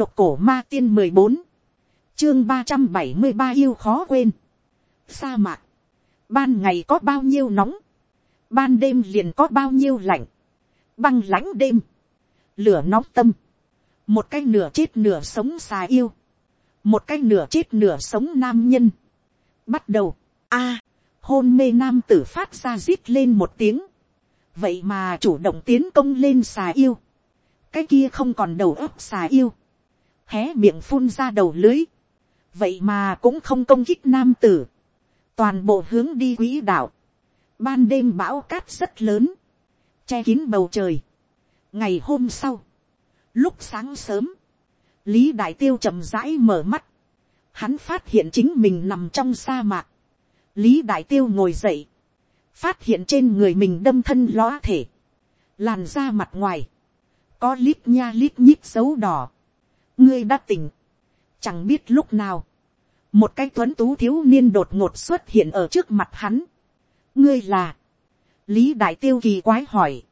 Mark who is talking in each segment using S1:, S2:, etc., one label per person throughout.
S1: độc cổ ma tiên mười bốn, chương ba trăm bảy mươi ba yêu khó quên. sa mạc, ban ngày có bao nhiêu nóng, ban đêm liền có bao nhiêu lạnh, băng lãnh đêm, lửa nóng tâm, một cái nửa chết nửa sống xà yêu, một cái nửa chết nửa sống nam nhân. bắt đầu, a, hôn mê nam tử phát ra rít lên một tiếng, vậy mà chủ động tiến công lên xà yêu, cái kia không còn đầu óc xà yêu, hé miệng phun ra đầu lưới, vậy mà cũng không công kích nam tử, toàn bộ hướng đi quỹ đạo, ban đêm bão cát rất lớn, che kín bầu trời. ngày hôm sau, lúc sáng sớm, lý đại tiêu chậm rãi mở mắt, hắn phát hiện chính mình nằm trong sa mạc, lý đại tiêu ngồi dậy, phát hiện trên người mình đâm thân lõa thể, làn da mặt ngoài, có lít nha lít nhít dấu đỏ, ngươi đã tỉnh, chẳng biết lúc nào, một cái tuấn tú thiếu niên đột ngột xuất hiện ở trước mặt hắn. ngươi là, lý đại tiêu kỳ quái hỏi,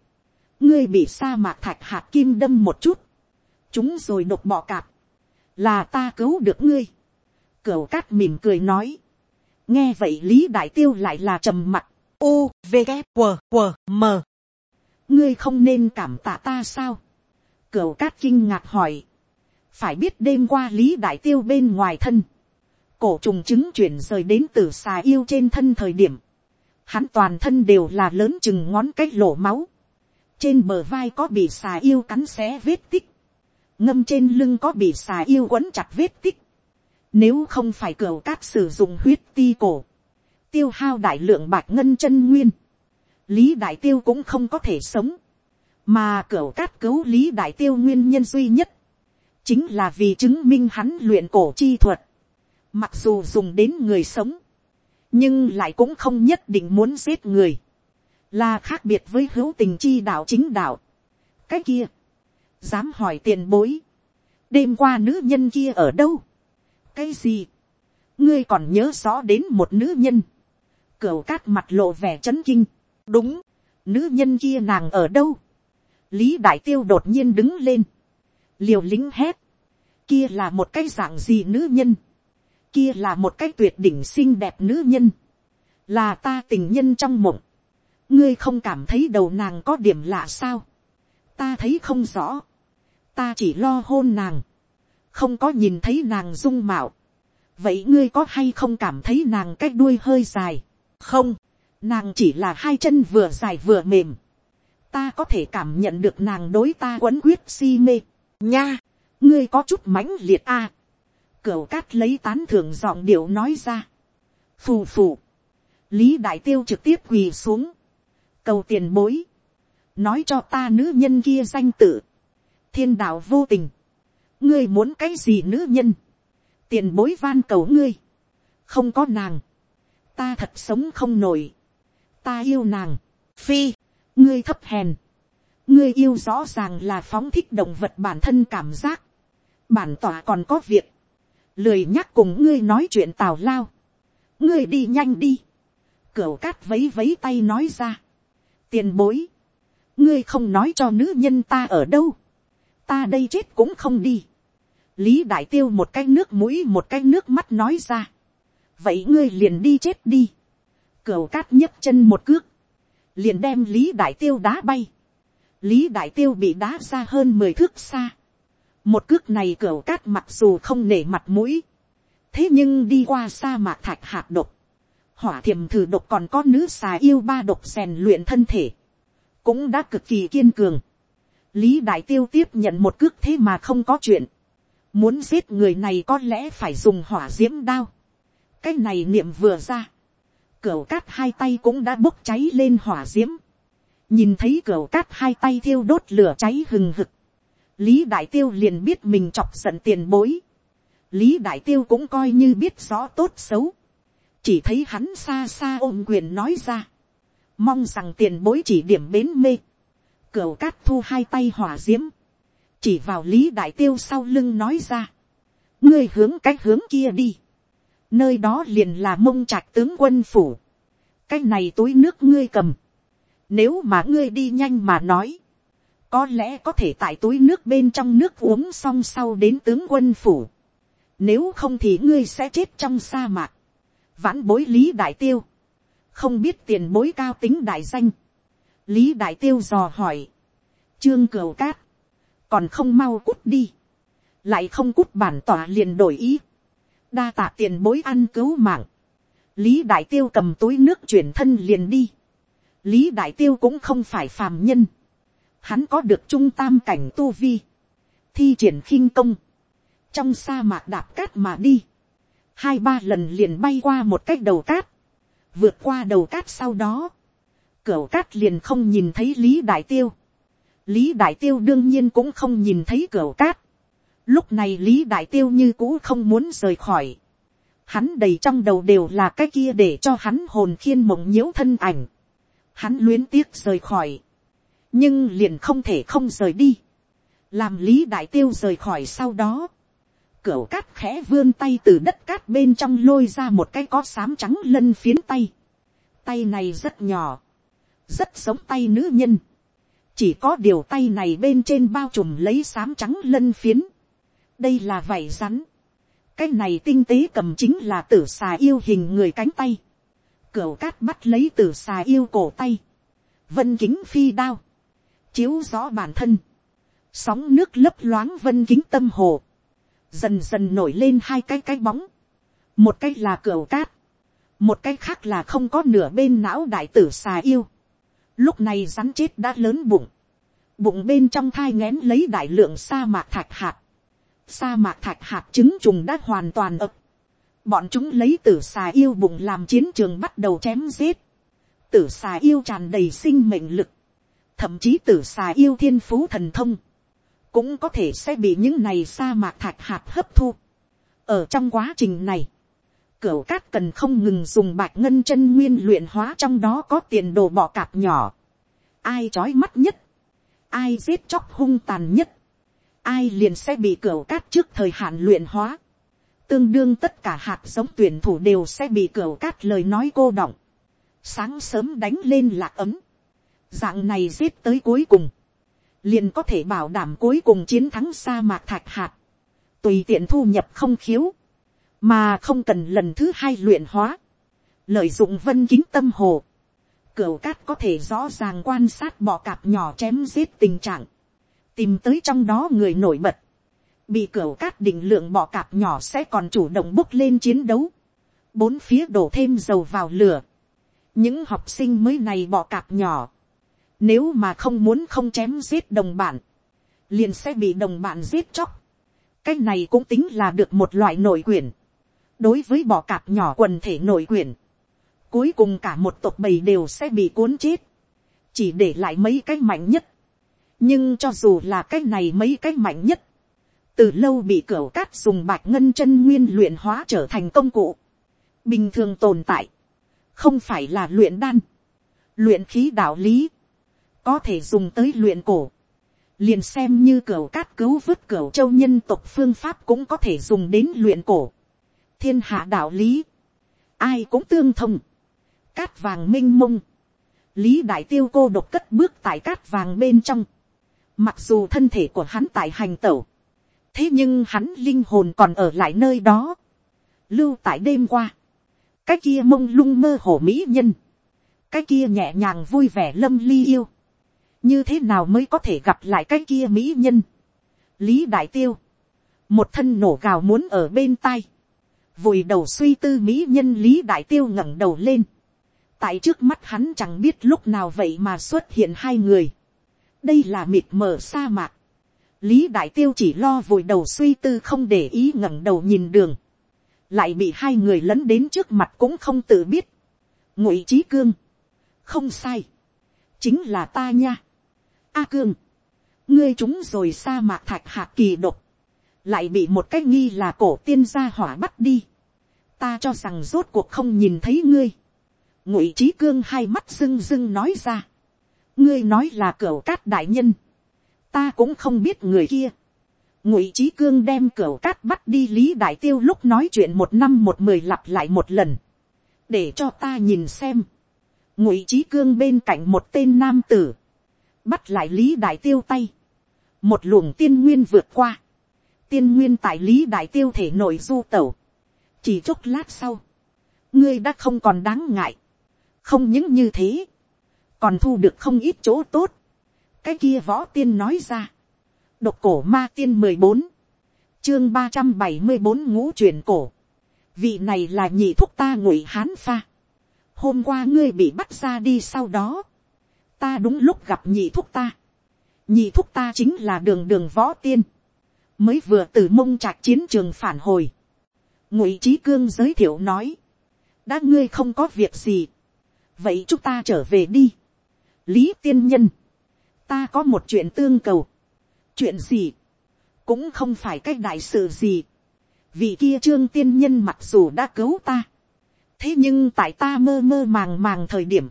S1: ngươi bị sa mạc thạch hạt kim đâm một chút, chúng rồi đột bọ cạp, là ta cứu được ngươi, cửu cát mỉm cười nói, nghe vậy lý đại tiêu lại là trầm mặt, u v g q q m. Ngươi không nên cảm tạ ta sao, cửu cát kinh ngạc hỏi, phải biết đêm qua lý đại tiêu bên ngoài thân, cổ trùng chứng chuyển rời đến từ xà yêu trên thân thời điểm, hắn toàn thân đều là lớn chừng ngón cái lổ máu, trên bờ vai có bị xà yêu cắn xé vết tích, ngâm trên lưng có bị xà yêu quấn chặt vết tích, nếu không phải cửa cát sử dụng huyết ti cổ, tiêu hao đại lượng bạc ngân chân nguyên, lý đại tiêu cũng không có thể sống, mà cửa cát cứu lý đại tiêu nguyên nhân duy nhất, chính là vì chứng minh hắn luyện cổ chi thuật, mặc dù dùng đến người sống, nhưng lại cũng không nhất định muốn giết người, là khác biệt với hữu tình chi đạo chính đạo. cái kia, dám hỏi tiền bối, đêm qua nữ nhân kia ở đâu, cái gì, ngươi còn nhớ rõ đến một nữ nhân, cửu cát mặt lộ vẻ c h ấ n kinh, đúng, nữ nhân kia nàng ở đâu, lý đại tiêu đột nhiên đứng lên, liều lính hét, kia là một cái dạng gì nữ nhân, kia là một cái tuyệt đỉnh xinh đẹp nữ nhân, là ta tình nhân trong mộng, ngươi không cảm thấy đầu nàng có điểm lạ sao, ta thấy không rõ, ta chỉ lo hôn nàng, không có nhìn thấy nàng dung mạo, vậy ngươi có hay không cảm thấy nàng cái đuôi hơi dài, không, nàng chỉ là hai chân vừa dài vừa mềm, ta có thể cảm nhận được nàng đối ta quấn quyết si mê, nha, ngươi có chút mãnh liệt a, à. cửu cát lấy tán thưởng giọng điệu nói ra, phù phù, lý đại tiêu trực tiếp quỳ xuống, cầu tiền bối, nói cho ta nữ nhân kia danh tự, thiên đạo vô tình, ngươi muốn cái gì nữ nhân, tiền bối van cầu ngươi, không có nàng, ta thật sống không nổi, ta yêu nàng, phi, ngươi thấp hèn, ngươi yêu rõ ràng là phóng thích động vật bản thân cảm giác, bản tỏa còn có việc, lười nhắc cùng ngươi nói chuyện tào lao, ngươi đi nhanh đi, cửa cát vấy vấy tay nói ra, tiền bối, ngươi không nói cho nữ nhân ta ở đâu, ta đây chết cũng không đi, lý đại tiêu một cái nước mũi một cái nước mắt nói ra, vậy ngươi liền đi chết đi, cửa cát nhấc chân một cước, liền đem lý đại tiêu đá bay, lý đại tiêu bị đá ra hơn mười thước xa, một cước này cửu cát mặc dù không nể mặt mũi, thế nhưng đi qua sa mạc thạch hạt độc, hỏa thiềm thử độc còn có nữ xà yêu ba độc rèn luyện thân thể, cũng đã cực kỳ kiên cường. lý đại tiêu tiếp nhận một cước thế mà không có chuyện, muốn giết người này có lẽ phải dùng hỏa diễm đao. cái này niệm vừa ra, cửa cát hai tay cũng đã bốc cháy lên hỏa diễm nhìn thấy cửa cát hai tay thiêu đốt lửa cháy hừng hực, lý đại tiêu liền biết mình chọc giận tiền bối, lý đại tiêu cũng coi như biết rõ tốt xấu, chỉ thấy hắn xa xa ôm quyền nói ra, mong rằng tiền bối chỉ điểm bến mê, cửa cát thu hai tay hỏa d i ễ m chỉ vào lý đại tiêu sau lưng nói ra, ngươi hướng cái hướng kia đi, nơi đó liền là mông trạc tướng quân phủ, cái này túi nước ngươi cầm, nếu mà ngươi đi nhanh mà nói, có lẽ có thể tại túi nước bên trong nước uống xong sau đến tướng quân phủ, nếu không thì ngươi sẽ chết trong sa mạc, vãn bối lý đại tiêu, không biết tiền bối cao tính đại danh, lý đại tiêu dò hỏi, trương cửu cát, còn không mau cút đi, lại không cút bản tỏa liền đổi ý, đa tạ tiền bối ăn cứu mạng, lý đại tiêu cầm túi nước chuyển thân liền đi, lý đại tiêu cũng không phải phàm nhân, hắn có được trung tam cảnh tu vi, thi triển khinh công, trong sa mạc đạp cát mà đi, hai ba lần liền bay qua một cách đầu cát, vượt qua đầu cát sau đó, cửa cát liền không nhìn thấy lý đại tiêu, lý đại tiêu đương nhiên cũng không nhìn thấy cửa cát, lúc này lý đại tiêu như cũ không muốn rời khỏi, hắn đầy trong đầu đều là cái kia để cho hắn hồn khiên mộng nhiễu thân ảnh, hắn luyến tiếc rời khỏi, nhưng liền không thể không rời đi, làm lý đại tiêu rời khỏi sau đó, cửa cát khẽ vươn tay từ đất cát bên trong lôi ra một cái có sám trắng lân phiến tay, tay này rất nhỏ, rất giống tay nữ nhân, chỉ có điều tay này bên trên bao trùm lấy sám trắng lân phiến, đây là vảy rắn, cái này tinh tế cầm chính là tử xà yêu hình người cánh tay, cửa cát bắt lấy tử xà yêu cổ tay, vân kính phi đao, chiếu rõ bản thân, sóng nước lấp loáng vân kính tâm hồ, dần dần nổi lên hai cái cái bóng, một cái là cửa cát, một cái khác là không có nửa bên não đại tử xà yêu, lúc này rắn chết đã lớn bụng, bụng bên trong thai ngén lấy đại lượng sa mạc thạch hạt, sa mạc thạch hạt trứng trùng đã hoàn toàn ập, bọn chúng lấy tử xà yêu bụng làm chiến trường bắt đầu chém giết, tử xà yêu tràn đầy sinh mệnh lực, thậm chí tử xà yêu thiên phú thần thông, cũng có thể sẽ bị những này sa mạc thạch hạt hấp thu. ở trong quá trình này, cửu cát cần không ngừng dùng bạch ngân chân nguyên luyện hóa trong đó có tiền đồ bọ cạp nhỏ. ai trói mắt nhất, ai giết chóc hung tàn nhất, ai liền sẽ bị cửu cát trước thời hạn luyện hóa tương đương tất cả hạt giống tuyển thủ đều sẽ bị cửa cát lời nói cô động. sáng sớm đánh lên lạc ấm. dạng này giết tới cuối cùng. Liền có thể bảo đảm cuối cùng chiến thắng sa mạc thạch hạt, tùy tiện thu nhập không khiếu, mà không cần lần thứ hai luyện hóa, lợi dụng vân kính tâm hồ, Cửu cát có thể rõ ràng quan sát bọ cạp nhỏ chém giết tình trạng, tìm tới trong đó người nổi bật, bị cửa cát định lượng bọ cạp nhỏ sẽ còn chủ động bốc lên chiến đấu, bốn phía đổ thêm dầu vào lửa, những học sinh mới này bọ cạp nhỏ, nếu mà không muốn không chém giết đồng bạn, liền sẽ bị đồng bạn giết chóc. Cái này cũng tính là được một loại nội quyển. Đối với bọ cạp nhỏ quần thể nội quyển, cuối cùng cả một tộc bầy đều sẽ bị cuốn chết. Chỉ để lại mấy cái mạnh nhất. Nhưng cho dù là cái này mấy cái mạnh nhất, từ lâu bị cửa cát dùng bạch ngân chân nguyên luyện hóa trở thành công cụ. Bình thường tồn tại, không phải là luyện đan, luyện khí đạo lý, có thể dùng tới luyện cổ, liền xem như cửa cát cứu vớt cửa châu nhân tộc phương pháp cũng có thể dùng đến luyện cổ. thiên hạ đạo lý, ai cũng tương thông, cát vàng m i n h mông, lý đại tiêu cô độc cất bước tại cát vàng bên trong, mặc dù thân thể của hắn tại hành tẩu, thế nhưng hắn linh hồn còn ở lại nơi đó, lưu tại đêm qua, cái kia mông lung mơ hồ mỹ nhân, cái kia nhẹ nhàng vui vẻ lâm ly yêu, như thế nào mới có thể gặp lại cái kia mỹ nhân. lý đại tiêu, một thân nổ gào muốn ở bên tai, vùi đầu suy tư mỹ nhân lý đại tiêu ngẩng đầu lên, tại trước mắt hắn chẳng biết lúc nào vậy mà xuất hiện hai người, đây là mịt mờ sa mạc, lý đại tiêu chỉ lo vùi đầu suy tư không để ý ngẩng đầu nhìn đường, lại bị hai người lấn đến trước mặt cũng không tự biết, ngụy trí cương, không sai, chính là ta nha, A cương, ngươi chúng rồi sa mạc thạch hạt kỳ độc, lại bị một cách nghi là cổ tiên gia hỏa bắt đi. Ta cho rằng rốt cuộc không nhìn thấy ngươi. Ngụy trí cương hai mắt rưng rưng nói ra. Ngươi nói là cửa cát đại nhân. Ta cũng không biết người kia. Ngụy trí cương đem cửa cát bắt đi lý đại tiêu lúc nói chuyện một năm một mười lặp lại một lần. Để cho ta nhìn xem. Ngụy trí cương bên cạnh một tên nam tử. Bắt lại lý đại tiêu tay, một luồng tiên nguyên vượt qua, tiên nguyên tại lý đại tiêu thể nội du tẩu, chỉ chốc lát sau, ngươi đã không còn đáng ngại, không những như thế, còn thu được không ít chỗ tốt, cái kia võ tiên nói ra, độc cổ ma tiên mười bốn, chương ba trăm bảy mươi bốn ngũ truyền cổ, vị này là nhị thúc ta ngụy hán pha, hôm qua ngươi bị bắt ra đi sau đó, ta đúng lúc gặp nhị thúc ta, nhị thúc ta chính là đường đường võ tiên, mới vừa từ mông trạc chiến trường phản hồi, ngụy trí cương giới thiệu nói, đã ngươi không có việc gì, vậy chúng ta trở về đi. lý tiên nhân, ta có một chuyện tương cầu, chuyện gì, cũng không phải cái đại sự gì, vì kia trương tiên nhân mặc dù đã cứu ta, thế nhưng tại ta mơ mơ màng màng thời điểm,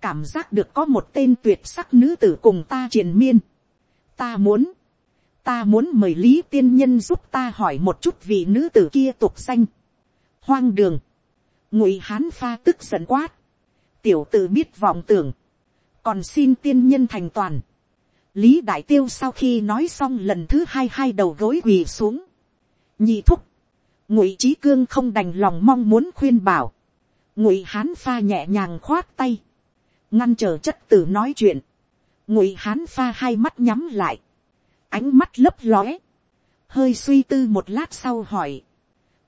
S1: cảm giác được có một tên tuyệt sắc nữ tử cùng ta triền miên. ta muốn, ta muốn mời lý tiên nhân giúp ta hỏi một chút vị nữ tử kia tục danh. hoang đường, ngụy hán pha tức giận quát, tiểu tự biết vọng tưởng, còn xin tiên nhân thành toàn. lý đại tiêu sau khi nói xong lần thứ hai hai đầu gối quỳ xuống, nhị thúc, ngụy trí cương không đành lòng mong muốn khuyên bảo, ngụy hán pha nhẹ nhàng khoát tay, ngăn trở chất tử nói chuyện, ngụy hán pha hai mắt nhắm lại, ánh mắt lấp lóe, hơi suy tư một lát sau hỏi,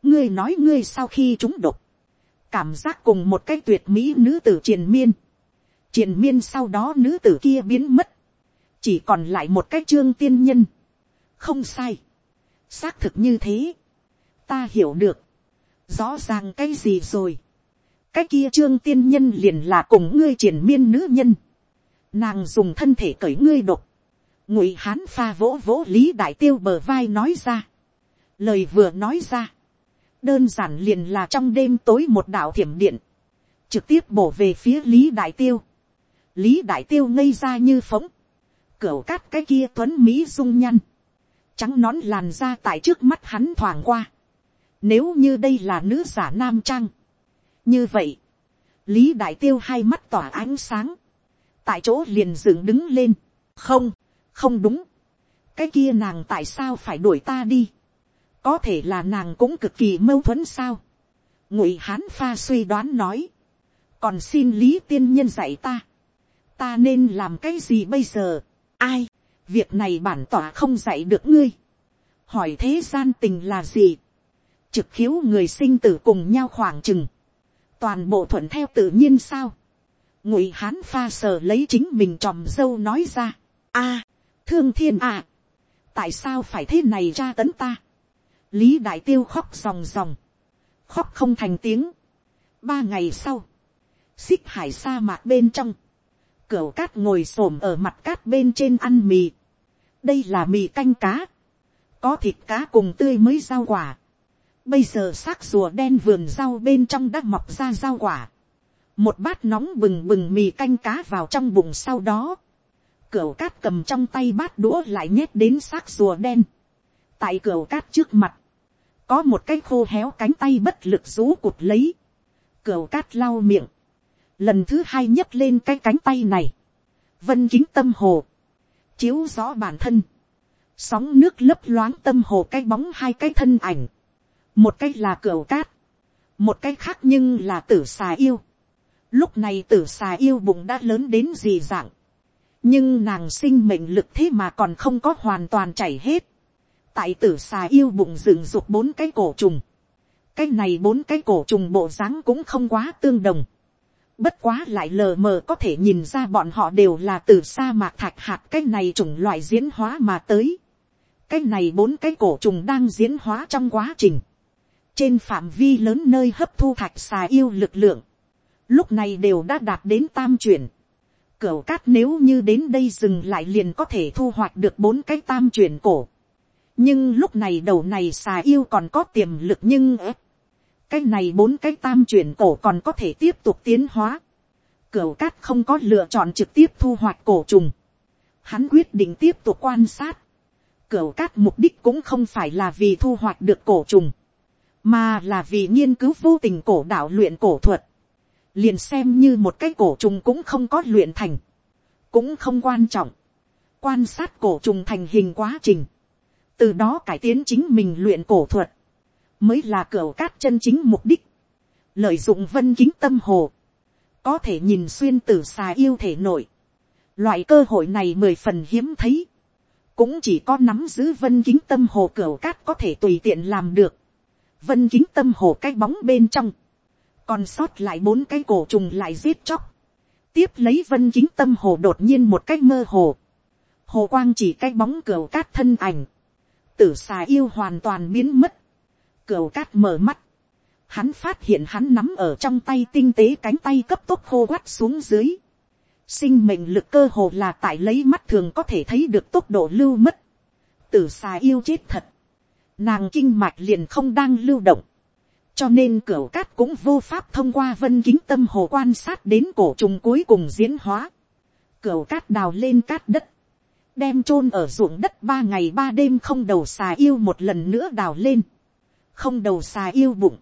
S1: ngươi nói ngươi sau khi chúng độc, cảm giác cùng một cái tuyệt mỹ nữ tử triền miên, triền miên sau đó nữ tử kia biến mất, chỉ còn lại một cái trương tiên nhân, không sai, xác thực như thế, ta hiểu được, rõ ràng cái gì rồi, cái kia trương tiên nhân liền là cùng ngươi triền miên nữ nhân, nàng dùng thân thể cởi ngươi độc, ngụy hán pha vỗ vỗ lý đại tiêu bờ vai nói ra, lời vừa nói ra, đơn giản liền là trong đêm tối một đạo thiểm điện, trực tiếp bổ về phía lý đại tiêu, lý đại tiêu ngây ra như phóng, cửa cát cái kia tuấn mỹ dung nhăn, trắng nón làn ra tại trước mắt hắn thoảng qua, nếu như đây là nữ giả nam trang, như vậy, lý đại tiêu hai mắt tỏa ánh sáng, tại chỗ liền dựng đứng lên, không, không đúng, cái kia nàng tại sao phải đuổi ta đi, có thể là nàng cũng cực kỳ mâu thuẫn sao, ngụy hán pha suy đoán nói, còn xin lý tiên nhân dạy ta, ta nên làm cái gì bây giờ, ai, việc này bản tỏa không dạy được ngươi, hỏi thế gian tình là gì, trực khiếu người sinh tử cùng nhau khoảng chừng, toàn bộ thuận theo tự nhiên sao, ngụy hán pha sờ lấy chính mình tròm dâu nói ra, a, thương thiên à, tại sao phải thế này tra tấn ta, lý đại tiêu khóc ròng ròng, khóc không thành tiếng, ba ngày sau, xích hải sa mạc bên trong, cửa cát ngồi xổm ở mặt cát bên trên ăn mì, đây là mì canh cá, có thịt cá cùng tươi mới rau quả, Bây giờ xác rùa đen vườn rau bên trong đã mọc ra rau quả. Một bát nóng bừng bừng mì canh cá vào trong bụng sau đó. Cửu cát cầm trong tay bát đũa lại nhét đến xác rùa đen. Tại cửu cát trước mặt. Có một cái khô héo cánh tay bất lực rú cụt lấy. Cửu cát lau miệng. Lần thứ hai nhấc lên cái cánh tay này. Vân kính tâm hồ. Chiếu rõ bản thân. Sóng nước lấp loáng tâm hồ cái bóng hai cái thân ảnh một cái là cửa cát, một cái khác nhưng là tử xà yêu. Lúc này tử xà yêu bụng đã lớn đến gì dạng, nhưng nàng sinh mệnh lực thế mà còn không có hoàn toàn chảy hết. tại tử xà yêu bụng dựng dục bốn cái cổ trùng, cái này bốn cái cổ trùng bộ dáng cũng không quá tương đồng. Bất quá lại lờ mờ có thể nhìn ra bọn họ đều là từ sa mạc thạch hạt cái này chủng loại diễn hóa mà tới. Cái này bốn cái cổ trùng đang diễn hóa trong quá trình trên phạm vi lớn nơi hấp thu thạch xà yêu lực lượng, lúc này đều đã đạt đến tam chuyển. Cửu cát nếu như đến đây dừng lại liền có thể thu hoạch được bốn cái tam chuyển cổ. nhưng lúc này đầu này xà yêu còn có tiềm lực nhưng ép cái này bốn cái tam chuyển cổ còn có thể tiếp tục tiến hóa. Cửu cát không có lựa chọn trực tiếp thu hoạch cổ trùng. Hắn quyết định tiếp tục quan sát. Cửu cát mục đích cũng không phải là vì thu hoạch được cổ trùng mà là vì nghiên cứu vô tình cổ đạo luyện cổ thuật, liền xem như một cái cổ trùng cũng không có luyện thành, cũng không quan trọng, quan sát cổ trùng thành hình quá trình, từ đó cải tiến chính mình luyện cổ thuật, mới là cửa cát chân chính mục đích, lợi dụng vân kính tâm hồ, có thể nhìn xuyên tử xà yêu thể nội, loại cơ hội này mười phần hiếm thấy, cũng chỉ có nắm giữ vân kính tâm hồ cửa cát có thể tùy tiện làm được, vân kính tâm hồ cái bóng bên trong, còn sót lại bốn cái cổ trùng lại giết chóc, tiếp lấy vân kính tâm hồ đột nhiên một cách mơ hồ, hồ quang chỉ cái bóng cửa cát thân ảnh, tử xà yêu hoàn toàn biến mất, cửa cát mở mắt, hắn phát hiện hắn nắm ở trong tay tinh tế cánh tay cấp tốc khô quắt xuống dưới, sinh mệnh lực cơ hồ là tại lấy mắt thường có thể thấy được tốc độ lưu mất, tử xà yêu chết thật, nàng kinh mạch liền không đang lưu động, cho nên cửa cát cũng vô pháp thông qua vân kính tâm hồ quan sát đến cổ trùng cuối cùng diễn hóa. Cửa cát đào lên cát đất, đem chôn ở ruộng đất ba ngày ba đêm không đầu xà yêu một lần nữa đào lên, không đầu xà yêu bụng,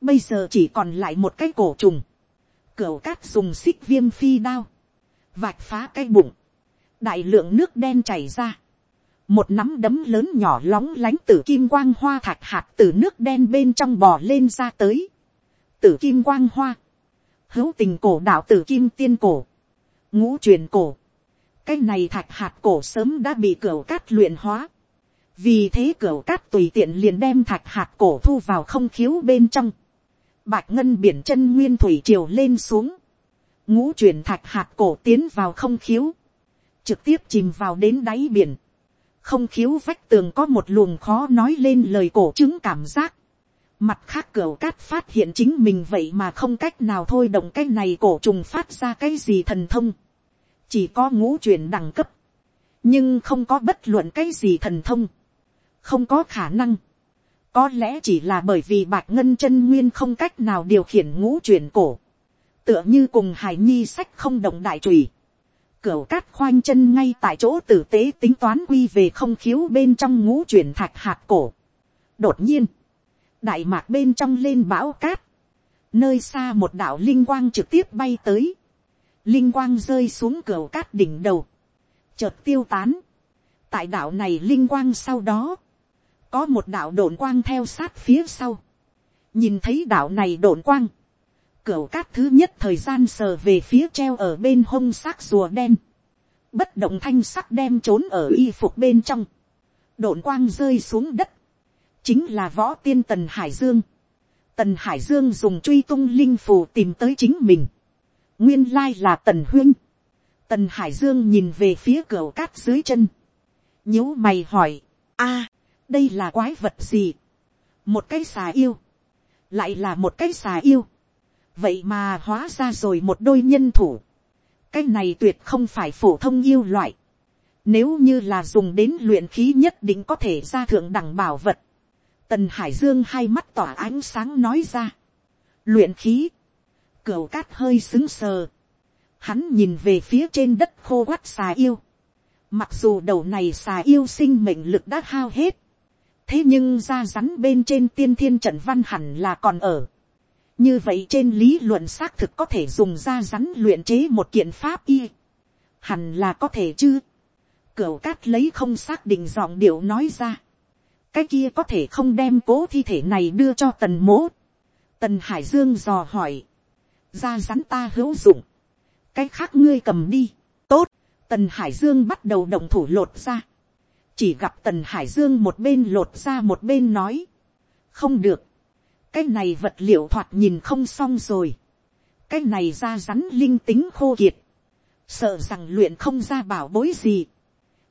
S1: bây giờ chỉ còn lại một cái cổ trùng, cửa cát dùng xích viêm phi đao, vạch phá cái bụng, đại lượng nước đen chảy ra, một nắm đấm lớn nhỏ lóng lánh tử kim quang hoa thạch hạt từ nước đen bên trong bò lên ra tới. Tử kim quang hoa, hữu tình cổ đạo tử kim tiên cổ, ngũ truyền cổ. cái này thạch hạt cổ sớm đã bị cửa cát luyện hóa vì thế cửa cát tùy tiện liền đem thạch hạt cổ thu vào không khiếu bên trong. bạch ngân biển chân nguyên thủy triều lên xuống. ngũ truyền thạch hạt cổ tiến vào không khiếu. trực tiếp chìm vào đến đáy biển không khiếu vách tường có một luồng khó nói lên lời cổ chứng cảm giác. Mặt khác cửa cát phát hiện chính mình vậy mà không cách nào thôi động cái này cổ trùng phát ra cái gì thần thông. Chỉ có ngũ chuyển đẳng cấp. Nhưng không có bất luận cái gì thần thông. Không có khả năng. Có lẽ chỉ là bởi vì bạc ngân chân nguyên không cách nào điều khiển ngũ chuyển cổ. Tựa như cùng hải nhi sách không động đại trùy Cửu cát khoanh chân ngay tại chỗ tử tế tính toán quy về không khiếu bên trong ngũ chuyển thạch hạt cổ. Đột nhiên, đại mạc bên trong lên bão cát. Nơi xa một đạo linh quang trực tiếp bay tới. Linh quang rơi xuống cửu cát đỉnh đầu. Chợt tiêu tán. Tại đạo này linh quang sau đó. Có một đạo đồn quang theo sát phía sau. Nhìn thấy đạo này đồn quang cửa cát thứ nhất thời gian sờ về phía treo ở bên hông xác rùa đen. Bất động thanh sắc đem trốn ở y phục bên trong. đồn quang rơi xuống đất. Chính là võ tiên Tần Hải Dương. Tần Hải Dương dùng truy tung linh phù tìm tới chính mình. Nguyên lai là Tần Huyên. Tần Hải Dương nhìn về phía cửa cát dưới chân. nhíu mày hỏi. a đây là quái vật gì? Một cái xà yêu. Lại là một cái xà yêu vậy mà hóa ra rồi một đôi nhân thủ. cái này tuyệt không phải phổ thông yêu loại. nếu như là dùng đến luyện khí nhất định có thể ra thượng đẳng bảo vật. tần hải dương hai mắt tỏa ánh sáng nói ra. luyện khí. cửu cát hơi xứng sờ. hắn nhìn về phía trên đất khô quắt xà yêu. mặc dù đầu này xà yêu sinh mệnh lực đã hao hết thế nhưng ra rắn bên trên tiên thiên trận văn hẳn là còn ở như vậy trên lý luận xác thực có thể dùng ra rắn luyện chế một kiện pháp y. hẳn là có thể chứ. cửu cát lấy không xác định giọng điệu nói ra. cái kia có thể không đem cố thi thể này đưa cho tần mố. tần hải dương dò hỏi. ra rắn ta hữu dụng. cái khác ngươi cầm đi. tốt. tần hải dương bắt đầu động thủ lột ra chỉ gặp tần hải dương một bên lột ra một bên nói. không được cái này vật liệu thoạt nhìn không xong rồi. cái này ra rắn linh tính khô kiệt. sợ rằng luyện không ra bảo bối gì.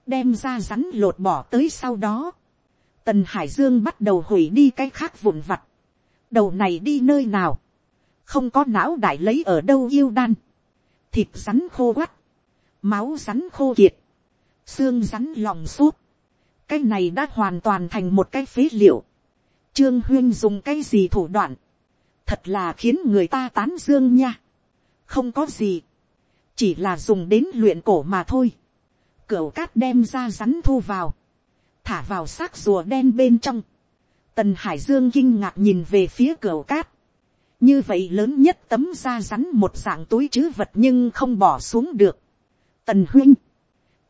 S1: đem ra rắn lột bỏ tới sau đó. tần hải dương bắt đầu hủy đi cái khác vụn vặt. đầu này đi nơi nào. không có não đại lấy ở đâu yêu đan. thịt rắn khô quắt. máu rắn khô kiệt. xương rắn lòng suốt cái này đã hoàn toàn thành một cái phế liệu Trương Huyên dùng cái gì thủ đoạn. Thật là khiến người ta tán dương nha. Không có gì. Chỉ là dùng đến luyện cổ mà thôi. Cửu cát đem ra rắn thu vào. Thả vào xác rùa đen bên trong. Tần Hải Dương kinh ngạc nhìn về phía cửu cát. Như vậy lớn nhất tấm da rắn một dạng túi chứ vật nhưng không bỏ xuống được. tần huynh,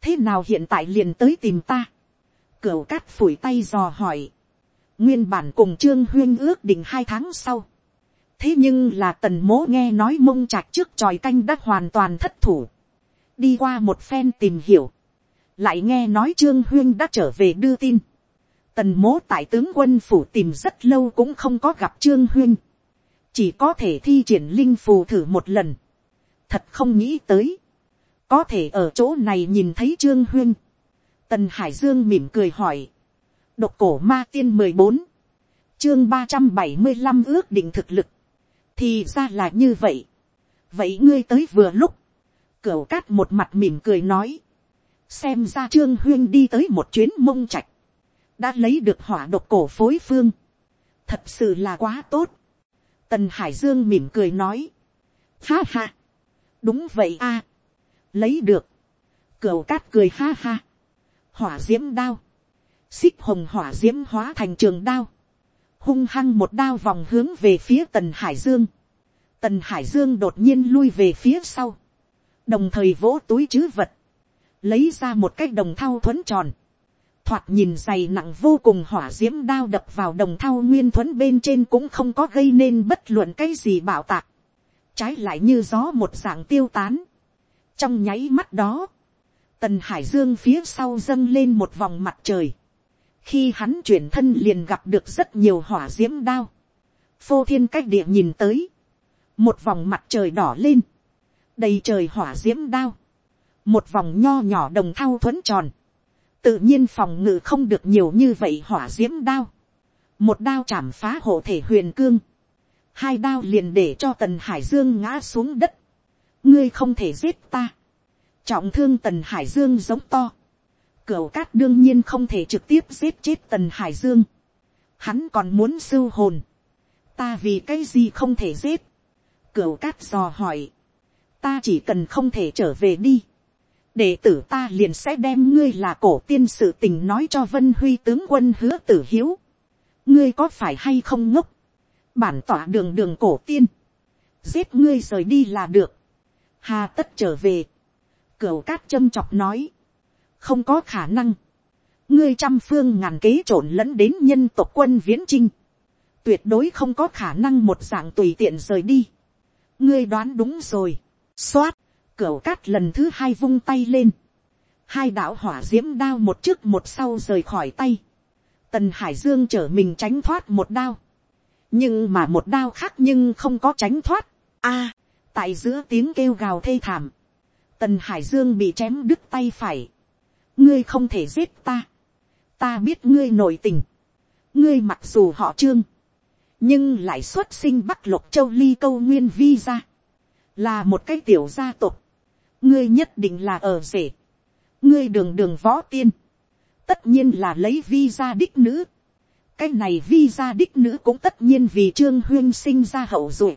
S1: thế nào hiện tại liền tới tìm ta, cửu cát phủi tay dò hỏi, nguyên bản cùng trương huyên ước định hai tháng sau, thế nhưng là tần mố nghe nói mông trạch trước tròi canh đã hoàn toàn thất thủ, đi qua một phen tìm hiểu, lại nghe nói trương huyên đã trở về đưa tin, tần mố tại tướng quân phủ tìm rất lâu cũng không có gặp trương huyên, chỉ có thể thi triển linh phù thử một lần, thật không nghĩ tới, có thể ở chỗ này nhìn thấy trương huyên, tần hải dương mỉm cười hỏi, độc cổ ma tiên mười bốn, chương ba trăm bảy mươi năm ước định thực lực, thì ra là như vậy, vậy ngươi tới vừa lúc, cửu cát một mặt mỉm cười nói, xem ra trương huyên đi tới một chuyến mông trạch, đã lấy được hỏa độc cổ phối phương, thật sự là quá tốt. Tần hải dương mỉm cười nói, ha ha, đúng vậy a, lấy được, cửu cát cười ha ha, hỏa d i ễ m đao, xích hồng hỏa d i ễ m hóa thành trường đao, hung hăng một đao vòng hướng về phía tần hải dương, tần hải dương đột nhiên lui về phía sau, đồng thời vỗ túi chứ vật, lấy ra một cái đồng thau thuấn tròn, thoạt nhìn dày nặng vô cùng hỏa d i ễ m đao đập vào đồng thau nguyên thuấn bên trên cũng không có gây nên bất luận cái gì bảo tạc, trái lại như gió một dạng tiêu tán, trong nháy mắt đó, tần hải dương phía sau dâng lên một vòng mặt trời. khi hắn chuyển thân liền gặp được rất nhiều hỏa d i ễ m đao. phô thiên cách địa nhìn tới, một vòng mặt trời đỏ lên, đầy trời hỏa d i ễ m đao, một vòng nho nhỏ đồng thau thuấn tròn, tự nhiên phòng ngự không được nhiều như vậy hỏa d i ễ m đao, một đao chạm phá hộ thể huyền cương, hai đao liền để cho tần hải dương ngã xuống đất, ngươi không thể giết ta trọng thương tần hải dương giống to. cửu cát đương nhiên không thể trực tiếp giết chết tần hải dương. hắn còn muốn sưu hồn. ta vì cái gì không thể giết. cửu cát dò hỏi. ta chỉ cần không thể trở về đi. đệ tử ta liền sẽ đem ngươi là cổ tiên sự tình nói cho vân huy tướng quân hứa tử hiếu. ngươi có phải hay không ngốc. bản tỏa đường đường cổ tiên. giết ngươi rời đi là được hà tất trở về, cửu cát châm chọc nói, không có khả năng, ngươi trăm phương ngàn kế trộn lẫn đến nhân tộc quân viễn trinh, tuyệt đối không có khả năng một dạng tùy tiện rời đi, ngươi đoán đúng rồi, x o á t cửu cát lần thứ hai vung tay lên, hai đạo hỏa d i ễ m đao một trước một sau rời khỏi tay, tần hải dương chở mình tránh thoát một đao, nhưng mà một đao khác nhưng không có tránh thoát, a, tại giữa tiếng kêu gào thê thảm, tần hải dương bị chém đứt tay phải, ngươi không thể giết ta, ta biết ngươi nội tình, ngươi mặc dù họ trương, nhưng lại xuất sinh bắc lục châu ly câu nguyên vi ra, là một cái tiểu gia tộc, ngươi nhất định là ở rể, ngươi đường đường võ tiên, tất nhiên là lấy vi ra đích nữ, cái này vi ra đích nữ cũng tất nhiên vì trương huyên sinh ra hậu duệ,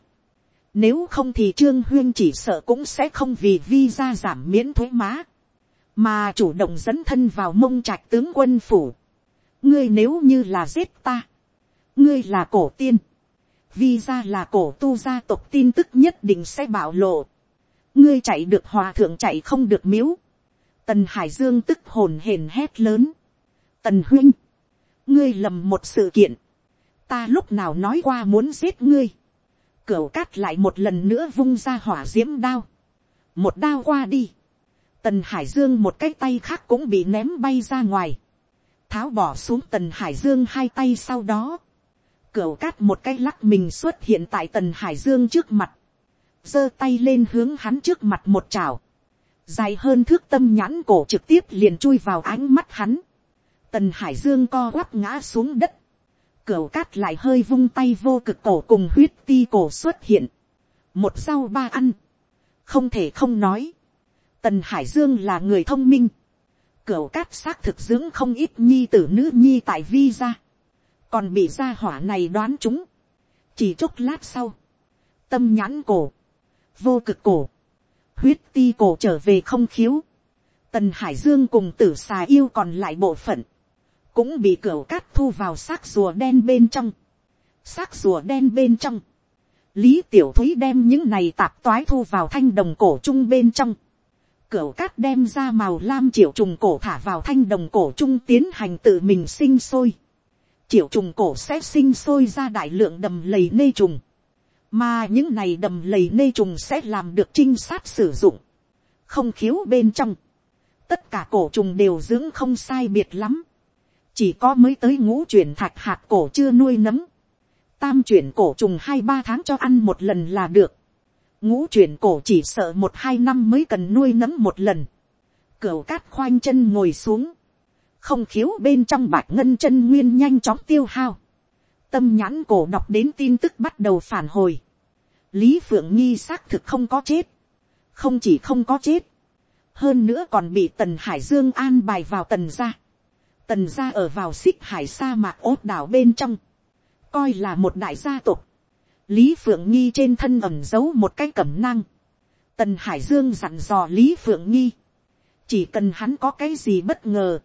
S1: nếu không thì Trương Huyên chỉ sợ cũng sẽ không vì visa giảm miễn thuế má. Mà chủ động dẫn thân vào mông trạch tướng quân phủ. Ngươi nếu như là giết ta. Ngươi là cổ tiên. Visa là cổ tu gia tộc tin tức nhất định sẽ bảo lộ. Ngươi chạy được hòa thượng chạy không được miếu. Tần Hải Dương tức hồn hển hét lớn. Tần Huyên. Ngươi lầm một sự kiện. Ta lúc nào nói qua muốn giết ngươi Cửu cát lại một lần nữa vung ra hỏa diễm đao. Một đao qua đi. Tần Hải Dương một cái tay khác cũng bị ném bay ra ngoài. Tháo bỏ xuống Tần Hải Dương hai tay sau đó. Cửu cát một cái lắc mình xuất hiện tại Tần Hải Dương trước mặt. giơ tay lên hướng hắn trước mặt một chảo. Dài hơn thước tâm nhãn cổ trực tiếp liền chui vào ánh mắt hắn. Tần Hải Dương co quắp ngã xuống đất Cửu cát lại hơi vung tay vô cực cổ cùng huyết ti cổ xuất hiện. Một sau ba ăn. Không thể không nói. Tần Hải Dương là người thông minh. Cửu cát xác thực dưỡng không ít nhi tử nữ nhi tại vi ra. Còn bị gia hỏa này đoán chúng. Chỉ chốc lát sau. Tâm nhãn cổ. Vô cực cổ. Huyết ti cổ trở về không khiếu. Tần Hải Dương cùng tử xà yêu còn lại bộ phận cũng bị cửa cát thu vào xác rùa đen bên trong. xác rùa đen bên trong. lý tiểu thúy đem những này tạp toái thu vào thanh đồng cổ chung bên trong. cửa cát đem ra màu lam triệu trùng cổ thả vào thanh đồng cổ trung tiến hành tự mình sinh sôi. Triệu trùng cổ sẽ sinh sôi ra đại lượng đầm lầy nê trùng. Mà những này đầm lầy nê trùng sẽ làm được trinh sát sử dụng. Không khiếu bên trong. Tất cả cổ trùng đều dưỡng không sai biệt lắm. Chỉ có mới tới ngũ chuyển thạch hạt cổ chưa nuôi nấm. Tam chuyển cổ trùng hai ba tháng cho ăn một lần là được ngũ chuyển cổ chỉ sợ một hai năm mới cần nuôi nấm một lần. cửa cát khoanh chân ngồi xuống. Không khiếu bên trong bạch ngân chân nguyên nhanh chóng tiêu hao. Tâm nhãn cổ đọc đến tin tức bắt đầu phản hồi. Lý Phượng Nghi xác thực không có chết. Không chỉ không có chết. Hơn nữa còn bị Tần Hải Dương an bài vào Tần gia. Tần gia ở vào xích hải sa mạc ốt đảo bên trong. Coi là một đại gia tộc lý phượng nghi trên thân ẩm giấu một cái cẩm năng. tần hải dương dặn dò lý phượng nghi. chỉ cần hắn có cái gì bất ngờ,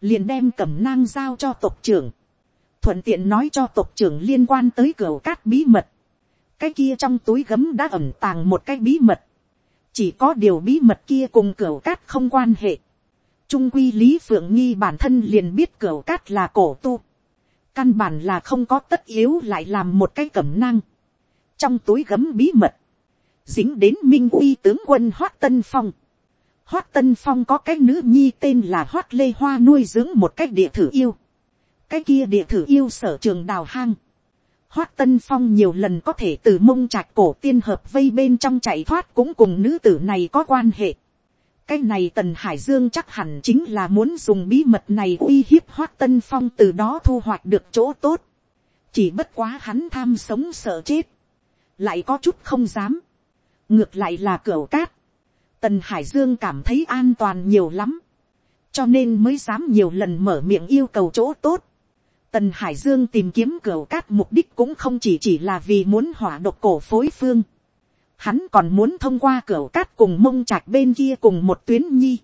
S1: liền đem cẩm năng giao cho tộc trưởng. thuận tiện nói cho tộc trưởng liên quan tới cửa cát bí mật. cái kia trong túi gấm đã ẩm tàng một cái bí mật. chỉ có điều bí mật kia cùng cửa cát không quan hệ trung quy lý phượng nghi bản thân liền biết cửa cát là cổ tu căn bản là không có tất yếu lại làm một cái cẩm năng. trong túi gấm bí mật, dính đến minh uy tướng quân hoát tân phong. hoát tân phong có cái nữ nhi tên là hoát lê hoa nuôi dưỡng một cái địa thử yêu. cái kia địa thử yêu sở trường đào hang. hoát tân phong nhiều lần có thể từ mông trạch cổ tiên hợp vây bên trong chạy thoát cũng cùng nữ tử này có quan hệ cái này tần hải dương chắc hẳn chính là muốn dùng bí mật này uy hiếp hoác tân phong từ đó thu hoạch được chỗ tốt. chỉ bất quá hắn tham sống sợ chết. lại có chút không dám. ngược lại là cửa cát. tần hải dương cảm thấy an toàn nhiều lắm. cho nên mới dám nhiều lần mở miệng yêu cầu chỗ tốt. tần hải dương tìm kiếm cửa cát mục đích cũng không chỉ chỉ là vì muốn hỏa độc cổ phối phương hắn còn muốn thông qua cửa cát cùng mông trạch bên kia cùng một tuyến nhi,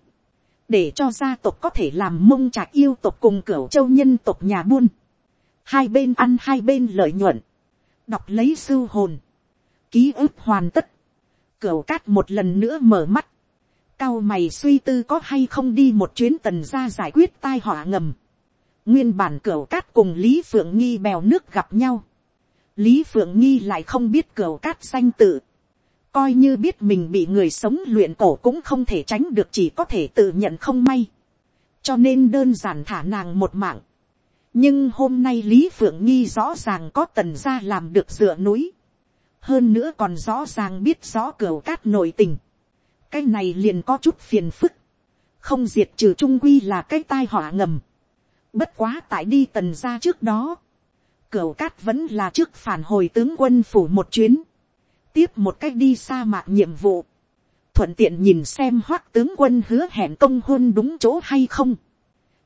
S1: để cho gia tộc có thể làm mông trạch yêu tộc cùng cửa châu nhân tộc nhà buôn, hai bên ăn hai bên lợi nhuận, đọc lấy sưu hồn, ký ức hoàn tất, cửa cát một lần nữa mở mắt, cao mày suy tư có hay không đi một chuyến tần ra giải quyết tai họa ngầm, nguyên bản cửa cát cùng lý phượng nghi bèo nước gặp nhau, lý phượng nghi lại không biết cửa cát danh tự, coi như biết mình bị người sống luyện cổ cũng không thể tránh được chỉ có thể tự nhận không may. cho nên đơn giản thả nàng một mạng. nhưng hôm nay lý phượng nghi rõ ràng có tần gia làm được dựa núi. hơn nữa còn rõ ràng biết rõ cửa cát nội tình. cái này liền có chút phiền phức. không diệt trừ trung quy là cái tai họa ngầm. bất quá tại đi tần gia trước đó. cửa cát vẫn là trước phản hồi tướng quân phủ một chuyến tiếp một cách đi sa mạc nhiệm vụ, thuận tiện nhìn xem hoác tướng quân hứa hẹn công hôn đúng chỗ hay không.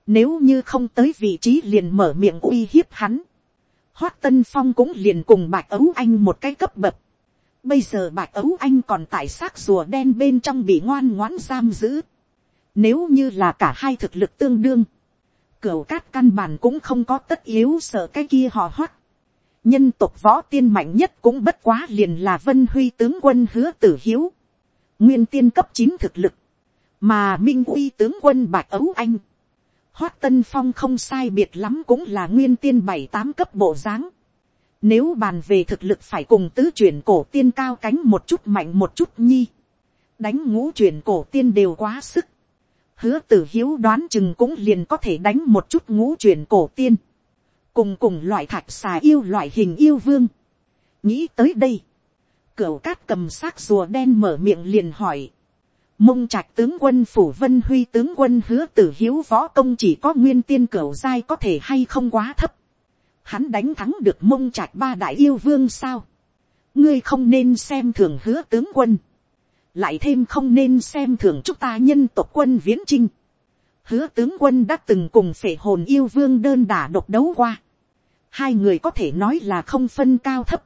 S1: Nếu như không tới vị trí liền mở miệng uy hiếp hắn, hoác tân phong cũng liền cùng bạch ấu anh một cái cấp bậc. Bây giờ bạch ấu anh còn tại xác rùa đen bên trong bị ngoan ngoãn giam giữ. Nếu như là cả hai thực lực tương đương, cửu cát căn bản cũng không có tất yếu sợ cái kia họ hoác nhân tộc võ tiên mạnh nhất cũng bất quá liền là vân huy tướng quân hứa tử hiếu, nguyên tiên cấp chín thực lực, mà minh uy tướng quân bạch ấu anh, hoát tân phong không sai biệt lắm cũng là nguyên tiên bảy tám cấp bộ dáng, nếu bàn về thực lực phải cùng tứ chuyển cổ tiên cao cánh một chút mạnh một chút nhi, đánh ngũ chuyển cổ tiên đều quá sức, hứa tử hiếu đoán chừng cũng liền có thể đánh một chút ngũ chuyển cổ tiên, cùng cùng loại thạch xà yêu loại hình yêu vương. nghĩ tới đây, cửa cát cầm xác rùa đen mở miệng liền hỏi. mông trạch tướng quân phủ vân huy tướng quân hứa tử hiếu võ công chỉ có nguyên tiên cửa giai có thể hay không quá thấp. hắn đánh thắng được mông trạch ba đại yêu vương sao. ngươi không nên xem thường hứa tướng quân. lại thêm không nên xem thường chúng ta nhân tộc quân viễn trinh hứa tướng quân đã từng cùng phệ hồn yêu vương đơn đả độc đấu qua. Hai người có thể nói là không phân cao thấp.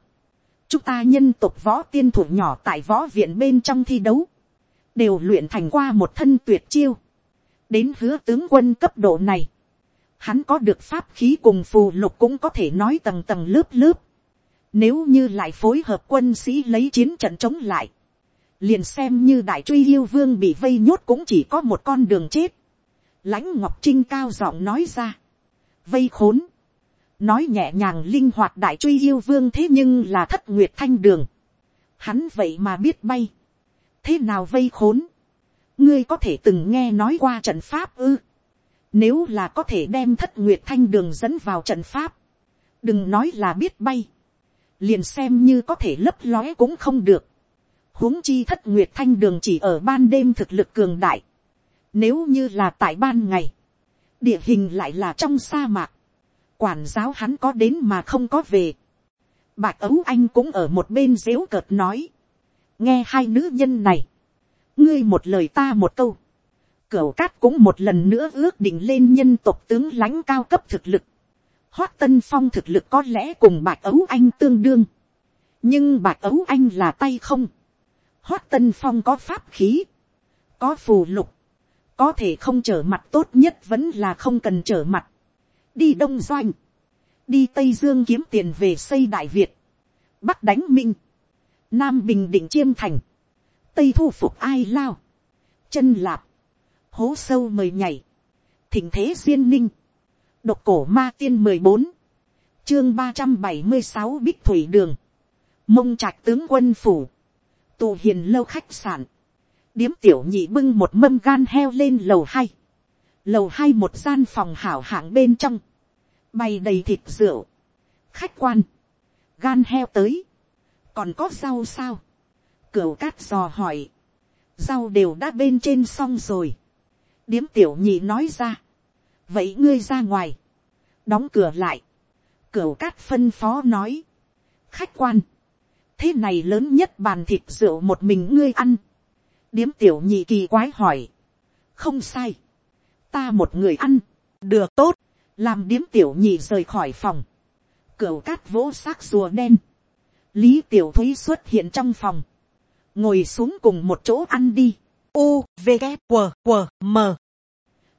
S1: Chúng ta nhân tộc võ tiên thủ nhỏ tại võ viện bên trong thi đấu. Đều luyện thành qua một thân tuyệt chiêu. Đến hứa tướng quân cấp độ này. Hắn có được pháp khí cùng phù lục cũng có thể nói tầng tầng lớp lớp. Nếu như lại phối hợp quân sĩ lấy chiến trận chống lại. liền xem như đại truy yêu vương bị vây nhốt cũng chỉ có một con đường chết. lãnh ngọc trinh cao giọng nói ra, vây khốn, nói nhẹ nhàng linh hoạt đại truy yêu vương thế nhưng là thất nguyệt thanh đường, hắn vậy mà biết bay, thế nào vây khốn, ngươi có thể từng nghe nói qua trận pháp ư, nếu là có thể đem thất nguyệt thanh đường dẫn vào trận pháp, đừng nói là biết bay, liền xem như có thể lấp lóe cũng không được, huống chi thất nguyệt thanh đường chỉ ở ban đêm thực lực cường đại. Nếu như là tại ban ngày, địa hình lại là trong sa mạc, quản giáo hắn có đến mà không có về. Bạch ấu anh cũng ở một bên dếu cợt nói, nghe hai nữ nhân này, ngươi một lời ta một câu, cửu cát cũng một lần nữa ước định lên nhân tộc tướng lãnh cao cấp thực lực. Hoác tân phong thực lực có lẽ cùng bạch ấu anh tương đương, nhưng bạch ấu anh là tay không. Hoát tân phong có pháp khí, có phù lục, có thể không trở mặt tốt nhất vẫn là không cần trở mặt đi đông doanh, đi tây dương kiếm tiền về xây đại việt, bắc đánh minh, nam bình định chiêm thành, tây thu phục ai lao, chân lạp, hố sâu mời nhảy, thỉnh thế duyên ninh, độc cổ ma tiên mười bốn, chương ba trăm bảy mươi sáu bích thủy đường, mông trạc tướng quân phủ, tù hiền lâu khách sạn, điếm tiểu nhị bưng một mâm gan heo lên lầu hai, lầu hai một gian phòng hảo hạng bên trong, bày đầy thịt rượu, khách quan, gan heo tới, còn có rau sao, cửa cát dò hỏi, rau đều đã bên trên xong rồi, điếm tiểu nhị nói ra, vậy ngươi ra ngoài, đóng cửa lại, cửa cát phân phó nói, khách quan, thế này lớn nhất bàn thịt rượu một mình ngươi ăn. điếm tiểu nhị kỳ quái hỏi. không sai ta một người ăn. được, tốt. làm điếm tiểu nhị rời khỏi phòng. cửa cát vỗ xác rùa đen. lý tiểu thúy xuất hiện trong phòng. ngồi xuống cùng một chỗ ăn đi. u, v, g q q m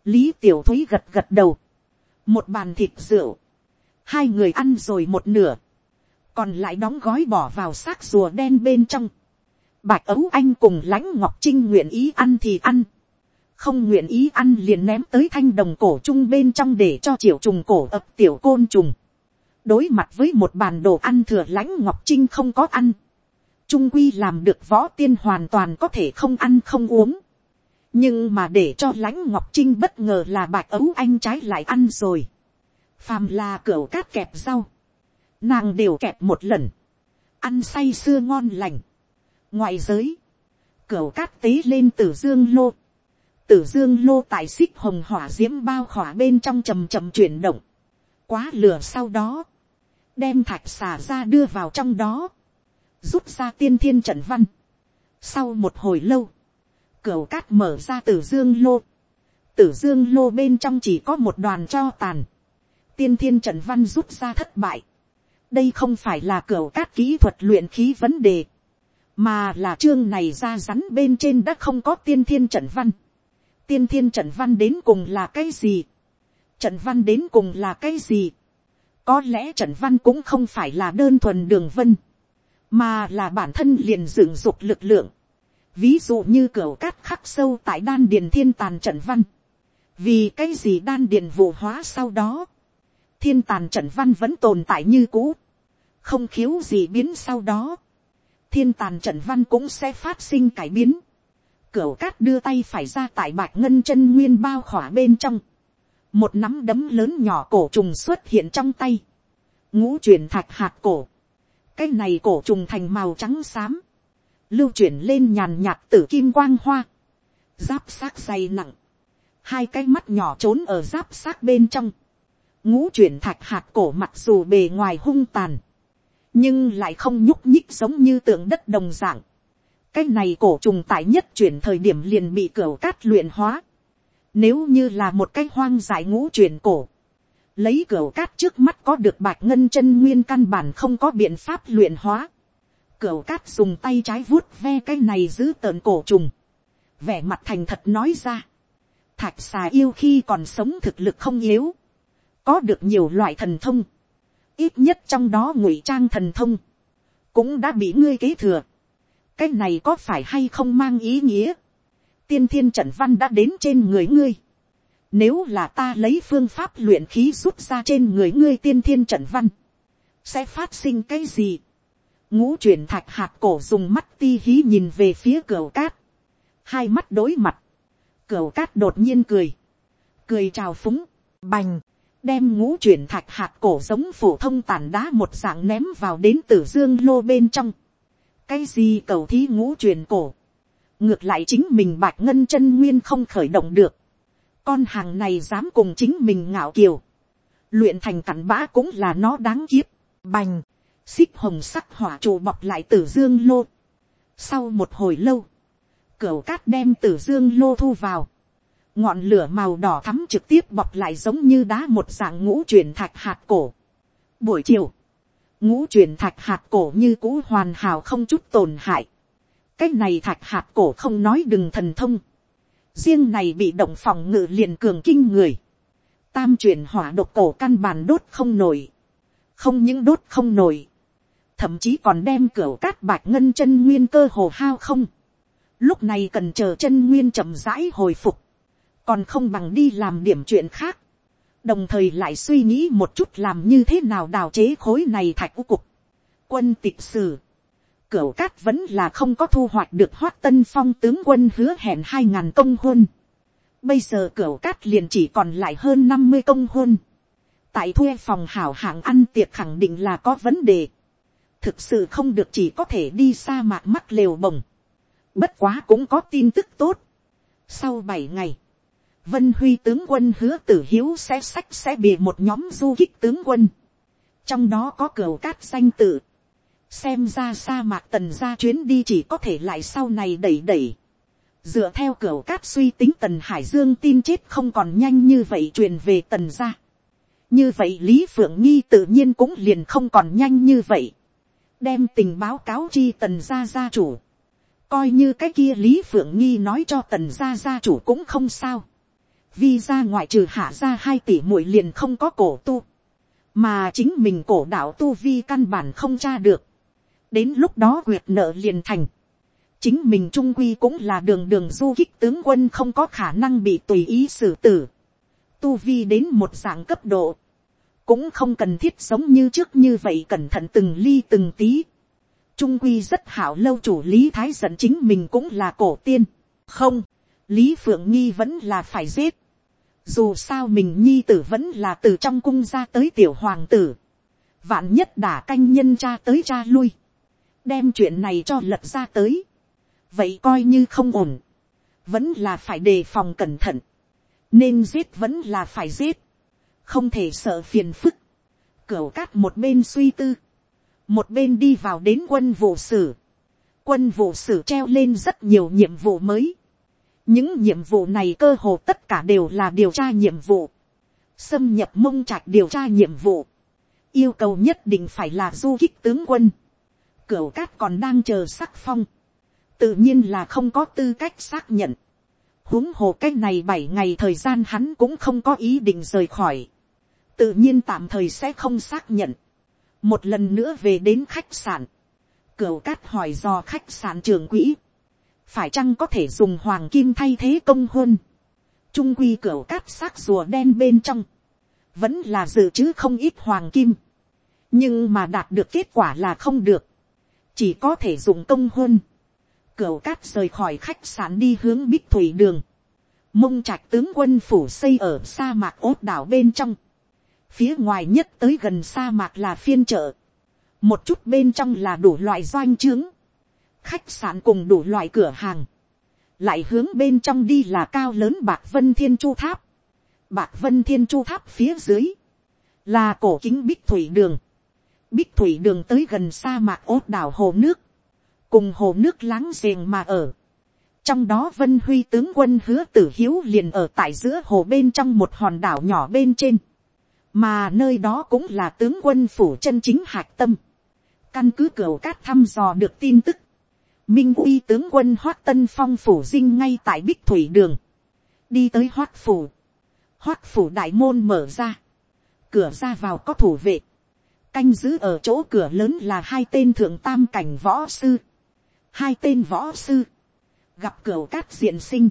S1: lý tiểu thúy gật gật đầu. một bàn thịt rượu. hai người ăn rồi một nửa còn lại đóng gói bỏ vào xác rùa đen bên trong. Bạch ấu anh cùng lãnh ngọc trinh nguyện ý ăn thì ăn. Không nguyện ý ăn liền ném tới thanh đồng cổ chung bên trong để cho triệu trùng cổ ập tiểu côn trùng. Đối mặt với một bàn đồ ăn thừa lãnh ngọc trinh không có ăn. Trung quy làm được võ tiên hoàn toàn có thể không ăn không uống. Nhưng mà để cho lãnh ngọc trinh bất ngờ là bạch ấu anh trái lại ăn rồi. Phàm là cửa cát kẹp rau nàng đều kẹp một lần, ăn say sưa ngon lành. ngoại giới, cửa cát tế lên từ dương lô, tử dương lô tại xích hồng hỏa d i ễ m bao khỏa bên trong chầm chầm chuyển động, quá lửa sau đó, đem thạch xả ra đưa vào trong đó, rút ra tiên thiên trận văn. sau một hồi lâu, cửa cát mở ra tử dương lô, tử dương lô bên trong chỉ có một đoàn cho tàn, tiên thiên trận văn rút ra thất bại, đây không phải là cửa cát kỹ thuật luyện khí vấn đề, mà là chương này ra rắn bên trên đã không có tiên thiên trận văn tiên thiên trận văn đến cùng là cái gì, trận văn đến cùng là cái gì, có lẽ trận văn cũng không phải là đơn thuần đường vân, mà là bản thân liền dựng dục lực lượng, ví dụ như cửa cát khắc sâu tại đan điền thiên tàn trận văn, vì cái gì đan điền vụ hóa sau đó, thiên tàn trận văn vẫn tồn tại như cũ, không khiếu gì biến sau đó, thiên tàn trận văn cũng sẽ phát sinh cải biến. Cửu cát đưa tay phải ra tại bạch ngân chân nguyên bao khỏa bên trong. Một nắm đấm lớn nhỏ cổ trùng xuất hiện trong tay. Ngũ chuyển thạch hạt cổ. Cái này cổ trùng thành màu trắng xám. Lưu chuyển lên nhàn nhạt tử kim quang hoa. Giáp xác dày nặng. Hai cái mắt nhỏ trốn ở giáp xác bên trong. Ngũ chuyển thạch hạt cổ mặc dù bề ngoài hung tàn nhưng lại không nhúc nhích giống như tượng đất đồng dạng cái này cổ trùng tại nhất chuyển thời điểm liền bị cửa cát luyện hóa. nếu như là một cái hoang dại ngũ chuyển cổ, lấy cửa cát trước mắt có được bạch ngân chân nguyên căn bản không có biện pháp luyện hóa. cửa cát dùng tay trái vuốt ve cái này giữ tợn cổ trùng. vẻ mặt thành thật nói ra. thạch xà yêu khi còn sống thực lực không yếu. có được nhiều loại thần thông ít nhất trong đó ngụy trang thần thông, cũng đã bị ngươi kế thừa cái này có phải hay không mang ý nghĩa, tiên thiên trận văn đã đến trên người ngươi, nếu là ta lấy phương pháp luyện khí rút ra trên người ngươi tiên thiên trận văn, sẽ phát sinh cái gì, ngũ chuyển thạch hạt cổ dùng mắt ti hí nhìn về phía cửa cát, hai mắt đối mặt, cửa cát đột nhiên cười, cười chào phúng, bành, đem ngũ chuyển thạch hạt cổ giống phổ thông tàn đá một dạng ném vào đến tử dương lô bên trong cái gì cầu thí ngũ truyền cổ, ngược lại chính mình bạch ngân chân nguyên không khởi động được, con hàng này dám cùng chính mình ngạo kiều, luyện thành cặn bã cũng là nó đáng kiếp, bành, xích hồng sắc hỏa trụ bọc lại tử dương lô. sau một hồi lâu, cửu cát đem tử dương lô thu vào, ngọn lửa màu đỏ thắm trực tiếp bọc lại giống như đá một dạng ngũ truyền thạch hạt cổ. buổi chiều, ngũ truyền thạch hạt cổ như cũ hoàn hảo không chút tổn hại. cái này thạch hạt cổ không nói đừng thần thông. riêng này bị động phòng ngự liền cường kinh người. tam truyền hỏa độc cổ căn bản đốt không nổi. không những đốt không nổi. thậm chí còn đem cửa cát bạch ngân chân nguyên cơ hồ hao không. lúc này cần chờ chân nguyên chậm rãi hồi phục còn không bằng đi làm điểm chuyện khác, đồng thời lại suy nghĩ một chút làm như thế nào đào chế khối này thạch u cục. quân tịch sử, cửu cát vẫn là không có thu hoạch được hoát tân phong tướng quân hứa hẹn hai ngàn công huân. bây giờ cửu cát liền chỉ còn lại hơn năm mươi công huân. tại thuê phòng hảo hạng ăn tiệc khẳng định là có vấn đề. thực sự không được chỉ có thể đi sa mạc mắc lều bồng. bất quá cũng có tin tức tốt. sau bảy ngày, Vân Huy tướng quân hứa tử hiếu sẽ sách sẽ bị một nhóm du kích tướng quân. Trong đó có cửa cát danh tự. Xem ra sa mạc tần ra chuyến đi chỉ có thể lại sau này đẩy đẩy. Dựa theo cửa cát suy tính tần Hải Dương tin chết không còn nhanh như vậy truyền về tần ra. Như vậy Lý Phượng Nghi tự nhiên cũng liền không còn nhanh như vậy. Đem tình báo cáo chi tần gia gia chủ. Coi như cái kia Lý Phượng Nghi nói cho tần gia gia chủ cũng không sao vi ra ngoại trừ hạ ra hai tỷ muội liền không có cổ tu, mà chính mình cổ đạo tu vi căn bản không tra được, đến lúc đó quyệt nợ liền thành, chính mình trung quy cũng là đường đường du kích tướng quân không có khả năng bị tùy ý xử tử, tu vi đến một dạng cấp độ, cũng không cần thiết sống như trước như vậy cẩn thận từng ly từng tí, trung quy rất hảo lâu chủ lý thái giận chính mình cũng là cổ tiên, không, lý phượng nghi vẫn là phải giết, dù sao mình nhi tử vẫn là từ trong cung ra tới tiểu hoàng tử. Vạn nhất đả canh nhân cha tới cha lui. Đem chuyện này cho lật ra tới. Vậy coi như không ổn. Vẫn là phải đề phòng cẩn thận. Nên giết vẫn là phải giết. Không thể sợ phiền phức. Cửu cát một bên suy tư. Một bên đi vào đến quân vụ sử. Quân vụ sử treo lên rất nhiều nhiệm vụ mới những nhiệm vụ này cơ hồ tất cả đều là điều tra nhiệm vụ, xâm nhập mông trạch điều tra nhiệm vụ, yêu cầu nhất định phải là du kích tướng quân, cửu cát còn đang chờ sắc phong, tự nhiên là không có tư cách xác nhận, huống hồ cái này bảy ngày thời gian hắn cũng không có ý định rời khỏi, tự nhiên tạm thời sẽ không xác nhận, một lần nữa về đến khách sạn, cửu cát hỏi do khách sạn trường quỹ, phải chăng có thể dùng hoàng kim thay thế công huân, trung quy cửa cát xác rùa đen bên trong, vẫn là dự trữ không ít hoàng kim, nhưng mà đạt được kết quả là không được, chỉ có thể dùng công huân, cửa cát rời khỏi khách sạn đi hướng bích thủy đường, mông trạch tướng quân phủ xây ở sa mạc ốt đảo bên trong, phía ngoài nhất tới gần sa mạc là phiên chợ, một chút bên trong là đủ loại doanh trướng, khách sạn cùng đủ loại cửa hàng, lại hướng bên trong đi là cao lớn bạc vân thiên chu tháp, bạc vân thiên chu tháp phía dưới, là cổ kính bích thủy đường, bích thủy đường tới gần sa mạc ốt đảo hồ nước, cùng hồ nước láng giềng mà ở. trong đó vân huy tướng quân hứa tử hiếu liền ở tại giữa hồ bên trong một hòn đảo nhỏ bên trên, mà nơi đó cũng là tướng quân phủ chân chính hạc tâm. căn cứ cửa cát thăm dò được tin tức, Minh uy tướng quân Hoát Tân Phong phủ dinh ngay tại Bích Thủy Đường. Đi tới Hoát phủ. Hoát phủ đại môn mở ra. Cửa ra vào có thủ vệ. Canh giữ ở chỗ cửa lớn là hai tên thượng tam cảnh võ sư. hai tên võ sư, gặp cửa cát diện sinh,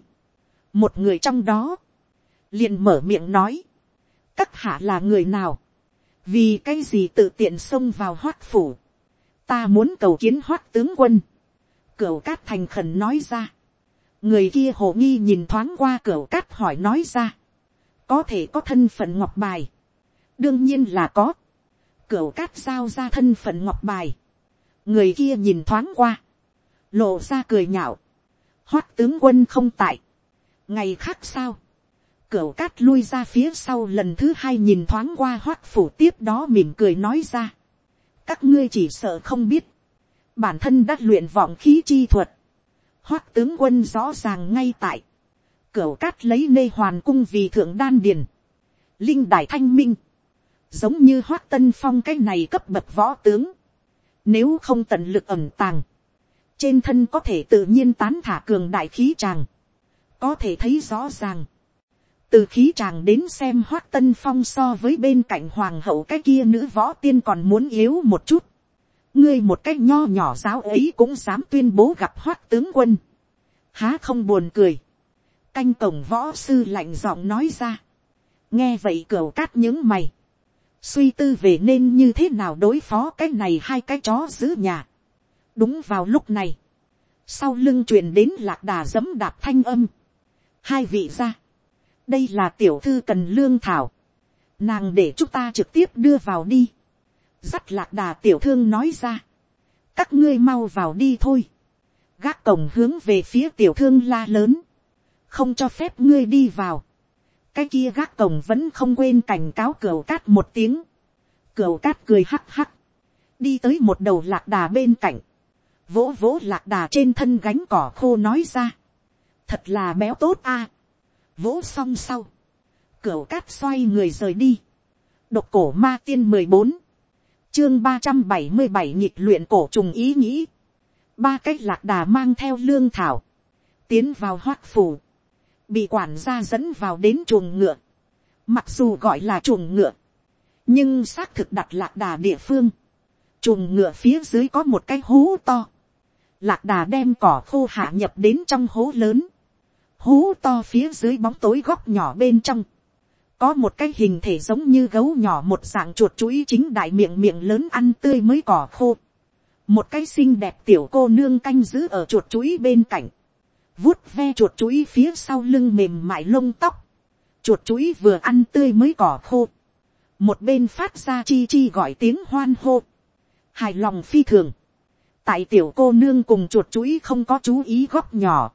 S1: một người trong đó, liền mở miệng nói, các hạ là người nào, vì cái gì tự tiện xông vào hoát phủ, ta muốn cầu kiến hoát tướng quân, Cửu cát thành khẩn nói ra, người kia hồ nghi nhìn thoáng qua cửu cát hỏi nói ra, có thể có thân phận ngọc bài, đương nhiên là có, Cửu cát giao ra thân phận ngọc bài, người kia nhìn thoáng qua, lộ ra cười nhạo, hoát tướng quân không tại, ngày khác sao, Cửu cát lui ra phía sau lần thứ hai nhìn thoáng qua hoát phủ tiếp đó mỉm cười nói ra, các ngươi chỉ sợ không biết, bản thân đã luyện vọng khí chi thuật, hoát tướng quân rõ ràng ngay tại, cửa cát lấy nê hoàn cung vì thượng đan điền, linh đài thanh minh, giống như hoát tân phong cái này cấp bậc võ tướng, nếu không tận lực ẩm tàng, trên thân có thể tự nhiên tán thả cường đại khí tràng, có thể thấy rõ ràng, từ khí tràng đến xem hoát tân phong so với bên cạnh hoàng hậu cái kia nữ võ tiên còn muốn yếu một chút, ngươi một cách nho nhỏ giáo ấy cũng dám tuyên bố gặp hoát tướng quân, há không buồn cười, canh cổng võ sư lạnh giọng nói ra, nghe vậy cửa cát những mày, suy tư về nên như thế nào đối phó cái này hai cái chó giữ nhà. đúng vào lúc này, sau lưng truyền đến lạc đà dẫm đạp thanh âm, hai vị ra, đây là tiểu thư cần lương thảo, nàng để chúng ta trực tiếp đưa vào đi, dắt lạc đà tiểu thương nói ra, các ngươi mau vào đi thôi, gác cổng hướng về phía tiểu thương la lớn, không cho phép ngươi đi vào, cái kia gác cổng vẫn không quên cảnh cáo cửa cát một tiếng, cửa cát cười hắc hắc, đi tới một đầu lạc đà bên cạnh, vỗ vỗ lạc đà trên thân gánh cỏ khô nói ra, thật là béo tốt a, vỗ xong sau, cửa cát xoay người rời đi, độc cổ ma tiên mười bốn, chương ba trăm bảy mươi bảy nhịp luyện cổ trùng ý nghĩ, ba cách lạc đà mang theo lương thảo, tiến vào hoát phủ, bị quản gia dẫn vào đến chuồng ngựa, mặc dù gọi là chuồng ngựa, nhưng xác thực đặt lạc đà địa phương, chuồng ngựa phía dưới có một cái hố to, lạc đà đem cỏ khô hạ nhập đến trong hố lớn, hố to phía dưới bóng tối góc nhỏ bên trong, có một cái hình thể giống như gấu nhỏ một dạng chuột chuỗi chính đại miệng miệng lớn ăn tươi mới cỏ khô, một cái xinh đẹp tiểu cô nương canh giữ ở chuột chuỗi bên cạnh, vuốt ve chuột chuỗi phía sau lưng mềm mại lông tóc, chuột chuỗi vừa ăn tươi mới cỏ khô, một bên phát ra chi chi gọi tiếng hoan hô, hài lòng phi thường, tại tiểu cô nương cùng chuột chuỗi không có chú ý góc nhỏ,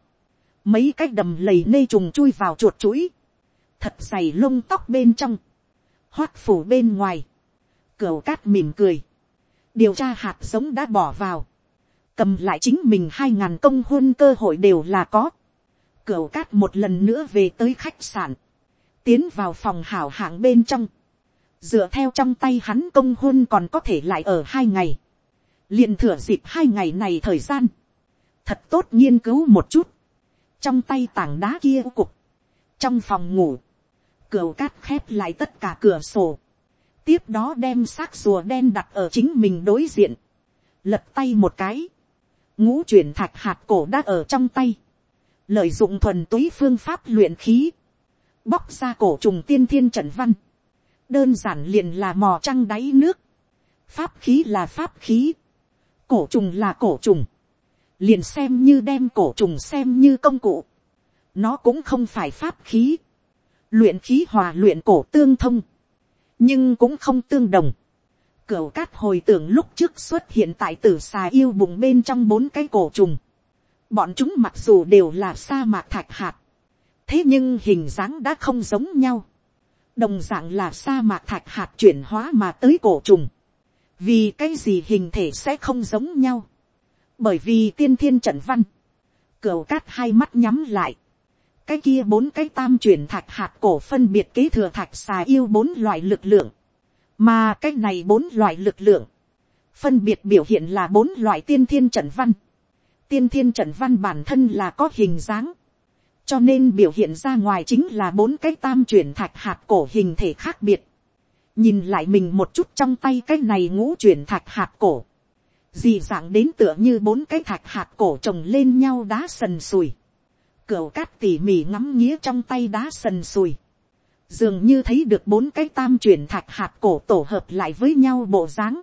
S1: mấy cái đầm lầy nê trùng chui vào chuột chuỗi, thật dày lông tóc bên trong, hoát phủ bên ngoài, cửa cát mỉm cười, điều tra hạt giống đã bỏ vào, cầm lại chính mình hai ngàn công hôn cơ hội đều là có. cửa cát một lần nữa về tới khách sạn, tiến vào phòng hảo hạng bên trong, dựa theo trong tay hắn công hôn còn có thể lại ở hai ngày, liền thừa dịp hai ngày này thời gian, thật tốt nghiên cứu một chút, trong tay tảng đá kia cục, trong phòng ngủ, cửu cát khép lại tất cả cửa sổ, tiếp đó đem xác rùa đen đặt ở chính mình đối diện, lật tay một cái, ngũ chuyển thạch hạt cổ đã ở trong tay, lợi dụng thuần túy phương pháp luyện khí, bóc ra cổ trùng tiên thiên trận văn, đơn giản liền là mò trăng đáy nước, pháp khí là pháp khí, cổ trùng là cổ trùng, liền xem như đem cổ trùng xem như công cụ, nó cũng không phải pháp khí, luyện khí hòa luyện cổ tương thông, nhưng cũng không tương đồng, Cửu cát hồi tưởng lúc trước xuất hiện tại tử xà yêu bụng bên trong bốn cái cổ trùng. Bọn chúng mặc dù đều là sa mạc thạch hạt. Thế nhưng hình dáng đã không giống nhau. Đồng dạng là sa mạc thạch hạt chuyển hóa mà tới cổ trùng. Vì cái gì hình thể sẽ không giống nhau. Bởi vì tiên thiên trận văn. Cửu cát hai mắt nhắm lại. Cái kia bốn cái tam chuyển thạch hạt cổ phân biệt kế thừa thạch xà yêu bốn loại lực lượng mà cái này bốn loại lực lượng, phân biệt biểu hiện là bốn loại tiên thiên trận văn. tiên thiên trận văn bản thân là có hình dáng, cho nên biểu hiện ra ngoài chính là bốn cái tam chuyển thạch hạt cổ hình thể khác biệt. nhìn lại mình một chút trong tay cái này ngũ chuyển thạch hạt cổ, dì dạng đến tựa như bốn cái thạch hạt cổ trồng lên nhau đá sần sùi, cửu cát tỉ mỉ ngắm nghía trong tay đá sần sùi, dường như thấy được bốn cái tam chuyển thạch hạt cổ tổ hợp lại với nhau bộ dáng,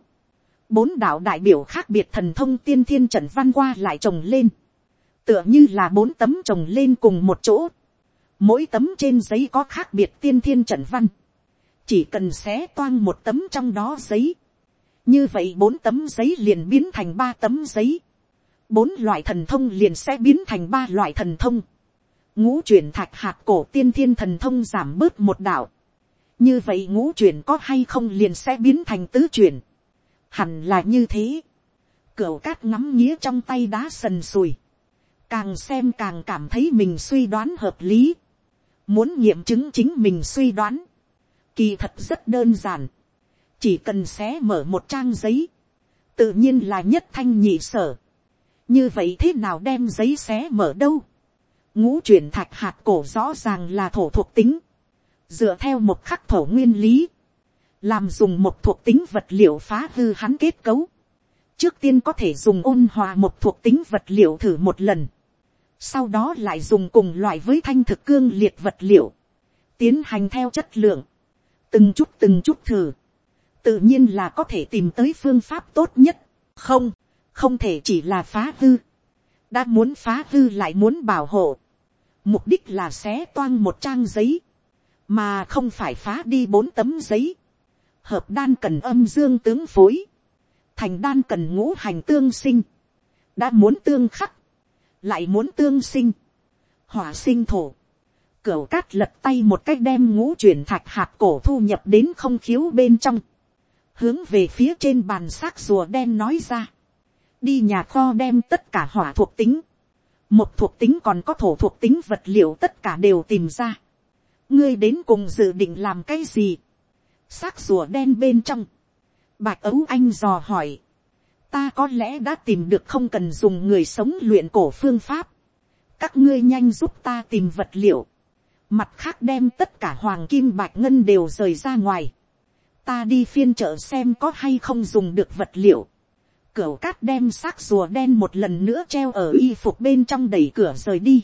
S1: bốn đạo đại biểu khác biệt thần thông tiên thiên trận văn qua lại trồng lên, tựa như là bốn tấm trồng lên cùng một chỗ, mỗi tấm trên giấy có khác biệt tiên thiên trận văn, chỉ cần xé toang một tấm trong đó giấy, như vậy bốn tấm giấy liền biến thành ba tấm giấy, bốn loại thần thông liền sẽ biến thành ba loại thần thông, ngũ chuyển thạch hạt cổ tiên thiên thần thông giảm bớt một đạo, như vậy ngũ chuyển có hay không liền sẽ biến thành tứ chuyển, hẳn là như thế, cửu cát ngắm nghía trong tay đá sần sùi, càng xem càng cảm thấy mình suy đoán hợp lý, muốn nghiệm chứng chính mình suy đoán, kỳ thật rất đơn giản, chỉ cần xé mở một trang giấy, tự nhiên là nhất thanh nhị sở, như vậy thế nào đem giấy xé mở đâu, ngũ chuyển thạch hạt cổ rõ ràng là thổ thuộc tính, dựa theo một khắc thổ nguyên lý, làm dùng một thuộc tính vật liệu phá hư hắn kết cấu, trước tiên có thể dùng ôn hòa một thuộc tính vật liệu thử một lần, sau đó lại dùng cùng loại với thanh thực cương liệt vật liệu, tiến hành theo chất lượng, từng chút từng chút thử, tự nhiên là có thể tìm tới phương pháp tốt nhất, không, không thể chỉ là phá hư, đã muốn phá hư lại muốn bảo hộ, mục đích là xé toang một trang giấy, mà không phải phá đi bốn tấm giấy, hợp đan cần âm dương tướng phối, thành đan cần ngũ hành tương sinh, đã muốn tương khắc, lại muốn tương sinh, hỏa sinh thổ, cửu cát lật tay một cách đem ngũ chuyển thạch hạt cổ thu nhập đến không khiếu bên trong, hướng về phía trên bàn xác rùa đen nói ra, đi nhà kho đem tất cả hỏa thuộc tính, một thuộc tính còn có thổ thuộc tính vật liệu tất cả đều tìm ra, ngươi đến cùng dự định làm cái gì, xác rùa đen bên trong, bạch ấu anh dò hỏi, ta có lẽ đã tìm được không cần dùng người sống luyện cổ phương pháp, các ngươi nhanh giúp ta tìm vật liệu, mặt khác đem tất cả hoàng kim bạch ngân đều rời ra ngoài, ta đi phiên chợ xem có hay không dùng được vật liệu, cửa cát đem xác rùa đen một lần nữa treo ở y phục bên trong đẩy cửa rời đi,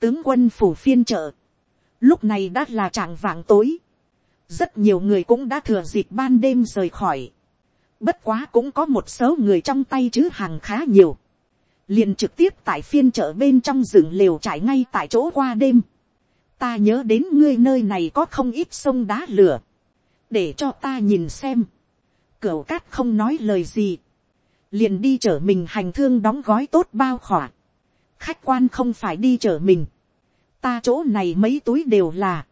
S1: tướng quân phủ phiên chợ, lúc này đã là trạng vạng tối, rất nhiều người cũng đã thừa dịp ban đêm rời khỏi, Bất quá cũng có một số người trong tay chứ hàng khá nhiều. Liền trực tiếp tại phiên chợ bên trong rừng lều trải ngay tại chỗ qua đêm. Ta nhớ đến ngươi nơi này có không ít sông đá lửa. Để cho ta nhìn xem. Cửu cát không nói lời gì. Liền đi chở mình hành thương đóng gói tốt bao khỏa. Khách quan không phải đi chở mình. Ta chỗ này mấy túi đều là.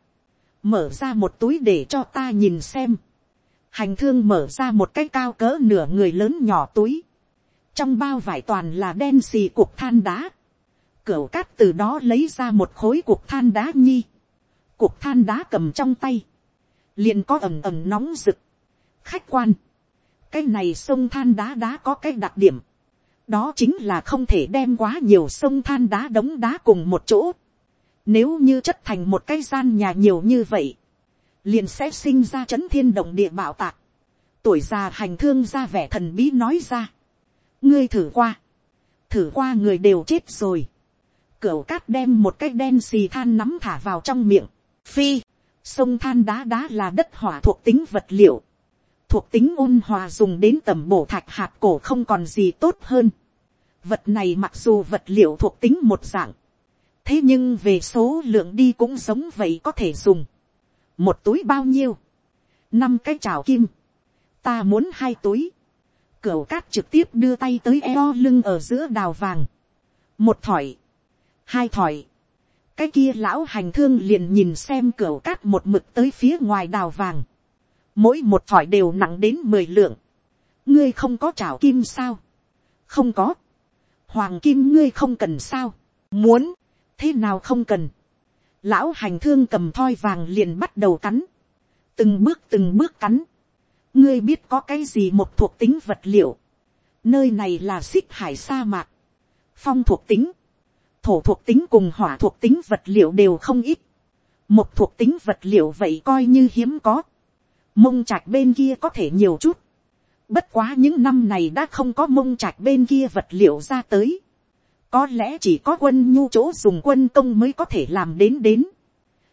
S1: Mở ra một túi để cho ta nhìn xem. Hành thương mở ra một cái cao cỡ nửa người lớn nhỏ túi, trong bao vải toàn là đen xì cục than đá, cửa cát từ đó lấy ra một khối cục than đá nhi, cục than đá cầm trong tay, liền có ẩm ẩm nóng rực, khách quan, cái này sông than đá đá có cái đặc điểm, đó chính là không thể đem quá nhiều sông than đá đống đá cùng một chỗ, nếu như chất thành một cái gian nhà nhiều như vậy, liền sẽ sinh ra chấn thiên động địa bảo tạc. Tuổi già hành thương ra vẻ thần bí nói ra. Ngươi thử qua. Thử qua người đều chết rồi. Cửu cát đem một cái đen xì than nắm thả vào trong miệng. Phi. Sông than đá đá là đất hỏa thuộc tính vật liệu. Thuộc tính ôn hòa dùng đến tầm bổ thạch hạt cổ không còn gì tốt hơn. Vật này mặc dù vật liệu thuộc tính một dạng. Thế nhưng về số lượng đi cũng giống vậy có thể dùng. Một túi bao nhiêu, năm cái trào kim, ta muốn hai túi, cửu cát trực tiếp đưa tay tới eo lưng ở giữa đào vàng, một thỏi, hai thỏi, cái kia lão hành thương liền nhìn xem cửu cát một mực tới phía ngoài đào vàng, mỗi một thỏi đều nặng đến mười lượng, ngươi không có trào kim sao, không có, hoàng kim ngươi không cần sao, muốn, thế nào không cần, lão hành thương cầm thoi vàng liền bắt đầu cắn, từng bước từng bước cắn, ngươi biết có cái gì một thuộc tính vật liệu, nơi này là xích hải sa mạc, phong thuộc tính, thổ thuộc tính cùng hỏa thuộc tính vật liệu đều không ít, một thuộc tính vật liệu vậy coi như hiếm có, mông trạch bên kia có thể nhiều chút, Bất quá những năm này đã không có mông trạch bên kia vật liệu ra tới. Có lẽ chỉ có quân nhu chỗ dùng quân công mới có thể làm đến đến.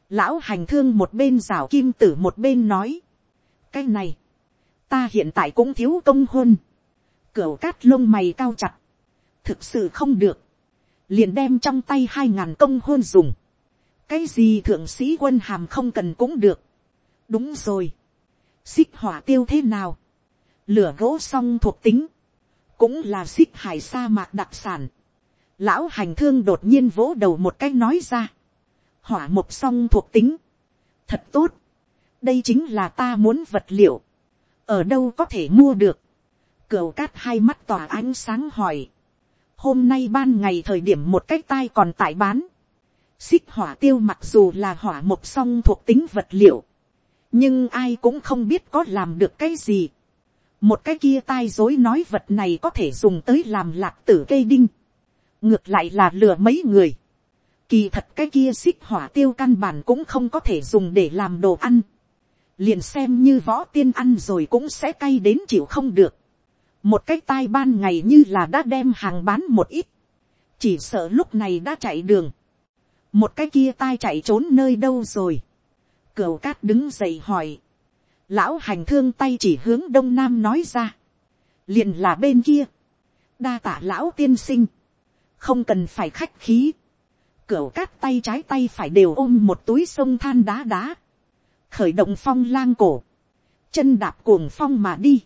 S1: Lão hành thương một bên rào kim tử một bên nói. Cái này, ta hiện tại cũng thiếu công hôn. Cửu cát lông mày cao chặt. Thực sự không được. Liền đem trong tay hai ngàn công hôn dùng. Cái gì thượng sĩ quân hàm không cần cũng được. Đúng rồi. Xích hỏa tiêu thế nào? Lửa gỗ song thuộc tính. Cũng là xích hải sa mạc đặc sản. Lão hành thương đột nhiên vỗ đầu một cái nói ra. Hỏa mộc song thuộc tính. Thật tốt. Đây chính là ta muốn vật liệu. Ở đâu có thể mua được? Cửu cát hai mắt tỏa ánh sáng hỏi. Hôm nay ban ngày thời điểm một cái tai còn tại bán. Xích hỏa tiêu mặc dù là hỏa mộc song thuộc tính vật liệu. Nhưng ai cũng không biết có làm được cái gì. Một cái kia tai dối nói vật này có thể dùng tới làm lạc tử cây đinh. Ngược lại là lừa mấy người. Kỳ thật cái kia xích hỏa tiêu căn bản cũng không có thể dùng để làm đồ ăn. Liền xem như võ tiên ăn rồi cũng sẽ cay đến chịu không được. Một cái tai ban ngày như là đã đem hàng bán một ít. Chỉ sợ lúc này đã chạy đường. Một cái kia tai chạy trốn nơi đâu rồi. Cửu cát đứng dậy hỏi. Lão hành thương tay chỉ hướng đông nam nói ra. Liền là bên kia. Đa tả lão tiên sinh. Không cần phải khách khí Cửu cát tay trái tay phải đều ôm một túi sông than đá đá. Khởi động phong lang cổ. Chân đạp cuồng phong mà đi.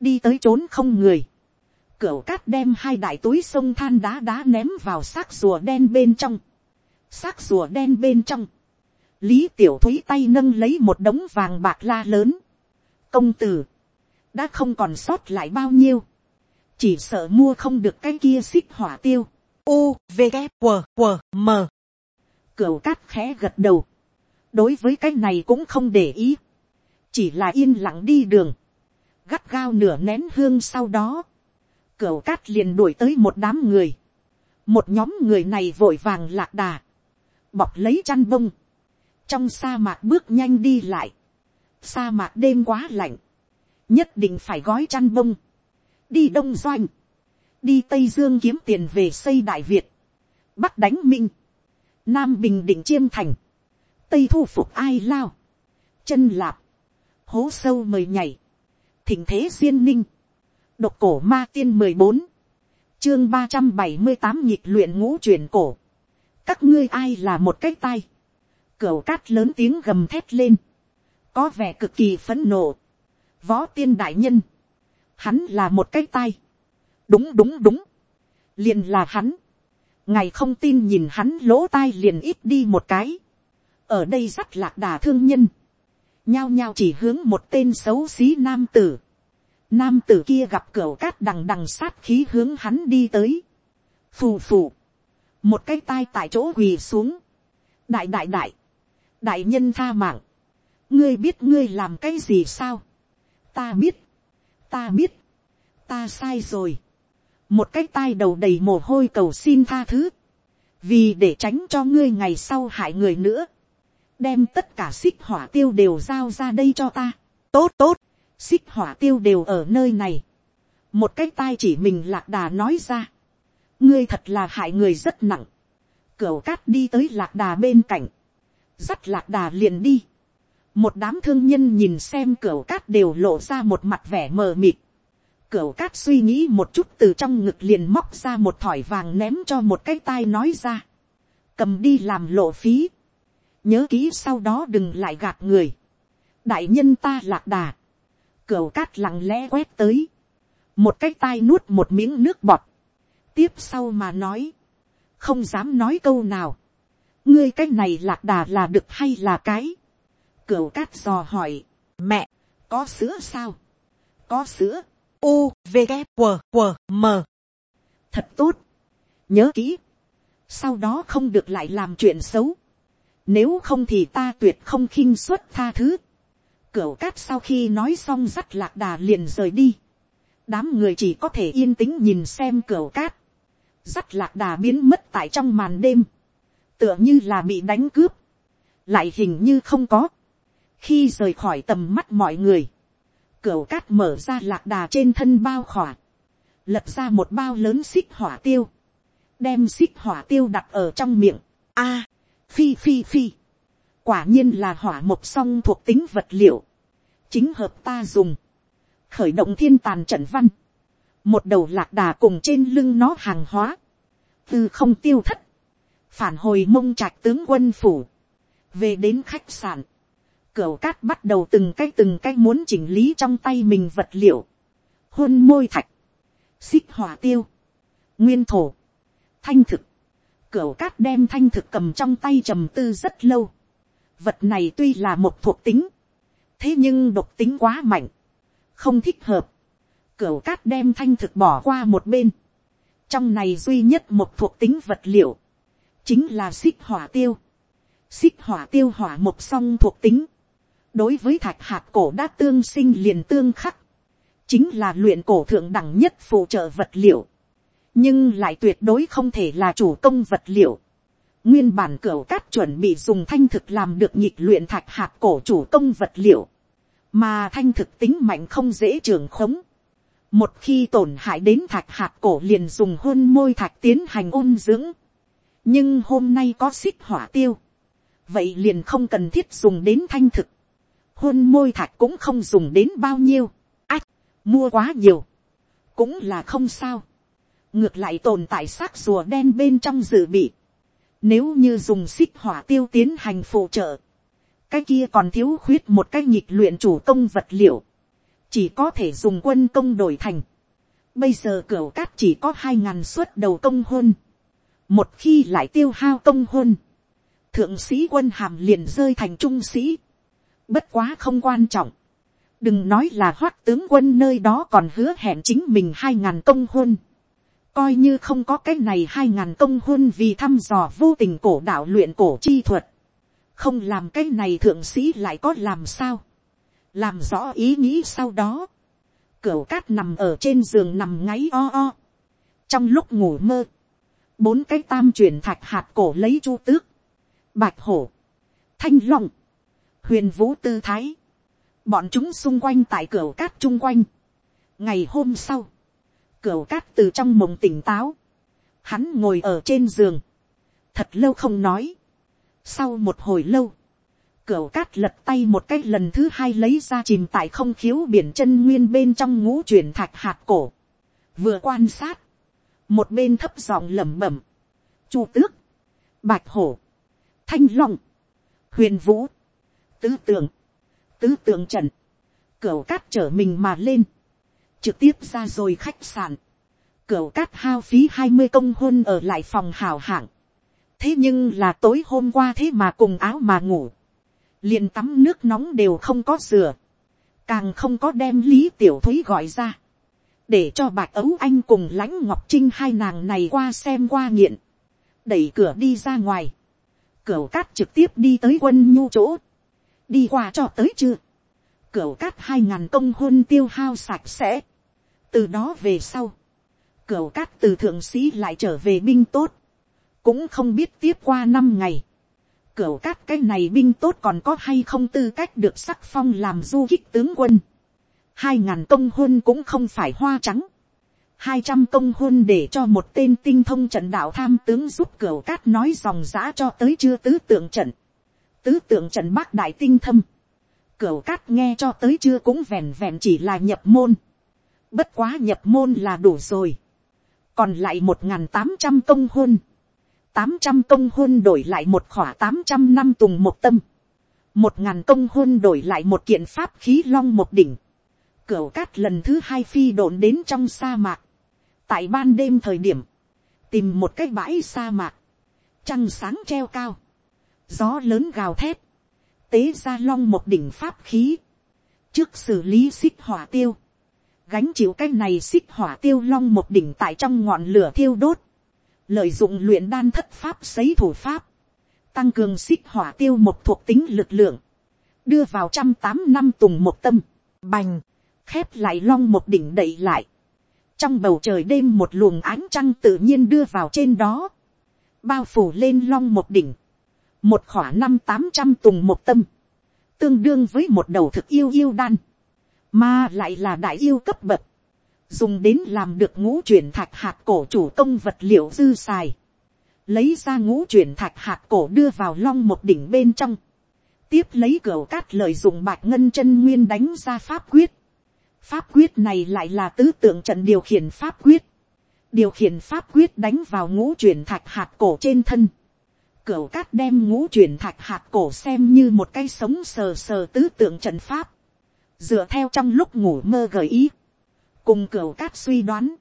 S1: Đi tới trốn không người. cửa cát đem hai đại túi sông than đá đá ném vào xác rùa đen bên trong. Xác rùa đen bên trong. Lý tiểu thúy tay nâng lấy một đống vàng bạc la lớn. Công tử. Đã không còn sót lại bao nhiêu. Chỉ sợ mua không được cái kia xích hỏa tiêu. U, v, g q q m. Cửu cát khẽ gật đầu. Đối với cái này cũng không để ý. Chỉ là yên lặng đi đường. Gắt gao nửa nén hương sau đó. Cửu cát liền đuổi tới một đám người. Một nhóm người này vội vàng lạc đà. Bọc lấy chăn bông trong sa mạc bước nhanh đi lại. Sa mạc đêm quá lạnh. Nhất định phải gói chăn bông. Đi đông doanh. Đi tây dương kiếm tiền về xây đại việt, bắc đánh minh, nam bình định chiêm thành, tây thu phục ai lao, chân lạp, hố sâu mời nhảy, thỉnh thế duyên ninh, độc cổ ma tiên mười bốn, chương ba trăm bảy mươi tám nhịp luyện ngũ truyền cổ, các ngươi ai là một cái tay, cửa cát lớn tiếng gầm thét lên, có vẻ cực kỳ phấn nộ, võ tiên đại nhân, hắn là một cái tay, đúng đúng đúng, liền là hắn, ngài không tin nhìn hắn lỗ tai liền ít đi một cái, ở đây rất lạc đà thương nhân, nhao nhao chỉ hướng một tên xấu xí nam tử, nam tử kia gặp cửa cát đằng đằng sát khí hướng hắn đi tới, phù phù, một cái tai tại chỗ quỳ xuống, đại đại đại, đại nhân tha mạng, ngươi biết ngươi làm cái gì sao, ta biết, ta biết, ta sai rồi, một cái tai đầu đầy mồ hôi cầu xin tha thứ, vì để tránh cho ngươi ngày sau hại người nữa, đem tất cả xích hỏa tiêu đều giao ra đây cho ta, tốt tốt, xích hỏa tiêu đều ở nơi này, một cái tai chỉ mình lạc đà nói ra, ngươi thật là hại người rất nặng, cửa cát đi tới lạc đà bên cạnh, dắt lạc đà liền đi, một đám thương nhân nhìn xem cửa cát đều lộ ra một mặt vẻ mờ mịt, cửa cát suy nghĩ một chút từ trong ngực liền móc ra một thỏi vàng ném cho một cái tai nói ra. Cầm đi làm lộ phí. Nhớ kỹ sau đó đừng lại gạt người. Đại nhân ta lạc đà. cửa cát lặng lẽ quét tới. Một cái tai nuốt một miếng nước bọt. Tiếp sau mà nói. Không dám nói câu nào. Ngươi cái này lạc đà là được hay là cái? Cửu cát dò hỏi. Mẹ, có sữa sao? Có sữa. U v g q q m. Thật tốt. Nhớ kỹ. Sau đó không được lại làm chuyện xấu. Nếu không thì ta tuyệt không khinh suất tha thứ. Cửu cát sau khi nói xong dắt lạc đà liền rời đi. Đám người chỉ có thể yên tĩnh nhìn xem cửu cát. Dắt lạc đà biến mất tại trong màn đêm tựa như là bị đánh cướp lại hình như không có khi rời khỏi tầm mắt mọi người, cửa cát mở ra lạc đà trên thân bao khỏa. lập ra một bao lớn xích hỏa tiêu. Đem xích hỏa tiêu đặt ở trong miệng. a, phi phi phi. Quả nhiên là hỏa mộc song thuộc tính vật liệu. Chính hợp ta dùng. Khởi động thiên tàn trận văn. Một đầu lạc đà cùng trên lưng nó hàng hóa. Từ không tiêu thất. Phản hồi mông trạch tướng quân phủ. Về đến khách sạn cửa cát bắt đầu từng cái từng cái muốn chỉnh lý trong tay mình vật liệu. Hôn môi thạch. Xích hỏa tiêu. Nguyên thổ. Thanh thực. cửa cát đem thanh thực cầm trong tay trầm tư rất lâu. Vật này tuy là một thuộc tính. Thế nhưng độc tính quá mạnh. Không thích hợp. cửa cát đem thanh thực bỏ qua một bên. Trong này duy nhất một thuộc tính vật liệu. Chính là xích hỏa tiêu. Xích hỏa tiêu hỏa một song thuộc tính đối với thạch hạt cổ đã tương sinh liền tương khắc, chính là luyện cổ thượng đẳng nhất phụ trợ vật liệu, nhưng lại tuyệt đối không thể là chủ công vật liệu. Nguyên bản cửa cát chuẩn bị dùng thanh thực làm được nhịp luyện thạch hạt cổ chủ công vật liệu, mà thanh thực tính mạnh không dễ trường khống. Một khi tổn hại đến thạch hạt cổ liền dùng hôn môi thạch tiến hành ôn dưỡng. Nhưng hôm nay có xích hỏa tiêu. Vậy liền không cần thiết dùng đến thanh thực. Hôn môi thạch cũng không dùng đến bao nhiêu, ách, mua quá nhiều, cũng là không sao, ngược lại tồn tại xác rùa đen bên trong dự bị, nếu như dùng xích hỏa tiêu tiến hành phụ trợ, cái kia còn thiếu khuyết một cái nhịp luyện chủ công vật liệu, chỉ có thể dùng quân công đổi thành. Bây giờ cửa cát chỉ có hai ngàn suất đầu công hôn, một khi lại tiêu hao công hôn, thượng sĩ quân hàm liền rơi thành trung sĩ, Bất quá không quan trọng. Đừng nói là hoát tướng quân nơi đó còn hứa hẹn chính mình hai ngàn công hôn. Coi như không có cái này hai ngàn công hôn vì thăm dò vô tình cổ đạo luyện cổ chi thuật. Không làm cái này thượng sĩ lại có làm sao. Làm rõ ý nghĩ sau đó. Cửu cát nằm ở trên giường nằm ngáy o o. Trong lúc ngủ mơ. Bốn cái tam chuyển thạch hạt cổ lấy chu tước. Bạch hổ. Thanh long huyền vũ tư thái, bọn chúng xung quanh tại cửa cát chung quanh. ngày hôm sau, cửa cát từ trong mộng tỉnh táo, hắn ngồi ở trên giường, thật lâu không nói. sau một hồi lâu, cửa cát lật tay một cái lần thứ hai lấy ra chìm tại không khiếu biển chân nguyên bên trong ngũ chuyển thạch hạt cổ, vừa quan sát, một bên thấp giọng lẩm bẩm, chu tước, bạch hổ, thanh long, huyền vũ, tứ tượng, tứ tượng trận, cửa cát trở mình mà lên, trực tiếp ra rồi khách sạn, cửa cát hao phí hai mươi công hôn ở lại phòng hào hạng, thế nhưng là tối hôm qua thế mà cùng áo mà ngủ, liền tắm nước nóng đều không có dừa, càng không có đem lý tiểu thúy gọi ra, để cho bạch ấu anh cùng lãnh ngọc trinh hai nàng này qua xem qua nghiện, đẩy cửa đi ra ngoài, cửa cát trực tiếp đi tới quân nhu chỗ, đi qua cho tới chưa, cửa cát hai ngàn công hôn tiêu hao sạch sẽ, từ đó về sau, cửa cát từ thượng sĩ lại trở về binh tốt, cũng không biết tiếp qua năm ngày, cửa cát cái này binh tốt còn có hay không tư cách được sắc phong làm du kích tướng quân, hai ngàn công hôn cũng không phải hoa trắng, hai trăm công hôn để cho một tên tinh thông trận đạo tham tướng giúp cửa cát nói dòng giã cho tới chưa tứ tượng trận. Tứ tượng trận bác đại tinh thâm, Cửa cát nghe cho tới chưa cũng vẹn vẹn chỉ là nhập môn, bất quá nhập môn là đủ rồi, còn lại một ngàn tám trăm công hôn, tám trăm công hôn đổi lại một khỏa tám trăm năm tùng một tâm, một ngàn công hôn đổi lại một kiện pháp khí long một đỉnh, cửu cát lần thứ hai phi đồn đến trong sa mạc, tại ban đêm thời điểm, tìm một cái bãi sa mạc, trăng sáng treo cao, gió lớn gào thét, tế ra long một đỉnh pháp khí, trước xử lý xích hỏa tiêu, gánh chịu cái này xích hỏa tiêu long một đỉnh tại trong ngọn lửa thiêu đốt, lợi dụng luyện đan thất pháp sấy thủ pháp, tăng cường xích hỏa tiêu một thuộc tính lực lượng, đưa vào trăm tám năm tùng một tâm, bành, khép lại long một đỉnh đậy lại, trong bầu trời đêm một luồng ánh trăng tự nhiên đưa vào trên đó, bao phủ lên long một đỉnh, một khỏa năm tám trăm tùng một tâm, tương đương với một đầu thực yêu yêu đan, mà lại là đại yêu cấp bậc, dùng đến làm được ngũ chuyển thạch hạt cổ chủ công vật liệu dư xài, lấy ra ngũ chuyển thạch hạt cổ đưa vào long một đỉnh bên trong, tiếp lấy cửa cát lợi dụng bạch ngân chân nguyên đánh ra pháp quyết, pháp quyết này lại là tứ tượng trận điều khiển pháp quyết, điều khiển pháp quyết đánh vào ngũ chuyển thạch hạt cổ trên thân, Cửu cát đem ngũ chuyển thạch hạt cổ xem như một cái sống sờ sờ tứ tượng trận pháp, dựa theo trong lúc ngủ mơ gợi ý, cùng cửu cát suy đoán,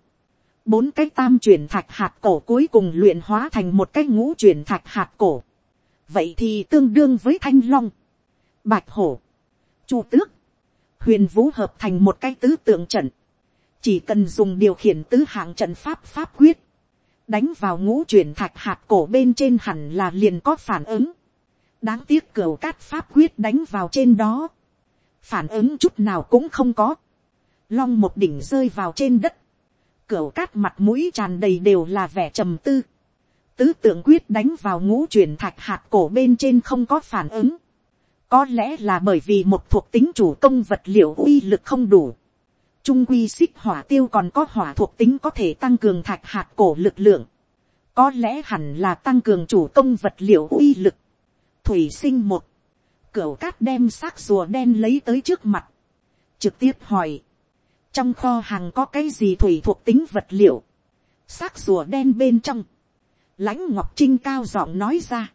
S1: bốn cái tam chuyển thạch hạt cổ cuối cùng luyện hóa thành một cái ngũ chuyển thạch hạt cổ, vậy thì tương đương với thanh long, bạch hổ, chu tước, huyền vũ hợp thành một cái tứ tượng trận, chỉ cần dùng điều khiển tứ hạng trận pháp pháp quyết, đánh vào ngũ chuyển thạch hạt cổ bên trên hẳn là liền có phản ứng. đáng tiếc cửa cát pháp quyết đánh vào trên đó. phản ứng chút nào cũng không có. long một đỉnh rơi vào trên đất. cửa cát mặt mũi tràn đầy đều là vẻ trầm tư. tứ tượng quyết đánh vào ngũ chuyển thạch hạt cổ bên trên không có phản ứng có lẽ là bởi vì một thuộc tính chủ công vật liệu uy lực không đủ trung quy xích hỏa tiêu còn có hỏa thuộc tính có thể tăng cường thạch hạt cổ lực lượng. Có lẽ hẳn là tăng cường chủ công vật liệu uy lực. Thủy sinh một. Cửu cát đem xác rùa đen lấy tới trước mặt. Trực tiếp hỏi. Trong kho hàng có cái gì thủy thuộc tính vật liệu. Xác rùa đen bên trong. Lãnh Ngọc Trinh cao giọng nói ra.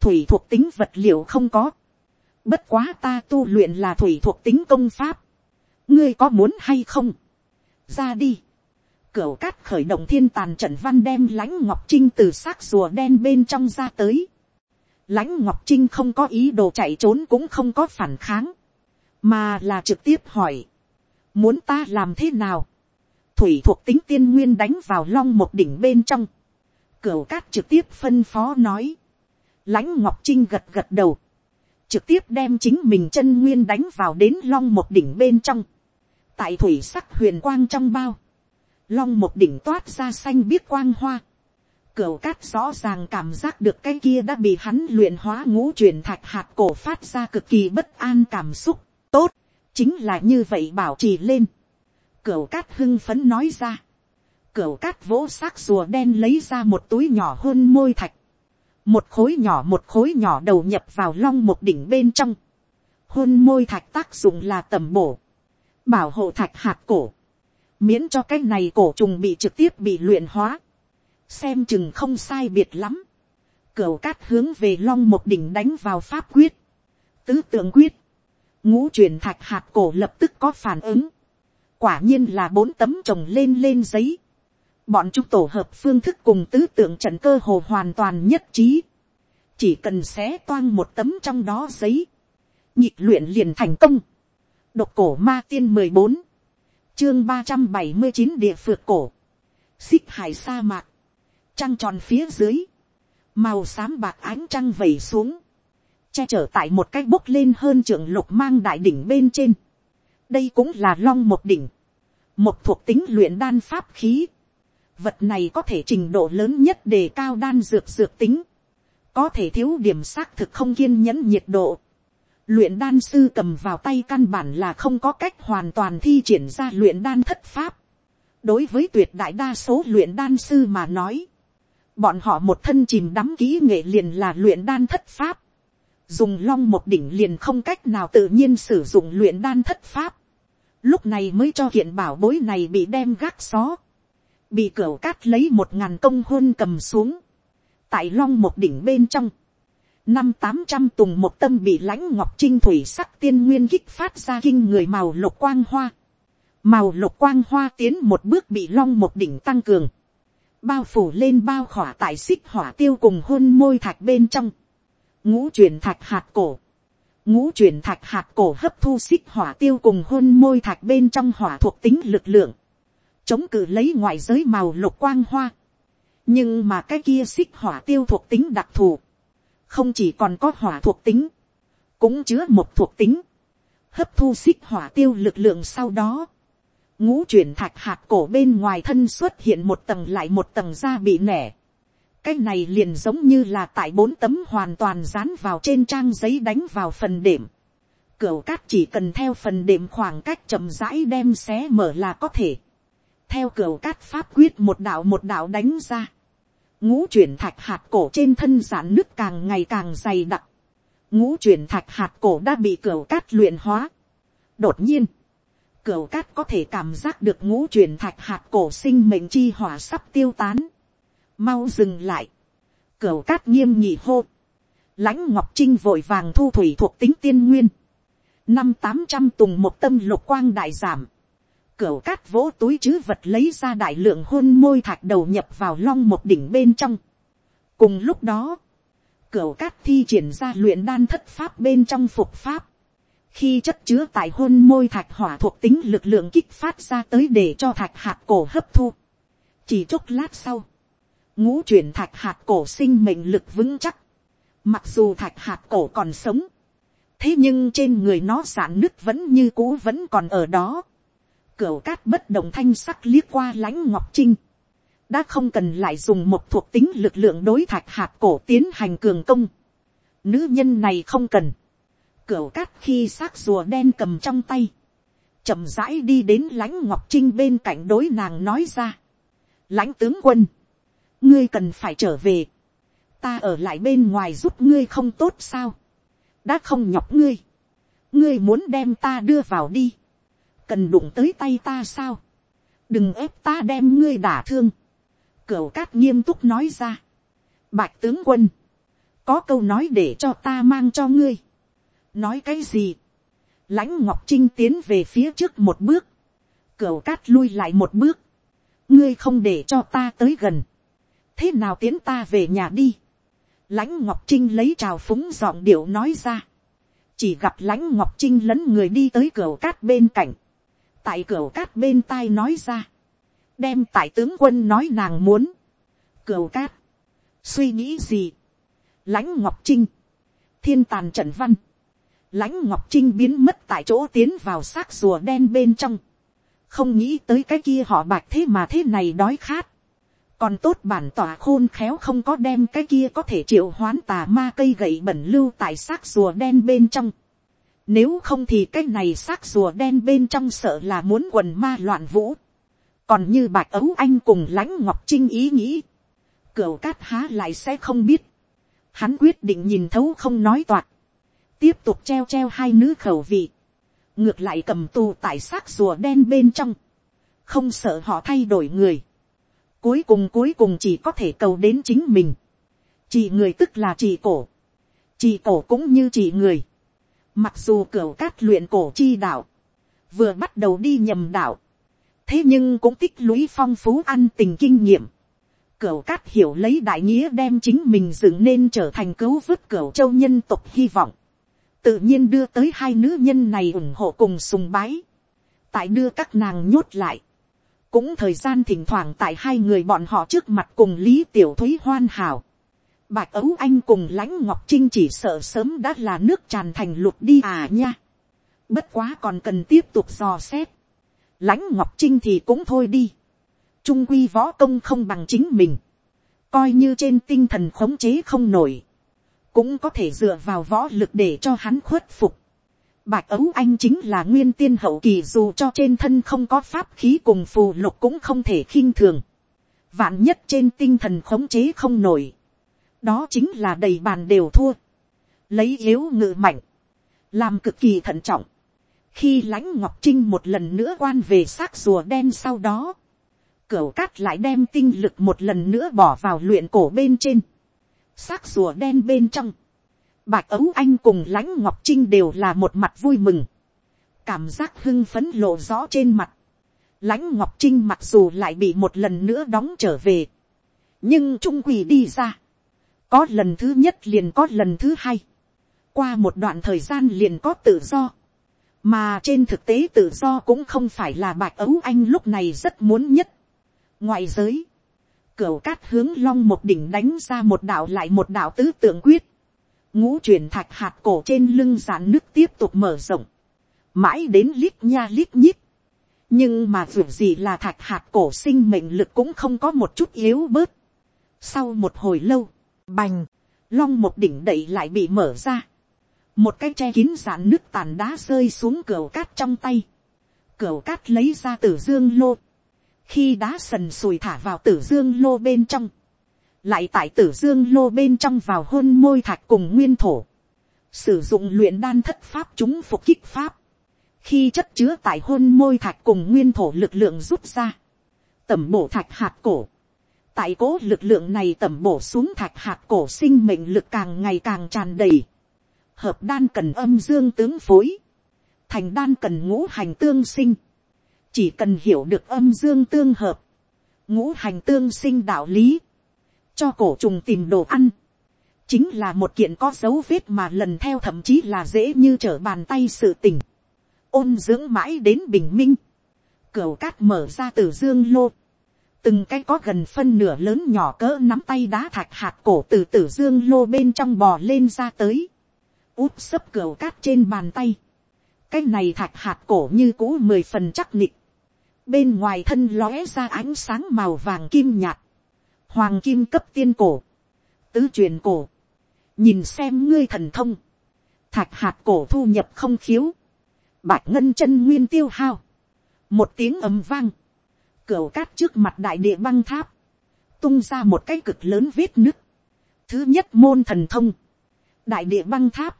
S1: Thủy thuộc tính vật liệu không có. Bất quá ta tu luyện là thủy thuộc tính công pháp. Ngươi có muốn hay không, ra đi, cửu cát khởi động thiên tàn trận văn đem lãnh ngọc trinh từ xác rùa đen bên trong ra tới, lãnh ngọc trinh không có ý đồ chạy trốn cũng không có phản kháng, mà là trực tiếp hỏi, muốn ta làm thế nào, thủy thuộc tính tiên nguyên đánh vào long một đỉnh bên trong, cửu cát trực tiếp phân phó nói, lãnh ngọc trinh gật gật đầu, trực tiếp đem chính mình chân nguyên đánh vào đến long một đỉnh bên trong, tại thủy sắc huyền quang trong bao, long một đỉnh toát ra xanh biết quang hoa, cửa cát rõ ràng cảm giác được cái kia đã bị hắn luyện hóa ngũ truyền thạch hạt cổ phát ra cực kỳ bất an cảm xúc, tốt, chính là như vậy bảo trì lên. cửa cát hưng phấn nói ra, cửa cát vỗ xác rùa đen lấy ra một túi nhỏ hơn môi thạch, một khối nhỏ một khối nhỏ đầu nhập vào long một đỉnh bên trong, hôn môi thạch tác dụng là tầm bổ, bảo hộ thạch hạt cổ, miễn cho cái này cổ trùng bị trực tiếp bị luyện hóa, xem chừng không sai biệt lắm, cửu cát hướng về long một đỉnh đánh vào pháp quyết, tứ tượng quyết, ngũ truyền thạch hạt cổ lập tức có phản ứng, quả nhiên là bốn tấm trồng lên lên giấy, bọn chúng tổ hợp phương thức cùng tứ tượng trận cơ hồ hoàn toàn nhất trí, chỉ cần xé toang một tấm trong đó giấy, nhịp luyện liền thành công, độc cổ ma tiên mười bốn. Chương ba trăm bảy mươi chín địa phược cổ. Xích hải sa mạc. Trăng tròn phía dưới. Màu xám bạc ánh trăng vẩy xuống. Che chở tại một cái bốc lên hơn trưởng lục mang đại đỉnh bên trên. Đây cũng là long một đỉnh. Một thuộc tính luyện đan pháp khí vật này có thể trình độ lớn nhất để cao đan dược dược tính có thể thiếu điểm xác thực không kiên nhẫn nhiệt độ luyện đan sư cầm vào tay căn bản là không có cách hoàn toàn thi triển ra luyện đan thất pháp. đối với tuyệt đại đa số luyện đan sư mà nói, bọn họ một thân chìm đắm kỹ nghệ liền là luyện đan thất pháp. dùng long một đỉnh liền không cách nào tự nhiên sử dụng luyện đan thất pháp. lúc này mới cho hiện bảo bối này bị đem gác xó bị cửa cát lấy một ngàn công hôn cầm xuống. tại long một đỉnh bên trong năm tám trăm tùng một tâm bị lãnh ngọc trinh thủy sắc tiên nguyên kích phát ra kinh người màu lục quang hoa. Màu lục quang hoa tiến một bước bị long một đỉnh tăng cường. Bao phủ lên bao khỏa tại xích hỏa tiêu cùng hôn môi thạch bên trong. Ngũ chuyển thạch hạt cổ. Ngũ chuyển thạch hạt cổ hấp thu xích hỏa tiêu cùng hôn môi thạch bên trong hỏa thuộc tính lực lượng. Chống cự lấy ngoại giới màu lục quang hoa. Nhưng mà cái kia xích hỏa tiêu thuộc tính đặc thù không chỉ còn có hỏa thuộc tính, cũng chứa một thuộc tính, hấp thu xích hỏa tiêu lực lượng sau đó, ngũ chuyển thạch hạt cổ bên ngoài thân xuất hiện một tầng lại một tầng da bị nẻ. cái này liền giống như là tại bốn tấm hoàn toàn dán vào trên trang giấy đánh vào phần đệm. Cửu cát chỉ cần theo phần đệm khoảng cách chậm rãi đem xé mở là có thể. Theo cửa cát pháp quyết một đạo một đạo đánh ra. Ngũ chuyển thạch hạt cổ trên thân giản nước càng ngày càng dày đặc. Ngũ chuyển thạch hạt cổ đã bị cửa cát luyện hóa. Đột nhiên. cửa cát có thể cảm giác được ngũ chuyển thạch hạt cổ sinh mệnh chi hỏa sắp tiêu tán. Mau dừng lại. cửa cát nghiêm nhị hô. Lãnh Ngọc Trinh vội vàng thu thủy thuộc tính tiên nguyên năm tám trăm tùng một tâm lục quang đại giảm, Cửu cát vỗ túi chứ vật lấy ra đại lượng hôn môi thạch đầu nhập vào long một đỉnh bên trong. cùng lúc đó, cửu cát thi triển ra luyện đan thất pháp bên trong phục pháp, khi chất chứa tại hôn môi thạch hỏa thuộc tính lực lượng kích phát ra tới để cho thạch hạt cổ hấp thu. chỉ chốc lát sau, ngũ chuyển thạch hạt cổ sinh mệnh lực vững chắc, mặc dù thạch hạt cổ còn sống, thế nhưng trên người nó sản nứt vẫn như cũ vẫn còn ở đó. Cửu cát bất động thanh sắc liếc qua lãnh ngọc trinh. đã không cần lại dùng một thuộc tính lực lượng đối thạch hạt cổ tiến hành cường công. nữ nhân này không cần. Cửu cát khi xác rùa đen cầm trong tay. chậm rãi đi đến lãnh ngọc trinh bên cạnh đối nàng nói ra. lãnh tướng quân. ngươi cần phải trở về. ta ở lại bên ngoài giúp ngươi không tốt sao đã không nhọc ngươi, ngươi muốn đem ta đưa vào đi, cần đụng tới tay ta sao, đừng ép ta đem ngươi đả thương, cửu cát nghiêm túc nói ra, bạch tướng quân, có câu nói để cho ta mang cho ngươi, nói cái gì, lãnh ngọc trinh tiến về phía trước một bước, cửu cát lui lại một bước, ngươi không để cho ta tới gần, thế nào tiến ta về nhà đi, lãnh ngọc trinh lấy trào phúng giọng điệu nói ra. chỉ gặp lãnh ngọc trinh lấn người đi tới cửa cát bên cạnh tại cửa cát bên tai nói ra. đem tại tướng quân nói nàng muốn. cửa cát. suy nghĩ gì. lãnh ngọc trinh. thiên tàn trận văn. lãnh ngọc trinh biến mất tại chỗ tiến vào xác rùa đen bên trong. không nghĩ tới cái kia họ bạc thế mà thế này đói khát còn tốt bản tỏa khôn khéo không có đem cái kia có thể triệu hoán tà ma cây gậy bẩn lưu tại xác rùa đen bên trong. Nếu không thì cái này xác rùa đen bên trong sợ là muốn quần ma loạn vũ. Còn như bạch ấu anh cùng lãnh ngọc trinh ý nghĩ. Cửu cát há lại sẽ không biết. Hắn quyết định nhìn thấu không nói toạc. Tiếp tục treo treo hai nữ khẩu vị. Ngược lại cầm tù tại xác rùa đen bên trong. Không sợ họ thay đổi người Cuối cùng cuối cùng chỉ có thể cầu đến chính mình. Chỉ người tức là chỉ cổ. Chỉ cổ cũng như chỉ người. Mặc dù cửa cát luyện cổ chi đạo. Vừa bắt đầu đi nhầm đạo. Thế nhưng cũng tích lũy phong phú ăn tình kinh nghiệm. Cửu cát hiểu lấy đại nghĩa đem chính mình dựng nên trở thành cứu vớt cửu châu nhân tộc hy vọng. Tự nhiên đưa tới hai nữ nhân này ủng hộ cùng sùng bái. Tại đưa các nàng nhốt lại cũng thời gian thỉnh thoảng tại hai người bọn họ trước mặt cùng lý tiểu thúy hoan hảo bạch ấu anh cùng lãnh ngọc trinh chỉ sợ sớm đã là nước tràn thành lục đi à nha. bất quá còn cần tiếp tục dò xét. lãnh ngọc trinh thì cũng thôi đi. trung quy võ công không bằng chính mình. coi như trên tinh thần khống chế không nổi. cũng có thể dựa vào võ lực để cho hắn khuất phục Bạch ấu anh chính là nguyên tiên hậu kỳ dù cho trên thân không có pháp khí cùng phù lục cũng không thể khinh thường. Vạn nhất trên tinh thần khống chế không nổi. Đó chính là đầy bàn đều thua. Lấy yếu ngự mạnh. Làm cực kỳ thận trọng. Khi lãnh ngọc trinh một lần nữa quan về xác rùa đen sau đó. Cửu cát lại đem tinh lực một lần nữa bỏ vào luyện cổ bên trên. Xác rùa đen bên trong Bạch ấu anh cùng lãnh ngọc trinh đều là một mặt vui mừng. Cảm giác hưng phấn lộ rõ trên mặt. Lãnh ngọc trinh mặc dù lại bị một lần nữa đóng trở về. Nhưng trung quỳ đi ra. Có lần thứ nhất liền có lần thứ hai. Qua một đoạn thời gian liền có tự do. Mà trên thực tế tự do cũng không phải là bạch ấu anh lúc này rất muốn nhất. Ngoại giới. cửa cát hướng long một đỉnh đánh ra một đạo lại một đạo tứ tượng quyết ngũ truyền thạch hạt cổ trên lưng giàn nước tiếp tục mở rộng, mãi đến lít nha lít nhít. nhưng mà dù gì là thạch hạt cổ sinh mệnh lực cũng không có một chút yếu bớt. sau một hồi lâu, bành, long một đỉnh đậy lại bị mở ra. một cái che kín dạn nước tàn đá rơi xuống cửa cát trong tay, cửa cát lấy ra tử dương lô, khi đá sần sùi thả vào tử dương lô bên trong, lại tại tử dương lô bên trong vào hôn môi thạch cùng nguyên thổ, sử dụng luyện đan thất pháp chúng phục kích pháp, khi chất chứa tại hôn môi thạch cùng nguyên thổ lực lượng rút ra, tẩm bổ thạch hạt cổ, tại cố lực lượng này tẩm bổ xuống thạch hạt cổ sinh mệnh lực càng ngày càng tràn đầy, hợp đan cần âm dương tướng phối, thành đan cần ngũ hành tương sinh, chỉ cần hiểu được âm dương tương hợp, ngũ hành tương sinh đạo lý, cho cổ trùng tìm đồ ăn, chính là một kiện có dấu vết mà lần theo thậm chí là dễ như trở bàn tay sự tình, ôn dưỡng mãi đến bình minh, Cửu cát mở ra từ dương lô, từng cái có gần phân nửa lớn nhỏ cỡ nắm tay đá thạch hạt cổ từ tử dương lô bên trong bò lên ra tới, úp sấp cửa cát trên bàn tay, cái này thạch hạt cổ như cũ mười phần chắc nịch, bên ngoài thân lóe ra ánh sáng màu vàng kim nhạt, hoàng kim cấp tiên cổ, tứ truyền cổ, nhìn xem ngươi thần thông, thạch hạt cổ thu nhập không khiếu, bạch ngân chân nguyên tiêu hao, một tiếng ầm vang, cửa cát trước mặt đại địa băng tháp, tung ra một cái cực lớn vết nứt, thứ nhất môn thần thông, đại địa băng tháp,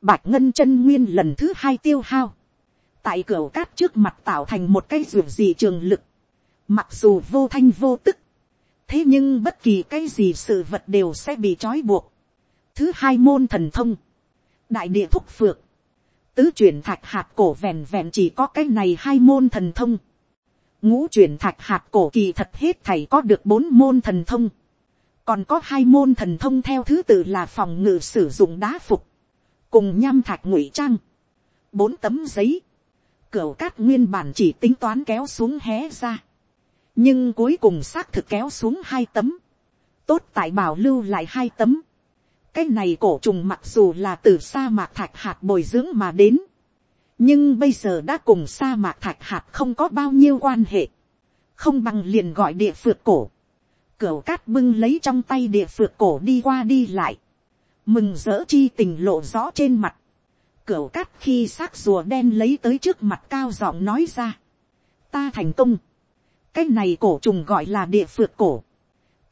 S1: bạch ngân chân nguyên lần thứ hai tiêu hao, tại cửa cát trước mặt tạo thành một cái ruột gì trường lực, mặc dù vô thanh vô tức, thế nhưng bất kỳ cái gì sự vật đều sẽ bị trói buộc. thứ hai môn thần thông, đại địa thúc phược, tứ chuyển thạch hạt cổ vẹn vẹn chỉ có cái này hai môn thần thông, ngũ chuyển thạch hạt cổ kỳ thật hết thầy có được bốn môn thần thông, còn có hai môn thần thông theo thứ tự là phòng ngự sử dụng đá phục, cùng nham thạch ngụy trang, bốn tấm giấy, cửa cát nguyên bản chỉ tính toán kéo xuống hé ra, nhưng cuối cùng xác thực kéo xuống hai tấm, tốt tại bảo lưu lại hai tấm, cái này cổ trùng mặc dù là từ sa mạc thạch hạt bồi dưỡng mà đến, nhưng bây giờ đã cùng sa mạc thạch hạt không có bao nhiêu quan hệ, không bằng liền gọi địa phượt cổ, cửa cát bưng lấy trong tay địa phượt cổ đi qua đi lại, mừng rỡ chi tình lộ rõ trên mặt, cửa cát khi xác rùa đen lấy tới trước mặt cao giọng nói ra, ta thành công, cái này cổ trùng gọi là địa phượt cổ,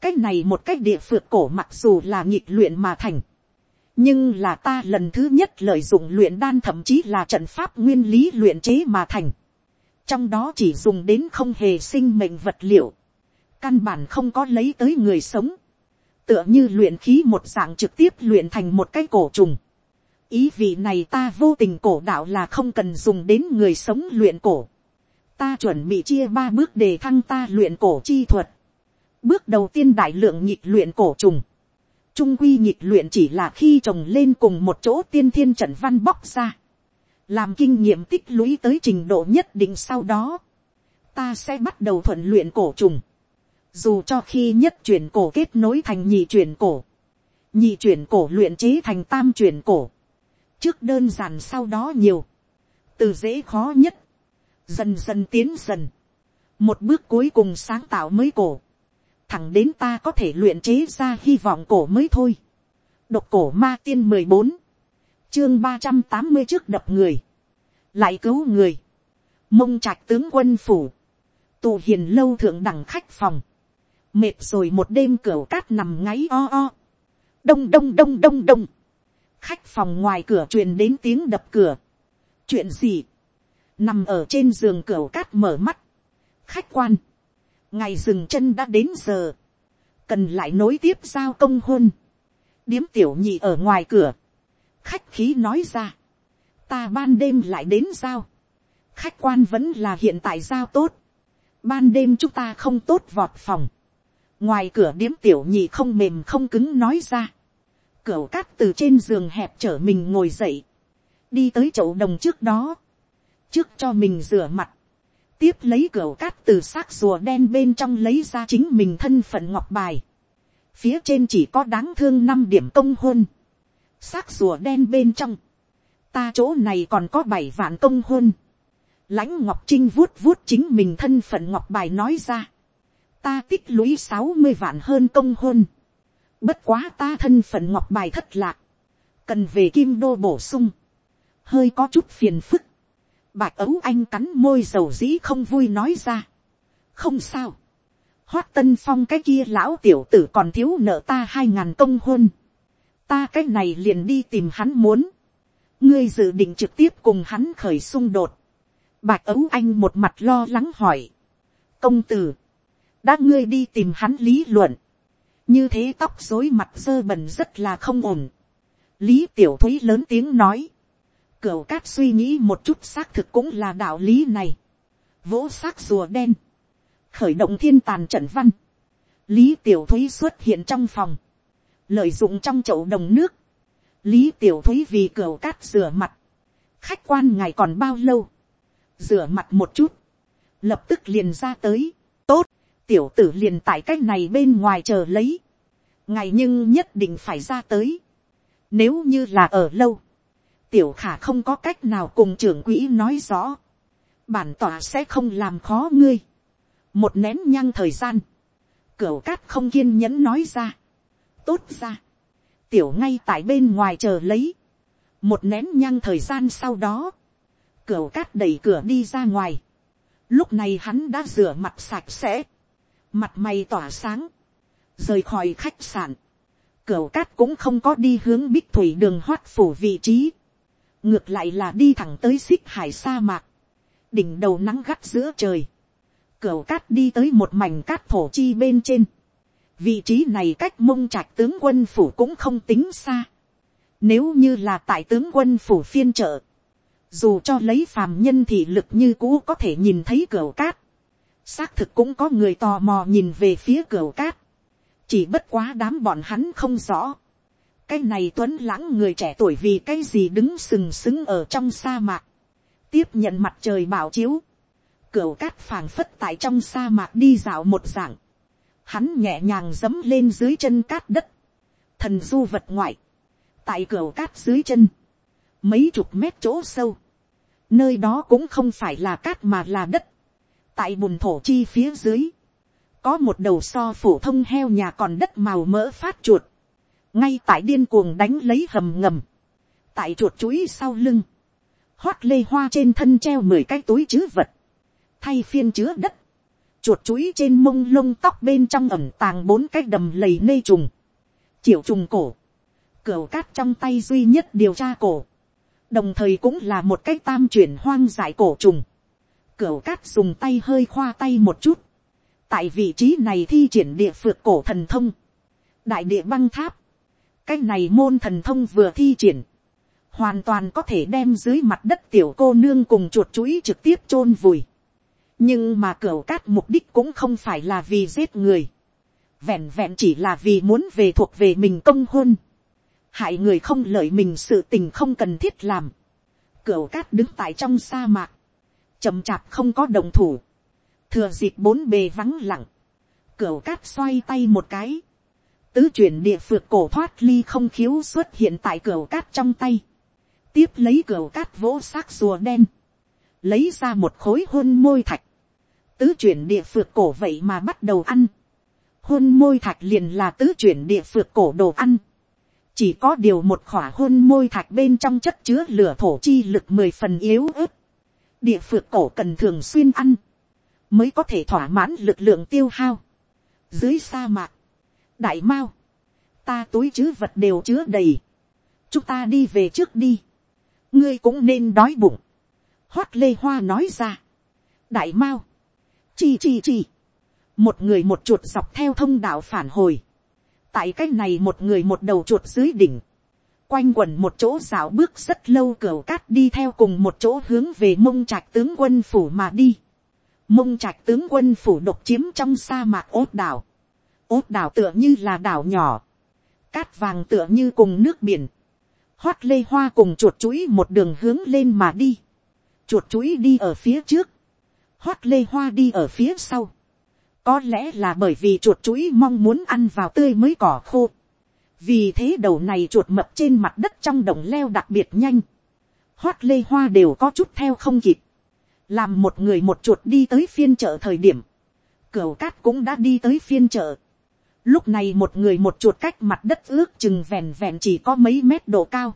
S1: cái này một cái địa phượt cổ mặc dù là nhịp luyện mà thành, nhưng là ta lần thứ nhất lợi dụng luyện đan thậm chí là trận pháp nguyên lý luyện chế mà thành, trong đó chỉ dùng đến không hề sinh mệnh vật liệu, căn bản không có lấy tới người sống, tựa như luyện khí một dạng trực tiếp luyện thành một cái cổ trùng. ý vị này ta vô tình cổ đạo là không cần dùng đến người sống luyện cổ. ta chuẩn bị chia ba bước để thăng ta luyện cổ chi thuật. bước đầu tiên đại lượng nhịp luyện cổ trùng trung quy nhịp luyện chỉ là khi trồng lên cùng một chỗ tiên thiên trận văn bóc ra. làm kinh nghiệm tích lũy tới trình độ nhất định sau đó. ta sẽ bắt đầu thuận luyện cổ trùng. Dù cho khi nhất chuyển cổ kết nối thành nhị chuyển cổ, nhị chuyển cổ luyện chế thành tam chuyển cổ, trước đơn giản sau đó nhiều, từ dễ khó nhất, dần dần tiến dần, một bước cuối cùng sáng tạo mới cổ, thẳng đến ta có thể luyện chế ra hy vọng cổ mới thôi. độc cổ ma tiên mười bốn, chương ba trăm tám mươi trước đập người, lại cứu người, mông trạch tướng quân phủ, tù hiền lâu thượng đẳng khách phòng, mệt rồi một đêm cửa cát nằm ngáy o o, đông đông đông đông đông, khách phòng ngoài cửa truyền đến tiếng đập cửa, chuyện gì, nằm ở trên giường cửa cát mở mắt, khách quan, ngày dừng chân đã đến giờ, cần lại nối tiếp giao công hôn, điếm tiểu nhị ở ngoài cửa, khách khí nói ra, ta ban đêm lại đến giao, khách quan vẫn là hiện tại giao tốt, ban đêm chúng ta không tốt vọt phòng, ngoài cửa điếm tiểu nhị không mềm không cứng nói ra, cửa cát từ trên giường hẹp trở mình ngồi dậy, đi tới chậu đồng trước đó, trước cho mình rửa mặt, tiếp lấy cửa cát từ xác rùa đen bên trong lấy ra chính mình thân phận ngọc bài, phía trên chỉ có đáng thương năm điểm công hôn, xác rùa đen bên trong, ta chỗ này còn có bảy vạn công hôn, lãnh ngọc trinh vuốt vuốt chính mình thân phận ngọc bài nói ra, ta tích lũy sáu mươi vạn hơn công hôn. Bất quá ta thân phận ngọc bài thất lạc. cần về kim đô bổ sung, hơi có chút phiền phức, bạch ấu anh cắn môi dầu dĩ không vui nói ra, không sao, hoát tân phong cái kia lão tiểu tử còn thiếu nợ ta hai ngàn công hôn, ta cái này liền đi tìm hắn muốn, ngươi dự định trực tiếp cùng hắn khởi xung đột, bạch ấu anh một mặt lo lắng hỏi, công tử, đã ngươi đi tìm hắn lý luận, như thế tóc dối mặt dơ bẩn rất là không ổn. lý tiểu thúy lớn tiếng nói, cửu cát suy nghĩ một chút xác thực cũng là đạo lý này, vỗ xác rùa đen, khởi động thiên tàn trận văn, lý tiểu thúy xuất hiện trong phòng, lợi dụng trong chậu đồng nước, lý tiểu thúy vì cửu cát rửa mặt, khách quan ngày còn bao lâu, rửa mặt một chút, lập tức liền ra tới, tốt, tiểu tử liền tại cách này bên ngoài chờ lấy, ngày nhưng nhất định phải ra tới, nếu như là ở lâu, tiểu khả không có cách nào cùng trưởng quỹ nói rõ, bản tỏa sẽ không làm khó ngươi, một nén nhăng thời gian, cửu cát không kiên nhẫn nói ra, tốt ra, tiểu ngay tại bên ngoài chờ lấy, một nén nhăng thời gian sau đó, cửu cát đẩy cửa đi ra ngoài, lúc này hắn đã rửa mặt sạch sẽ, mặt mày tỏa sáng, rời khỏi khách sạn, cửu cát cũng không có đi hướng bích thủy đường hoát phủ vị trí, ngược lại là đi thẳng tới xích hải sa mạc, đỉnh đầu nắng gắt giữa trời, cửa cát đi tới một mảnh cát thổ chi bên trên, vị trí này cách mông trạch tướng quân phủ cũng không tính xa, nếu như là tại tướng quân phủ phiên trợ, dù cho lấy phàm nhân thị lực như cũ có thể nhìn thấy cửa cát, xác thực cũng có người tò mò nhìn về phía cửa cát, chỉ bất quá đám bọn hắn không rõ, cái này tuấn lãng người trẻ tuổi vì cái gì đứng sừng sững ở trong sa mạc, tiếp nhận mặt trời bảo chiếu, cửa cát phảng phất tại trong sa mạc đi dạo một dạng, hắn nhẹ nhàng dấm lên dưới chân cát đất, thần du vật ngoại, tại cửa cát dưới chân, mấy chục mét chỗ sâu, nơi đó cũng không phải là cát mà là đất, tại bùn thổ chi phía dưới, có một đầu so phổ thông heo nhà còn đất màu mỡ phát chuột, ngay tại điên cuồng đánh lấy hầm ngầm, tại chuột chuỗi sau lưng, hoát lê hoa trên thân treo mười cái túi chứa vật, thay phiên chứa đất, chuột chuỗi trên mông lông tóc bên trong ẩm tàng bốn cái đầm lầy nê trùng, triệu trùng cổ, cửa cát trong tay duy nhất điều tra cổ, đồng thời cũng là một cái tam chuyển hoang dại cổ trùng. cửa cát dùng tay hơi khoa tay một chút. Tại vị trí này thi triển địa phược cổ thần thông. Đại địa băng tháp. Cái này môn thần thông vừa thi triển. Hoàn toàn có thể đem dưới mặt đất tiểu cô nương cùng chuột chuỗi trực tiếp chôn vùi. Nhưng mà cửa cát mục đích cũng không phải là vì giết người. Vẹn vẹn chỉ là vì muốn về thuộc về mình công hôn hại người không lợi mình sự tình không cần thiết làm. cửa cát đứng tại trong sa mạc, chậm chạp không có đồng thủ, thừa dịp bốn bề vắng lặng, cửa cát xoay tay một cái, tứ chuyển địa phược cổ thoát ly không khiếu xuất hiện tại cửa cát trong tay, tiếp lấy cửa cát vỗ xác rùa đen, lấy ra một khối hôn môi thạch, tứ chuyển địa phược cổ vậy mà bắt đầu ăn, hôn môi thạch liền là tứ chuyển địa phược cổ đồ ăn, chỉ có điều một khỏa hôn môi thạch bên trong chất chứa lửa thổ chi lực mười phần yếu ớt. địa phược cổ cần thường xuyên ăn, mới có thể thỏa mãn lực lượng tiêu hao. dưới sa mạc, đại mao, ta túi chứ vật đều chứa đầy, chúng ta đi về trước đi, ngươi cũng nên đói bụng, hoát lê hoa nói ra, đại mao, chi chi chi, một người một chuột dọc theo thông đạo phản hồi, tại cái này một người một đầu chuột dưới đỉnh, quanh quẩn một chỗ dạo bước rất lâu cửa cát đi theo cùng một chỗ hướng về mông trạch tướng quân phủ mà đi. mông trạch tướng quân phủ độc chiếm trong sa mạc ốt đảo ốt đảo tựa như là đảo nhỏ. cát vàng tựa như cùng nước biển. hoắt lê hoa cùng chuột chuỗi một đường hướng lên mà đi. chuột chuỗi đi ở phía trước. hoắt lê hoa đi ở phía sau, có lẽ là bởi vì chuột chuỗi mong muốn ăn vào tươi mới cỏ khô. Vì thế đầu này chuột mập trên mặt đất trong đồng leo đặc biệt nhanh. hoắt lê hoa đều có chút theo không kịp. Làm một người một chuột đi tới phiên chợ thời điểm. cửa cát cũng đã đi tới phiên chợ. Lúc này một người một chuột cách mặt đất ước chừng vẹn vẹn chỉ có mấy mét độ cao.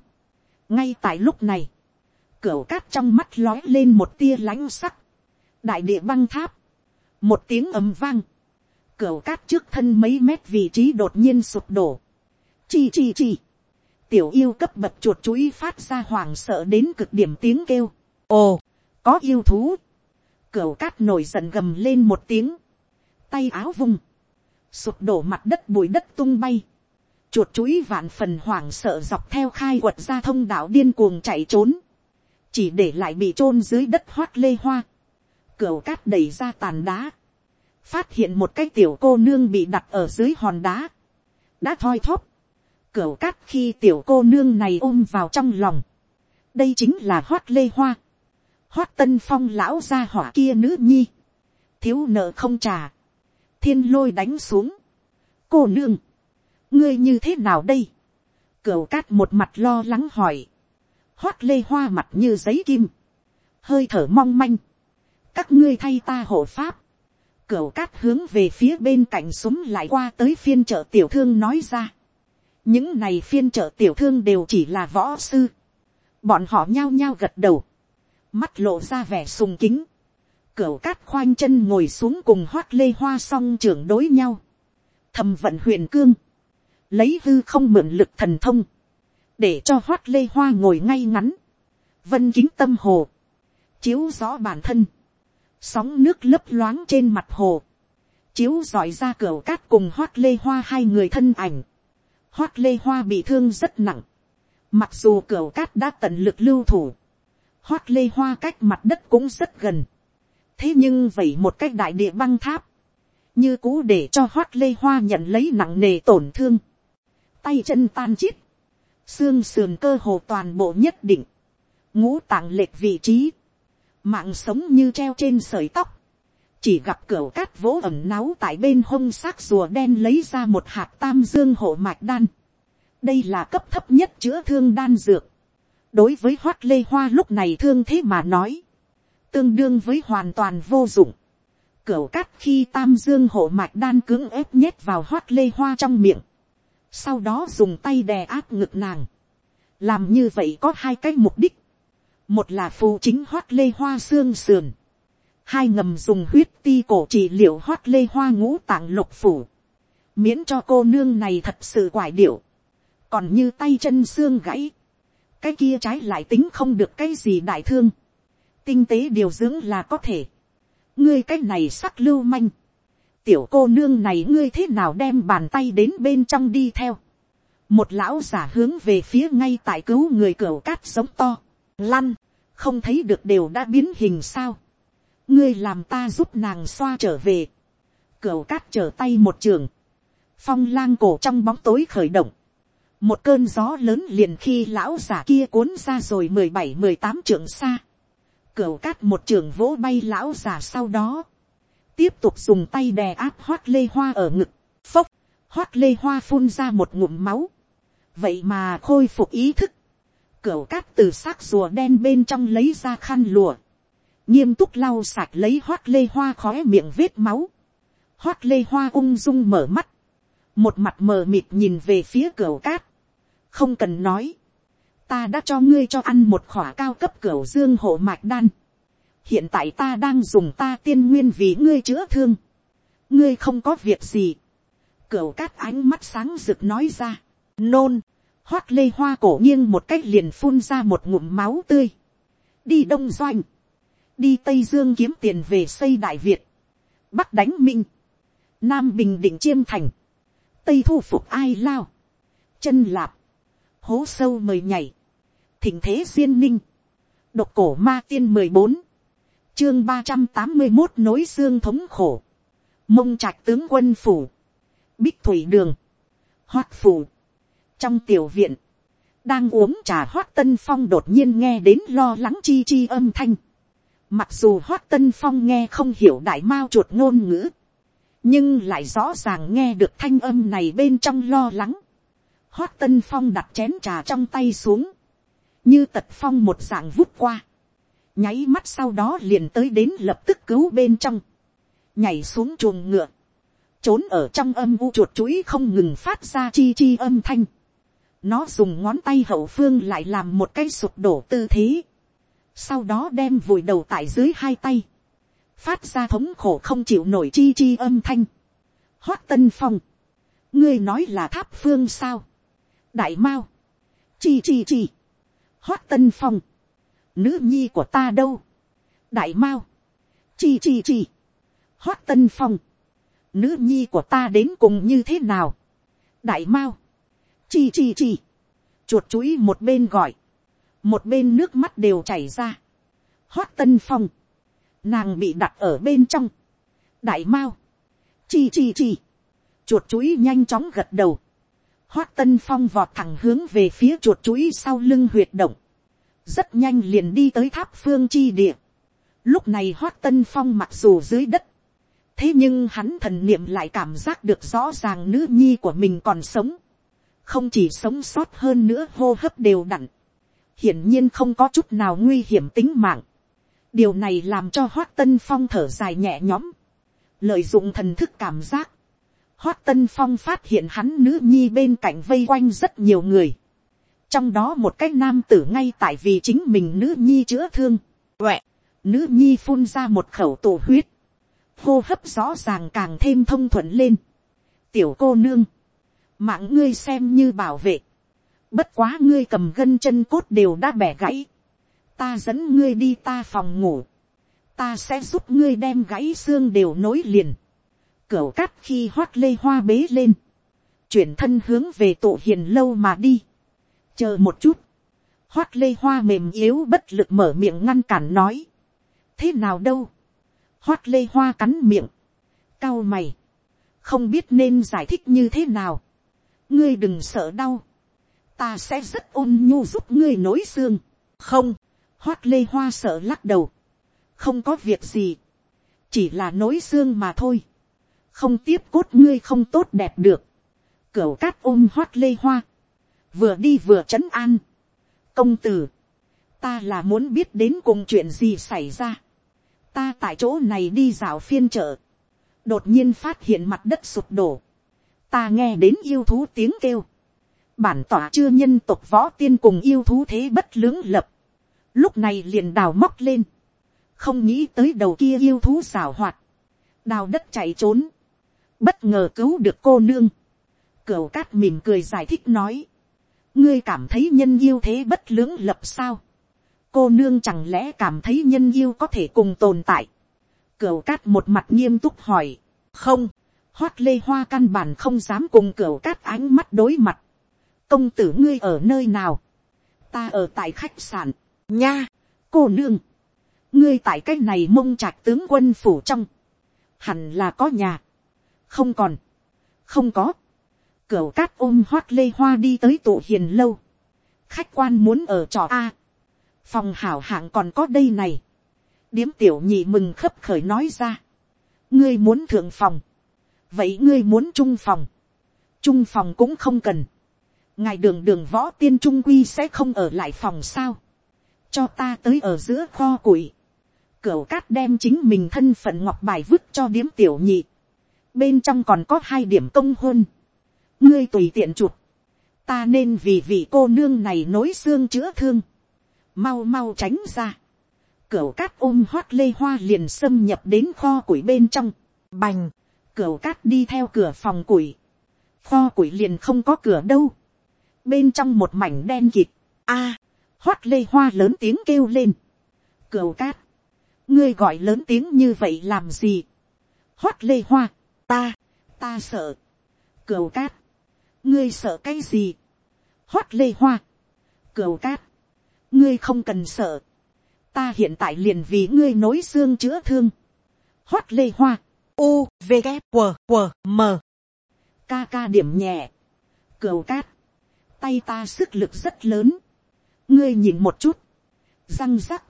S1: Ngay tại lúc này, cửa cát trong mắt lói lên một tia lánh sắc. Đại địa băng tháp. Một tiếng ầm vang. Cửa cát trước thân mấy mét vị trí đột nhiên sụp đổ. Chi chi chi. Tiểu yêu cấp bậc chuột chuối phát ra hoảng sợ đến cực điểm tiếng kêu. Ồ, có yêu thú. Cửa cát nổi giận gầm lên một tiếng. Tay áo vùng sụp đổ mặt đất bụi đất tung bay, chuột chuỗi vạn phần hoảng sợ dọc theo khai quật ra thông đạo điên cuồng chạy trốn, chỉ để lại bị t r ô n dưới đất hoát lê hoa, cửa cát đẩy ra tàn đá, phát hiện một cái tiểu cô nương bị đặt ở dưới hòn đá, đã thoi thóp, cửa cát khi tiểu cô nương này ôm vào trong lòng, đây chính là hoát lê hoa, hoát tân phong lão gia hỏa kia nữ nhi, thiếu nợ không trả, thiên lôi đánh xuống. cô nương, ngươi như thế nào đây. cửu cát một mặt lo lắng hỏi. hoát lê hoa mặt như giấy kim. hơi thở mong manh. các ngươi thay ta hộ pháp. cửu cát hướng về phía bên cạnh súng lại qua tới phiên chợ tiểu thương nói ra. những này phiên chợ tiểu thương đều chỉ là võ sư. bọn họ nhao nhao gật đầu. mắt lộ ra vẻ sùng kính Cửu cát khoanh chân ngồi xuống cùng hoát lê hoa song trưởng đối nhau. Thầm vận huyền cương. Lấy hư không mượn lực thần thông. Để cho hoát lê hoa ngồi ngay ngắn. Vân kính tâm hồ. Chiếu rõ bản thân. Sóng nước lấp loáng trên mặt hồ. Chiếu dọi ra cửu cát cùng hoát lê hoa hai người thân ảnh. Hoát lê hoa bị thương rất nặng. Mặc dù cửu cát đã tận lực lưu thủ. Hoát lê hoa cách mặt đất cũng rất gần thế nhưng vậy một cách đại địa băng tháp, như cũ để cho hoát lê hoa nhận lấy nặng nề tổn thương, tay chân tan chít, xương sườn cơ hồ toàn bộ nhất định, ngũ tạng lệch vị trí, mạng sống như treo trên sợi tóc, chỉ gặp cửa cát vỗ ẩm náu tại bên hông xác rùa đen lấy ra một hạt tam dương hộ mạch đan. đây là cấp thấp nhất chữa thương đan dược. đối với hoát lê hoa lúc này thương thế mà nói, tương đương với hoàn toàn vô dụng. Cửu cát khi tam dương hộ mạch đan cứng ép nhét vào hoát lê hoa trong miệng. Sau đó dùng tay đè áp ngực nàng. Làm như vậy có hai cái mục đích. Một là phù chính hoát lê hoa xương sườn. Hai ngầm dùng huyết ti cổ trị liệu hoát lê hoa ngũ tạng lục phủ. Miễn cho cô nương này thật sự quải điệu. Còn như tay chân xương gãy. Cái kia trái lại tính không được cái gì đại thương tinh tế điều dưỡng là có thể. ngươi cái này sắc lưu manh. tiểu cô nương này ngươi thế nào đem bàn tay đến bên trong đi theo. một lão giả hướng về phía ngay tại cứu người cửa cát sống to. lăn, không thấy được đều đã biến hình sao. ngươi làm ta giúp nàng xoa trở về. cửa cát trở tay một trường. phong lang cổ trong bóng tối khởi động một cơn gió lớn liền khi lão giả kia cuốn ra rồi mười bảy mười tám trượng xa cửu cát một trường vỗ bay lão già sau đó, tiếp tục dùng tay đè áp hoát lê hoa ở ngực, phốc, hoát lê hoa phun ra một ngụm máu, vậy mà khôi phục ý thức, cửu cát từ xác rùa đen bên trong lấy ra khăn lùa, nghiêm túc lau sạch lấy hoát lê hoa khóe miệng vết máu, hoát lê hoa ung dung mở mắt, một mặt mờ mịt nhìn về phía cửa cát, không cần nói, ta đã cho ngươi cho ăn một khỏa cao cấp cửa dương hộ mạch đan. hiện tại ta đang dùng ta tiên nguyên vì ngươi chữa thương. ngươi không có việc gì. cửa cát ánh mắt sáng rực nói ra. nôn, hoát lê hoa cổ nghiêng một cách liền phun ra một ngụm máu tươi. đi đông doanh, đi tây dương kiếm tiền về xây đại việt, bắc đánh minh, nam bình định chiêm thành, tây thu phục ai lao, chân lạp, hố sâu mời nhảy, thỉnh thế duyên ninh, độc cổ ma tiên mười bốn, chương ba trăm tám mươi một nối xương thống khổ, mông trạch tướng quân phủ, bích thủy đường, hoát phủ, trong tiểu viện, đang uống trà hoát tân phong đột nhiên nghe đến lo lắng chi chi âm thanh, mặc dù hoát tân phong nghe không hiểu đại mao chuột ngôn ngữ, nhưng lại rõ ràng nghe được thanh âm này bên trong lo lắng, Hoác tân phong đặt chén trà trong tay xuống, như tật phong một dạng vút qua, nháy mắt sau đó liền tới đến lập tức cứu bên trong, nhảy xuống chuồng ngựa, trốn ở trong âm u chuột chuỗi không ngừng phát ra chi chi âm thanh. Nó dùng ngón tay hậu phương lại làm một cái sụp đổ tư thế. Sau đó đem vùi đầu tại dưới hai tay. Phát ra thống khổ không chịu nổi chi chi âm thanh. Hoác tân phong. Ngươi nói là tháp phương sao? Đại mao. Chi chi chi. Hoát tân phong. Nữ nhi của ta đâu? Đại mao. Chi chi chi. Hoát tân phong. Nữ nhi của ta đến cùng như thế nào? Đại mao. Chi chi chi. Chuột chuối một bên gọi. Một bên nước mắt đều chảy ra. Hoát tân phong. Nàng bị đặt ở bên trong. Đại mao. Chi chi chi. Chuột chuối nhanh chóng gật đầu. Hoát tân phong vọt thẳng hướng về phía chuột chuỗi sau lưng huyệt động. Rất nhanh liền đi tới tháp phương chi địa. Lúc này hoát tân phong mặc dù dưới đất. Thế nhưng hắn thần niệm lại cảm giác được rõ ràng nữ nhi của mình còn sống. Không chỉ sống sót hơn nữa hô hấp đều đặn. Hiển nhiên không có chút nào nguy hiểm tính mạng. Điều này làm cho hoát tân phong thở dài nhẹ nhõm. Lợi dụng thần thức cảm giác Hoác Tân Phong phát hiện hắn nữ nhi bên cạnh vây quanh rất nhiều người. Trong đó một cái nam tử ngay tại vì chính mình nữ nhi chữa thương. Quẹ, nữ nhi phun ra một khẩu tổ huyết. Hô hấp rõ ràng càng thêm thông thuận lên. Tiểu cô nương. Mạng ngươi xem như bảo vệ. Bất quá ngươi cầm gân chân cốt đều đã bẻ gãy. Ta dẫn ngươi đi ta phòng ngủ. Ta sẽ giúp ngươi đem gãy xương đều nối liền Cửu cát khi hoát lê hoa bế lên. Chuyển thân hướng về tổ hiền lâu mà đi. Chờ một chút. Hoát lê hoa mềm yếu bất lực mở miệng ngăn cản nói. Thế nào đâu? Hoát lê hoa cắn miệng. Cao mày. Không biết nên giải thích như thế nào. Ngươi đừng sợ đau. Ta sẽ rất ôn nhu giúp ngươi nối xương. Không. Hoát lê hoa sợ lắc đầu. Không có việc gì. Chỉ là nối xương mà thôi không tiếp cốt ngươi không tốt đẹp được, cửu cát ôm hoát lê hoa, vừa đi vừa c h ấ n an, công tử, ta là muốn biết đến cùng chuyện gì xảy ra, ta tại chỗ này đi dạo phiên chợ, đột nhiên phát hiện mặt đất sụp đổ, ta nghe đến yêu thú tiếng kêu, bản tỏa chưa nhân tộc võ tiên cùng yêu thú thế bất lưỡng lập, lúc này liền đào móc lên, không nghĩ tới đầu kia yêu thú xảo hoạt, đào đất chạy trốn, bất ngờ cứu được cô nương, cửu cát mỉm cười giải thích nói, ngươi cảm thấy nhân yêu thế bất lưỡng lập sao, cô nương chẳng lẽ cảm thấy nhân yêu có thể cùng tồn tại, cửu cát một mặt nghiêm túc hỏi, không, hoát lê hoa căn bản không dám cùng cửu cát ánh mắt đối mặt, công tử ngươi ở nơi nào, ta ở tại khách sạn, nha, cô nương, ngươi tại cái này mông trạch tướng quân phủ trong, hẳn là có nhà, không còn, không có, cửu cát ôm hoát lê hoa đi tới tụ hiền lâu, khách quan muốn ở trò a, phòng hảo hạng còn có đây này, điếm tiểu nhị mừng khấp khởi nói ra, ngươi muốn thượng phòng, vậy ngươi muốn trung phòng, trung phòng cũng không cần, ngài đường đường võ tiên trung quy sẽ không ở lại phòng sao, cho ta tới ở giữa kho củi, cửu cát đem chính mình thân phận ngọc bài vứt cho điếm tiểu nhị, bên trong còn có hai điểm công hôn, ngươi tùy tiện chụp, ta nên vì vị cô nương này nối xương chữa thương, mau mau tránh ra, cửu cát ôm hoát lê hoa liền xâm nhập đến kho củi bên trong, bành, cửu cát đi theo cửa phòng củi, kho củi liền không có cửa đâu, bên trong một mảnh đen kịt, a, hoát lê hoa lớn tiếng kêu lên, cửu cát, ngươi gọi lớn tiếng như vậy làm gì, hoát lê hoa, ta, ta sợ, cửu cát, ngươi sợ cái gì, hoắt lê hoa, cửu cát, ngươi không cần sợ, ta hiện tại liền vì ngươi nối xương chữa thương, hoắt lê hoa, u, v, g, q, q, m, ca ca điểm nhẹ, cửu cát, tay ta sức lực rất lớn, ngươi nhìn một chút, răng rắc,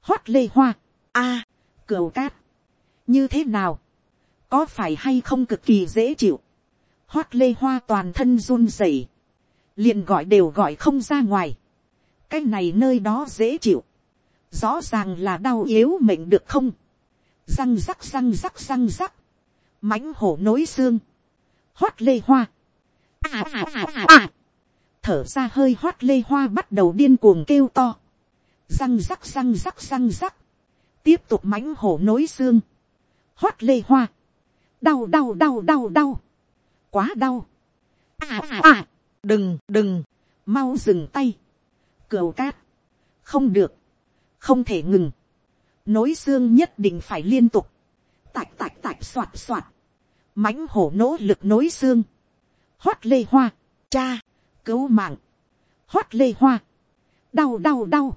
S1: hoắt lê hoa, a, à, cửu cát, như thế nào, có phải hay không cực kỳ dễ chịu, Hoác lê hoa toàn thân run rẩy, liền gọi đều gọi không ra ngoài, cái này nơi đó dễ chịu, rõ ràng là đau yếu mệnh được không, răng rắc răng rắc răng rắc, mãnh hổ nối xương, hoát lê hoa, à à à à à, thở ra hơi hoát lê hoa bắt đầu điên cuồng kêu to, răng rắc răng rắc răng rắc, tiếp tục mãnh hổ nối xương, hoát lê hoa, đau đau đau đau đau, quá đau, à à à, đừng đừng, mau dừng tay, cừu cát, không được, không thể ngừng, nối xương nhất định phải liên tục, tạch tạch tạch soạt soạt, mãnh hổ nỗ lực nối xương, hoát lê hoa, cha, cứu mạng, hoát lê hoa, đau đau đau,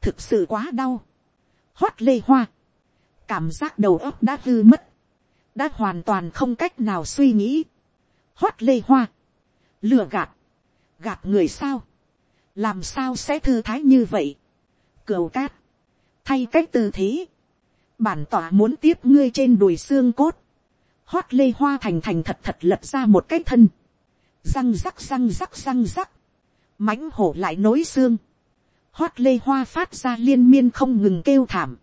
S1: thực sự quá đau, hoát lê hoa, cảm giác đầu óc đã hư mất, đã hoàn toàn không cách nào suy nghĩ, hoát lê hoa, lừa gạt, gạt người sao, làm sao sẽ thư thái như vậy, cừu cát, thay cách tư thế, bản tỏa muốn tiếp ngươi trên đùi xương cốt, hoát lê hoa thành thành thật thật lật ra một cái thân, răng rắc răng rắc răng rắc, mãnh hổ lại nối xương, hoát lê hoa phát ra liên miên không ngừng kêu thảm,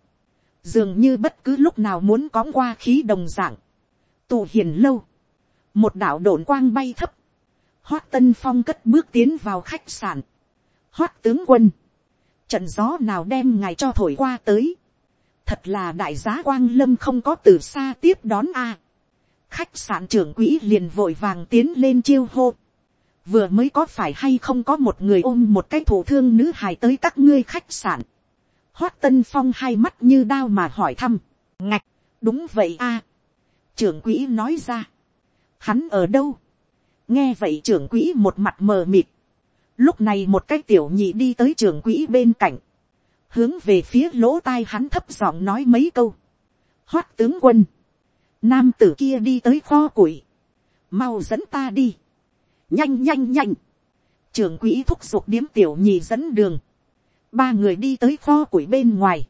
S1: dường như bất cứ lúc nào muốn cóng qua khí đồng dạng, tù hiền lâu, một đạo đồn quang bay thấp, hoát tân phong cất bước tiến vào khách sạn, hoát tướng quân, trận gió nào đem ngài cho thổi qua tới, thật là đại giá quang lâm không có từ xa tiếp đón a, khách sạn trưởng quỹ liền vội vàng tiến lên chiêu hô, vừa mới có phải hay không có một người ôm một cái thủ thương nữ hài tới các ngươi khách sạn, hoát tân phong hai mắt như đao mà hỏi thăm, ngạch, đúng vậy a, trưởng quỹ nói ra, hắn ở đâu, nghe vậy trưởng quỹ một mặt mờ mịt, lúc này một cái tiểu nhị đi tới trưởng quỹ bên cạnh, hướng về phía lỗ tai hắn thấp giọng nói mấy câu, hoát tướng quân, nam tử kia đi tới kho củi, mau dẫn ta đi, nhanh nhanh nhanh, trưởng quỹ thúc giục điếm tiểu nhị dẫn đường, ba người đi tới kho củi bên ngoài,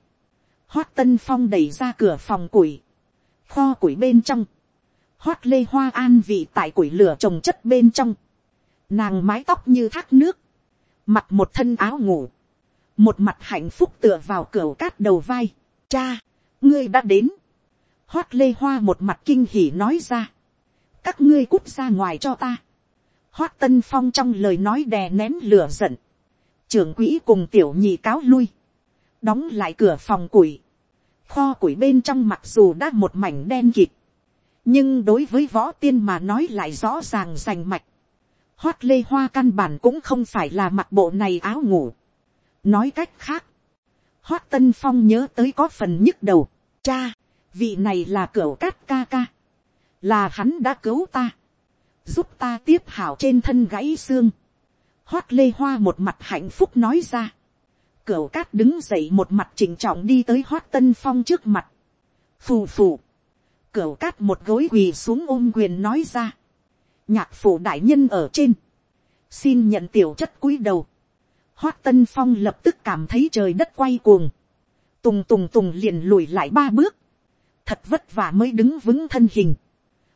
S1: hoát tân phong đẩy ra cửa phòng củi, kho củi bên trong, hoát lê hoa an vị tại củi lửa trồng chất bên trong, nàng mái tóc như thác nước, mặc một thân áo ngủ, một mặt hạnh phúc tựa vào cửa cát đầu vai, cha, ngươi đã đến, hoát lê hoa một mặt kinh hỉ nói ra, các ngươi cút ra ngoài cho ta, hoát tân phong trong lời nói đè nén lửa giận, trưởng quỹ cùng tiểu nhị cáo lui, đóng lại cửa phòng củi, kho củi bên trong mặc dù đã một mảnh đen kịt, nhưng đối với võ tiên mà nói lại rõ ràng rành mạch, hoát lê hoa căn bản cũng không phải là mặc bộ này áo ngủ. nói cách khác, hoát tân phong nhớ tới có phần nhức đầu, cha, vị này là cửa cát ca ca, là hắn đã cứu ta, giúp ta tiếp hảo trên thân gãy xương, hoát lê hoa một mặt hạnh phúc nói ra, Cửu cát đứng dậy một mặt chỉnh trọng đi tới hoát tân phong trước mặt, phù phù, Cửu cát một gối quỳ xuống ôm quyền nói ra, nhạc phủ đại nhân ở trên, xin nhận tiểu chất cúi đầu, hoát tân phong lập tức cảm thấy trời đất quay cuồng, tùng tùng tùng liền lùi lại ba bước, thật vất vả mới đứng vững thân hình,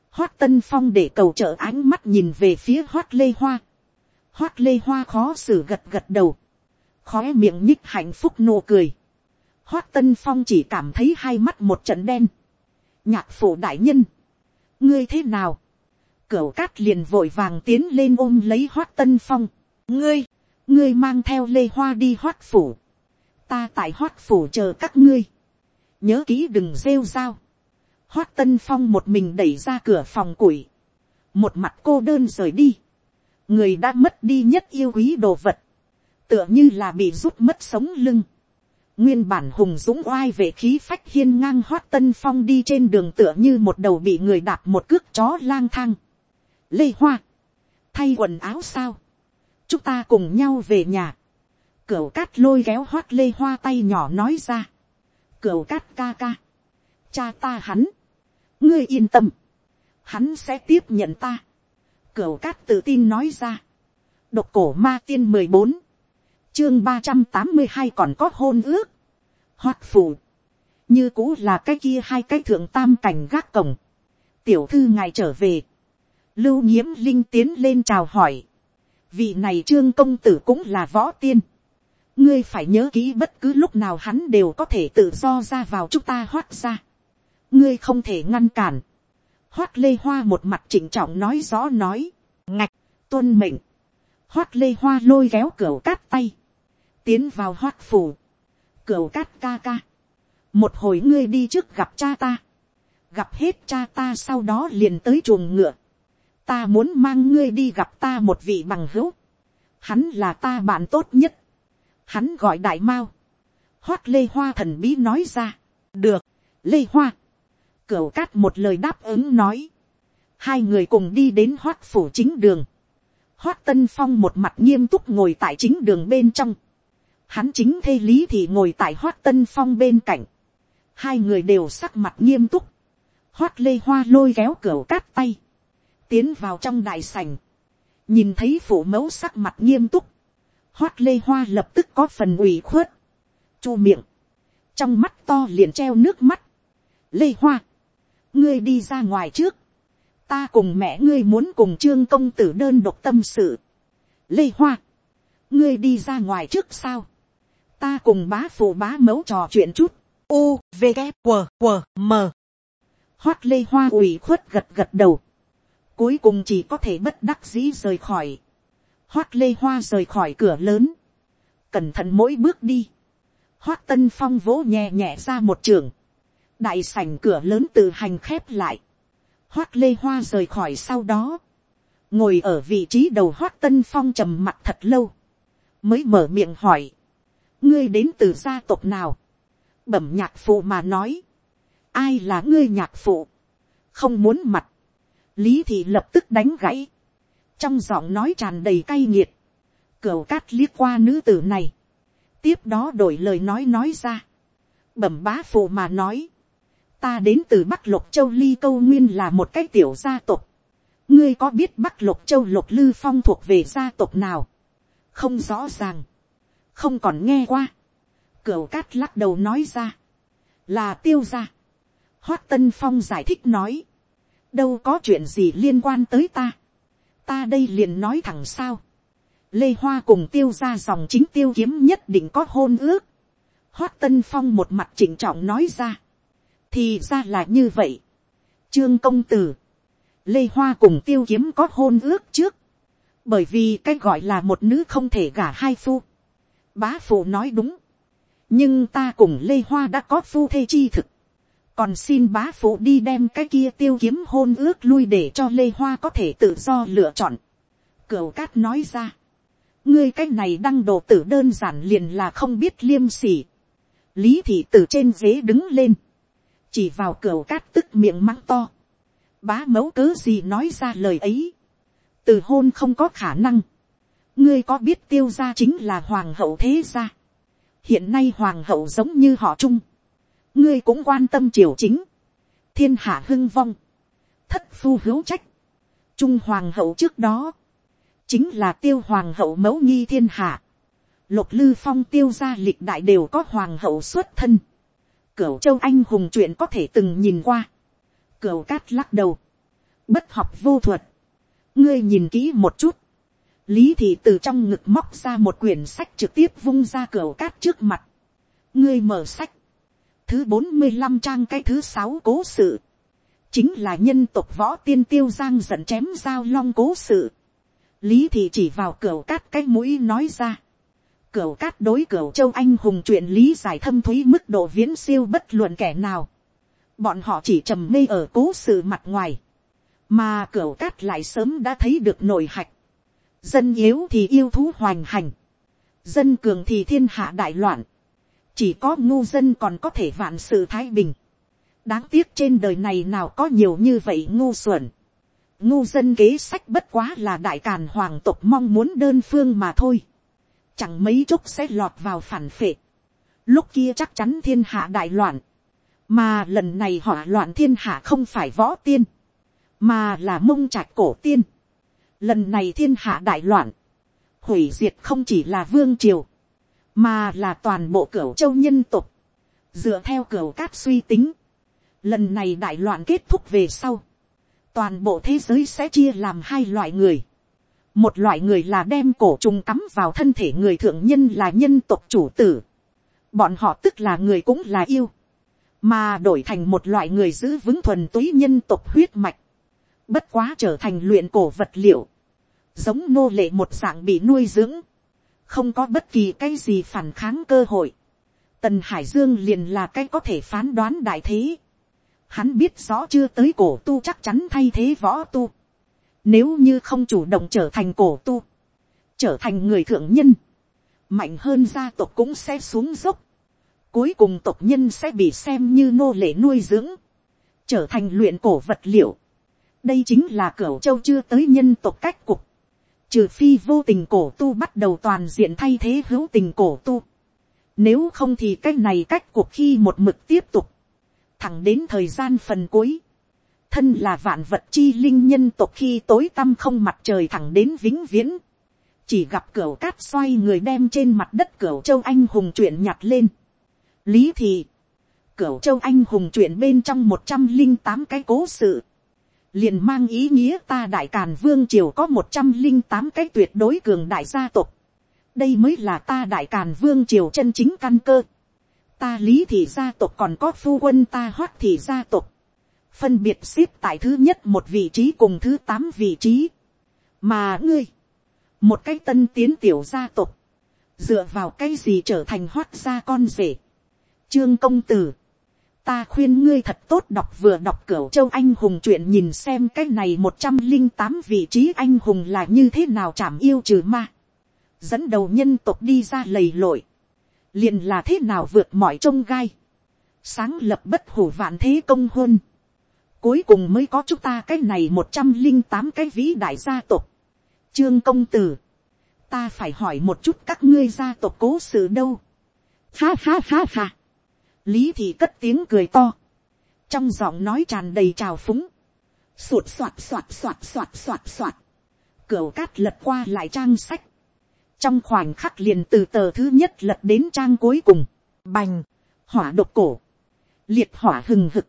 S1: hoát tân phong để cầu trợ ánh mắt nhìn về phía hoát lê hoa, hoát lê hoa khó xử gật gật đầu, khói miệng nhích hạnh phúc nụ cười, hoát tân phong chỉ cảm thấy hai mắt một trận đen, nhạc phủ đại nhân, ngươi thế nào, Cửu cát liền vội vàng tiến lên ôm lấy hoát tân phong. Ngươi, ngươi mang theo lê hoa đi hoát phủ. Ta tại hoát phủ chờ các ngươi. Nhớ kỹ đừng rêu rao. Hoát tân phong một mình đẩy ra cửa phòng củi. Một mặt cô đơn rời đi. Người đã mất đi nhất yêu quý đồ vật. Tựa như là bị rút mất sống lưng. Nguyên bản hùng dũng oai về khí phách hiên ngang hoát tân phong đi trên đường tựa như một đầu bị người đạp một cước chó lang thang. Lê hoa, thay quần áo sao, chúng ta cùng nhau về nhà, cửu cát lôi kéo hoát lê hoa tay nhỏ nói ra, cửu cát ca ca, cha ta hắn, ngươi yên tâm, hắn sẽ tiếp nhận ta, cửu cát tự tin nói ra, độc cổ ma tiên mười bốn, chương ba trăm tám mươi hai còn có hôn ước, hoát phủ, như cũ là cái kia hai cái thượng tam cảnh gác cổng, tiểu thư ngài trở về, lưu nhiễm linh tiến lên chào hỏi. vị này trương công tử cũng là võ tiên. ngươi phải nhớ kỹ bất cứ lúc nào hắn đều có thể tự do ra vào chúng ta hoát ra. ngươi không thể ngăn cản. hoát lê hoa một mặt chỉnh trọng nói rõ nói, ngạch, tuân mệnh, hoát lê hoa lôi kéo cửa cát tay, tiến vào hoát phủ, cửa cát ca ca, một hồi ngươi đi trước gặp cha ta, gặp hết cha ta sau đó liền tới chuồng ngựa, ta muốn mang ngươi đi gặp ta một vị bằng hữu, hắn là ta bạn tốt nhất, hắn gọi đại mao, hoát lê hoa thần bí nói ra, được, lê hoa, cửu cát một lời đáp ứng nói, hai người cùng đi đến hoát phủ chính đường, hoát tân phong một mặt nghiêm túc ngồi tại chính đường bên trong, hắn chính thê lý thì ngồi tại hoát tân phong bên cạnh, hai người đều sắc mặt nghiêm túc, hoát lê hoa lôi kéo cửa cát tay, tiến vào trong đại sảnh, nhìn thấy phụ mẫu sắc mặt nghiêm túc, hoát lê hoa lập tức có phần ủy khuất, chu miệng, trong mắt to liền treo nước mắt, lê hoa, ngươi đi ra ngoài trước, ta cùng mẹ ngươi muốn cùng trương công tử đơn độc tâm sự, lê hoa, ngươi đi ra ngoài trước sao, ta cùng bá phụ bá mẫu trò chuyện chút, u v g q q m. Hoát lê hoa ủy khuất gật gật đầu, cuối cùng chỉ có thể bất đắc dĩ rời khỏi, hoát lê hoa rời khỏi cửa lớn, cẩn thận mỗi bước đi, hoát tân phong vỗ nhẹ nhẹ ra một trường, đại sảnh cửa lớn từ hành khép lại, hoát lê hoa rời khỏi sau đó, ngồi ở vị trí đầu hoát tân phong trầm mặt thật lâu, mới mở miệng hỏi, ngươi đến từ gia tộc nào, bẩm nhạc phụ mà nói, ai là ngươi nhạc phụ, không muốn mặt, lý thị lập tức đánh gãy, trong giọng nói tràn đầy cay nghiệt, cửu cát liếc qua nữ tử này, tiếp đó đổi lời nói nói ra, bẩm bá phụ mà nói, ta đến từ bắc lục châu ly câu nguyên là một cái tiểu gia tộc, ngươi có biết bắc lục châu lục lư phong thuộc về gia tộc nào, không rõ ràng, không còn nghe qua, cửu cát lắc đầu nói ra, là tiêu gia, hoát tân phong giải thích nói, đâu có chuyện gì liên quan tới ta, ta đây liền nói thẳng sao, lê hoa cùng tiêu ra dòng chính tiêu kiếm nhất định có hôn ước, hoát tân phong một mặt chỉnh trọng nói ra, thì ra là như vậy, trương công tử, lê hoa cùng tiêu kiếm có hôn ước trước, bởi vì cái gọi là một nữ không thể gả hai phu, bá phụ nói đúng, nhưng ta cùng lê hoa đã có phu thê chi thực, còn xin bá phụ đi đem cái kia tiêu kiếm hôn ước lui để cho lê hoa có thể tự do lựa chọn. cửu cát nói ra, ngươi cái này đăng đồ tử đơn giản liền là không biết liêm sỉ. lý thị từ trên ghế đứng lên, chỉ vào cửu cát tức miệng mắng to. bá mẫu cớ gì nói ra lời ấy. từ hôn không có khả năng ngươi có biết tiêu gia chính là hoàng hậu thế gia. hiện nay hoàng hậu giống như họ trung ngươi cũng quan tâm triều chính, thiên hạ hưng vong, thất phu hữu trách, trung hoàng hậu trước đó, chính là tiêu hoàng hậu mẫu nghi thiên hạ, lục lư phong tiêu gia lịch đại đều có hoàng hậu xuất thân, cửu châu anh hùng chuyện có thể từng nhìn qua, cửu cát lắc đầu, bất học vô thuật, ngươi nhìn kỹ một chút, lý thị từ trong ngực móc ra một quyển sách trực tiếp vung ra cửa cát trước mặt, ngươi mở sách, thứ bốn mươi năm trang cái thứ sáu cố sự. Chính là nhân tộc võ tiên tiêu giang giận chém dao long cố sự. Lý thị chỉ vào cửa cát cái mũi nói ra. Cửa cát đối cửa châu anh hùng chuyện lý giải thâm thúy mức độ viễn siêu bất luận kẻ nào. Bọn họ chỉ trầm mê ở cố sự mặt ngoài. Mà cửa cát lại sớm đã thấy được nổi hạch. Dân yếu thì yêu thú hoành hành. Dân cường thì thiên hạ đại loạn chỉ có ngu dân còn có thể vạn sự thái bình. đáng tiếc trên đời này nào có nhiều như vậy ngu xuẩn. ngu dân kế sách bất quá là đại càn hoàng tộc mong muốn đơn phương mà thôi. chẳng mấy chốc sẽ lọt vào phản phệ. lúc kia chắc chắn thiên hạ đại loạn. mà lần này họ loạn thiên hạ không phải võ tiên, mà là mông trạch cổ tiên lần này thiên hạ đại loạn, hủy diệt không chỉ là vương triều, mà là toàn bộ cửu châu nhân tục, dựa theo cửu cát suy tính, lần này đại loạn kết thúc về sau, toàn bộ thế giới sẽ chia làm hai loại người, một loại người là đem cổ trùng cắm vào thân thể người thượng nhân là nhân tộc chủ tử, bọn họ tức là người cũng là yêu, mà đổi thành một loại người giữ vững thuần túy nhân tộc huyết mạch, bất quá trở thành luyện cổ vật liệu, giống nô lệ một dạng bị nuôi dưỡng, không có bất kỳ cái gì phản kháng cơ hội. Tần Hải Dương liền là cái có thể phán đoán đại thế. Hắn biết rõ chưa tới cổ tu chắc chắn thay thế võ tu. Nếu như không chủ động trở thành cổ tu, trở thành người thượng nhân, mạnh hơn gia tộc cũng sẽ xuống dốc. Cuối cùng tộc nhân sẽ bị xem như nô lệ nuôi dưỡng, trở thành luyện cổ vật liệu. Đây chính là cửa châu chưa tới nhân tộc cách cục. Trừ phi vô tình cổ tu bắt đầu toàn diện thay thế hữu tình cổ tu. Nếu không thì cái này cách cuộc khi một mực tiếp tục. Thẳng đến thời gian phần cuối. Thân là vạn vật chi linh nhân tộc khi tối tăm không mặt trời thẳng đến vĩnh viễn. Chỉ gặp cửa cát xoay người đem trên mặt đất cửa châu anh hùng chuyện nhặt lên. Lý thì Cửu châu anh hùng chuyện bên trong một trăm linh tám cái cố sự. Liền mang ý nghĩa ta đại càn vương triều có một trăm linh tám cái tuyệt đối cường đại gia tộc đây mới là ta đại càn vương triều chân chính căn cơ. ta lý thị gia tộc còn có phu quân ta hoát thị gia tộc. phân biệt xếp tại thứ nhất một vị trí cùng thứ tám vị trí. mà ngươi, một cái tân tiến tiểu gia tộc, dựa vào cái gì trở thành hoát gia con rể. trương công tử, ta khuyên ngươi thật tốt đọc vừa đọc cửa châu anh hùng chuyện nhìn xem cái này một trăm linh tám vị trí anh hùng là như thế nào chảm yêu trừ ma. Dẫn đầu nhân tộc đi ra lầy lội, liền là thế nào vượt mọi trông gai, sáng lập bất hủ vạn thế công hôn, cuối cùng mới có chúng ta cái này một trăm linh tám cái vĩ đại gia tộc, trương công tử, ta phải hỏi một chút các ngươi gia tộc cố sự đâu, ha ha ha ha, lý thì cất tiếng cười to, trong giọng nói tràn đầy trào phúng, sụt soạt soạt soạt soạt soạt soạt, cửa cát lật qua lại trang sách, trong khoảnh khắc liền từ tờ thứ nhất lật đến trang cuối cùng, bành, hỏa độc cổ, liệt hỏa hừng hực,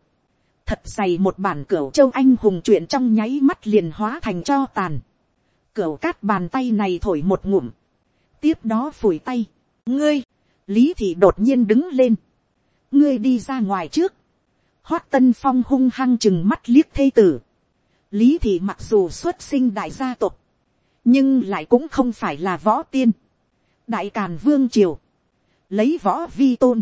S1: thật dày một bản cửa châu anh hùng chuyện trong nháy mắt liền hóa thành cho tàn, cửa cát bàn tay này thổi một ngụm, tiếp đó phủi tay, ngươi, lý thị đột nhiên đứng lên, ngươi đi ra ngoài trước, hoát tân phong hung hăng chừng mắt liếc thê tử, lý thị mặc dù xuất sinh đại gia tộc, nhưng lại cũng không phải là võ tiên, đại càn vương triều, lấy võ vi tôn,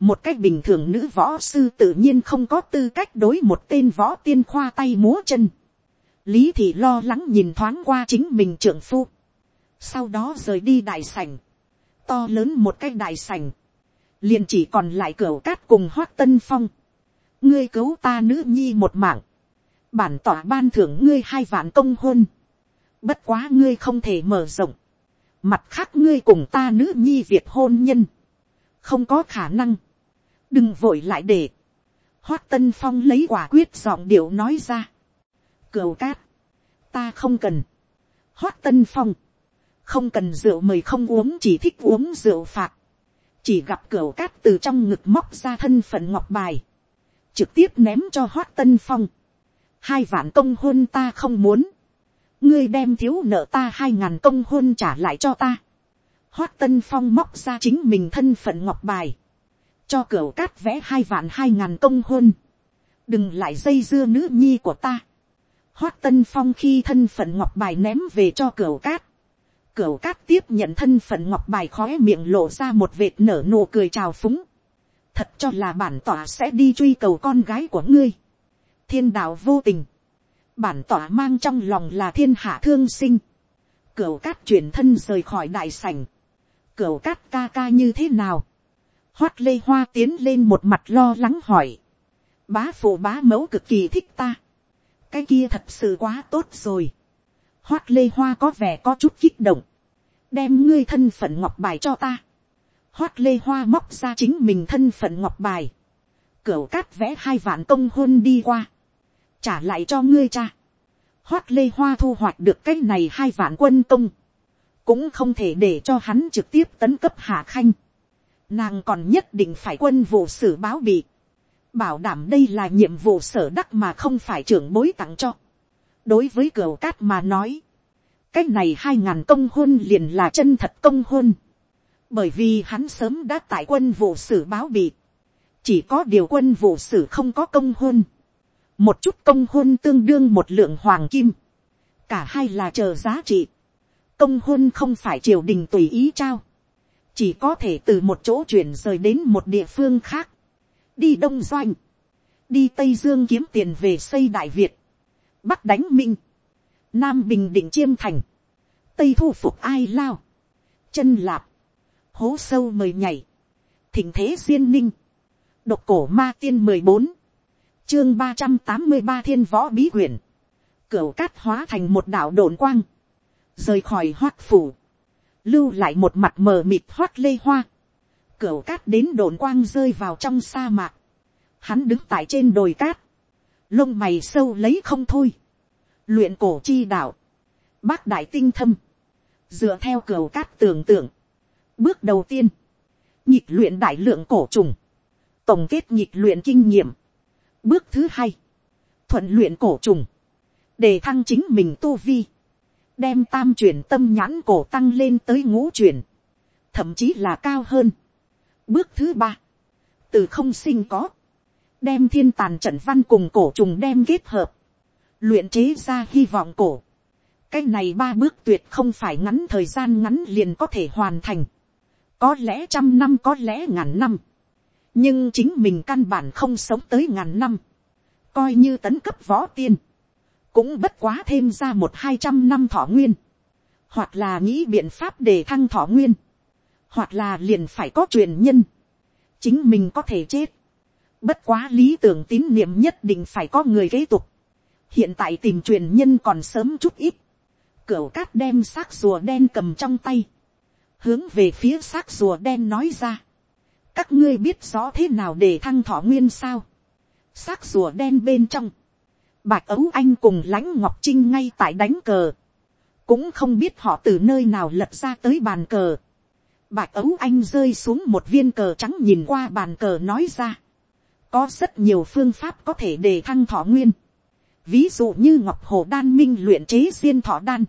S1: một cách bình thường nữ võ sư tự nhiên không có tư cách đối một tên võ tiên khoa tay múa chân, lý thị lo lắng nhìn thoáng qua chính mình trưởng phu, sau đó rời đi đại sảnh, to lớn một cái đại sảnh, liền chỉ còn lại cửa cát cùng hoác tân phong, ngươi cứu ta nữ nhi một mạng, bản tỏa ban thưởng ngươi hai vạn công hôn, Bất quá ngươi không thể mở rộng. Mặt khác ngươi cùng ta nữ nhi Việt hôn nhân. Không có khả năng. Đừng vội lại để. Hoát Tân Phong lấy quả quyết giọng điệu nói ra. cửa cát. Ta không cần. Hoát Tân Phong. Không cần rượu mời không uống chỉ thích uống rượu phạt. Chỉ gặp cửa cát từ trong ngực móc ra thân phận ngọc bài. Trực tiếp ném cho Hoát Tân Phong. Hai vạn công hôn ta không muốn ngươi đem thiếu nợ ta hai ngàn công hôn trả lại cho ta. Hoát tân phong móc ra chính mình thân phận ngọc bài, cho cửa cát vẽ hai vạn hai ngàn công hôn. đừng lại dây dưa nữ nhi của ta. Hoát tân phong khi thân phận ngọc bài ném về cho cửa cát. Cửu cát tiếp nhận thân phận ngọc bài khói miệng lộ ra một vệt nở nụ cười chào phúng. Thật cho là bản tỏa sẽ đi truy cầu con gái của ngươi. Thiên đạo vô tình bản tỏa mang trong lòng là thiên hạ thương sinh. Cửu cát chuyển thân rời khỏi đại sảnh. Cửu cát ca ca như thế nào? Hoát lê hoa tiến lên một mặt lo lắng hỏi. Bá phụ bá mẫu cực kỳ thích ta. Cái kia thật sự quá tốt rồi. Hoát lê hoa có vẻ có chút kích động. Đem ngươi thân phận ngọc bài cho ta. Hoát lê hoa móc ra chính mình thân phận ngọc bài. Cửu cát vẽ hai vạn công hôn đi qua trả lại cho ngươi cha. Hoát lê hoa thu hoạch được cái này hai vạn quân công, cũng không thể để cho hắn trực tiếp tấn cấp hạ khanh. Nàng còn nhất định phải quân vụ sử báo bị, bảo đảm đây là nhiệm vụ sở đắc mà không phải trưởng bối tặng cho. đối với Cửu cát mà nói, cái này hai ngàn công hôn liền là chân thật công hôn, bởi vì hắn sớm đã tại quân vụ sử báo bị, chỉ có điều quân vụ sử không có công hôn. Một chút công hôn tương đương một lượng hoàng kim, cả hai là chờ giá trị, công hôn không phải triều đình tùy ý trao, chỉ có thể từ một chỗ chuyển rời đến một địa phương khác, đi đông doanh, đi tây dương kiếm tiền về xây đại việt, bắc đánh minh, nam bình định chiêm thành, tây thu phục ai lao, chân lạp, hố sâu mời nhảy, thỉnh thế duyên ninh, độc cổ ma tiên mười bốn, chương ba trăm tám mươi ba thiên võ bí quyển, cửa cát hóa thành một đảo đồn quang, rời khỏi hoát phủ, lưu lại một mặt mờ mịt hoát lê hoa, cửa cát đến đồn quang rơi vào trong sa mạc, hắn đứng tại trên đồi cát, lông mày sâu lấy không thôi, luyện cổ chi đạo, bác đại tinh thâm, dựa theo cửa cát tưởng tượng, bước đầu tiên, nhịp luyện đại lượng cổ trùng, tổng kết nhịp luyện kinh nghiệm, bước thứ hai, thuận luyện cổ trùng, để thăng chính mình tu vi, đem tam chuyển tâm nhãn cổ tăng lên tới ngũ chuyển, thậm chí là cao hơn. Bước thứ ba, từ không sinh có, đem thiên tàn trận văn cùng cổ trùng đem kết hợp, luyện chế ra hy vọng cổ. cái này ba bước tuyệt không phải ngắn thời gian ngắn liền có thể hoàn thành, có lẽ trăm năm có lẽ ngàn năm, nhưng chính mình căn bản không sống tới ngàn năm, coi như tấn cấp võ tiên, cũng bất quá thêm ra một hai trăm năm thọ nguyên, hoặc là nghĩ biện pháp để thăng thọ nguyên, hoặc là liền phải có truyền nhân, chính mình có thể chết, bất quá lý tưởng tín niệm nhất định phải có người kế tục, hiện tại tìm truyền nhân còn sớm chút ít, cửu cát đem xác rùa đen cầm trong tay, hướng về phía xác rùa đen nói ra, các ngươi biết rõ thế nào để thăng thọ nguyên sao, xác rùa đen bên trong, Bạch ấu anh cùng lãnh ngọc trinh ngay tại đánh cờ. Cũng không biết họ từ nơi nào lật ra tới bàn cờ. Bạch ấu anh rơi xuống một viên cờ trắng nhìn qua bàn cờ nói ra. Có rất nhiều phương pháp có thể để thăng thọ nguyên. Ví dụ như ngọc hồ đan minh luyện chế riêng thọ đan.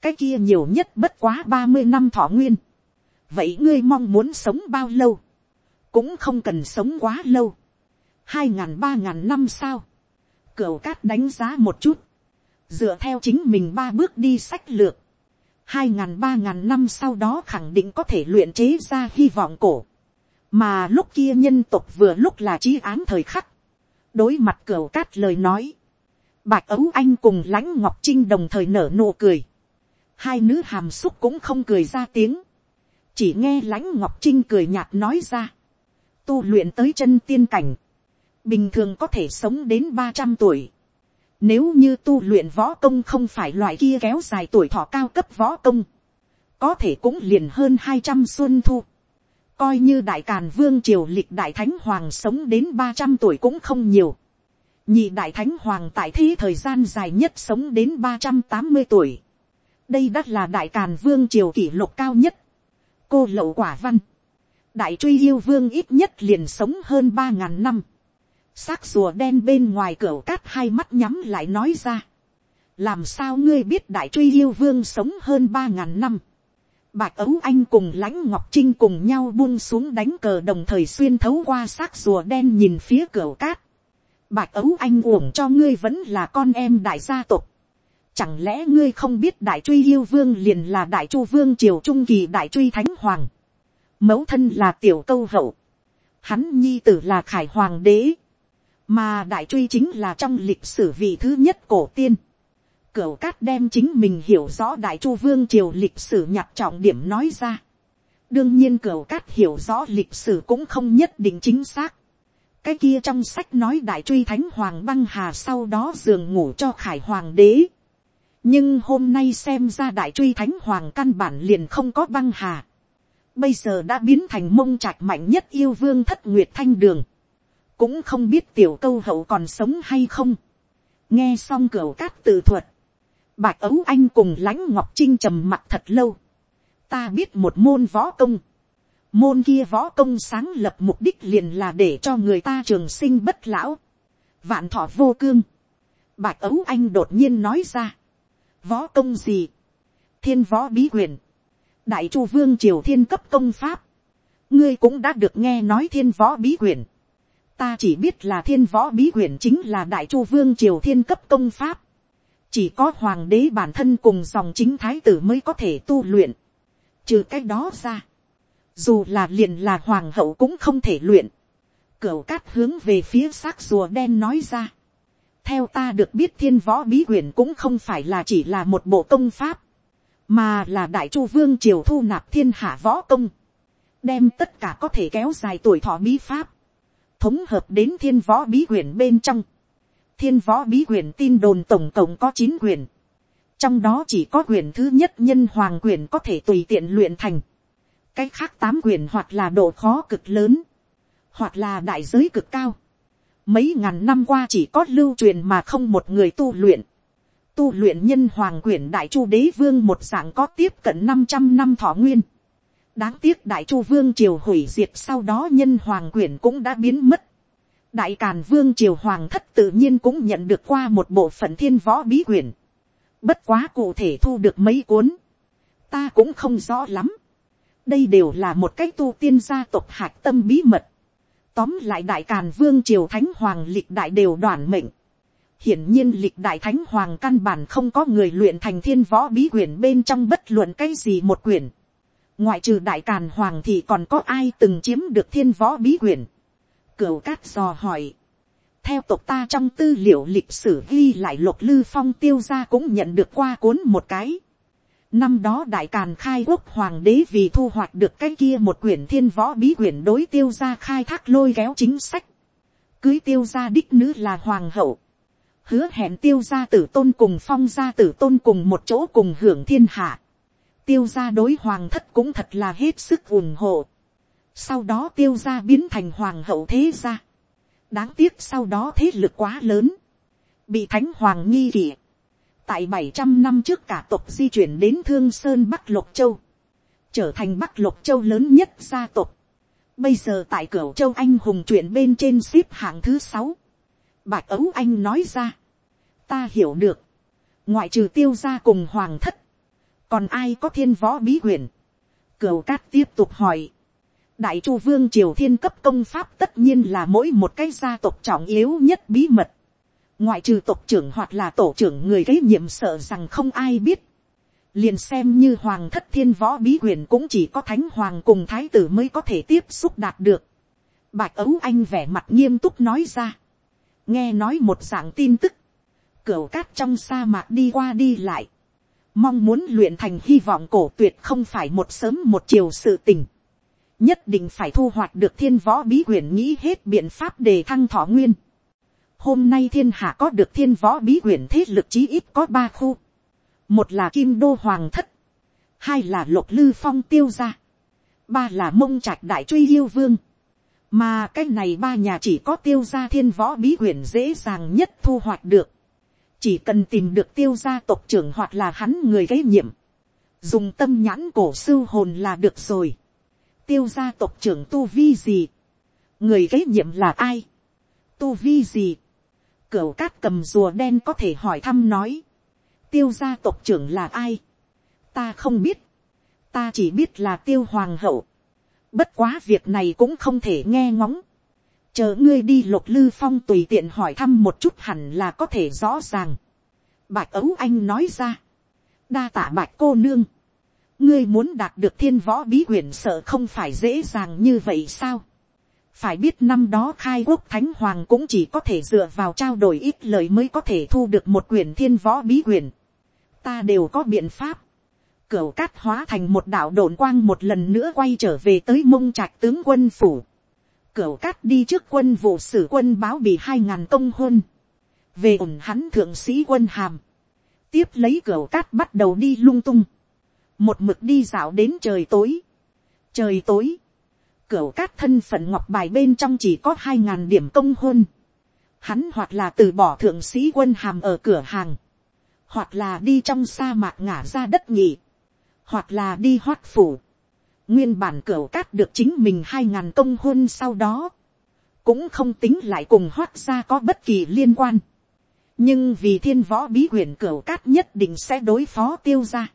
S1: Cái kia nhiều nhất bất quá ba mươi năm thọ nguyên. Vậy ngươi mong muốn sống bao lâu? Cũng không cần sống quá lâu. Hai ngàn, ba ngàn năm sao? Cửu cát đánh giá một chút. Dựa theo chính mình ba bước đi sách lược. Hai ngàn, ba ngàn năm sau đó khẳng định có thể luyện chế ra hy vọng cổ. Mà lúc kia nhân tộc vừa lúc là trí án thời khắc. Đối mặt cửa cát lời nói. Bạch ấu anh cùng lãnh ngọc trinh đồng thời nở nụ cười. Hai nữ hàm xúc cũng không cười ra tiếng. Chỉ nghe lãnh ngọc trinh cười nhạt nói ra. Tu luyện tới chân tiên cảnh bình thường có thể sống đến ba trăm tuổi. Nếu như tu luyện võ công không phải loại kia kéo dài tuổi thọ cao cấp võ công, có thể cũng liền hơn hai trăm xuân thu. Coi như đại càn vương triều lịch đại thánh hoàng sống đến ba trăm tuổi cũng không nhiều. Nhị đại thánh hoàng tại thế thời gian dài nhất sống đến ba trăm tám mươi tuổi. Đây đắt là đại càn vương triều kỷ lục cao nhất. Cô lậu quả văn. Đại truy yêu vương ít nhất liền sống hơn ba ngàn năm xác rùa đen bên ngoài cửa cát hai mắt nhắm lại nói ra. làm sao ngươi biết đại truy yêu vương sống hơn ba ngàn năm. bạch ấu anh cùng lãnh ngọc trinh cùng nhau buông xuống đánh cờ đồng thời xuyên thấu qua xác rùa đen nhìn phía cửa cát bạch ấu anh uổng cho ngươi vẫn là con em đại gia tộc. chẳng lẽ ngươi không biết đại truy yêu vương liền là đại chu vương triều trung kỳ đại truy thánh hoàng. mẫu thân là tiểu câu hậu. hắn nhi tử là khải hoàng đế mà đại truy chính là trong lịch sử vị thứ nhất cổ tiên. Cửu cát đem chính mình hiểu rõ đại chu vương triều lịch sử nhặt trọng điểm nói ra. đương nhiên cửu cát hiểu rõ lịch sử cũng không nhất định chính xác cái kia trong sách nói đại truy thánh hoàng băng hà sau đó giường ngủ cho khải hoàng đế. nhưng hôm nay xem ra đại truy thánh hoàng căn bản liền không có băng hà. bây giờ đã biến thành mông trạch mạnh nhất yêu vương thất nguyệt thanh đường cũng không biết tiểu câu hậu còn sống hay không. nghe xong cửa cát tự thuật, bạch ấu anh cùng lãnh ngọc trinh trầm mặt thật lâu. ta biết một môn võ công môn kia võ công sáng lập mục đích liền là để cho người ta trường sinh bất lão. vạn thọ vô cương. bạch ấu anh đột nhiên nói ra. võ công gì. thiên võ bí quyền. đại chu vương triều thiên cấp công pháp. ngươi cũng đã được nghe nói thiên võ bí quyền ta chỉ biết là thiên võ bí quyền chính là đại chu vương triều thiên cấp công pháp, chỉ có hoàng đế bản thân cùng dòng chính thái tử mới có thể tu luyện, trừ cái đó ra, dù là liền là hoàng hậu cũng không thể luyện, cửu cát hướng về phía xác rùa đen nói ra, theo ta được biết thiên võ bí quyển cũng không phải là chỉ là một bộ công pháp, mà là đại chu vương triều thu nạp thiên hạ võ công, đem tất cả có thể kéo dài tuổi thọ bí pháp, thống hợp đến thiên võ bí quyển bên trong. thiên võ bí quyển tin đồn tổng cộng có chín quyển, trong đó chỉ có quyển thứ nhất nhân hoàng quyển có thể tùy tiện luyện thành, cái khác tám quyền hoặc là độ khó cực lớn, hoặc là đại giới cực cao. Mấy ngàn năm qua chỉ có lưu truyền mà không một người tu luyện. Tu luyện nhân hoàng quyển đại chu đế vương một dạng có tiếp cận năm trăm năm thọ nguyên đáng tiếc đại chu vương triều hủy diệt sau đó nhân hoàng quyển cũng đã biến mất. đại càn vương triều hoàng thất tự nhiên cũng nhận được qua một bộ phận thiên võ bí quyển. bất quá cụ thể thu được mấy cuốn. ta cũng không rõ lắm đây đều là một cách tu tiên gia tộc hạc tâm bí mật. tóm lại đại càn vương triều thánh hoàng lịch đại đều đoàn mệnh. hiển nhiên lịch đại thánh hoàng căn bản không có người luyện thành thiên võ bí quyển bên trong bất luận cái gì một quyển ngoại trừ đại càn hoàng thì còn có ai từng chiếm được thiên võ bí quyển. cửu cát dò hỏi. theo tộc ta trong tư liệu lịch sử ghi lại lục lư phong tiêu gia cũng nhận được qua cuốn một cái năm đó đại càn khai quốc hoàng đế vì thu hoạch được cái kia một quyển thiên võ bí quyển đối tiêu gia khai thác lôi kéo chính sách. cưới tiêu gia đích nữ là hoàng hậu. hứa hẹn tiêu gia tử tôn cùng phong gia tử tôn cùng một chỗ cùng hưởng thiên hạ tiêu gia đối hoàng thất cũng thật là hết sức ủng hộ. Sau đó tiêu gia biến thành hoàng hậu thế gia. Đáng tiếc sau đó thế lực quá lớn. Bị thánh hoàng nghi kỵ. Tại bảy trăm năm trước cả tộc di chuyển đến Thương Sơn Bắc Lộc Châu. Trở thành Bắc Lộc Châu lớn nhất gia tộc. Bây giờ tại cửa châu anh hùng chuyện bên trên xếp hạng thứ sáu. Bạch ấu anh nói ra. Ta hiểu được. Ngoại trừ tiêu gia cùng hoàng thất còn ai có thiên võ bí huyền? cửu cát tiếp tục hỏi, đại chu vương triều thiên cấp công pháp tất nhiên là mỗi một cái gia tộc trọng yếu nhất bí mật, ngoại trừ tộc trưởng hoặc là tổ trưởng người kế nhiệm sợ rằng không ai biết, liền xem như hoàng thất thiên võ bí quyền cũng chỉ có thánh hoàng cùng thái tử mới có thể tiếp xúc đạt được. Bạch ấu anh vẻ mặt nghiêm túc nói ra, nghe nói một dạng tin tức, cửa cát trong sa mạc đi qua đi lại, mong muốn luyện thành hy vọng cổ tuyệt không phải một sớm một chiều sự tình. nhất định phải thu hoạch được thiên võ bí quyển nghĩ hết biện pháp để thăng thọ nguyên hôm nay thiên hạ có được thiên võ bí quyển thế lực chí ít có ba khu. một là kim đô hoàng thất, hai là lục lư phong tiêu gia, ba là mông trạch đại truy yêu vương. mà cái này ba nhà chỉ có tiêu gia thiên võ bí quyển dễ dàng nhất thu hoạch được. Chỉ cần tìm được tiêu gia tộc trưởng hoặc là hắn người gây nhiệm, dùng tâm nhãn cổ sư hồn là được rồi. tiêu gia tộc trưởng tu vi gì, người gây nhiệm là ai, tu vi gì, cửu cát cầm rùa đen có thể hỏi thăm nói, tiêu gia tộc trưởng là ai, ta không biết, ta chỉ biết là tiêu hoàng hậu, bất quá việc này cũng không thể nghe ngóng, chờ ngươi đi lục lư phong tùy tiện hỏi thăm một chút hẳn là có thể rõ ràng. Bạch ấu anh nói ra. đa tạ bạch cô nương. ngươi muốn đạt được thiên võ bí quyển sợ không phải dễ dàng như vậy sao phải biết năm đó khai quốc thánh hoàng cũng chỉ có thể dựa vào trao đổi ít lời mới có thể thu được một quyển thiên võ bí quyển. ta đều có biện pháp. Cửu cát hóa thành một đạo đồn quang một lần nữa quay trở về tới mông trạch tướng quân phủ Cửu cát đi trước quân vụ sử quân báo bị hai ngàn công hôn. Về ủng hắn thượng sĩ quân hàm. Tiếp lấy cửu cát bắt đầu đi lung tung. Một mực đi dạo đến trời tối. Trời tối. Cửu cát thân phận ngọc bài bên trong chỉ có hai ngàn điểm công hôn. Hắn hoặc là từ bỏ thượng sĩ quân hàm ở cửa hàng. Hoặc là đi trong sa mạc ngả ra đất nhị. Hoặc là đi hoát phủ Nguyên bản cửa cát được chính mình hai ngàn công hôn sau đó. Cũng không tính lại cùng hoát ra có bất kỳ liên quan. Nhưng vì thiên võ bí quyển cửa cát nhất định sẽ đối phó tiêu ra.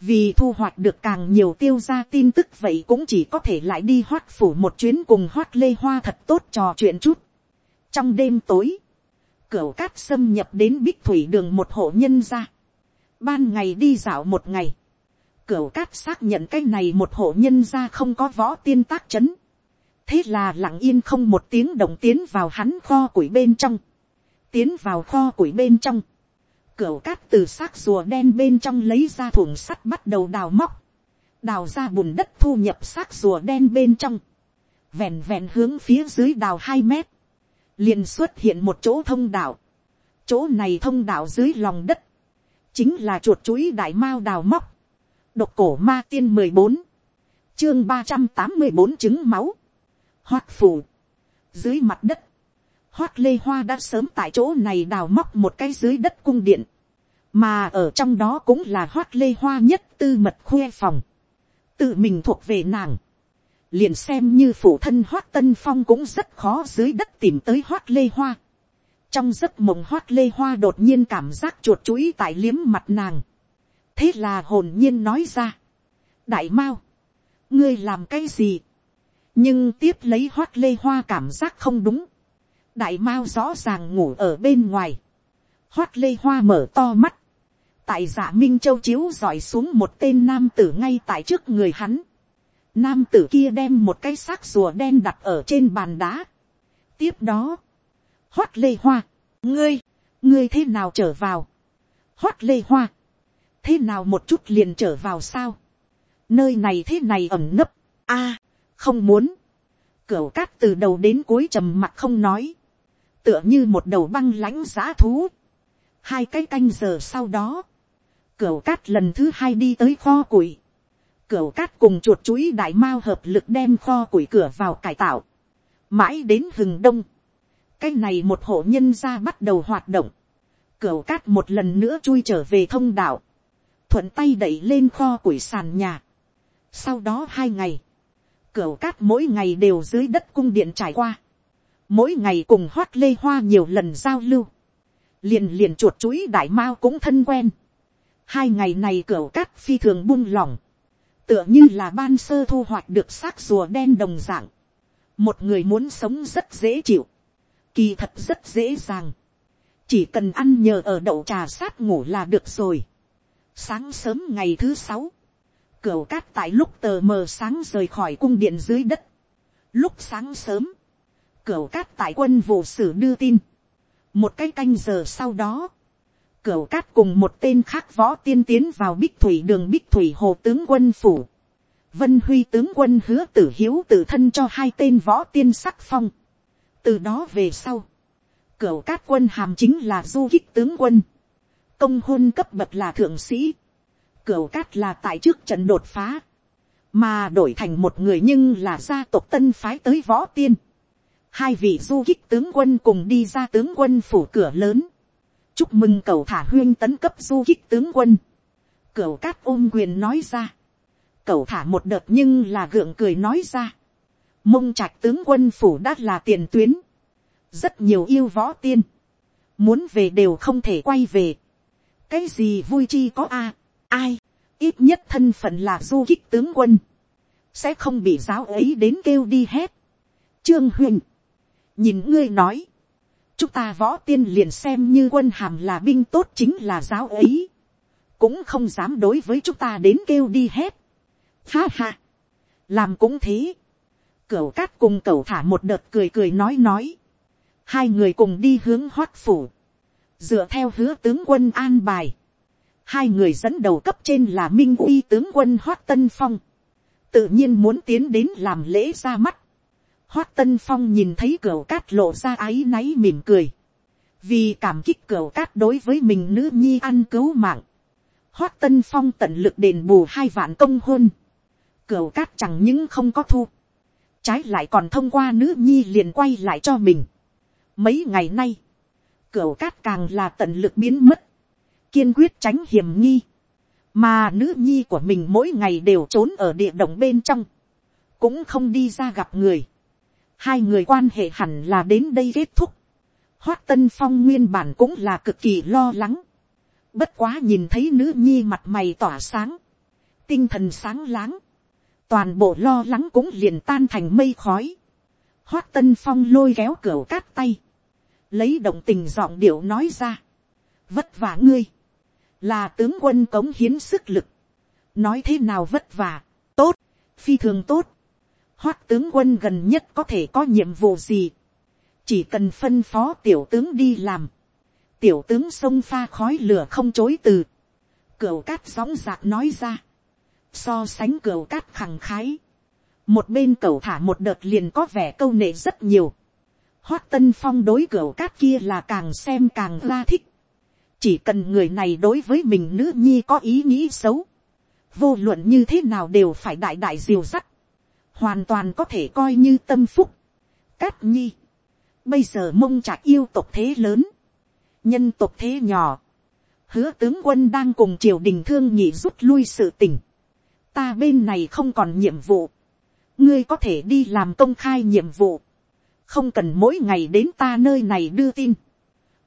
S1: Vì thu hoạch được càng nhiều tiêu ra tin tức vậy cũng chỉ có thể lại đi hoát phủ một chuyến cùng hoát lê hoa thật tốt trò chuyện chút. trong đêm tối, cửa cát xâm nhập đến bích thủy đường một hộ nhân ra, ban ngày đi dạo một ngày, cửa cát xác nhận cái này một hộ nhân ra không có võ tiên tác c h ấ n thế là lặng yên không một tiếng động tiến vào hắn kho củi bên trong, tiến vào kho củi bên trong, cửa cát từ xác rùa đen bên trong lấy ra thùng sắt bắt đầu đào móc, đào ra bùn đất thu nhập xác rùa đen bên trong, vẹn vẹn hướng phía dưới đào hai mét, liền xuất hiện một chỗ thông đạo, chỗ này thông đạo dưới lòng đất, chính là chuột chuỗi đại mao đào móc, độc cổ ma tiên mười bốn, chương ba trăm tám mươi bốn trứng máu, hoát phủ, dưới mặt đất, Hoác lê hoa đã sớm tại chỗ này đào móc một cái dưới đất cung điện, mà ở trong đó cũng là Hoác lê hoa nhất tư mật khuê phòng, tự mình thuộc về nàng, liền xem như phụ thân Hoác tân phong cũng rất khó dưới đất tìm tới Hoác lê hoa. trong giấc mộng Hoác lê hoa đột nhiên cảm giác chuột chuỗi tại liếm mặt nàng. Thế là hồn nhiên nói ra, đại mao, ngươi làm cái gì, nhưng tiếp lấy Hoác lê hoa cảm giác không đúng, đại mao rõ ràng ngủ ở bên ngoài, hoát lê hoa mở to mắt, tại giả minh châu chiếu dọi xuống một tên nam tử ngay tại trước người hắn, nam tử kia đem một cái xác rùa đen đặt ở trên bàn đá, tiếp đó, hoát lê hoa, ngươi, ngươi thế nào trở vào, hoát lê hoa, thế nào một chút liền trở vào sao, nơi này thế này ẩm nấp, a, không muốn, cửa cát từ đầu đến cuối trầm mặt không nói, tựa như một đầu băng lãnh giá thú, hai cái canh giờ sau đó, cửa cát lần thứ hai đi tới kho củi, cửa cát cùng chuột chuối đại mao hợp lực đem kho củi cửa vào cải tạo, mãi đến hừng đông, cái này một hộ nhân ra bắt đầu hoạt động, cửa cát một lần nữa chui trở về thông đạo, thuận tay đẩy lên kho củi sàn nhà. Sau đó hai ngày, cửa cát mỗi ngày đều dưới đất cung điện trải qua. Mỗi ngày cùng hoát lê hoa nhiều lần giao lưu. Liền liền chuột chuỗi đại mao cũng thân quen. Hai ngày này cửa cát phi thường buông lỏng. Tựa như là ban sơ thu hoạch được xác rùa đen đồng dạng. Một người muốn sống rất dễ chịu. Kỳ thật rất dễ dàng. Chỉ cần ăn nhờ ở đậu trà sát ngủ là được rồi Sáng sớm ngày thứ sáu, cửu cát tại lúc tờ mờ sáng rời khỏi cung điện dưới đất. Lúc sáng sớm, cửu cát tại quân vụ sử đưa tin. Một cái canh giờ sau đó, cửu cát cùng một tên khác võ tiên tiến vào bích thủy đường bích thủy hồ tướng quân phủ. Vân Huy tướng quân hứa tử hiếu tự thân cho hai tên võ tiên sắc phong. Từ đó về sau, cửu cát quân hàm chính là du kích tướng quân công hôn cấp bậc là thượng sĩ, cửu cát là tại trước trận đột phá, mà đổi thành một người nhưng là gia tộc tân phái tới võ tiên. Hai vị du kích tướng quân cùng đi ra tướng quân phủ cửa lớn. Chúc mừng cầu thả huyên tấn cấp du kích tướng quân. Cửu cát ôm quyền nói ra. Cầu thả một đợt nhưng là gượng cười nói ra. Mông trạch tướng quân phủ đã là tiền tuyến. Rất nhiều yêu võ tiên. Muốn về đều không thể quay về cái gì vui chi có a, ai, ít nhất thân phận là du kích tướng quân, sẽ không bị giáo ấy đến kêu đi hết. Trương huyền, nhìn ngươi nói, chúng ta võ tiên liền xem như quân hàm là binh tốt chính là giáo ấy, cũng không dám đối với chúng ta đến kêu đi hết. Ha ha, làm cũng thế, cửu cát cùng cửu thả một đợt cười cười nói nói, hai người cùng đi hướng hoát phủ, dựa theo hứa tướng quân an bài, hai người dẫn đầu cấp trên là minh uy tướng quân hoát tân phong, tự nhiên muốn tiến đến làm lễ ra mắt. Hoác tân phong nhìn thấy cửa cát lộ ra áy náy mỉm cười, vì cảm kích cửa cát đối với mình nữ nhi ăn cứu mạng, Hoác tân phong tận lực đền bù hai vạn công hôn, cửa cát chẳng những không có thu, trái lại còn thông qua nữ nhi liền quay lại cho mình. mấy ngày nay, Cửa cát càng là tận lực biến mất. Kiên quyết tránh hiểm nghi. Mà nữ nhi của mình mỗi ngày đều trốn ở địa động bên trong. Cũng không đi ra gặp người. Hai người quan hệ hẳn là đến đây kết thúc. Hoát tân phong nguyên bản cũng là cực kỳ lo lắng. Bất quá nhìn thấy nữ nhi mặt mày tỏa sáng. Tinh thần sáng láng. Toàn bộ lo lắng cũng liền tan thành mây khói. Hoát tân phong lôi kéo cửa cát tay lấy động tình giọng điệu nói ra, vất vả ngươi, là tướng quân cống hiến sức lực, nói thế nào vất vả, tốt, phi thường tốt, hoát tướng quân gần nhất có thể có nhiệm vụ gì, chỉ cần phân phó tiểu tướng đi làm, tiểu tướng sông pha khói lửa không chối từ, cửu cát sóng giạc nói ra, so sánh cửu cát khẳng khái, một bên cửu thả một đợt liền có vẻ câu nệ rất nhiều, hoát tân phong đối cửu cát kia là càng xem càng la thích, chỉ cần người này đối với mình nữ nhi có ý nghĩ xấu, vô luận như thế nào đều phải đại đại diều sắt, hoàn toàn có thể coi như tâm phúc. Cát nhi, bây giờ mông trạc yêu tộc thế lớn, nhân tộc thế nhỏ, hứa tướng quân đang cùng triều đình thương nhị rút lui sự tình, ta bên này không còn nhiệm vụ, ngươi có thể đi làm công khai nhiệm vụ, không cần mỗi ngày đến ta nơi này đưa tin,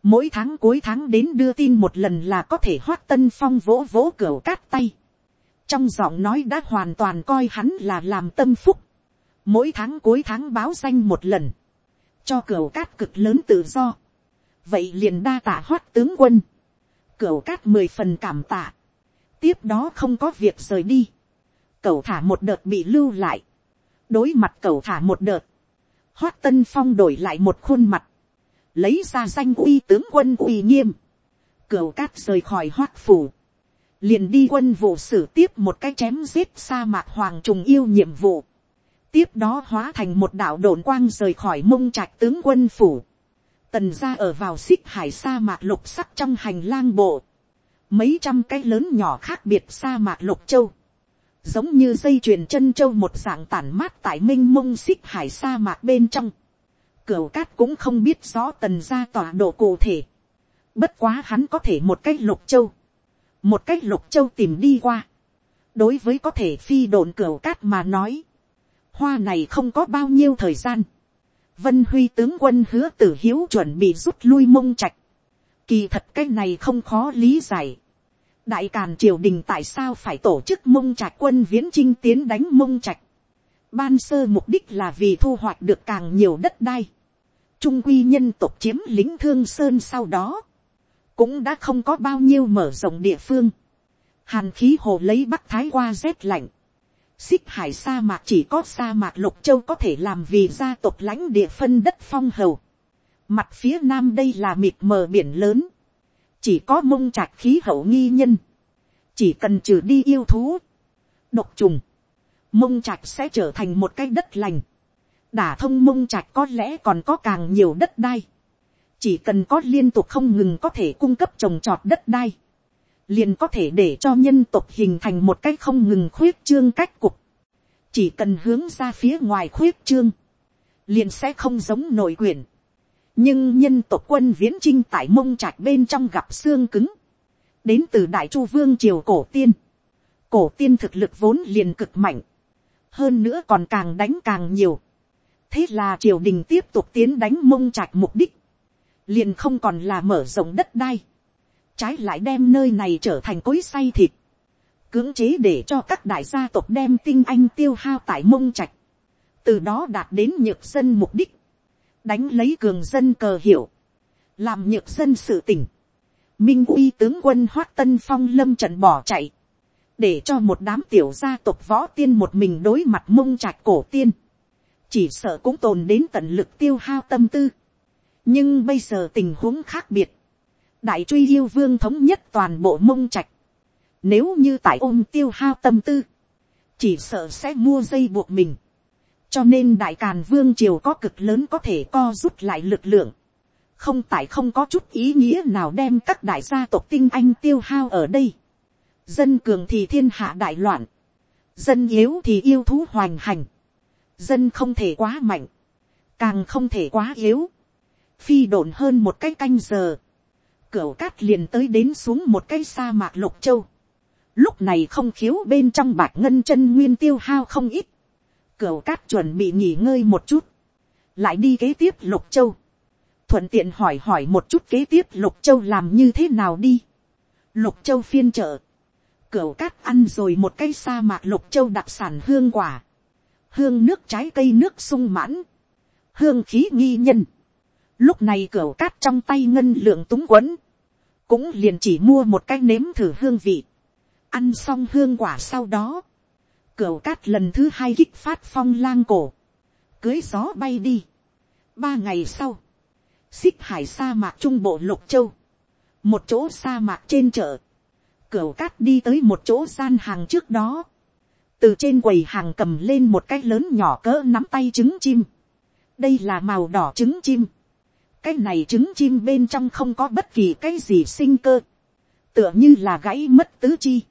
S1: mỗi tháng cuối tháng đến đưa tin một lần là có thể hoát tân phong vỗ vỗ cửa cát tay, trong giọng nói đã hoàn toàn coi hắn là làm tâm phúc, mỗi tháng cuối tháng báo danh một lần, cho cửa cát cực lớn tự do, vậy liền đa tạ hoát tướng quân, cửa cát mười phần cảm tạ, tiếp đó không có việc rời đi, cậu thả một đợt bị lưu lại, đối mặt cậu thả một đợt, hoát tân phong đổi lại một khuôn mặt, lấy ra danh uy tướng quân uy nghiêm, cửa cát rời khỏi hoát phủ, liền đi quân vụ xử tiếp một cái chém giết sa mạc hoàng trùng yêu nhiệm vụ, tiếp đó hóa thành một đạo đồn quang rời khỏi mông trạch tướng quân phủ, tần ra ở vào xích hải sa mạc lục sắc trong hành lang bộ, mấy trăm cái lớn nhỏ khác biệt sa mạc lục châu, giống như dây chuyền chân châu một dạng tản mát tại m i n h mông xích hải sa mạc bên trong, cửu cát cũng không biết rõ tần ra tọa độ cụ thể, bất quá hắn có thể một cái lục châu, một cách lục châu tìm đi qua, đối với có thể phi đồn cửa cát mà nói, hoa này không có bao nhiêu thời gian, Vân Huy tướng quân hứa tử hiếu chuẩn bị rút lui mông trạch. Kỳ thật cái này không khó lý giải. Đại Càn triều đình tại sao phải tổ chức mông trạch quân viễn chinh tiến đánh mông trạch. Ban sơ mục đích là vì thu hoạch được càng nhiều đất đai. Trung quy nhân tộc chiếm lính thương sơn sau đó. Cũng đã không có bao nhiêu mở rộng địa phương. Hàn khí hồ lấy bắc thái qua rét lạnh xích hải sa mạc chỉ có sa mạc lục châu có thể làm vì gia tộc lãnh địa phân đất phong hầu. Mặt phía nam đây là mịt mờ biển lớn. Chỉ có mông trạch khí hậu nghi nhân. Chỉ cần trừ đi yêu thú. Độc trùng. Mông trạch sẽ trở thành một cái đất lành. Đả thông mông trạch có lẽ còn có càng nhiều đất đai. Chỉ cần có liên tục không ngừng có thể cung cấp trồng trọt đất đai liền có thể để cho nhân tộc hình thành một cách không ngừng khuyết trương cách cục. chỉ cần hướng ra phía ngoài khuyết trương, liền sẽ không giống nội quyền. nhưng nhân tộc quân viễn chinh tại mông trạch bên trong gặp xương cứng, đến từ đại chu vương triều cổ tiên. cổ tiên thực lực vốn liền cực mạnh, hơn nữa còn càng đánh càng nhiều. thế là triều đình tiếp tục tiến đánh mông trạch mục đích, liền không còn là mở rộng đất đai, trái lại đem nơi này trở thành cối say thịt, cưỡng chế để cho các đại gia tộc đem tinh anh tiêu hao tại mông trạch, từ đó đạt đến nhược dân mục đích, đánh lấy cường dân cờ hiểu, làm nhược dân sự tỉnh, minh uy tướng quân hoát tân phong lâm trận bỏ chạy, để cho một đám tiểu gia tộc võ tiên một mình đối mặt mông trạch cổ tiên, chỉ sợ cũng tồn đến tận lực tiêu hao tâm tư nhưng bây giờ tình huống khác biệt, đại truy yêu vương thống nhất toàn bộ mông trạch. Nếu như tại ôm tiêu hao tâm tư, chỉ sợ sẽ mua dây buộc mình. cho nên đại càn vương triều có cực lớn có thể co rút lại lực lượng. không tại không có chút ý nghĩa nào đem các đại gia tộc tinh anh tiêu hao ở đây. dân cường thì thiên hạ đại loạn. dân yếu thì yêu thú hoành hành. dân không thể quá mạnh. càng không thể quá yếu phi độn hơn một cái canh giờ cửa cát liền tới đến xuống một cái sa mạc lục châu. Lúc này không khiếu bên trong bạc ngân chân nguyên tiêu hao không ít. Cửa cát chuẩn bị nghỉ ngơi một chút. Lại đi kế tiếp lục châu. Thuận tiện hỏi hỏi một chút kế tiếp lục châu làm như thế nào đi. Lục châu phiên trợ. Cửa cát ăn rồi một cái sa mạc lục châu đặc sản hương quả. Hương nước trái cây nước sung mãn. Hương khí nghi nhân lúc này cửa cát trong tay ngân lượng túng quấn, cũng liền chỉ mua một cái nếm thử hương vị, ăn xong hương quả sau đó, cửa cát lần thứ hai kích phát phong lang cổ, cưới gió bay đi. ba ngày sau, xích hải sa mạc trung bộ lục châu, một chỗ sa mạc trên chợ, cửa cát đi tới một chỗ gian hàng trước đó, từ trên quầy hàng cầm lên một cái lớn nhỏ cỡ nắm tay trứng chim, đây là màu đỏ trứng chim, cái này trứng chim bên trong không có bất kỳ cái gì sinh cơ, tựa như là gãy mất tứ chi,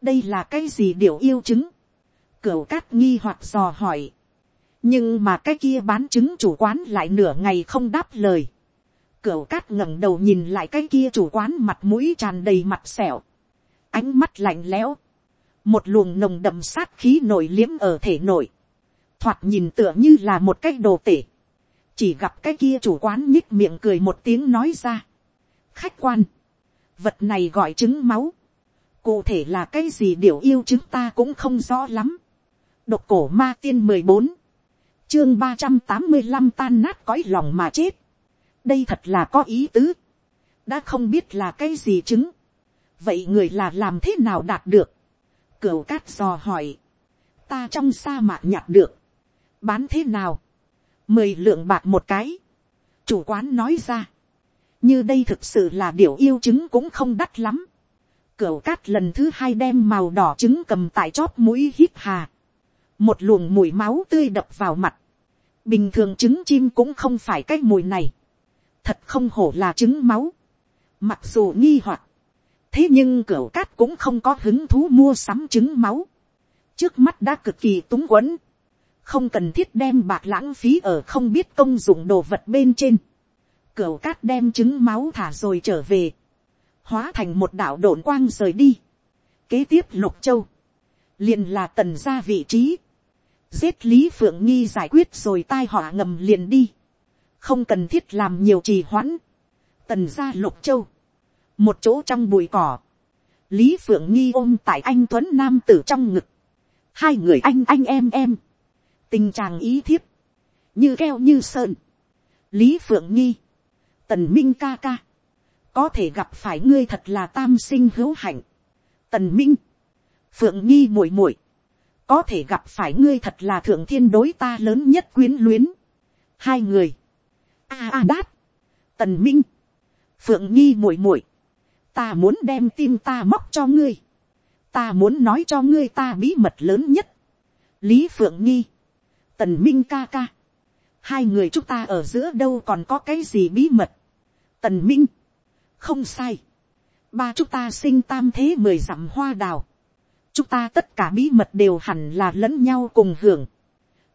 S1: đây là cái gì điều yêu trứng, cửu cát nghi hoặc dò hỏi, nhưng mà cái kia bán trứng chủ quán lại nửa ngày không đáp lời, cửu cát ngẩng đầu nhìn lại cái kia chủ quán mặt mũi tràn đầy mặt sẹo, ánh mắt lạnh lẽo, một luồng nồng đậm sát khí nổi liếm ở thể nội, thoạt nhìn tựa như là một cái đồ tể, chỉ gặp cái kia chủ quán nhích miệng cười một tiếng nói ra. khách quan, vật này gọi trứng máu, cụ thể là cái gì điều yêu chúng ta cũng không rõ lắm. độc cổ ma tiên mười bốn, chương ba trăm tám mươi năm tan nát cõi lòng mà chết. đây thật là có ý tứ, đã không biết là cái gì trứng, vậy người là làm thế nào đạt được, cửu cát dò hỏi, ta trong sa mạc nhặt được, bán thế nào, mười lượng bạc một cái, chủ quán nói ra, như đây thực sự là điều yêu trứng cũng không đắt lắm, cửu cát lần thứ hai đem màu đỏ trứng cầm tại chóp mũi hít hà, một luồng mùi máu tươi đập vào mặt, bình thường trứng chim cũng không phải cái mùi này, thật không hổ là trứng máu, mặc dù nghi hoặc, thế nhưng cửu cát cũng không có hứng thú mua sắm trứng máu, trước mắt đã cực kỳ túng quẫn, không cần thiết đem bạc lãng phí ở không biết công dụng đồ vật bên trên. Cửu cát đem trứng máu thả rồi trở về, hóa thành một đạo độn quang rời đi. Kế tiếp lục châu, liền là tần ra vị trí, giết lý phượng nghi giải quyết rồi tai họa ngầm liền đi, không cần thiết làm nhiều trì hoãn. Tần ra lục châu, một chỗ trong bụi cỏ, lý phượng nghi ôm tại anh tuấn nam tử trong ngực, hai người anh anh em em, tình trạng ý thiếp, như keo như sơn, lý phượng nghi, tần minh ca ca, có thể gặp phải ngươi thật là tam sinh hữu hạnh, tần minh, phượng nghi muội muội, có thể gặp phải ngươi thật là thượng thiên đối ta lớn nhất quyến luyến, hai người, a a đát, tần minh, phượng nghi muội muội, ta muốn đem tim ta móc cho ngươi, ta muốn nói cho ngươi ta bí mật lớn nhất, lý phượng nghi, tần minh ca ca, hai người chúng ta ở giữa đâu còn có cái gì bí mật, tần minh, không sai, ba chúng ta sinh tam thế mười dặm hoa đào, chúng ta tất cả bí mật đều hẳn là lẫn nhau cùng hưởng,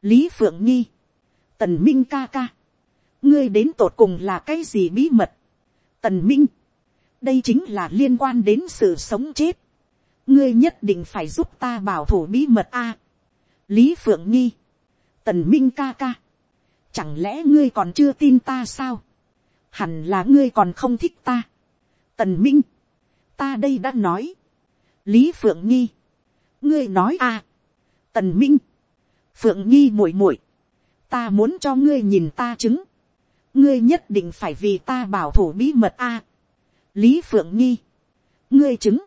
S1: lý phượng nhi. Tần minh ca ca, ngươi đến tột cùng là cái gì bí mật, tần minh, đây chính là liên quan đến sự sống chết, ngươi nhất định phải giúp ta bảo thủ bí mật a. lý phượng nhi tần minh ca ca, chẳng lẽ ngươi còn chưa tin ta sao, hẳn là ngươi còn không thích ta. tần minh, ta đây đã nói, lý phượng Nhi, ngươi nói à, tần minh, phượng Nhi muội muội, ta muốn cho ngươi nhìn ta chứng, ngươi nhất định phải vì ta bảo thủ bí mật a. lý phượng Nhi, ngươi chứng,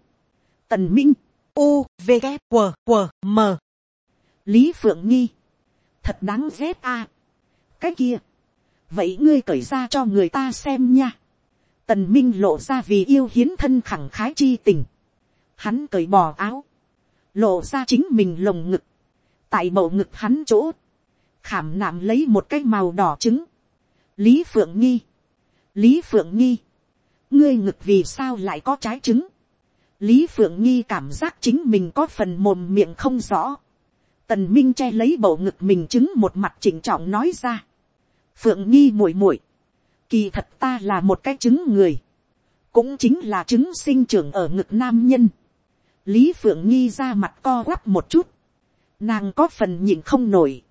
S1: tần minh, u v g q q m. Lý phượng Nhi thật đáng ghét a. cái kia, vậy ngươi cởi ra cho người ta xem nha. tần minh lộ ra vì yêu hiến thân khẳng khái chi tình. hắn cởi bò áo, lộ ra chính mình lồng ngực, tại bầu ngực hắn chỗ, khảm nạm lấy một cái màu đỏ trứng. lý phượng nghi, lý phượng nghi, ngươi ngực vì sao lại có trái trứng. lý phượng nghi cảm giác chính mình có phần mồm miệng không rõ tần minh che lấy bầu ngực mình chứng một mặt chỉnh trọng nói ra. phượng Nhi muội muội, kỳ thật ta là một cái chứng người, cũng chính là chứng sinh trưởng ở ngực nam nhân. lý phượng Nhi ra mặt co quắp một chút, nàng có phần nhìn không nổi,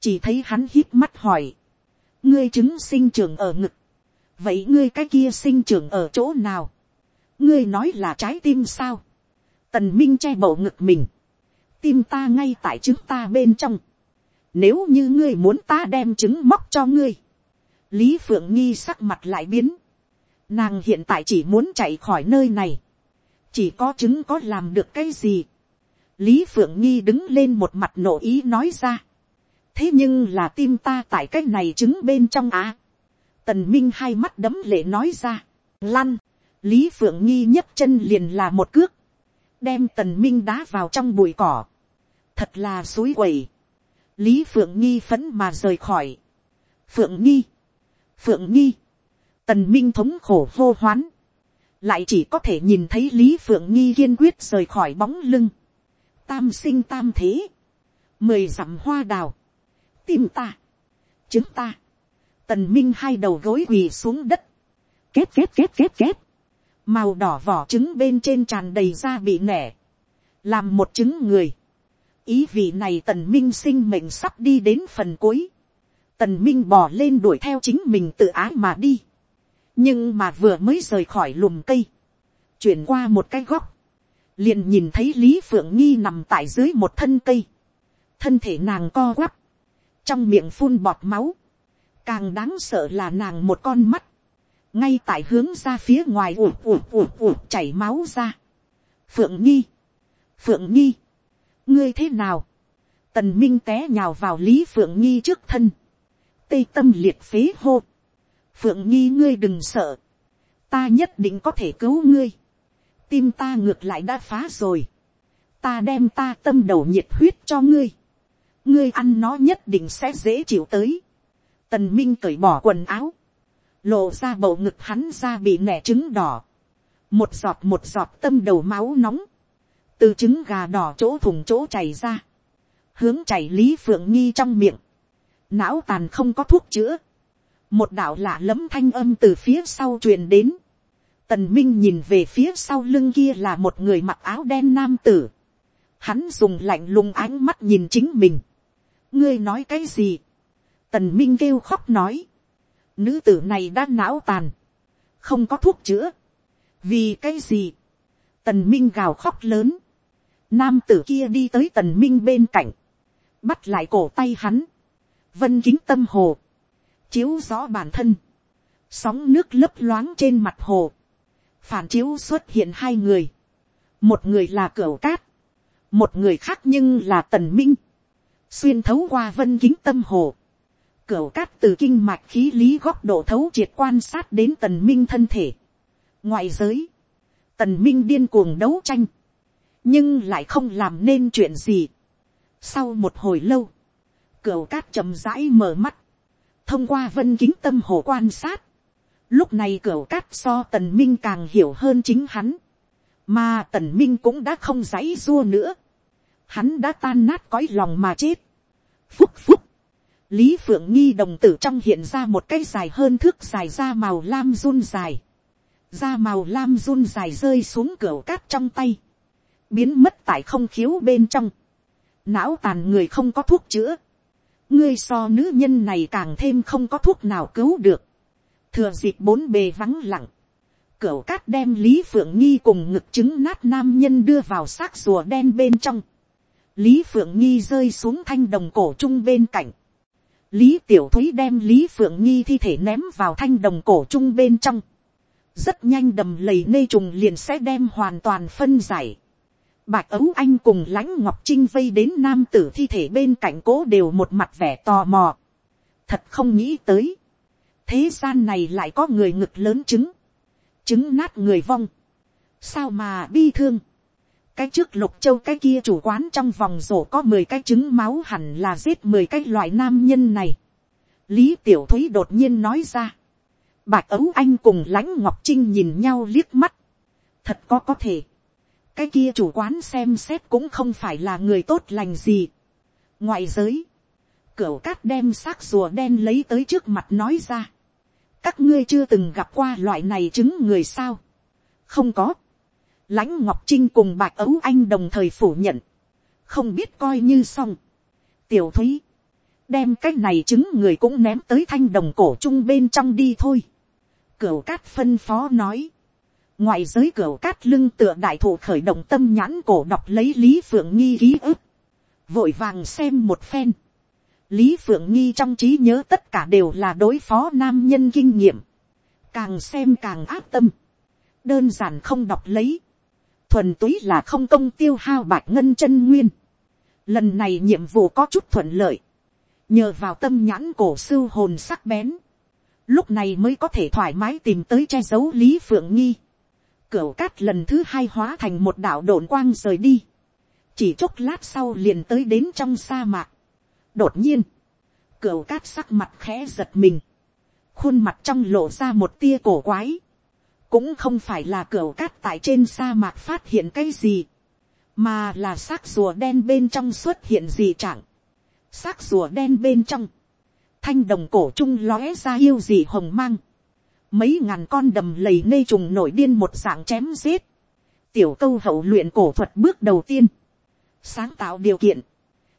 S1: chỉ thấy hắn hít mắt hỏi, ngươi chứng sinh trưởng ở ngực, vậy ngươi cái kia sinh trưởng ở chỗ nào, ngươi nói là trái tim sao, tần minh che bầu ngực mình, tim ta ngay tại trứng ta bên trong. Nếu như ngươi muốn ta đem trứng móc cho ngươi. lý phượng nghi sắc mặt lại biến, nàng hiện tại chỉ muốn chạy khỏi nơi này, chỉ có chứng có làm được cái gì. lý phượng nghi đứng lên một mặt nổ ý nói ra, thế nhưng là tim ta tại cái này chứng bên trong á. tần minh hai mắt đấm lệ nói ra, lăn, lý phượng nghi nhấc chân liền là một cước, đem tần minh đá vào trong bụi cỏ, thật là suối quẩy, lý phượng nghi phấn mà rời khỏi, phượng nghi, phượng nghi, tần minh thống khổ hô hoán, lại chỉ có thể nhìn thấy lý phượng nghi kiên quyết rời khỏi bóng lưng, tam sinh tam thế, mười dặm hoa đào, tim ta, chứng ta, tần minh hai đầu gối quỳ xuống đất, kết kết kết kết kết, màu đỏ vỏ trứng bên trên tràn đầy da bị nẻ, làm một trứng người, ý vị này tần minh sinh mệnh sắp đi đến phần cuối, tần minh bò lên đuổi theo chính mình tự ái mà đi, nhưng mà vừa mới rời khỏi lùm cây, chuyển qua một cái góc, liền nhìn thấy lý phượng nghi nằm tại dưới một thân cây, thân thể nàng co quắp, trong miệng phun bọt máu, càng đáng sợ là nàng một con mắt, ngay tại hướng ra phía ngoài ủ ủ ủ ủ chảy máu ra. phượng nghi, phượng nghi, ngươi thế nào, tần minh té nhào vào lý phượng Nhi trước thân, tây tâm liệt phế hô, phượng Nhi, ngươi đừng sợ, ta nhất định có thể cứu ngươi, tim ta ngược lại đã phá rồi, ta đem ta tâm đầu nhiệt huyết cho ngươi, ngươi ăn nó nhất định sẽ dễ chịu tới, tần minh cởi bỏ quần áo, lộ ra bầu ngực hắn ra bị nẻ trứng đỏ, một giọt một giọt tâm đầu máu nóng, từ trứng gà đỏ chỗ thùng chỗ chảy ra, hướng chảy lý phượng nghi trong miệng, não tàn không có thuốc chữa, một đạo lạ lẫm thanh âm từ phía sau truyền đến, tần minh nhìn về phía sau lưng kia là một người mặc áo đen nam tử, hắn dùng lạnh lùng ánh mắt nhìn chính mình, ngươi nói cái gì, tần minh kêu khóc nói, nữ tử này đã não tàn, không có thuốc chữa, vì cái gì, tần minh gào khóc lớn, nam tử kia đi tới tần minh bên cạnh, bắt lại cổ tay hắn, vân kính tâm hồ, chiếu rõ bản thân, sóng nước lấp loáng trên mặt hồ, phản chiếu xuất hiện hai người, một người là cửa cát, một người khác nhưng là tần minh, xuyên thấu qua vân kính tâm hồ, Cửu cát từ kinh mạch khí lý góc độ thấu triệt quan sát đến tần minh thân thể. Ngoại giới, tần minh điên cuồng đấu tranh, nhưng lại không làm nên chuyện gì. Sau một hồi lâu, cửa cát chậm rãi mở mắt, thông qua vân kính tâm hồ quan sát. Lúc này cửa cát so tần minh càng hiểu hơn chính hắn, mà tần minh cũng đã không giãy dua nữa. Hắn đã tan nát cõi lòng mà chết. Phúc phúc Lý Phượng Nghi đồng tử trong hiện ra một cái dài hơn thước dài da màu lam run dài. Da màu lam run dài rơi xuống cửa cát trong tay. Biến mất tại không khiếu bên trong. Não tàn người không có thuốc chữa. Ngươi so nữ nhân này càng thêm không có thuốc nào cứu được. Thừa dịp bốn bề vắng lặng. Cửu cát đem Lý Phượng Nghi cùng ngực trứng nát nam nhân đưa vào xác rùa đen bên trong. Lý Phượng Nghi rơi xuống thanh đồng cổ trung bên cạnh Lý Tiểu Thúy đem Lý Phượng Nghi thi thể ném vào thanh đồng cổ trung bên trong. Rất nhanh đầm lầy nê trùng liền sẽ đem hoàn toàn phân giải. Bạch Ấu Anh cùng lãnh Ngọc Trinh vây đến nam tử thi thể bên cạnh cố đều một mặt vẻ tò mò. Thật không nghĩ tới. Thế gian này lại có người ngực lớn trứng. Trứng nát người vong. Sao mà bi thương. Cái trước lục châu cái kia chủ quán trong vòng rổ có mười cái trứng máu hẳn là giết mười cái loại nam nhân này. Lý Tiểu Thúy đột nhiên nói ra. Bạch Ấu Anh cùng lãnh Ngọc Trinh nhìn nhau liếc mắt. Thật có có thể. Cái kia chủ quán xem xét cũng không phải là người tốt lành gì. Ngoại giới. Cửu cát đem xác rùa đen lấy tới trước mặt nói ra. Các ngươi chưa từng gặp qua loại này chứng người sao. Không có lãnh ngọc trinh cùng bạc ấu anh đồng thời phủ nhận, không biết coi như xong. tiểu thúy, đem cái này chứng người cũng ném tới thanh đồng cổ chung bên trong đi thôi. cửu cát phân phó nói, ngoại giới cửa cát lưng tựa đại thủ khởi động tâm nhãn cổ đọc lấy lý phượng nghi ký ức, vội vàng xem một phen, lý phượng nghi trong trí nhớ tất cả đều là đối phó nam nhân kinh nghiệm, càng xem càng áp tâm, đơn giản không đọc lấy, thuần túy là không công tiêu hao bạch ngân chân nguyên. Lần này nhiệm vụ có chút thuận lợi, nhờ vào tâm nhãn cổ sư hồn sắc bén, lúc này mới có thể thoải mái tìm tới che giấu lý phượng nghi. Cửu cát lần thứ hai hóa thành một đạo độn quang rời đi, chỉ chốc lát sau liền tới đến trong sa mạc. đột nhiên, cửu cát sắc mặt khẽ giật mình, khuôn mặt trong lộ ra một tia cổ quái, cũng không phải là cửa cát tại trên sa mạc phát hiện cái gì, mà là xác rùa đen bên trong xuất hiện gì chẳng. xác rùa đen bên trong, thanh đồng cổ trung lóe ra yêu gì hồng mang, mấy ngàn con đầm lầy nê trùng nổi điên một dạng chém giết, tiểu câu hậu luyện cổ thuật bước đầu tiên, sáng tạo điều kiện,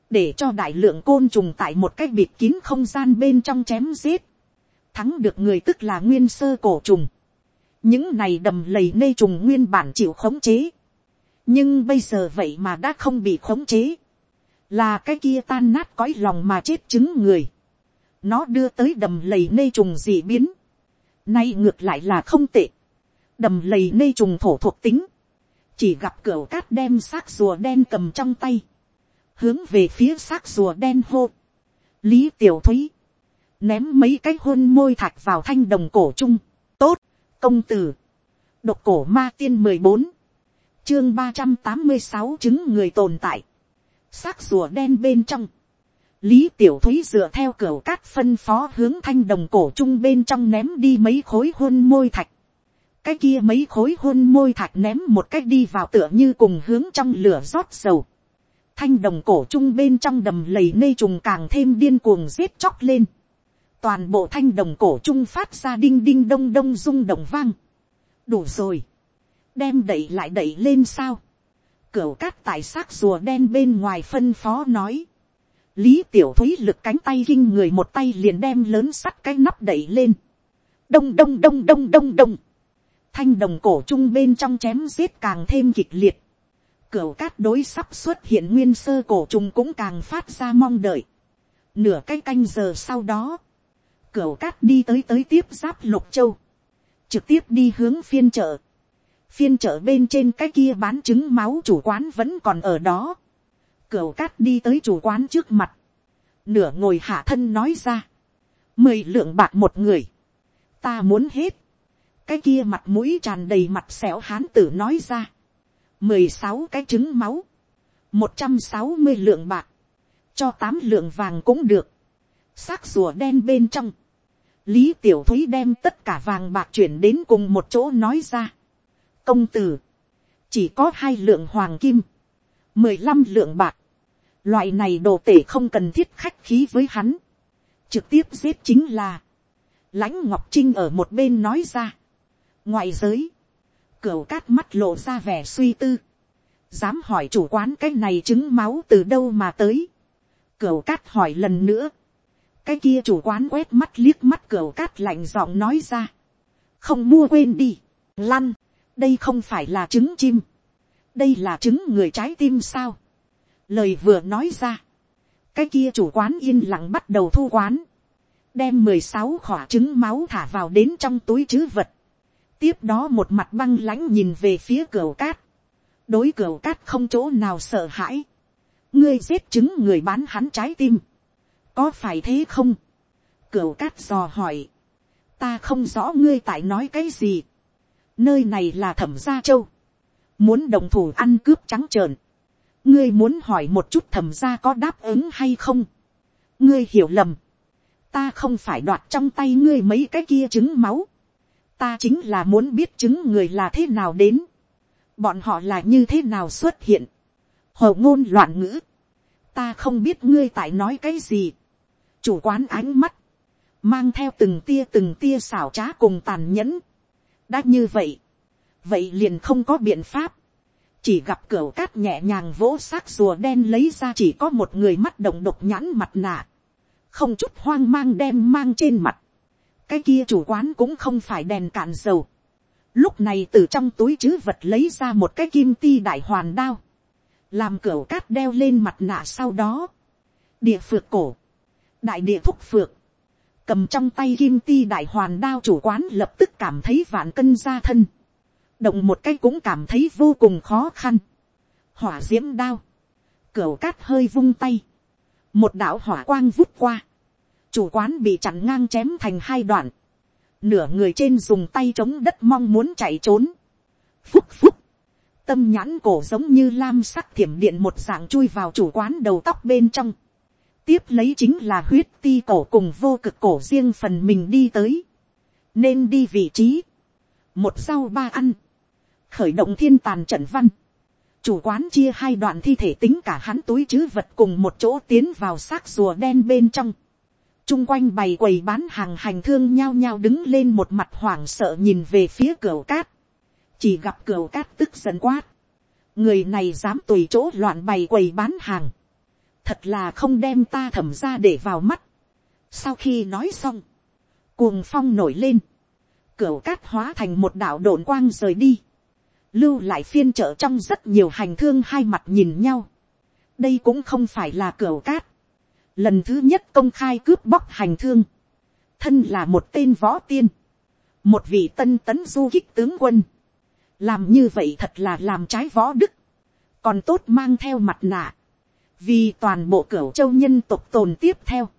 S1: để cho đại lượng côn trùng tại một cái bịt kín không gian bên trong chém giết, thắng được người tức là nguyên sơ cổ trùng, những này đầm lầy nê trùng nguyên bản chịu khống chế, nhưng bây giờ vậy mà đã không bị khống chế, là cái kia tan nát cõi lòng mà chết chứng người, nó đưa tới đầm lầy nê trùng dị biến, nay ngược lại là không tệ, đầm lầy nê trùng thổ thuộc tính, chỉ gặp cửa cát đem xác rùa đen cầm trong tay, hướng về phía xác rùa đen hô, lý tiểu thúy, ném mấy cái hôn môi thạch vào thanh đồng cổ chung, tốt, công tử, độc cổ ma tiên mười bốn, chương ba trăm tám mươi sáu chứng người tồn tại, xác rùa đen bên trong, lý tiểu thúy dựa theo cửa cát phân phó hướng thanh đồng cổ trung bên trong ném đi mấy khối hôn môi thạch, cái kia mấy khối hôn môi thạch ném một cách đi vào tựa như cùng hướng trong lửa rót dầu, thanh đồng cổ trung bên trong đầm lầy nê trùng càng thêm điên cuồng giết chóc lên, toàn bộ thanh đồng cổ trung phát ra đinh đinh đông đông rung động vang. đủ rồi, đem đẩy lại đẩy lên sao. cửu cát tại xác rùa đen bên ngoài phân phó nói lý tiểu thúy lực cánh tay kinh người một tay liền đem lớn sắt cái nắp đẩy lên. đông đông đông đông đông đông. thanh đồng cổ trung bên trong chém giết càng thêm kịch liệt. cửu cát đối sắp xuất hiện nguyên sơ cổ trùng cũng càng phát ra mong đợi. nửa cái canh giờ sau đó, Cửu cát đi tới tới tiếp giáp lục châu. Trực tiếp đi hướng phiên chợ. Phiên chợ bên trên cái kia bán trứng máu chủ quán vẫn còn ở đó. Cửu cát đi tới chủ quán trước mặt. Nửa ngồi hạ thân nói ra. Mười lượng bạc một người. Ta muốn hết. Cái kia mặt mũi tràn đầy mặt xẻo hán tử nói ra. Mười sáu cái trứng máu. Một trăm sáu mươi lượng bạc. Cho tám lượng vàng cũng được. Xác rùa đen bên trong lý tiểu thúy đem tất cả vàng bạc chuyển đến cùng một chỗ nói ra. công tử, chỉ có hai lượng hoàng kim, mười lăm lượng bạc, loại này đồ tể không cần thiết khách khí với hắn, trực tiếp giết chính là, lãnh ngọc trinh ở một bên nói ra, ngoại giới, cửa cát mắt lộ ra vẻ suy tư, dám hỏi chủ quán cái này trứng máu từ đâu mà tới, cửa cát hỏi lần nữa, cái kia chủ quán quét mắt liếc mắt cửa cát lạnh giọng nói ra. không mua quên đi, lăn, đây không phải là trứng chim, đây là trứng người trái tim sao lời vừa nói ra, cái kia chủ quán yên lặng bắt đầu thu quán, đem mười sáu khỏa trứng máu thả vào đến trong túi chứ vật, tiếp đó một mặt băng lãnh nhìn về phía cửa cát, đối cửa cát không chỗ nào sợ hãi, ngươi giết trứng người bán hắn trái tim, có phải thế không, cửa cát dò hỏi, ta không rõ ngươi tại nói cái gì, nơi này là thẩm gia châu, muốn đồng thủ ăn cướp trắng trợn, ngươi muốn hỏi một chút thẩm ra có đáp ứng hay không, ngươi hiểu lầm, ta không phải đoạt trong tay ngươi mấy cái kia trứng máu, ta chính là muốn biết chứng người là thế nào đến, bọn họ là như thế nào xuất hiện, hầu ngôn loạn ngữ, ta không biết ngươi tại nói cái gì, chủ quán ánh mắt, mang theo từng tia từng tia xảo trá cùng tàn nhẫn. đã như vậy, vậy liền không có biện pháp, chỉ gặp cửa cát nhẹ nhàng vỗ xác rùa đen lấy ra chỉ có một người mắt động độc nhãn mặt nạ, không chút hoang mang đem mang trên mặt, cái kia chủ quán cũng không phải đèn cạn dầu, lúc này từ trong túi chứ vật lấy ra một cái kim ti đại hoàn đao, làm cửa cát đeo lên mặt nạ sau đó, địa phược cổ, đại địa thúc phược, cầm trong tay kim ti đại hoàn đao chủ quán lập tức cảm thấy vạn cân ra thân, động một cái cũng cảm thấy vô cùng khó khăn, hỏa d i ễ m đao, cửa cát hơi vung tay, một đạo hỏa quang vút qua, chủ quán bị chặn ngang chém thành hai đoạn, nửa người trên dùng tay chống đất mong muốn chạy trốn, phúc phúc, tâm nhãn cổ giống như lam sắc thiểm điện một dạng chui vào chủ quán đầu tóc bên trong, tiếp lấy chính là huyết ti cổ cùng vô cực cổ riêng phần mình đi tới, nên đi vị trí, một sau ba ăn, khởi động thiên tàn trận văn, chủ quán chia hai đoạn thi thể tính cả hắn túi chứ vật cùng một chỗ tiến vào xác rùa đen bên trong, chung quanh bày quầy bán hàng hành thương nhao nhao đứng lên một mặt hoảng sợ nhìn về phía cửa cát, chỉ gặp cửa cát tức giận quát, người này dám tùy chỗ loạn bày quầy bán hàng, thật là không đem ta thẩm ra để vào mắt. sau khi nói xong, cuồng phong nổi lên, cửa cát hóa thành một đạo độn quang rời đi, lưu lại phiên trợ trong rất nhiều hành thương hai mặt nhìn nhau. đây cũng không phải là cửa cát, lần thứ nhất công khai cướp bóc hành thương, thân là một tên võ tiên, một vị tân tấn du kích tướng quân, làm như vậy thật là làm trái võ đức, còn tốt mang theo mặt nạ, vì toàn bộ cửa châu nhân tộc tồn tiếp theo,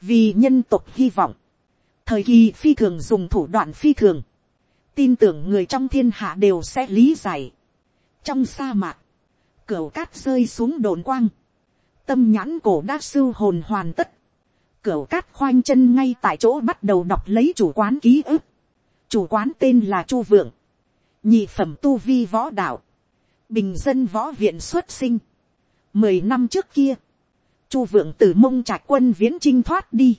S1: vì nhân tộc hy vọng, thời kỳ phi thường dùng thủ đoạn phi thường, tin tưởng người trong thiên hạ đều sẽ lý giải. trong sa mạc, cửu cát rơi xuống đồn quang, tâm nhãn cổ đã sưu hồn hoàn tất, cửu cát khoanh chân ngay tại chỗ bắt đầu đọc lấy chủ quán ký ức, chủ quán tên là chu vượng, nhị phẩm tu vi võ đạo, bình dân võ viện xuất sinh, mười năm trước kia, chu vượng từ mông trạch quân viễn chinh thoát đi,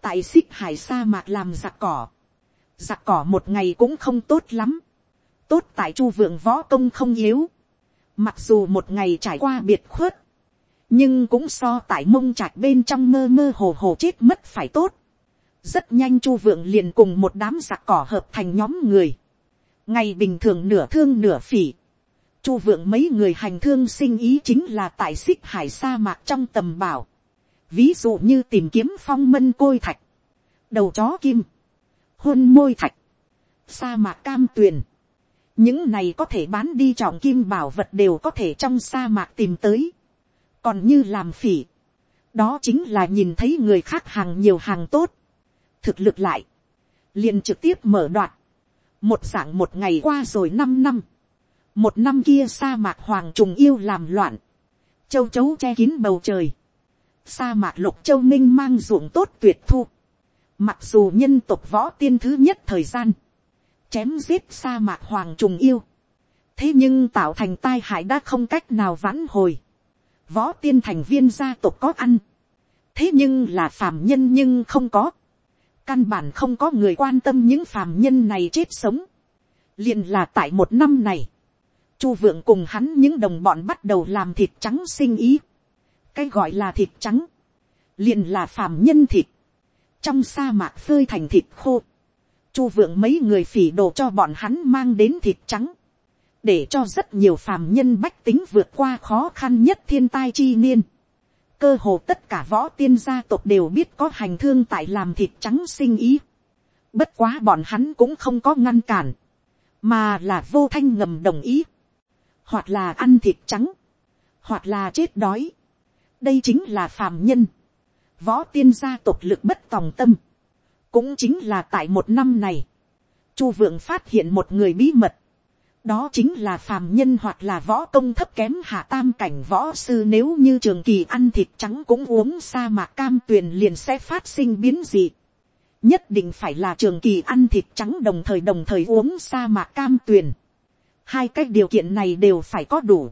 S1: tại xích hải sa mạc làm giặc cỏ, giặc cỏ một ngày cũng không tốt lắm, tốt tại chu vượng võ công không yếu, mặc dù một ngày trải qua biệt khuất, nhưng cũng so tại mông trạch bên trong mơ mơ hồ hồ chết mất phải tốt, rất nhanh chu vượng liền cùng một đám giặc cỏ hợp thành nhóm người, ngày bình thường nửa thương nửa phỉ, chu vượng mấy người hành thương sinh ý chính là tại xích hải sa mạc trong tầm bảo. ví dụ như tìm kiếm phong mân côi thạch, đầu chó kim, hôn môi thạch, sa mạc cam tuyền. những này có thể bán đi trọng kim bảo vật đều có thể trong sa mạc tìm tới. còn như làm phỉ, đó chính là nhìn thấy người khác hàng nhiều hàng tốt. thực lực lại, liền trực tiếp mở đoạt. một dạng một ngày qua rồi năm năm một năm kia sa mạc hoàng trùng yêu làm loạn, châu chấu che kín bầu trời, sa mạc lục châu minh mang ruộng tốt tuyệt thu, mặc dù nhân tộc võ tiên thứ nhất thời gian, chém giết sa mạc hoàng trùng yêu, thế nhưng tạo thành tai hại đã không cách nào vãn hồi, võ tiên thành viên gia tộc có ăn, thế nhưng là phàm nhân nhưng không có, căn bản không có người quan tâm những phàm nhân này chết sống, liền là tại một năm này, Chu vượng cùng hắn những đồng bọn bắt đầu làm thịt trắng sinh ý. Cái gọi là thịt trắng. Liền là phàm nhân thịt. Trong sa mạc phơi thành thịt khô. Chu vượng mấy người phỉ đồ cho bọn hắn mang đến thịt trắng. Để cho rất nhiều phàm nhân bách tính vượt qua khó khăn nhất thiên tai chi niên. Cơ hồ tất cả võ tiên gia tộc đều biết có hành thương tại làm thịt trắng sinh ý. Bất quá bọn hắn cũng không có ngăn cản. Mà là vô thanh ngầm đồng ý hoặc là ăn thịt trắng, hoặc là chết đói. đây chính là phàm nhân, võ tiên gia tộc lực bất tòng tâm, cũng chính là tại một năm này, chu vượng phát hiện một người bí mật, đó chính là phàm nhân hoặc là võ công thấp kém hạ tam cảnh võ sư nếu như trường kỳ ăn thịt trắng cũng uống sa mạc cam tuyền liền sẽ phát sinh biến dị. nhất định phải là trường kỳ ăn thịt trắng đồng thời đồng thời uống sa mạc cam tuyền hai cái điều kiện này đều phải có đủ,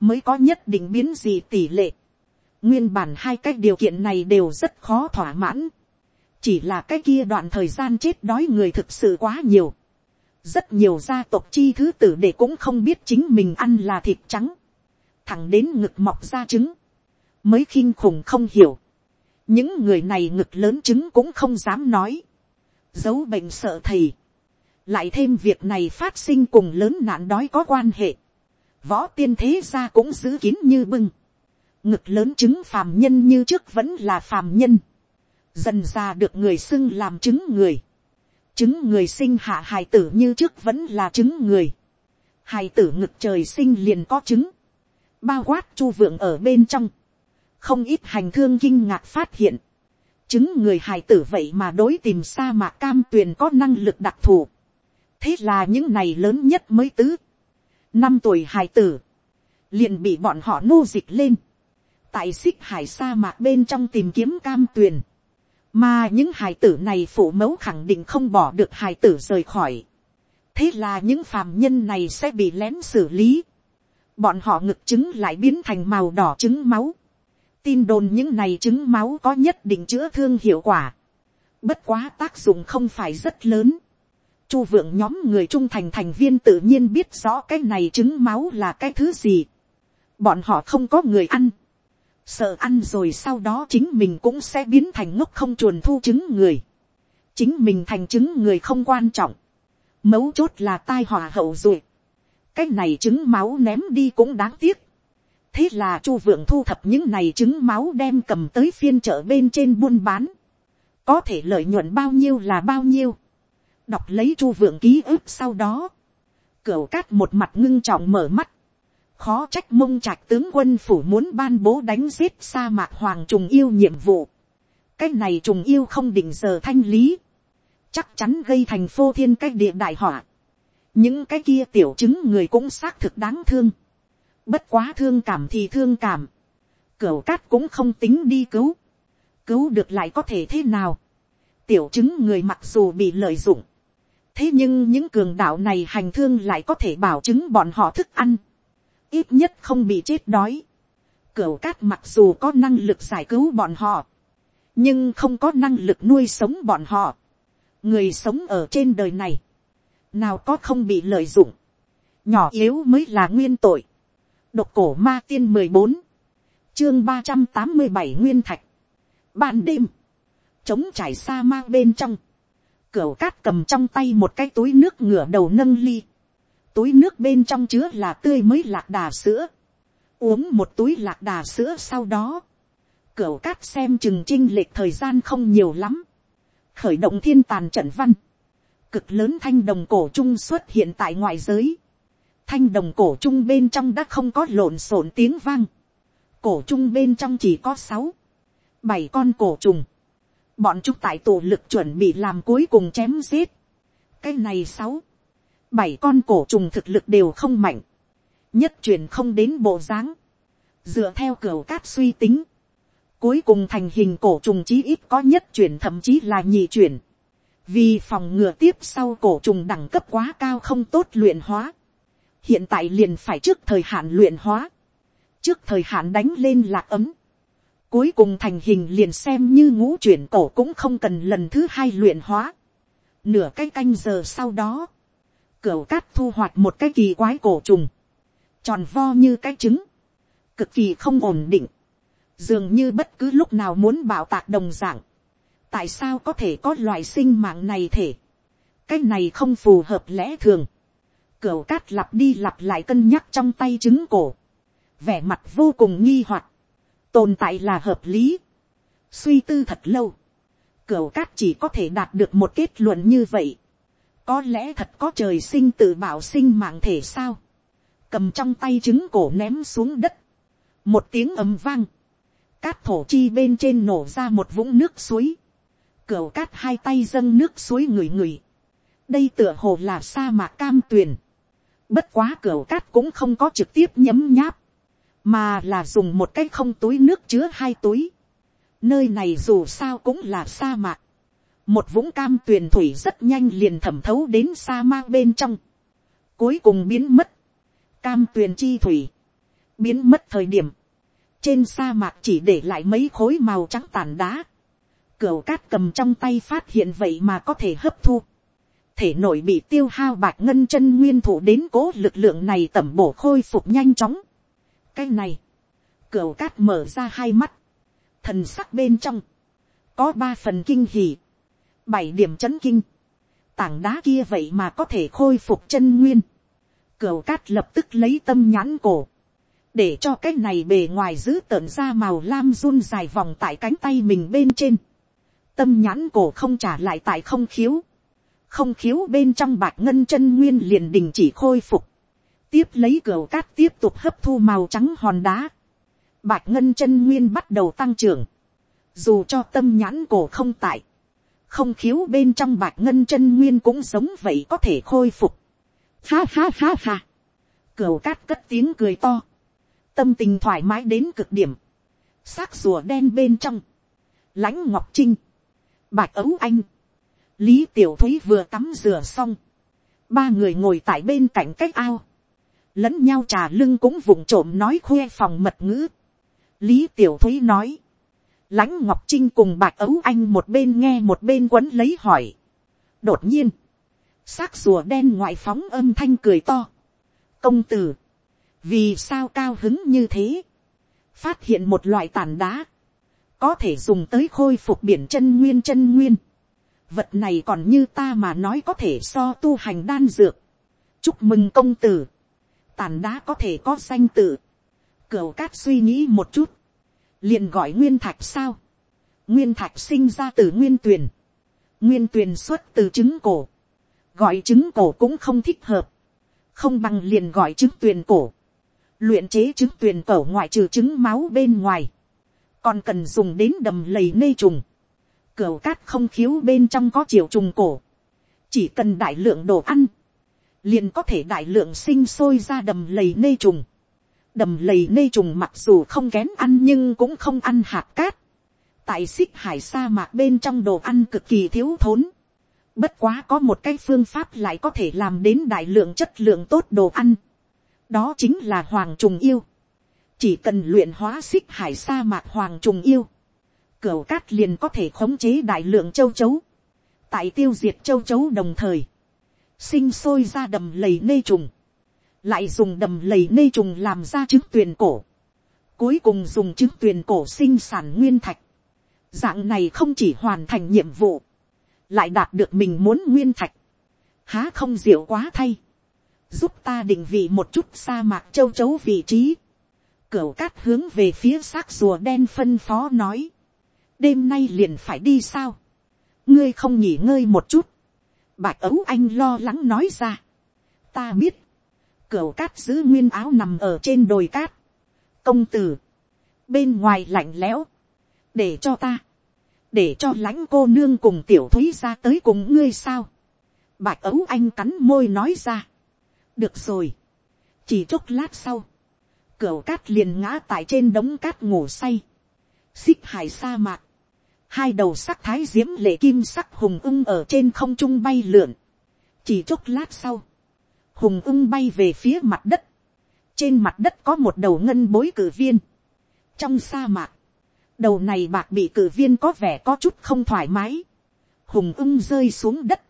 S1: mới có nhất định biến gì tỷ lệ nguyên bản hai cái điều kiện này đều rất khó thỏa mãn, chỉ là cái kia đoạn thời gian chết đói người thực sự quá nhiều. rất nhiều gia tộc chi thứ tử để cũng không biết chính mình ăn là thịt trắng, thẳng đến ngực mọc ra trứng, mới khinh khủng không hiểu. những người này ngực lớn trứng cũng không dám nói, giấu bệnh sợ thầy, lại thêm việc này phát sinh cùng lớn nạn đói có quan hệ, võ tiên thế gia cũng giữ kín như bưng, ngực lớn chứng phàm nhân như trước vẫn là phàm nhân, dần ra được người xưng làm chứng người, chứng người sinh hạ hài tử như trước vẫn là chứng người, hài tử ngực trời sinh liền có chứng, bao quát chu vượng ở bên trong, không ít hành thương kinh ngạc phát hiện, chứng người hài tử vậy mà đối tìm sa mạc cam tuyền có năng lực đặc thù, thế là những này lớn nhất mới tứ, năm tuổi hài tử, liền bị bọn họ nô dịch lên, tại xích hải sa mạc bên trong tìm kiếm cam tuyền, mà những hài tử này phụ mẫu khẳng định không bỏ được hài tử rời khỏi, thế là những phàm nhân này sẽ bị lén xử lý, bọn họ ngực trứng lại biến thành màu đỏ trứng máu, tin đồn những này trứng máu có nhất định chữa thương hiệu quả, bất quá tác dụng không phải rất lớn, chu vượng nhóm người trung thành thành viên tự nhiên biết rõ cái này trứng máu là cái thứ gì, bọn họ không có người ăn, sợ ăn rồi sau đó chính mình cũng sẽ biến thành ngốc không chuồn thu chứng người, chính mình thành chứng người không quan trọng, mấu chốt là tai họa hậu rồi, cái này trứng máu ném đi cũng đáng tiếc, thế là chu vượng thu thập những này trứng máu đem cầm tới phiên chợ bên trên buôn bán, có thể lợi nhuận bao nhiêu là bao nhiêu, đọc lấy chu vượng ký ức sau đó, cửu cát một mặt ngưng trọng mở mắt, khó trách mông trạch tướng quân phủ muốn ban bố đánh giết sa mạc hoàng trùng yêu nhiệm vụ. cái này trùng yêu không định giờ thanh lý, chắc chắn gây thành phô thiên cái địa đại họa. những cái kia tiểu chứng người cũng xác thực đáng thương. bất quá thương cảm thì thương cảm. cửu cát cũng không tính đi cứu. cứu được lại có thể thế nào. tiểu chứng người mặc dù bị lợi dụng. thế nhưng những cường đạo này hành thương lại có thể bảo chứng bọn họ thức ăn ít nhất không bị chết đói. Cửu cát mặc dù có năng lực giải cứu bọn họ, nhưng không có năng lực nuôi sống bọn họ. người sống ở trên đời này, nào có không bị lợi dụng, nhỏ yếu mới là nguyên tội. độc cổ ma tiên mười bốn, chương ba trăm tám mươi bảy nguyên thạch. ban đêm, trống trải xa mang bên trong, cửu cát cầm trong tay một cái túi nước ngửa đầu nâng ly túi nước bên trong chứa là tươi mới lạc đà sữa. Uống một túi lạc đà sữa sau đó. Cửu cát xem chừng trinh lệch thời gian không nhiều lắm. Khởi động thiên tàn trận văn. Cực lớn thanh đồng cổ trung xuất hiện tại ngoại giới. Thanh đồng cổ trung bên trong đã không có lộn xộn tiếng vang. Cổ trung bên trong chỉ có sáu, bảy con cổ trùng. Bọn chúng tại tổ lực chuẩn bị làm cuối cùng chém giết. Cái này sáu bảy con cổ trùng thực lực đều không mạnh, nhất truyền không đến bộ dáng, dựa theo cửa cát suy tính, cuối cùng thành hình cổ trùng chí ít có nhất truyền thậm chí là nhị truyền, vì phòng ngừa tiếp sau cổ trùng đẳng cấp quá cao không tốt luyện hóa, hiện tại liền phải trước thời hạn luyện hóa, trước thời hạn đánh lên lạc ấm, cuối cùng thành hình liền xem như ngũ chuyển cổ cũng không cần lần thứ hai luyện hóa, nửa cái canh giờ sau đó, Cửu cát thu hoạch một cái kỳ quái cổ trùng. Tròn vo như cái trứng. Cực kỳ không ổn định. Dường như bất cứ lúc nào muốn bảo tạc đồng dạng. Tại sao có thể có loại sinh mạng này thể? Cái này không phù hợp lẽ thường. Cửu cát lặp đi lặp lại cân nhắc trong tay trứng cổ. Vẻ mặt vô cùng nghi hoặc Tồn tại là hợp lý. Suy tư thật lâu. Cửu cát chỉ có thể đạt được một kết luận như vậy có lẽ thật có trời sinh tự bảo sinh mạng thể sao, cầm trong tay trứng cổ ném xuống đất, một tiếng ầm vang, cát thổ chi bên trên nổ ra một vũng nước suối, cửa cát hai tay dâng nước suối người người, đây tựa hồ là sa mạc cam tuyền, bất quá cửa cát cũng không có trực tiếp nhấm nháp, mà là dùng một cái không túi nước chứa hai túi, nơi này dù sao cũng là sa mạc, một vũng cam tuyền thủy rất nhanh liền thẩm thấu đến sa mang bên trong, cuối cùng biến mất, cam tuyền chi thủy, biến mất thời điểm, trên sa mạc chỉ để lại mấy khối màu trắng tàn đá, cửa cát cầm trong tay phát hiện vậy mà có thể hấp thu, thể nội bị tiêu hao bạc ngân chân nguyên thủ đến cố lực lượng này tẩm bổ khôi phục nhanh chóng. cái này, cửa cát mở ra hai mắt, thần sắc bên trong, có ba phần kinh hỉ, bảy điểm chấn kinh, tảng đá kia vậy mà có thể khôi phục chân nguyên, cửu cát lập tức lấy tâm nhãn cổ, để cho cái này bề ngoài giữ tợn ra màu lam run dài vòng tại cánh tay mình bên trên, tâm nhãn cổ không trả lại tại không khiếu, không khiếu bên trong bạc ngân chân nguyên liền đình chỉ khôi phục, tiếp lấy cửu cát tiếp tục hấp thu màu trắng hòn đá, bạc ngân chân nguyên bắt đầu tăng trưởng, dù cho tâm nhãn cổ không tại, không khiếu bên trong bạc ngân chân nguyên cũng giống vậy có thể khôi phục. Ha ha ha ha. Cửu cát cất tiếng cười to. Tâm tình thoải mái đến cực điểm. xác rùa đen bên trong. lãnh ngọc trinh. Bạch ấu anh. Lý tiểu thúy vừa tắm rửa xong. Ba người ngồi tại bên cạnh cách ao. Lẫn nhau trà lưng cũng vụng trộm nói khoe phòng mật ngữ. Lý tiểu thúy nói lãnh ngọc trinh cùng bạc ấu anh một bên nghe một bên quấn lấy hỏi. đột nhiên, xác rùa đen ngoại phóng âm thanh cười to. công tử, vì sao cao hứng như thế, phát hiện một loại tàn đá, có thể dùng tới khôi phục biển chân nguyên chân nguyên. vật này còn như ta mà nói có thể so tu hành đan dược. chúc mừng công tử, tàn đá có thể có danh tự. cửu cát suy nghĩ một chút, liền gọi nguyên thạch sao. nguyên thạch sinh ra từ nguyên tuyền, nguyên tuyền xuất từ trứng cổ, gọi trứng cổ cũng không thích hợp, không bằng liền gọi trứng tuyền cổ, luyện chế trứng tuyền cổ ngoại trừ trứng máu bên ngoài, còn cần dùng đến đầm lầy nê trùng, cửa cát không khiếu bên trong có chiều trùng cổ, chỉ cần đại lượng đồ ăn, liền có thể đại lượng sinh sôi ra đầm lầy nê trùng, đầm lầy nê trùng mặc dù không kén ăn nhưng cũng không ăn hạt cát. tại xích hải sa mạc bên trong đồ ăn cực kỳ thiếu thốn. bất quá có một cái phương pháp lại có thể làm đến đại lượng chất lượng tốt đồ ăn. đó chính là hoàng trùng yêu. chỉ cần luyện hóa xích hải sa mạc hoàng trùng yêu. cửu cát liền có thể khống chế đại lượng châu chấu. tại tiêu diệt châu chấu đồng thời. sinh sôi ra đầm lầy nê trùng lại dùng đầm lầy nê trùng làm ra trứng tuyền cổ, cuối cùng dùng trứng tuyền cổ sinh sản nguyên thạch. Dạng này không chỉ hoàn thành nhiệm vụ, lại đạt được mình muốn nguyên thạch, há không diệu quá thay, giúp ta định vị một chút sa mạc châu chấu vị trí, cửu cát hướng về phía xác rùa đen phân phó nói, đêm nay liền phải đi sao, ngươi không nghỉ ngơi một chút, bạch ấu anh lo lắng nói ra, ta biết, Cửu cát giữ nguyên áo nằm ở trên đồi cát. Công tử. Bên ngoài lạnh lẽo. Để cho ta. Để cho lãnh cô nương cùng tiểu thúy ra tới cùng ngươi sao. Bạch ấu anh cắn môi nói ra. Được rồi. Chỉ chốc lát sau. Cửu cát liền ngã tại trên đống cát ngủ say. Xích hải sa mạc. Hai đầu sắc thái diễm lệ kim sắc hùng ưng ở trên không trung bay lượn. Chỉ chốc lát sau hùng ưng bay về phía mặt đất, trên mặt đất có một đầu ngân bối cử viên, trong sa mạc, đầu này bạc bị cử viên có vẻ có chút không thoải mái, hùng ưng rơi xuống đất,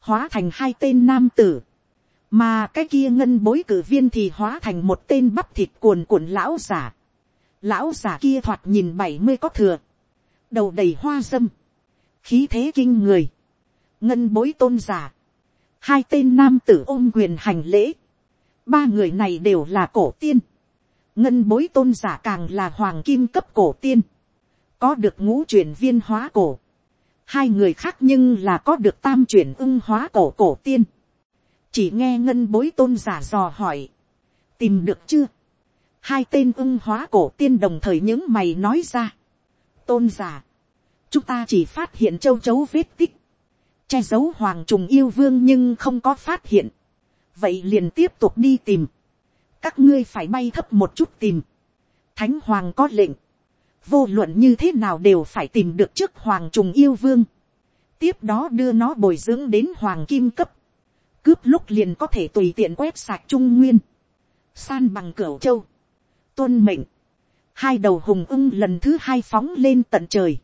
S1: hóa thành hai tên nam tử, mà cái kia ngân bối cử viên thì hóa thành một tên bắp thịt cuồn cuộn lão giả, lão giả kia thoạt nhìn bảy mươi có thừa, đầu đầy hoa dâm, khí thế kinh người, ngân bối tôn giả, hai tên nam tử ôm quyền hành lễ, ba người này đều là cổ tiên, ngân bối tôn giả càng là hoàng kim cấp cổ tiên, có được ngũ chuyển viên hóa cổ, hai người khác nhưng là có được tam chuyển ưng hóa cổ cổ tiên, chỉ nghe ngân bối tôn giả dò hỏi, tìm được chưa, hai tên ưng hóa cổ tiên đồng thời những mày nói ra, tôn giả, chúng ta chỉ phát hiện châu chấu vết tích, che giấu hoàng trùng yêu vương nhưng không có phát hiện. vậy liền tiếp tục đi tìm. các ngươi phải bay thấp một chút tìm. thánh hoàng có lệnh. vô luận như thế nào đều phải tìm được trước hoàng trùng yêu vương. tiếp đó đưa nó bồi dưỡng đến hoàng kim cấp. cướp lúc liền có thể tùy tiện quét sạc trung nguyên. san bằng cửa châu. tuân mệnh. hai đầu hùng ưng lần thứ hai phóng lên tận trời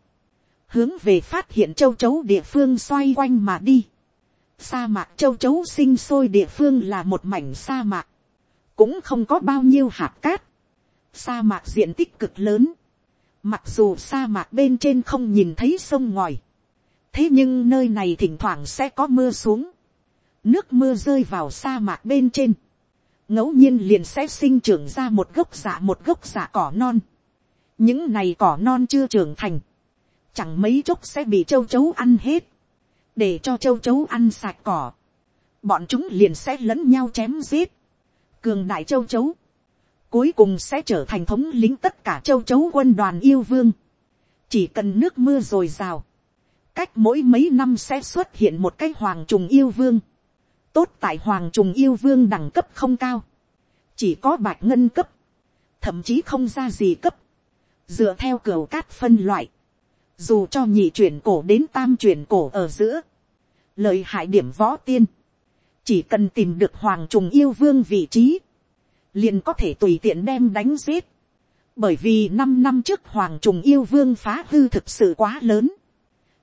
S1: hướng về phát hiện châu chấu địa phương xoay quanh mà đi. Sa mạc châu chấu sinh sôi địa phương là một mảnh sa mạc, cũng không có bao nhiêu hạt cát. Sa mạc diện tích cực lớn, mặc dù sa mạc bên trên không nhìn thấy sông ngòi, thế nhưng nơi này thỉnh thoảng sẽ có mưa xuống, nước mưa rơi vào sa mạc bên trên, ngẫu nhiên liền sẽ sinh trưởng ra một gốc dạ một gốc dạ cỏ non. những này cỏ non chưa trưởng thành, chẳng mấy chốc sẽ bị châu chấu ăn hết, để cho châu chấu ăn sạch cỏ, bọn chúng liền sẽ lẫn nhau chém giết, cường đại châu chấu, cuối cùng sẽ trở thành thống lính tất cả châu chấu quân đoàn yêu vương, chỉ cần nước mưa r ồ i r à o cách mỗi mấy năm sẽ xuất hiện một cái hoàng trùng yêu vương, tốt tại hoàng trùng yêu vương đẳng cấp không cao, chỉ có bạch ngân cấp, thậm chí không ra gì cấp, dựa theo cửa cát phân loại, dù cho nhị chuyển cổ đến tam chuyển cổ ở giữa, lợi hại điểm võ tiên, chỉ cần tìm được hoàng trùng yêu vương vị trí, liền có thể tùy tiện đem đánh giết, bởi vì năm năm trước hoàng trùng yêu vương phá hư thực sự quá lớn,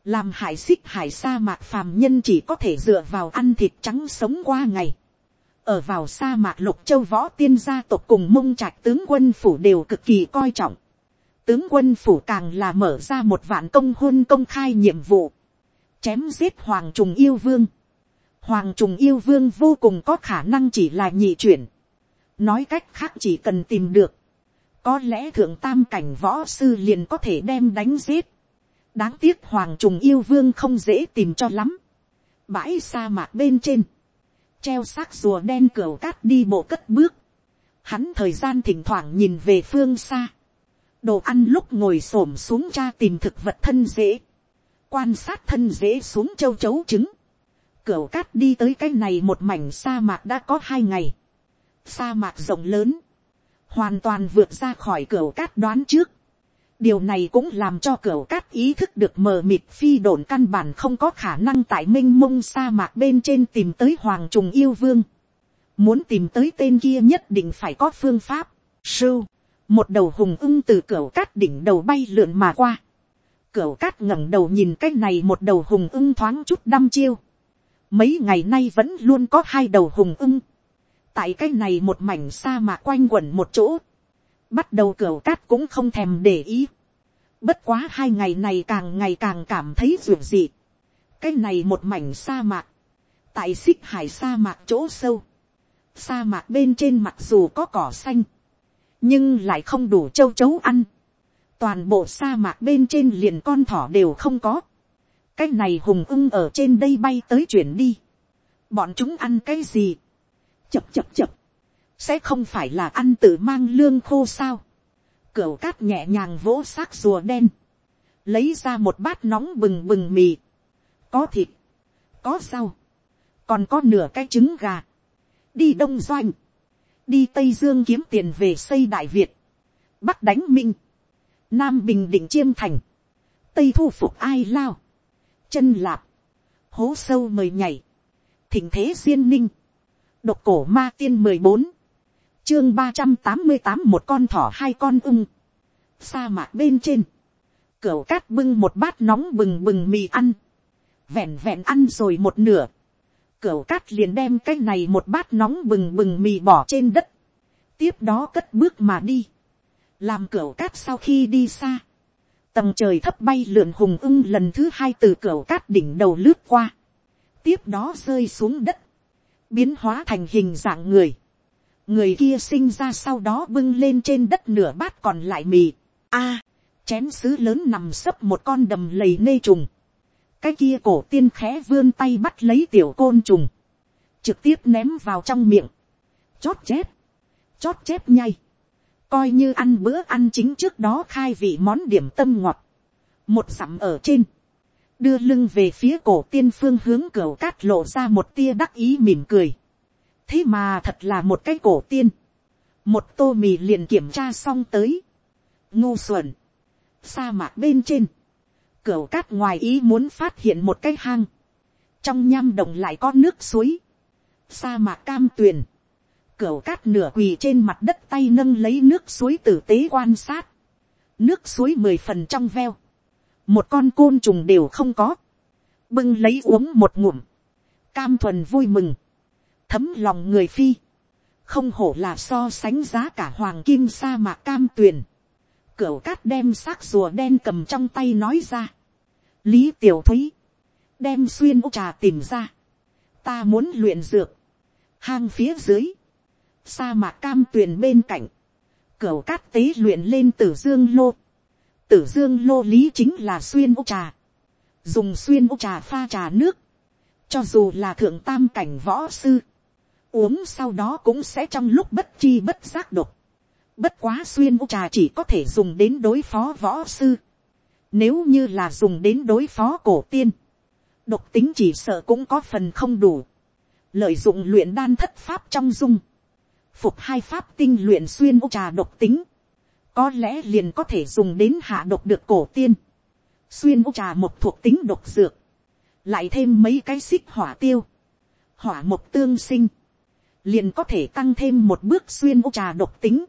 S1: làm hải xích hải sa mạc phàm nhân chỉ có thể dựa vào ăn thịt trắng sống qua ngày, ở vào sa mạc lục châu võ tiên gia tộc cùng mông trạch tướng quân phủ đều cực kỳ coi trọng, tướng quân phủ càng là mở ra một vạn công hôn công khai nhiệm vụ, chém giết hoàng trùng yêu vương. Hoàng trùng yêu vương vô cùng có khả năng chỉ là nhị chuyển. nói cách khác chỉ cần tìm được, có lẽ thượng tam cảnh võ sư liền có thể đem đánh giết. đáng tiếc hoàng trùng yêu vương không dễ tìm cho lắm. bãi sa mạc bên trên, treo xác rùa đen cửa cát đi bộ cất bước. hắn thời gian thỉnh thoảng nhìn về phương xa đồ ăn lúc ngồi s ổ m xuống cha tìm thực vật thân dễ, quan sát thân dễ xuống châu chấu trứng, cửa cát đi tới cái này một mảnh sa mạc đã có hai ngày, sa mạc rộng lớn, hoàn toàn vượt ra khỏi cửa cát đoán trước, điều này cũng làm cho cửa cát ý thức được mờ mịt phi đồn căn bản không có khả năng tại m i n h mông sa mạc bên trên tìm tới hoàng trùng yêu vương, muốn tìm tới tên kia nhất định phải có phương pháp, sưu, một đầu hùng ưng từ cửa cát đỉnh đầu bay lượn mà qua. Cửa cát ngẩng đầu nhìn cái này một đầu hùng ưng thoáng chút đăm chiêu. Mấy ngày nay vẫn luôn có hai đầu hùng ưng. Tại cái này một mảnh sa mà quanh quẩn một chỗ. Bắt đầu cửa cát cũng không thèm để ý. Bất quá hai ngày này càng ngày càng cảm thấy ruột dị. Cái này một mảnh sa mạc. Tại xích hải sa mạc chỗ sâu. Sa mạc bên trên mặc dù có cỏ xanh nhưng lại không đủ châu chấu ăn. toàn bộ sa mạc bên trên liền con thỏ đều không có. cái này hùng ưng ở trên đây bay tới chuyển đi. bọn chúng ăn cái gì. chập chập chập. sẽ không phải là ăn tự mang lương khô sao. cửu cát nhẹ nhàng vỗ xác rùa đen. lấy ra một bát nóng bừng bừng mì. có thịt, có rau, còn có nửa cái trứng gà. đi đông doanh đi tây dương kiếm tiền về xây đại việt, bắc đánh minh, nam bình định chiêm thành, tây thu phục ai lao, chân lạp, hố sâu mời nhảy, thỉnh thế duyên ninh, độc cổ ma tiên mười bốn, chương ba trăm tám mươi tám một con thỏ hai con ưng, sa mạc bên trên, cửa cát bưng một bát nóng bừng bừng mì ăn, vẹn vẹn ăn rồi một nửa, Cửu cát liền đem cái này một bát nóng bừng bừng mì bỏ trên đất. Tiếp đó cất bước mà đi. Làm cửu cát sau khi đi xa. Tầng trời thấp bay lượn hùng ưng lần thứ hai từ cửu cát đỉnh đầu lướt qua. Tiếp đó rơi xuống đất. Biến hóa thành hình dạng người. Người kia sinh ra sau đó bưng lên trên đất nửa bát còn lại mì. a, chén sứ lớn nằm sấp một con đầm lầy nê trùng cái kia cổ tiên khẽ vươn tay bắt lấy tiểu côn trùng, trực tiếp ném vào trong miệng, chót chép, chót chép nhay, coi như ăn bữa ăn chính trước đó khai vị món điểm tâm ngọt, một sẵm ở trên, đưa lưng về phía cổ tiên phương hướng cửa cát lộ ra một tia đắc ý mỉm cười, thế mà thật là một cái cổ tiên, một tô mì liền kiểm tra xong tới, ngu xuẩn, sa mạc bên trên, Cửu cát ngoài ý muốn phát hiện một cái hang. Trong nham đồng lại có nước suối. Sa mạc cam tuyền. Cửu cát nửa quỳ trên mặt đất tay nâng lấy nước suối tử tế quan sát. Nước suối mười phần trong veo. Một con côn trùng đều không có. Bưng lấy uống một ngụm. Cam thuần vui mừng. Thấm lòng người phi. Không hổ là so sánh giá cả hoàng kim sa mạc cam tuyền Cửu cát đem xác rùa đen cầm trong tay nói ra. Lý tiểu thúy. Đem xuyên ốc trà tìm ra. Ta muốn luyện dược. Hang phía dưới. Sa mạc cam tuyền bên cạnh. Cửu cát tế luyện lên tử dương lô. tử dương lô lý chính là xuyên ốc trà, dùng xuyên ốc trà pha trà nước, cho dù là thượng tam cảnh võ sư, uống sau đó cũng sẽ trong lúc bất chi bất giác độc. Bất quá xuyên u trà chỉ có thể dùng đến đối phó võ sư. Nếu như là dùng đến đối phó cổ tiên, độc tính chỉ sợ cũng có phần không đủ. Lợi dụng luyện đan thất pháp trong dung. Phục hai pháp tinh luyện xuyên u trà độc tính. Có lẽ liền có thể dùng đến hạ độc được cổ tiên. Xuyên u trà một thuộc tính độc dược. Lại thêm mấy cái xích hỏa tiêu. Hỏa mộc tương sinh. Liền có thể tăng thêm một bước xuyên ô trà độc tính.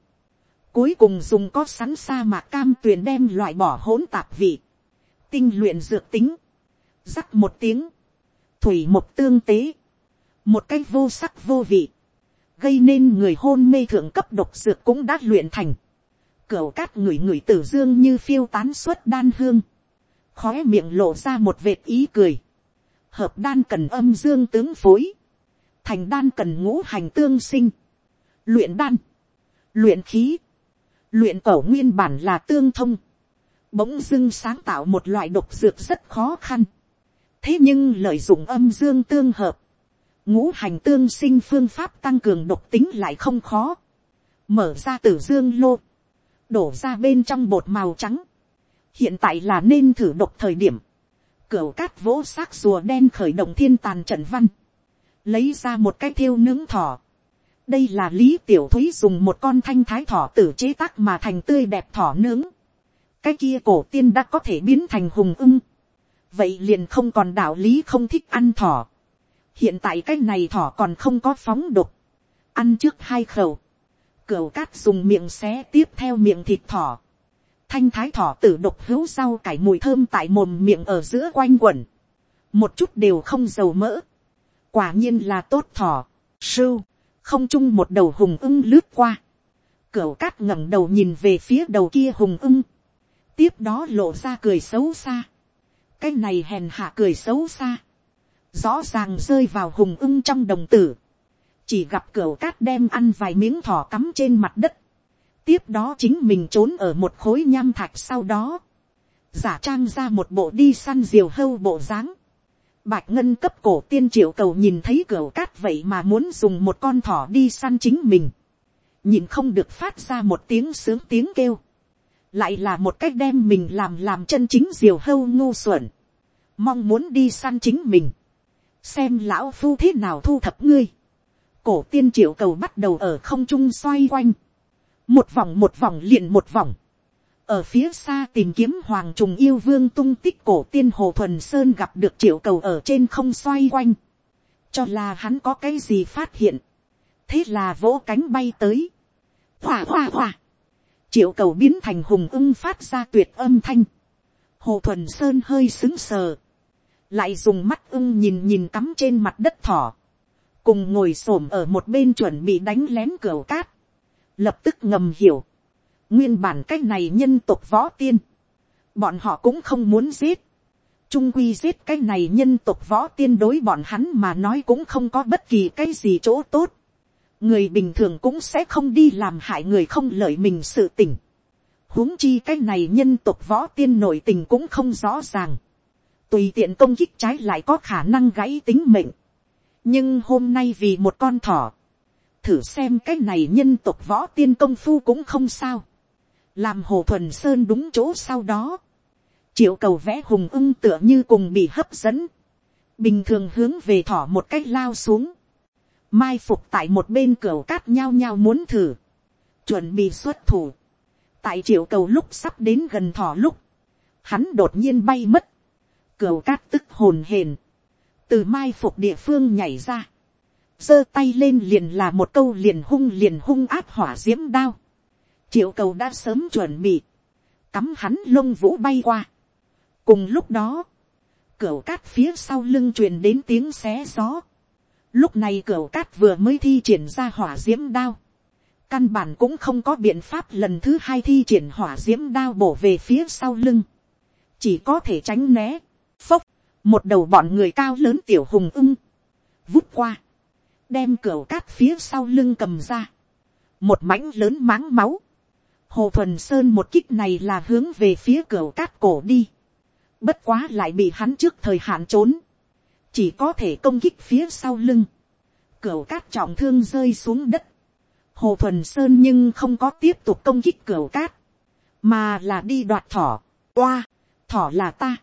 S1: Cuối cùng dùng có sắn sa mạc cam tuyền đem loại bỏ hỗn tạp vị. Tinh luyện dược tính. Rắc một tiếng. Thủy một tương tế. Một cách vô sắc vô vị. Gây nên người hôn mê thượng cấp độc dược cũng đã luyện thành. Cửu cát người người tử dương như phiêu tán suốt đan hương. Khóe miệng lộ ra một vệt ý cười. Hợp đan cần âm dương tướng phối. Thành đan cần ngũ hành tương sinh. Luyện đan. Luyện khí luyện cổ nguyên bản là tương thông, bỗng dưng sáng tạo một loại độc dược rất khó khăn. thế nhưng lợi dụng âm dương tương hợp, ngũ hành tương sinh phương pháp tăng cường độc tính lại không khó, mở ra từ dương lô, đổ ra bên trong bột màu trắng, hiện tại là nên thử độc thời điểm, cửa cát vỗ xác rùa đen khởi động thiên tàn trận văn, lấy ra một cái thiêu nướng thỏ, đây là lý tiểu thúy dùng một con thanh thái thỏ tử chế tác mà thành tươi đẹp thỏ nướng. cái kia cổ tiên đã có thể biến thành hùng ưng. vậy liền không còn đạo lý không thích ăn thỏ. hiện tại cái này thỏ còn không có phóng độc. ăn trước hai khẩu. cửu cát dùng miệng xé tiếp theo miệng thịt thỏ. thanh thái thỏ tử độc hữu rau cải mùi thơm tại mồm miệng ở giữa quanh quẩn. một chút đều không dầu mỡ. quả nhiên là tốt thỏ. sưu không chung một đầu hùng ưng lướt qua, cửu cát ngẩng đầu nhìn về phía đầu kia hùng ưng, tiếp đó lộ ra cười xấu xa, cái này hèn hạ cười xấu xa, rõ ràng rơi vào hùng ưng trong đồng tử, chỉ gặp cửu cát đem ăn vài miếng thỏ cắm trên mặt đất, tiếp đó chính mình trốn ở một khối nham thạch sau đó, giả trang ra một bộ đi săn diều hâu bộ dáng, Bạch ngân cấp cổ tiên triệu cầu nhìn thấy cửa cát vậy mà muốn dùng một con thỏ đi săn chính mình. Nhìn không được phát ra một tiếng sướng tiếng kêu. Lại là một cách đem mình làm làm chân chính diều hâu ngu xuẩn. Mong muốn đi săn chính mình. Xem lão phu thế nào thu thập ngươi. Cổ tiên triệu cầu bắt đầu ở không trung xoay quanh. Một vòng một vòng liền một vòng ở phía xa tìm kiếm hoàng trùng yêu vương tung tích cổ tiên hồ thuần sơn gặp được triệu cầu ở trên không xoay quanh, cho là hắn có cái gì phát hiện, thế là vỗ cánh bay tới, hòa hòa hòa, triệu cầu biến thành hùng ưng phát ra tuyệt âm thanh, hồ thuần sơn hơi xứng sờ, lại dùng mắt ưng nhìn nhìn cắm trên mặt đất thỏ, cùng ngồi s ổ m ở một bên chuẩn bị đánh lén cửa cát, lập tức ngầm hiểu, Nguyên bản cách này nhân tộc võ tiên. Bọn họ cũng không muốn giết. Trung quy giết cái này nhân tộc võ tiên đối bọn hắn mà nói cũng không có bất kỳ cái gì chỗ tốt. Người bình thường cũng sẽ không đi làm hại người không lợi mình sự tình. huống chi cái này nhân tộc võ tiên nội tình cũng không rõ ràng. Tùy tiện công kích trái lại có khả năng gãy tính mệnh. Nhưng hôm nay vì một con thỏ. Thử xem cái này nhân tộc võ tiên công phu cũng không sao làm hồ thuần sơn đúng chỗ sau đó, triệu cầu vẽ hùng ưng tựa như cùng bị hấp dẫn, bình thường hướng về thỏ một cách lao xuống, mai phục tại một bên cửa cát nhao nhao muốn thử, chuẩn bị xuất thủ, tại triệu cầu lúc sắp đến gần thỏ lúc, hắn đột nhiên bay mất, cửa cát tức hồn hền, từ mai phục địa phương nhảy ra, giơ tay lên liền là một câu liền hung liền hung áp hỏa d i ễ m đao, triệu cầu đã sớm chuẩn bị, cắm hắn lông vũ bay qua. cùng lúc đó, cửa cát phía sau lưng truyền đến tiếng xé gió. lúc này cửa cát vừa mới thi triển ra hỏa d i ễ m đao. căn bản cũng không có biện pháp lần thứ hai thi triển hỏa d i ễ m đao bổ về phía sau lưng. chỉ có thể tránh né, phốc, một đầu bọn người cao lớn tiểu hùng ưng, vút qua, đem cửa cát phía sau lưng cầm ra, một mảnh lớn máng máu, hồ thuần sơn một kích này là hướng về phía cửa cát cổ đi, bất quá lại bị hắn trước thời hạn trốn, chỉ có thể công kích phía sau lưng, cửa cát trọng thương rơi xuống đất, hồ thuần sơn nhưng không có tiếp tục công kích cửa cát, mà là đi đoạt thỏ, oa, thỏ là ta,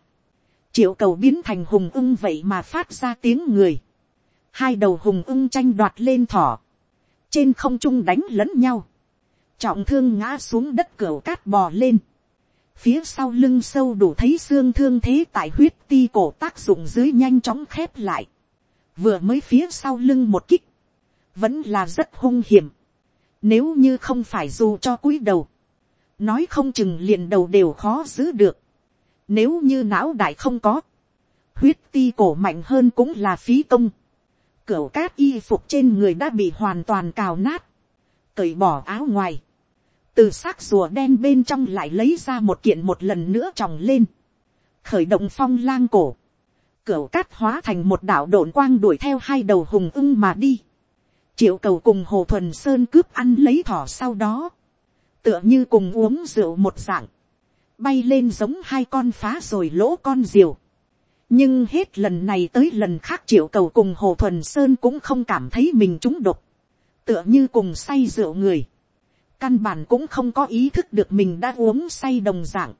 S1: triệu cầu biến thành hùng ưng vậy mà phát ra tiếng người, hai đầu hùng ưng tranh đoạt lên thỏ, trên không trung đánh lẫn nhau, trọng thương ngã xuống đất cửa cát bò lên, phía sau lưng sâu đủ thấy xương thương thế tại huyết ti cổ tác dụng dưới nhanh chóng khép lại, vừa mới phía sau lưng một kích, vẫn là rất hung hiểm, nếu như không phải dù cho cúi đầu, nói không chừng liền đầu đều khó giữ được, nếu như não đại không có, huyết ti cổ mạnh hơn cũng là phí công, cửa cát y phục trên người đã bị hoàn toàn cào nát, cởi bỏ áo ngoài, từ xác rùa đen bên trong lại lấy ra một kiện một lần nữa tròng lên, khởi động phong lang cổ, cửa cát hóa thành một đảo đồn quang đuổi theo hai đầu hùng ưng mà đi, triệu cầu cùng hồ thuần sơn cướp ăn lấy thỏ sau đó, tựa như cùng uống rượu một dạng, bay lên giống hai con phá rồi lỗ con diều, nhưng hết lần này tới lần khác triệu cầu cùng hồ thuần sơn cũng không cảm thấy mình trúng độc, tựa như cùng say rượu người, căn bản cũng không có ý thức được mình đã uống say đồng dạng.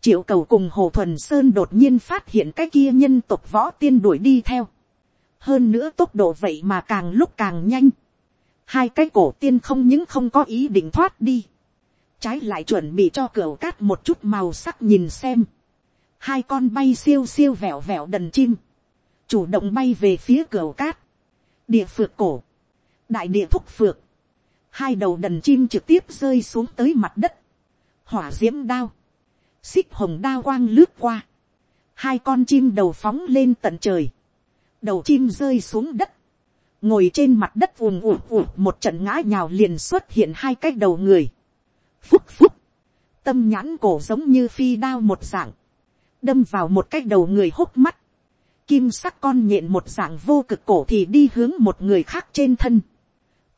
S1: triệu cầu cùng hồ thuần sơn đột nhiên phát hiện cái kia nhân tộc võ tiên đuổi đi theo, hơn nữa tốc độ vậy mà càng lúc càng nhanh, hai cái cổ tiên không những không có ý định thoát đi, trái lại chuẩn bị cho cửa cát một chút màu sắc nhìn xem, hai con bay siêu siêu vẹo vẹo đần chim, chủ động bay về phía cửa cát, địa phược cổ, đại địa thúc phược, hai đầu đần chim trực tiếp rơi xuống tới mặt đất, hỏa d i ễ m đao, xích hồng đao quang lướt qua, hai con chim đầu phóng lên tận trời, đầu chim rơi xuống đất, ngồi trên mặt đất ùm ùm ùm một trận ngã nhào liền xuất hiện hai cái đầu người, phúc phúc, tâm nhãn cổ giống như phi đao một dạng, đâm vào một cái đầu người hốc mắt, kim sắc con nhện một dạng vô cực cổ thì đi hướng một người khác trên thân,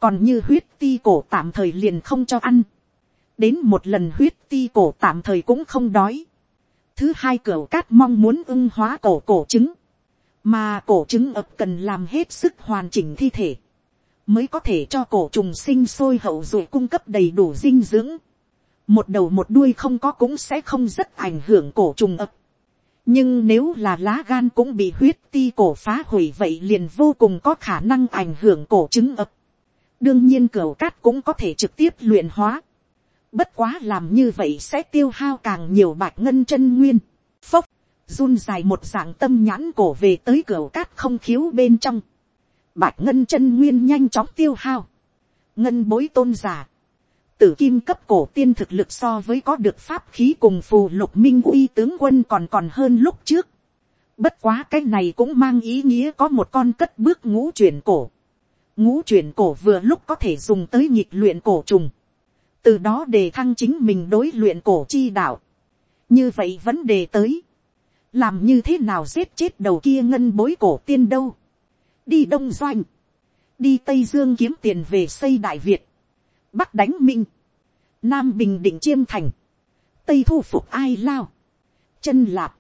S1: còn như huyết ti cổ tạm thời liền không cho ăn, đến một lần huyết ti cổ tạm thời cũng không đói, thứ hai cửa cát mong muốn ưng hóa cổ cổ trứng, mà cổ trứng ập cần làm hết sức hoàn chỉnh thi thể, mới có thể cho cổ trùng sinh sôi hậu rồi cung cấp đầy đủ dinh dưỡng. một đầu một đuôi không có cũng sẽ không rất ảnh hưởng cổ trùng ập. Nhưng nếu là lá gan cũng bị huyết ti cổ phá hủy vậy liền vô cùng có khả năng ảnh hưởng cổ trứng ập đương nhiên cửa cát cũng có thể trực tiếp luyện hóa. bất quá làm như vậy sẽ tiêu hao càng nhiều bạch ngân chân nguyên. phốc, run dài một dạng tâm nhãn cổ về tới cửa cát không khiếu bên trong. bạch ngân chân nguyên nhanh chóng tiêu hao. ngân bối tôn giả tử kim cấp cổ tiên thực lực so với có được pháp khí cùng phù lục minh uy tướng quân còn còn hơn lúc trước. Bất quá cái này cũng mang ý nghĩa có một con cất bước ngũ chuyển cổ. Ngũ chuyển cổ vừa lúc có thể dùng tới nhịp luyện cổ trùng. Từ đó đề thăng chính mình đối luyện cổ chi đạo. Như vậy vấn đề tới. Làm như thế nào giết chết đầu kia ngân bối cổ tiên đâu. Đi Đông Doanh. Đi Tây Dương kiếm tiền về xây Đại Việt bắc đánh minh, nam bình định chiêm thành, tây thu phục ai lao, chân lạp,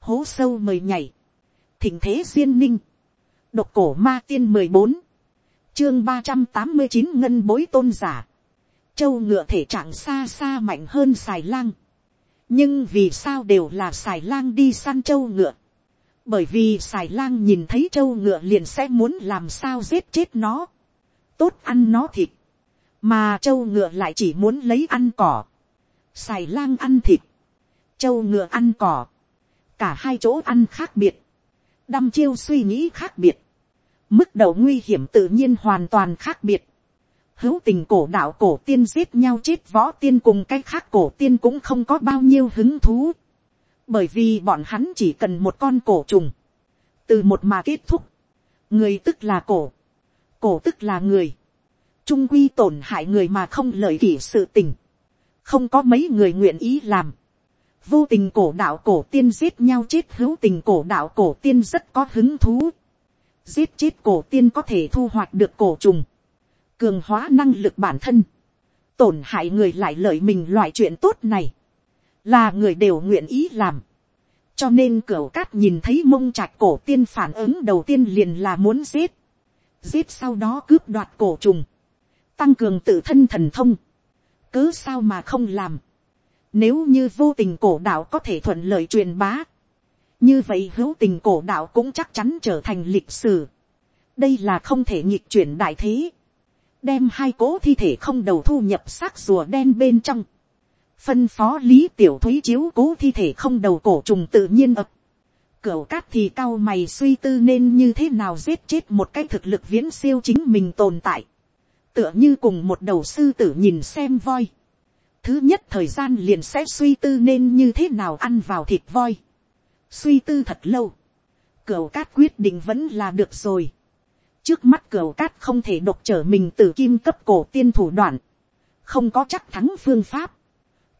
S1: hố sâu mời nhảy, thỉnh thế duyên ninh, độc cổ ma tiên mười bốn, chương ba trăm tám mươi chín ngân bối tôn giả, châu ngựa thể trạng xa xa mạnh hơn xài lang, nhưng vì sao đều là xài lang đi săn châu ngựa, bởi vì xài lang nhìn thấy châu ngựa liền sẽ muốn làm sao giết chết nó, tốt ăn nó thịt, mà châu ngựa lại chỉ muốn lấy ăn cỏ, xài lang ăn thịt, châu ngựa ăn cỏ, cả hai chỗ ăn khác biệt, đăm chiêu suy nghĩ khác biệt, mức độ nguy hiểm tự nhiên hoàn toàn khác biệt, hữu tình cổ đạo cổ tiên giết nhau chết võ tiên cùng cái khác cổ tiên cũng không có bao nhiêu hứng thú, bởi vì bọn hắn chỉ cần một con cổ trùng, từ một mà kết thúc, người tức là cổ, cổ tức là người, trung quy tổn hại người mà không lợi kỷ sự tình, không có mấy người nguyện ý làm. vô tình cổ đạo cổ tiên giết nhau chết hữu tình cổ đạo cổ tiên rất có hứng thú giết chết cổ tiên có thể thu hoạch được cổ trùng, cường hóa năng lực bản thân, tổn hại người lại lợi mình loại chuyện tốt này, là người đều nguyện ý làm. cho nên cửa cát nhìn thấy mông trạch cổ tiên phản ứng đầu tiên liền là muốn giết, giết sau đó cướp đoạt cổ trùng, tăng cường tự thân thần thông, cứ sao mà không làm. Nếu như vô tình cổ đạo có thể thuận lợi truyền bá, như vậy hữu tình cổ đạo cũng chắc chắn trở thành lịch sử. đây là không thể nhịp chuyển đại thế. đem hai cố thi thể không đầu thu nhập xác rùa đen bên trong. phân phó lý tiểu thúy chiếu cố thi thể không đầu cổ trùng tự nhiên ập. Cửu cát thì cao mày suy tư nên như thế nào giết chết một cái thực lực viễn siêu chính mình tồn tại. Tựa như cùng một đầu sư tử nhìn xem voi. Thứ nhất thời gian liền sẽ suy tư nên như thế nào ăn vào thịt voi suy tư thật lâu, cửu cát quyết định vẫn là được rồi. trước mắt cửu cát không thể độc trở mình từ kim cấp cổ tiên thủ đoạn, không có chắc thắng phương pháp,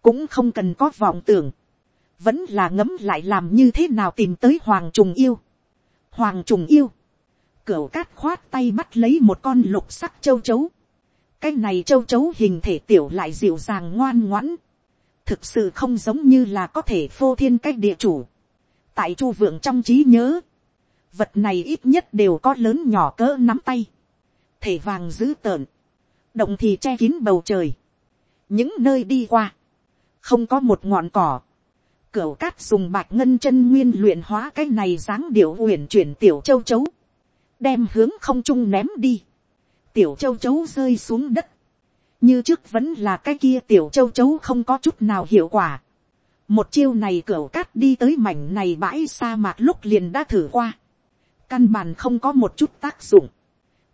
S1: cũng không cần có vọng tưởng, vẫn là ngấm lại làm như thế nào tìm tới hoàng trùng yêu. hoàng trùng yêu, cửu cát khoát tay bắt lấy một con lục sắc châu chấu, cái này châu chấu hình thể tiểu lại dịu dàng ngoan ngoãn, thực sự không giống như là có thể phô thiên cách địa chủ tại chu vượng trong trí nhớ, vật này ít nhất đều có lớn nhỏ cỡ nắm tay, thể vàng dữ tợn, động thì che kín bầu trời, những nơi đi qua, không có một ngọn cỏ, cửa cát dùng bạch ngân chân nguyên luyện hóa cái này dáng điệu uyển chuyển tiểu châu chấu, đem hướng không trung ném đi, tiểu châu chấu rơi xuống đất, như trước vẫn là cái kia tiểu châu chấu không có chút nào hiệu quả, một chiêu này cửa cát đi tới mảnh này bãi sa mạc lúc liền đã thử qua. Căn bản không có một chút tác dụng.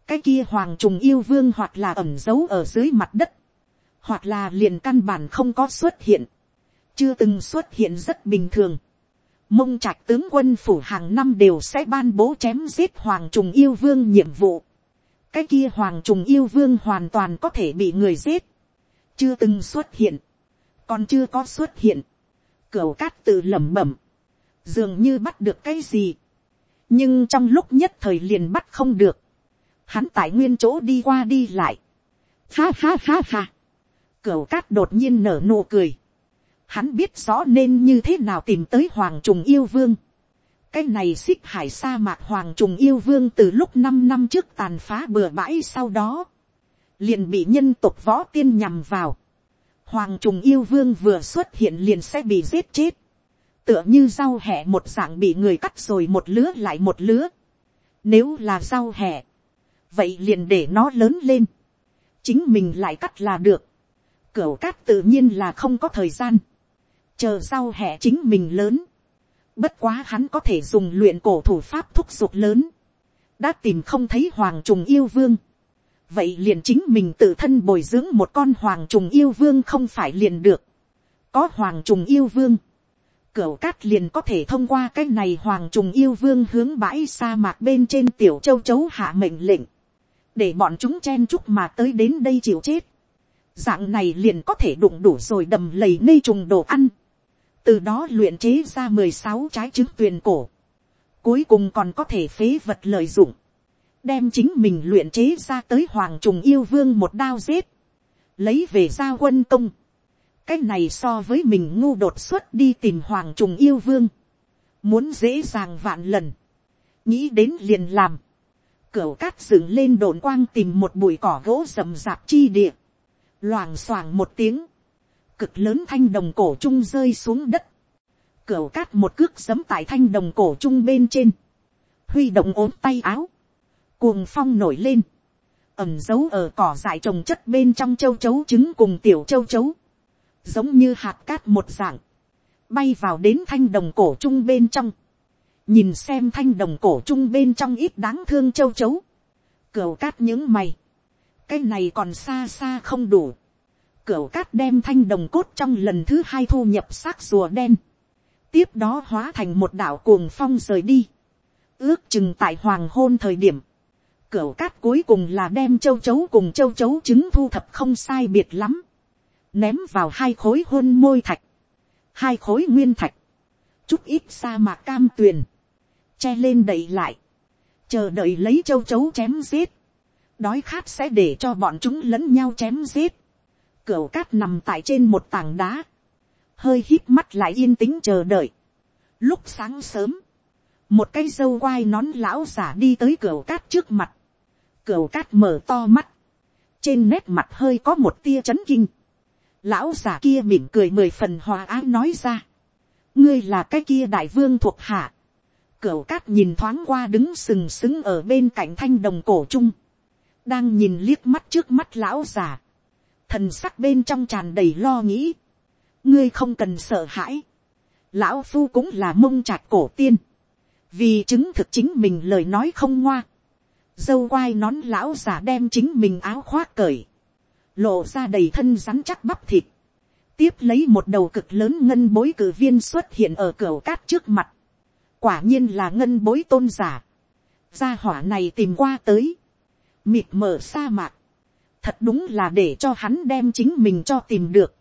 S1: Cái kia hoàng trùng yêu vương hoặc là ẩm giấu ở dưới mặt đất. Hoặc là liền căn bản không có xuất hiện. Chưa từng xuất hiện rất bình thường. Mông trạch tướng quân phủ hàng năm đều sẽ ban bố chém giết hoàng trùng yêu vương nhiệm vụ. Cái kia hoàng trùng yêu vương hoàn toàn có thể bị người giết. Chưa từng xuất hiện. Còn chưa có xuất hiện Cửu cát tự lẩm bẩm. Dường như bắt được cái gì. Nhưng trong lúc nhất thời liền bắt không được. Hắn tại nguyên chỗ đi qua đi lại. Ha ha ha ha. Cửu cát đột nhiên nở nụ cười. Hắn biết rõ nên như thế nào tìm tới Hoàng trùng yêu vương. Cái này xích hải sa mạc Hoàng trùng yêu vương từ lúc năm năm trước tàn phá bừa bãi sau đó. Liền bị nhân tộc võ tiên nhằm vào Hoàng trùng yêu vương vừa xuất hiện liền sẽ bị giết chết. Tựa như rau hẹ một dạng bị người cắt rồi một lứa lại một lứa. Nếu là rau hẹ. Vậy liền để nó lớn lên. Chính mình lại cắt là được. Cửu cát tự nhiên là không có thời gian. Chờ rau hẹ chính mình lớn. Bất quá hắn có thể dùng luyện cổ thủ pháp thúc giục lớn. Đã tìm không thấy hoàng trùng yêu vương vậy liền chính mình tự thân bồi dưỡng một con hoàng trùng yêu vương không phải liền được. có hoàng trùng yêu vương, cửu cát liền có thể thông qua cái này hoàng trùng yêu vương hướng bãi sa mạc bên trên tiểu châu chấu hạ mệnh lệnh, để bọn chúng chen chúc mà tới đến đây chịu chết. dạng này liền có thể đụng đủ rồi đầm lầy ngây trùng đồ ăn. từ đó luyện chế ra mười sáu trái trứng tuyền cổ. cuối cùng còn có thể phế vật lợi dụng đem chính mình luyện chế ra tới hoàng trùng yêu vương một đao giết, lấy về giao quân công. cái này so với mình ngu đột xuất đi tìm hoàng trùng yêu vương, muốn dễ dàng vạn lần, nghĩ đến liền làm, cửa cát dựng lên đồn quang tìm một bụi cỏ gỗ rậm rạp chi địa, loảng xoảng một tiếng, cực lớn thanh đồng cổ trung rơi xuống đất, cửa cát một cước giấm tại thanh đồng cổ trung bên trên, huy động ốm tay áo, cuồng phong nổi lên, ẩm giấu ở cỏ dại trồng chất bên trong châu chấu trứng cùng tiểu châu chấu, giống như hạt cát một dạng, bay vào đến thanh đồng cổ trung bên trong, nhìn xem thanh đồng cổ trung bên trong ít đáng thương châu chấu, cửa cát những mày, cái này còn xa xa không đủ, cửa cát đem thanh đồng cốt trong lần thứ hai thu nhập xác rùa đen, tiếp đó hóa thành một đảo cuồng phong rời đi, ước chừng tại hoàng hôn thời điểm, Cửu cát cuối cùng là đem châu chấu cùng châu chấu trứng thu thập không sai biệt lắm. Ném vào hai khối hôn môi thạch. Hai khối nguyên thạch. Chút ít sa mạc cam tuyền. Che lên đẩy lại. Chờ đợi lấy châu chấu chém giết. Đói khát sẽ để cho bọn chúng lẫn nhau chém giết. Cửu cát nằm tại trên một tảng đá. Hơi hít mắt lại yên tĩnh chờ đợi. Lúc sáng sớm. Một cây dâu quai nón lão giả đi tới cửa cát trước mặt. Cửu cát mở to mắt. Trên nét mặt hơi có một tia chấn kinh. Lão giả kia mỉm cười mười phần hòa ái nói ra. Ngươi là cái kia đại vương thuộc hạ. Cửu cát nhìn thoáng qua đứng sừng sững ở bên cạnh thanh đồng cổ trung. Đang nhìn liếc mắt trước mắt lão giả thần sắc bên trong tràn đầy lo nghĩ, ngươi không cần sợ hãi, lão phu cũng là mông chặt cổ tiên, vì chứng thực chính mình lời nói không ngoa, dâu quai nón lão giả đem chính mình áo khoác cởi, lộ ra đầy thân rắn chắc bắp thịt, tiếp lấy một đầu cực lớn ngân bối cử viên xuất hiện ở cửa cát trước mặt, quả nhiên là ngân bối tôn giả, gia hỏa này tìm qua tới, mịt mở sa mạc, thật đúng là để cho hắn đem chính mình cho tìm được,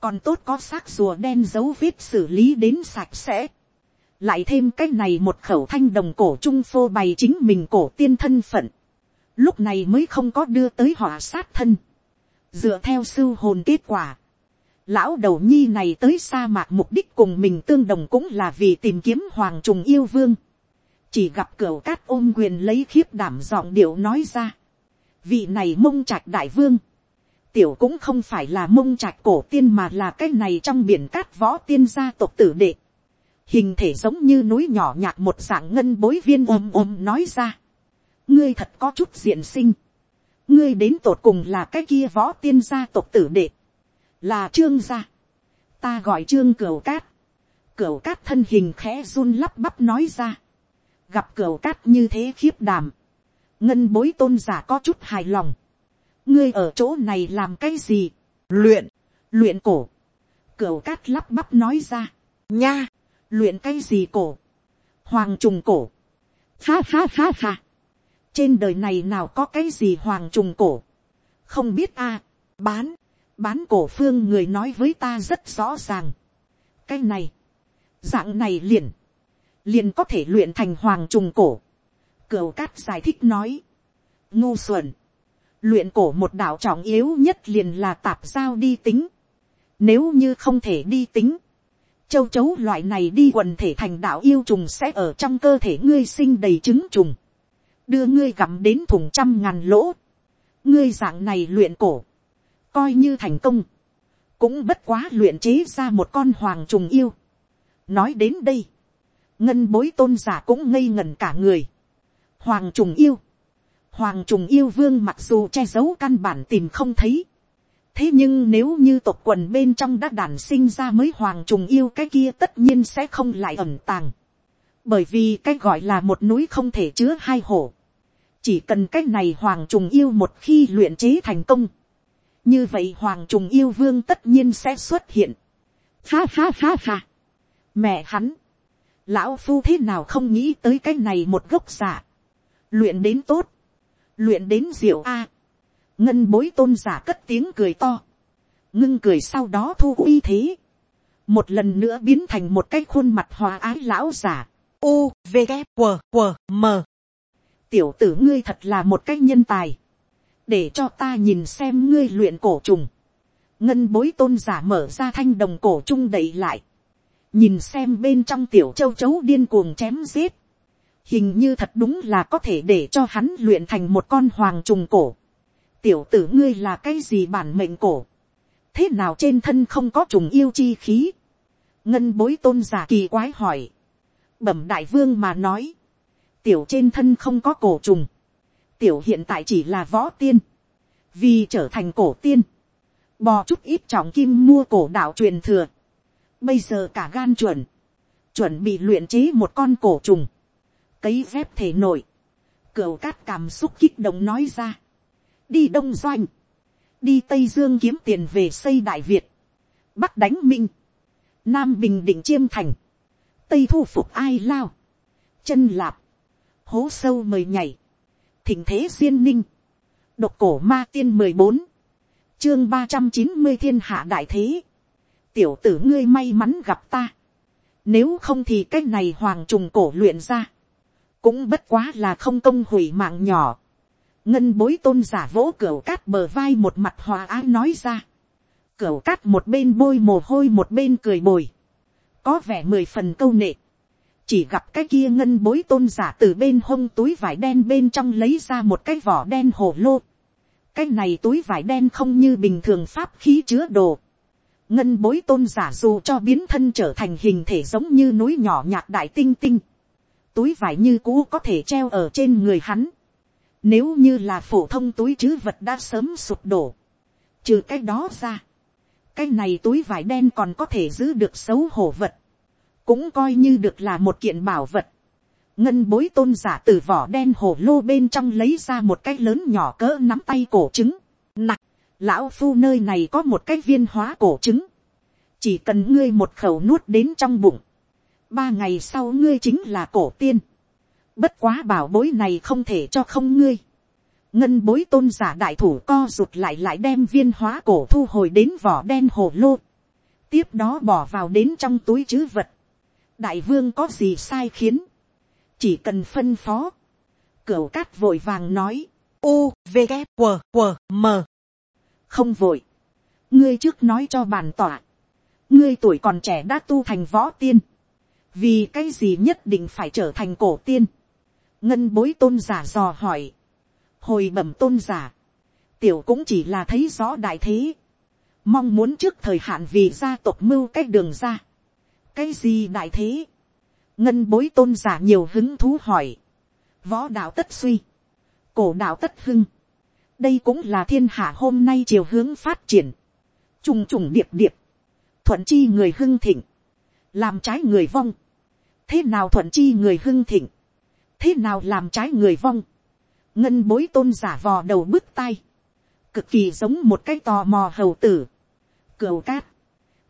S1: còn tốt có xác rùa đen dấu vết xử lý đến sạch sẽ, lại thêm cái này một khẩu thanh đồng cổ trung phô bày chính mình cổ tiên thân phận, lúc này mới không có đưa tới họ sát thân, dựa theo sư hồn kết quả, lão đầu nhi này tới sa mạc mục đích cùng mình tương đồng cũng là vì tìm kiếm hoàng trùng yêu vương, chỉ gặp cửa cát ôm quyền lấy khiếp đảm giọng điệu nói ra, vị này mông trạch đại vương, tiểu cũng không phải là mông trạch cổ tiên mà là cái này trong biển cát võ tiên gia tộc tử đệ, hình thể giống như núi nhỏ nhạt một dạng ngân bối viên ôm ôm nói ra, ngươi thật có chút diện sinh, ngươi đến tột cùng là cái kia võ tiên gia tộc tử đệ, là trương gia, ta gọi trương cửu cát, cửu cát thân hình khẽ run lắp bắp nói ra, gặp cửu cát như thế khiếp đảm, ngân bối tôn giả có chút hài lòng. ngươi ở chỗ này làm cái gì, luyện, luyện cổ, cửu cát lắp bắp nói ra, nha, luyện cái gì cổ, hoàng trùng cổ, ha ha ha ha, trên đời này nào có cái gì hoàng trùng cổ, không biết a, bán, bán cổ phương người nói với ta rất rõ ràng, cái này, dạng này liền, liền có thể luyện thành hoàng trùng cổ, Cửu cát giải thích nói. Ngu xuẩn. Luyện cổ một đạo trọng yếu nhất liền là tạp giao đi tính. Nếu như không thể đi tính. Châu chấu loại này đi quần thể thành đạo yêu trùng sẽ ở trong cơ thể ngươi sinh đầy trứng trùng. Đưa ngươi gặm đến thùng trăm ngàn lỗ. Ngươi dạng này luyện cổ. Coi như thành công. Cũng bất quá luyện chế ra một con hoàng trùng yêu. Nói đến đây. Ngân bối tôn giả cũng ngây ngẩn cả người Hoàng trùng yêu. Hoàng trùng yêu vương mặc dù che giấu căn bản tìm không thấy. Thế nhưng nếu như tộc quần bên trong đã đản sinh ra mới hoàng trùng yêu cái kia tất nhiên sẽ không lại ẩn tàng. Bởi vì cái gọi là một núi không thể chứa hai hổ. Chỉ cần cái này hoàng trùng yêu một khi luyện chế thành công. Như vậy hoàng trùng yêu vương tất nhiên sẽ xuất hiện. Ha ha ha ha. Mẹ hắn. Lão phu thế nào không nghĩ tới cái này một gốc giả luyện đến tốt, luyện đến diệu a, ngân bối tôn giả cất tiếng cười to, ngưng cười sau đó thu uy thế, một lần nữa biến thành một cái khuôn mặt hòa ái lão giả, u v g q q m. Tiểu tử ngươi thật là một cái nhân tài, để cho ta nhìn xem ngươi luyện cổ trùng, ngân bối tôn giả mở ra thanh đồng cổ trung đậy lại, nhìn xem bên trong tiểu châu chấu điên cuồng chém giết, hình như thật đúng là có thể để cho hắn luyện thành một con hoàng trùng cổ tiểu tử ngươi là cái gì bản mệnh cổ. thế nào trên thân không có trùng yêu chi khí. ngân bối tôn giả kỳ quái hỏi. bẩm đại vương mà nói. tiểu trên thân không có cổ trùng. tiểu hiện tại chỉ là võ tiên. vì trở thành cổ tiên. bò chút ít trọng kim mua cổ đạo truyền thừa. bây giờ cả gan chuẩn. chuẩn bị luyện chế một con cổ trùng cấy phép thể nội, cửa cát cảm xúc kích động nói ra, đi đông doanh, đi tây dương kiếm tiền về xây đại việt, bắc đánh minh, nam bình định chiêm thành, tây thu phục ai lao, chân lạp, hố sâu mời nhảy, thỉnh thế duyên ninh, độc cổ ma tiên mười bốn, chương ba trăm chín mươi thiên hạ đại thế, tiểu tử ngươi may mắn gặp ta, nếu không thì cái này hoàng trùng cổ luyện ra, cũng bất quá là không công hủy mạng nhỏ ngân bối tôn giả vỗ cửa cát bờ vai một mặt hòa ái nói ra. cửa cát một bên bôi mồ hôi một bên cười bồi. Có vẻ mười phần câu nệ. Chỉ gặp cái kia ngân bối tôn giả từ bên hông túi vải đen bên trong lấy ra một cái vỏ đen hồ lô. Cái này túi vải đen không như bình thường pháp khí chứa đồ. Ngân bối tôn giả dù cho biến thân trở thành hình thể giống như núi nhỏ nhạc đại tinh tinh. Túi vải như cũ có thể treo ở trên người hắn. Nếu như là phổ thông túi chứ vật đã sớm sụp đổ. Trừ cái đó ra cái này túi vải đen còn có thể giữ được xấu hổ vật, cũng coi như được là một kiện bảo vật. ngân bối tôn giả từ vỏ đen hổ lô bên trong lấy ra một cái lớn nhỏ cỡ nắm tay cổ trứng, nặng, lão phu nơi này có một cái viên hóa cổ trứng, chỉ cần ngươi một khẩu nuốt đến trong bụng, ba ngày sau ngươi chính là cổ tiên, bất quá bảo bối này không thể cho không ngươi, ngân bối tôn giả đại thủ co rụt lại lại đem viên hóa cổ thu hồi đến vỏ đen hồ lô. tiếp đó bỏ vào đến trong túi chứ vật. đại vương có gì sai khiến. chỉ cần phân phó. cửu cát vội vàng nói. u v g w w m không vội. ngươi trước nói cho bàn tỏa. ngươi tuổi còn trẻ đã tu thành võ tiên. vì cái gì nhất định phải trở thành cổ tiên ngân bối tôn giả dò hỏi. Hồi bẩm tôn giả, tiểu cũng chỉ là thấy rõ đại thế, mong muốn trước thời hạn vì gia tộc mưu cái đường ra, cái gì đại thế, ngân bối tôn giả nhiều hứng thú hỏi, võ đạo tất suy, cổ đạo tất hưng, đây cũng là thiên hạ hôm nay chiều hướng phát triển, trùng trùng điệp điệp, thuận chi người hưng thịnh, làm trái người vong, thế nào thuận chi người hưng thịnh, thế nào làm trái người vong, ngân bối tôn giả vò đầu bứt tay, cực kỳ giống một cái tò mò hầu tử. Cửu cát,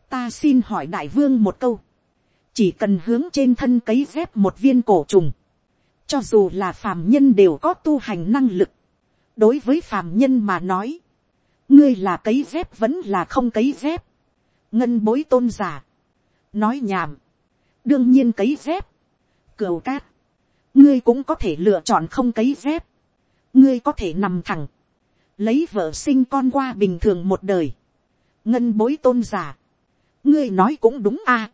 S1: ta xin hỏi đại vương một câu, chỉ cần hướng trên thân cấy dép một viên cổ trùng, cho dù là phàm nhân đều có tu hành năng lực, đối với phàm nhân mà nói, ngươi là cấy dép vẫn là không cấy dép, ngân bối tôn giả, nói nhảm, đương nhiên cấy dép, cửu cát, ngươi cũng có thể lựa chọn không cấy dép, ngươi có thể nằm thẳng, lấy vợ sinh con qua bình thường một đời, ngân bối tôn giả, ngươi nói cũng đúng à.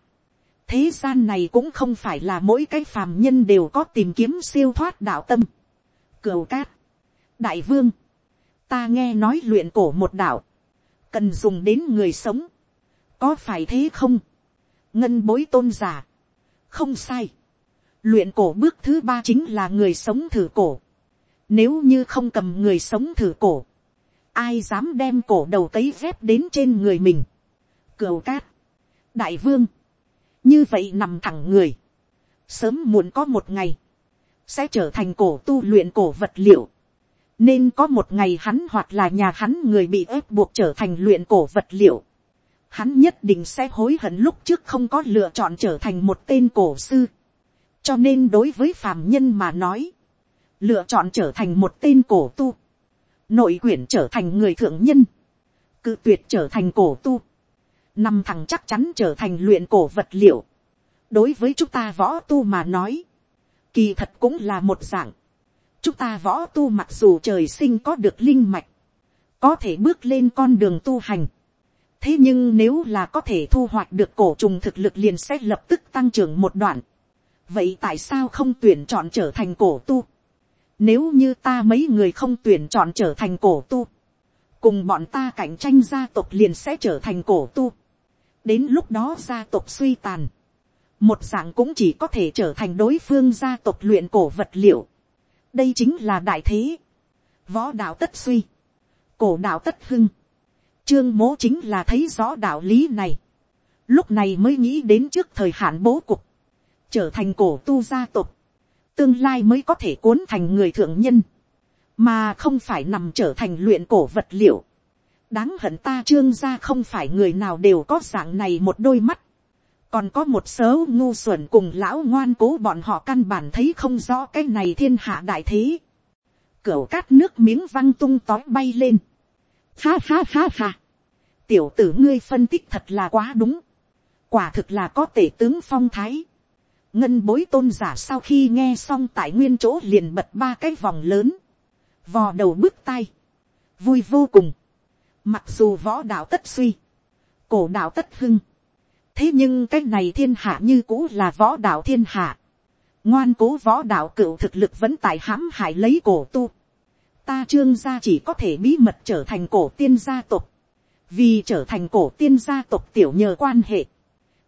S1: thế gian này cũng không phải là mỗi cái phàm nhân đều có tìm kiếm siêu thoát đạo tâm. cửu cát, đại vương, ta nghe nói luyện cổ một đạo, cần dùng đến người sống, có phải thế không, ngân bối tôn giả, không sai, luyện cổ bước thứ ba chính là người sống thử cổ, nếu như không cầm người sống thử cổ. Ai dám đem cổ đầu cấy dép đến trên người mình. Cửu cát. Đại vương. Như vậy nằm thẳng người. Sớm muộn có một ngày. Sẽ trở thành cổ tu luyện cổ vật liệu. Nên có một ngày hắn hoặc là nhà hắn người bị ép buộc trở thành luyện cổ vật liệu. Hắn nhất định sẽ hối hận lúc trước không có lựa chọn trở thành một tên cổ sư. Cho nên đối với phàm nhân mà nói lựa chọn trở thành một tên cổ tu, nội quyển trở thành người thượng nhân, cự tuyệt trở thành cổ tu, nằm thẳng chắc chắn trở thành luyện cổ vật liệu. đối với chúng ta võ tu mà nói, kỳ thật cũng là một dạng. chúng ta võ tu mặc dù trời sinh có được linh mạch, có thể bước lên con đường tu hành. thế nhưng nếu là có thể thu hoạch được cổ trùng thực lực liền sẽ lập tức tăng trưởng một đoạn vậy tại sao không tuyển chọn trở thành cổ tu? Nếu như ta mấy người không tuyển chọn trở thành cổ tu. Cùng bọn ta cạnh tranh gia tộc liền sẽ trở thành cổ tu. Đến lúc đó gia tộc suy tàn. Một dạng cũng chỉ có thể trở thành đối phương gia tộc luyện cổ vật liệu. Đây chính là đại thế. Võ đạo tất suy. Cổ đạo tất hưng. Trương mố chính là thấy rõ đạo lý này. Lúc này mới nghĩ đến trước thời hạn bố cục. Trở thành cổ tu gia tộc tương lai mới có thể cuốn thành người thượng nhân, mà không phải nằm trở thành luyện cổ vật liệu. đáng hận ta trương gia không phải người nào đều có dạng này một đôi mắt, còn có một số ngu xuẩn cùng lão ngoan cố bọn họ căn bản thấy không rõ cái này thiên hạ đại thế. Cửu cát nước miếng văng tung tói bay lên. Ha ha ha ha. Tiểu tử ngươi phân tích thật là quá đúng. Quả thực là có tể tướng phong thái ngân bối tôn giả sau khi nghe xong tại nguyên chỗ liền bật ba cái vòng lớn, vò đầu bước tay, vui vô cùng, mặc dù võ đạo tất suy, cổ đạo tất hưng. thế nhưng cái này thiên hạ như cũ là võ đạo thiên hạ. ngoan cố võ đạo cựu thực lực vẫn tại hãm hại lấy cổ tu. ta trương gia chỉ có thể bí mật trở thành cổ tiên gia tộc. vì trở thành cổ tiên gia tộc tiểu nhờ quan hệ.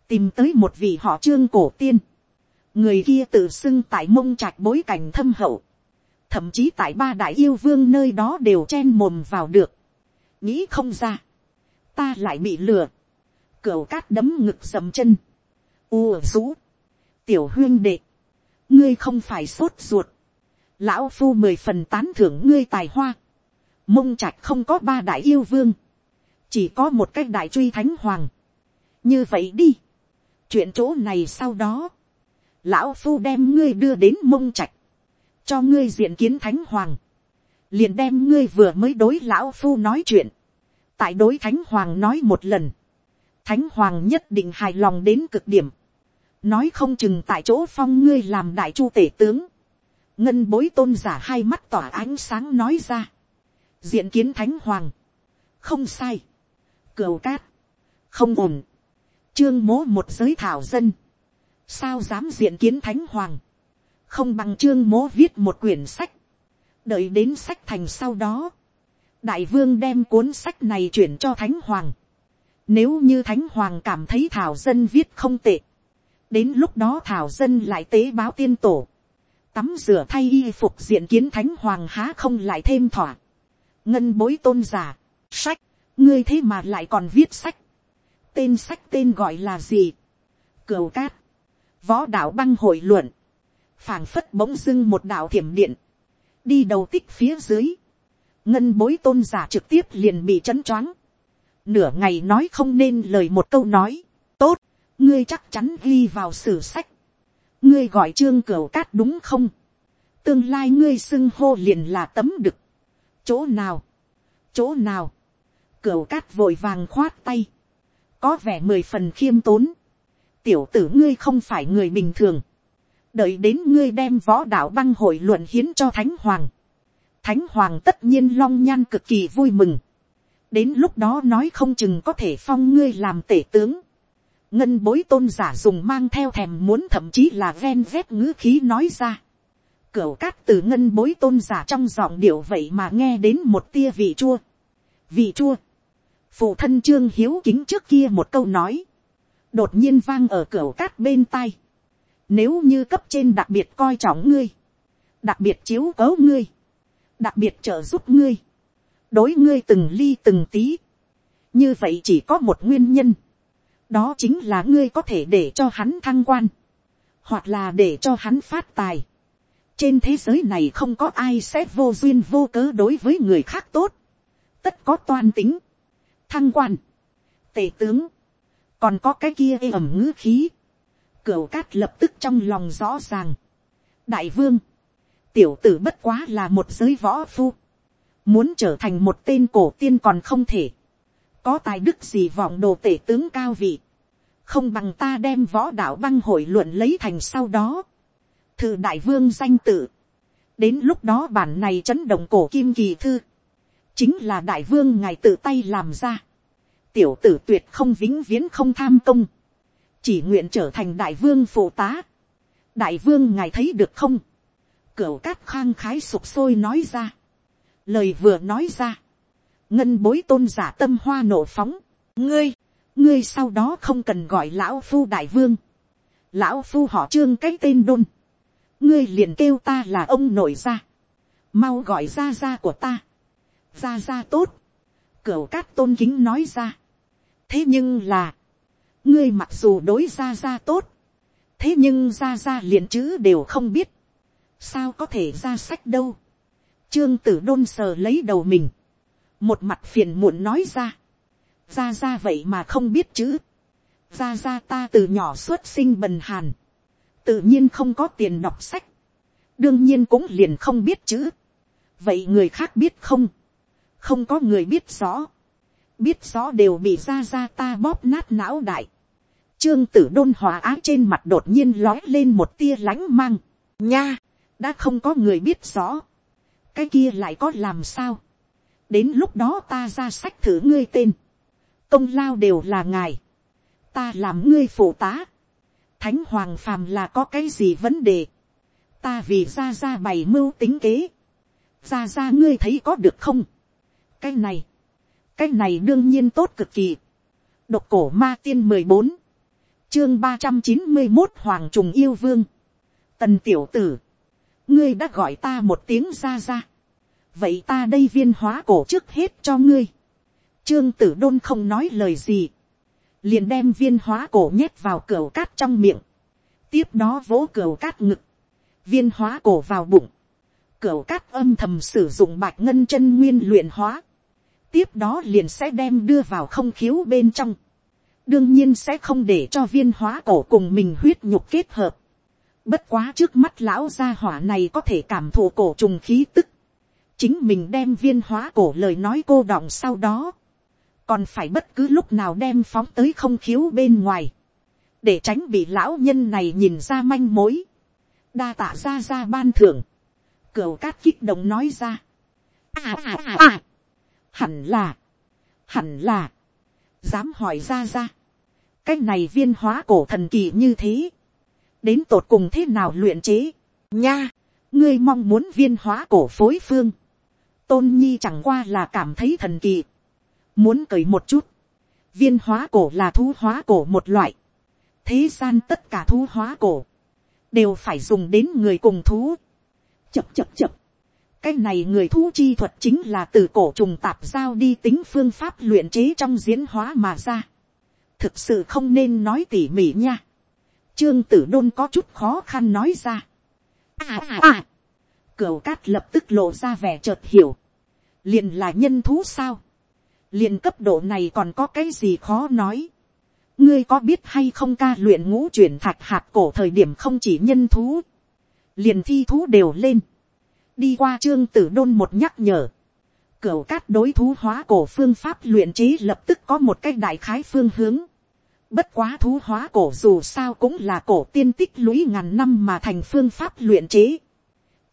S1: tìm tới một vị họ trương cổ tiên người kia tự xưng tại mông trạch bối cảnh thâm hậu. thậm chí tại ba đại yêu vương nơi đó đều chen mồm vào được. nghĩ không ra. Ta lại bị lừa, cửa cát đấm ngực sầm chân, u rũ, tiểu huyên đệ, ngươi không phải sốt ruột, lão phu mười phần tán thưởng ngươi tài hoa, mông trạch không có ba đại yêu vương, chỉ có một cái đại truy thánh hoàng, như vậy đi, chuyện chỗ này sau đó, lão phu đem ngươi đưa đến mông trạch, cho ngươi diện kiến thánh hoàng, liền đem ngươi vừa mới đối lão phu nói chuyện, tại đối thánh hoàng nói một lần, thánh hoàng nhất định hài lòng đến cực điểm, nói không chừng tại chỗ phong ngươi làm đại chu tể tướng, ngân bối tôn giả hai mắt tỏa ánh sáng nói ra, diện kiến thánh hoàng, không sai, cửu cát, không ổn, trương mố một giới thảo dân, sao dám diện kiến thánh hoàng, không bằng trương mố viết một quyển sách, đợi đến sách thành sau đó, đại vương đem cuốn sách này chuyển cho thánh hoàng. Nếu như thánh hoàng cảm thấy thảo dân viết không tệ. Đến lúc đó thảo dân lại tế báo tiên tổ. Tắm rửa thay y phục diện kiến thánh hoàng há không lại thêm thỏa. Ngân bối tôn giả. Sách. Ngươi thế mà lại còn viết sách. Tên sách tên gọi là gì? Cửu cát. Võ đạo băng hội luận. phảng phất bỗng dưng một đạo thiểm điện. Đi đầu tích phía dưới ngân bối tôn giả trực tiếp liền bị chấn choáng. Nửa ngày nói không nên lời một câu nói. Tốt, ngươi chắc chắn ghi vào sử sách. Ngươi gọi trương cửu cát đúng không? Tương lai ngươi xưng hô liền là tấm đực. Chỗ nào? Chỗ nào? Cửu cát vội vàng khoát tay. Có vẻ mười phần khiêm tốn. Tiểu tử ngươi không phải người bình thường. Đợi đến ngươi đem võ đạo băng hội luận hiến cho thánh hoàng thánh hoàng tất nhiên long nhan cực kỳ vui mừng. đến lúc đó nói không chừng có thể phong ngươi làm tể tướng. ngân bối tôn giả dùng mang theo thèm muốn thậm chí là ven vét ngữ khí nói ra. cửu cát từ ngân bối tôn giả trong giọng điệu vậy mà nghe đến một tia vị chua. vị chua. phụ thân trương hiếu kính trước kia một câu nói đột nhiên vang ở cửa cát bên tai. nếu như cấp trên đặc biệt coi trọng ngươi, đặc biệt chiếu cấu ngươi, đặc biệt trợ giúp ngươi, đối ngươi từng ly từng tí, như vậy chỉ có một nguyên nhân, đó chính là ngươi có thể để cho hắn thăng quan, hoặc là để cho hắn phát tài. trên thế giới này không có ai sẽ vô duyên vô cớ đối với người khác tốt, tất có toan tính, thăng quan, tề tướng, còn có cái kia ê ẩm ngữ khí, cửu cát lập tức trong lòng rõ ràng. đại vương, tiểu tử bất quá là một giới võ phu, muốn trở thành một tên cổ tiên còn không thể, có tài đức gì vọng đồ tể tướng cao vị, không bằng ta đem võ đạo băng hội luận lấy thành sau đó, thử đại vương danh tự, đến lúc đó bản này chấn động cổ kim kỳ thư, chính là đại vương ngài tự tay làm ra, tiểu tử tuyệt không vĩnh viễn không tham công, chỉ nguyện trở thành đại vương phụ tá, đại vương ngài thấy được không, Cửu cát khang khái sụp sôi nói ra. Lời vừa nói ra. Ngân bối tôn giả tâm hoa nổ phóng. Ngươi, ngươi sau đó không cần gọi lão phu đại vương. Lão phu họ trương cái tên đôn. Ngươi liền kêu ta là ông nội ra. Mau gọi ra ra của ta. Ra ra tốt. Cửu cát tôn kính nói ra. Thế nhưng là. Ngươi mặc dù đối ra ra tốt. Thế nhưng ra ra liền chữ đều không biết. Sao có thể ra sách đâu. trương tử đôn sờ lấy đầu mình, một mặt phiền muộn nói ra, ra ra vậy mà không biết chữ, ra ra ta từ nhỏ xuất sinh bần hàn, tự nhiên không có tiền đọc sách, đương nhiên cũng liền không biết chữ, vậy người khác biết không, không có người biết rõ, biết rõ đều bị ra ra ta bóp nát não đại, trương tử đôn hòa á trên mặt đột nhiên lói lên một tia lánh mang, nha, đã không có người biết rõ, cái kia lại có làm sao, đến lúc đó ta ra sách thử ngươi tên, công lao đều là ngài, ta làm ngươi phụ tá, thánh hoàng phàm là có cái gì vấn đề, ta vì ra ra bày mưu tính kế, ra ra ngươi thấy có được không, cái này, cái này đương nhiên tốt cực kỳ, độc cổ ma tiên mười bốn, chương ba trăm chín mươi một hoàng trùng yêu vương, tần tiểu tử, ngươi đã gọi ta một tiếng ra ra, vậy ta đây viên hóa cổ trước hết cho ngươi, trương tử đôn không nói lời gì, liền đem viên hóa cổ nhét vào cửa cát trong miệng, tiếp đó vỗ cửa cát ngực, viên hóa cổ vào bụng, cửa cát âm thầm sử dụng bạch ngân chân nguyên luyện hóa, tiếp đó liền sẽ đem đưa vào không khiếu bên trong, đương nhiên sẽ không để cho viên hóa cổ cùng mình huyết nhục kết hợp, bất quá trước mắt lão gia hỏa này có thể cảm thụ cổ trùng khí tức, chính mình đem viên hóa cổ lời nói cô đọng sau đó, còn phải bất cứ lúc nào đem phóng tới không khiếu bên ngoài, để tránh bị lão nhân này nhìn ra manh mối, đa tạ ra ra ban thưởng, cửu cát kích động nói ra, à à à à, hẳn là, hẳn là, dám hỏi ra ra, cái này viên hóa cổ thần kỳ như thế, đến tột cùng thế nào luyện chế, nha, ngươi mong muốn viên hóa cổ phối phương, tôn nhi chẳng qua là cảm thấy thần kỳ, muốn cởi một chút, viên hóa cổ là thú hóa cổ một loại, thế gian tất cả thú hóa cổ, đều phải dùng đến người cùng thú, chập chập chập, cái này người thú chi thuật chính là từ cổ trùng tạp giao đi tính phương pháp luyện chế trong diễn hóa mà ra, thực sự không nên nói tỉ mỉ nha, trương tử đôn có chút khó khăn nói ra, à à à, cửu cát lập tức lộ ra vẻ chợt hiểu, liền là nhân thú sao, liền cấp độ này còn có cái gì khó nói. ngươi có biết hay không ca luyện ngũ chuyển thạch hạt cổ thời điểm không chỉ nhân thú, liền thi thú đều lên đi qua trương tử đôn một nhắc nhở, cửu cát đối thú hóa cổ phương pháp luyện chế lập tức có một cái đại khái phương hướng. Bất quá thú hóa cổ dù sao cũng là cổ tiên tích lũy ngàn năm mà thành phương pháp luyện chế.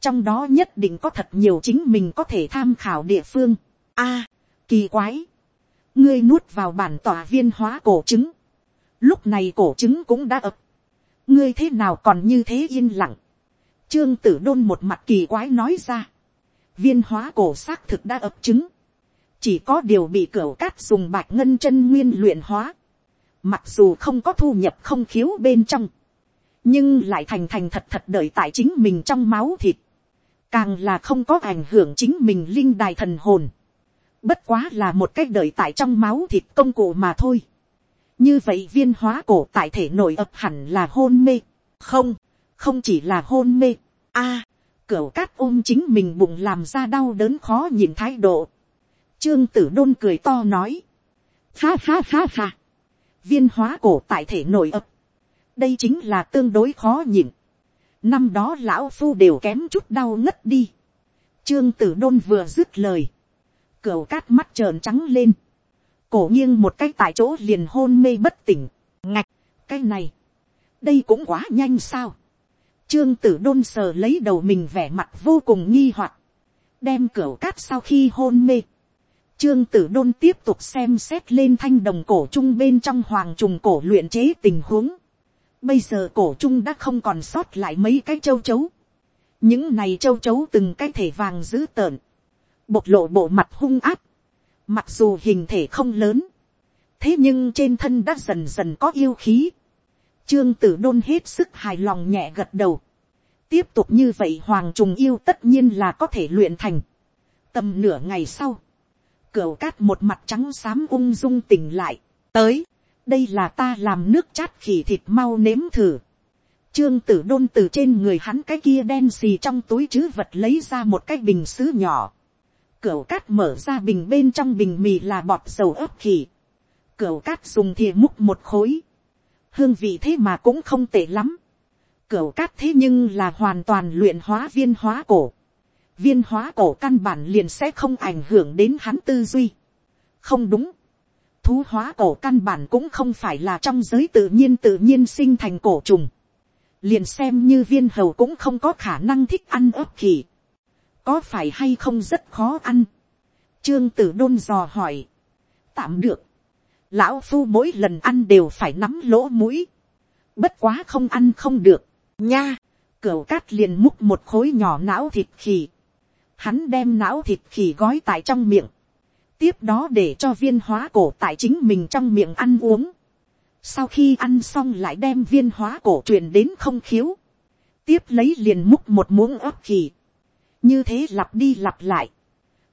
S1: Trong đó nhất định có thật nhiều chính mình có thể tham khảo địa phương. a kỳ quái ngươi nuốt vào bản tỏa viên hóa cổ trứng, lúc này cổ trứng cũng đã ập, ngươi thế nào còn như thế yên lặng, trương tử đôn một mặt kỳ quái nói ra, viên hóa cổ xác thực đã ập chứng, chỉ có điều bị cửa cát dùng bạch ngân chân nguyên luyện hóa, mặc dù không có thu nhập không khiếu bên trong, nhưng lại thành thành thật thật đợi tại chính mình trong máu thịt, càng là không có ảnh hưởng chính mình linh đài thần hồn, bất quá là một cách đợi tại trong máu thịt công cụ mà thôi. như vậy viên hóa cổ tại thể nội ập hẳn là hôn mê. không, không chỉ là hôn mê. a, à, cửa cát ôm chính mình bụng làm ra đau đớn khó nhìn thái độ. trương tử đôn cười to nói. ha ha ha ha. viên hóa cổ tại thể nội ập. đây chính là tương đối khó nhìn. năm đó lão phu đều kém chút đau ngất đi. trương tử đôn vừa dứt lời Cửu cát mắt trợn trắng lên. Cổ nghiêng một cái tại chỗ liền hôn mê bất tỉnh. Ngạch, cái này. Đây cũng quá nhanh sao. Trương tử đôn sờ lấy đầu mình vẻ mặt vô cùng nghi hoặc Đem cửa cát sau khi hôn mê. Trương tử đôn tiếp tục xem xét lên thanh đồng cổ trung bên trong hoàng trùng cổ luyện chế tình huống. Bây giờ cổ trung đã không còn sót lại mấy cái châu chấu. Những này châu chấu từng cái thể vàng dữ tợn bộc lộ bộ mặt hung áp, mặc dù hình thể không lớn, thế nhưng trên thân đã dần dần có yêu khí, trương tử đôn hết sức hài lòng nhẹ gật đầu, tiếp tục như vậy hoàng trùng yêu tất nhiên là có thể luyện thành, tầm nửa ngày sau, Cửu cát một mặt trắng xám ung dung tỉnh lại, tới, đây là ta làm nước chát khỉ thịt mau nếm thử, Trương tử đôn từ trên người hắn cái kia đen xì trong túi chứ vật lấy ra một cái bình sứ nhỏ. Cửu cát mở ra bình bên trong bình mì là bọt dầu ớt khỉ. Cửu cát dùng thìa múc một khối. Hương vị thế mà cũng không tệ lắm. Cửu cát thế nhưng là hoàn toàn luyện hóa viên hóa cổ. Viên hóa cổ căn bản liền sẽ không ảnh hưởng đến hắn tư duy. Không đúng. Thú hóa cổ căn bản cũng không phải là trong giới tự nhiên tự nhiên sinh thành cổ trùng. Liền xem như viên hầu cũng không có khả năng thích ăn ớt khỉ có phải hay không rất khó ăn. trương tử đôn dò hỏi. tạm được lão phu mỗi lần ăn đều phải nắm lỗ mũi, bất quá không ăn không được, nha, cửa cát liền múc một khối nhỏ não thịt khỉ, hắn đem não thịt khỉ gói tại trong miệng, tiếp đó để cho viên hóa cổ tại chính mình trong miệng ăn uống, sau khi ăn xong lại đem viên hóa cổ truyền đến không khiếu, tiếp lấy liền múc một muỗng ớt khỉ, như thế lặp đi lặp lại,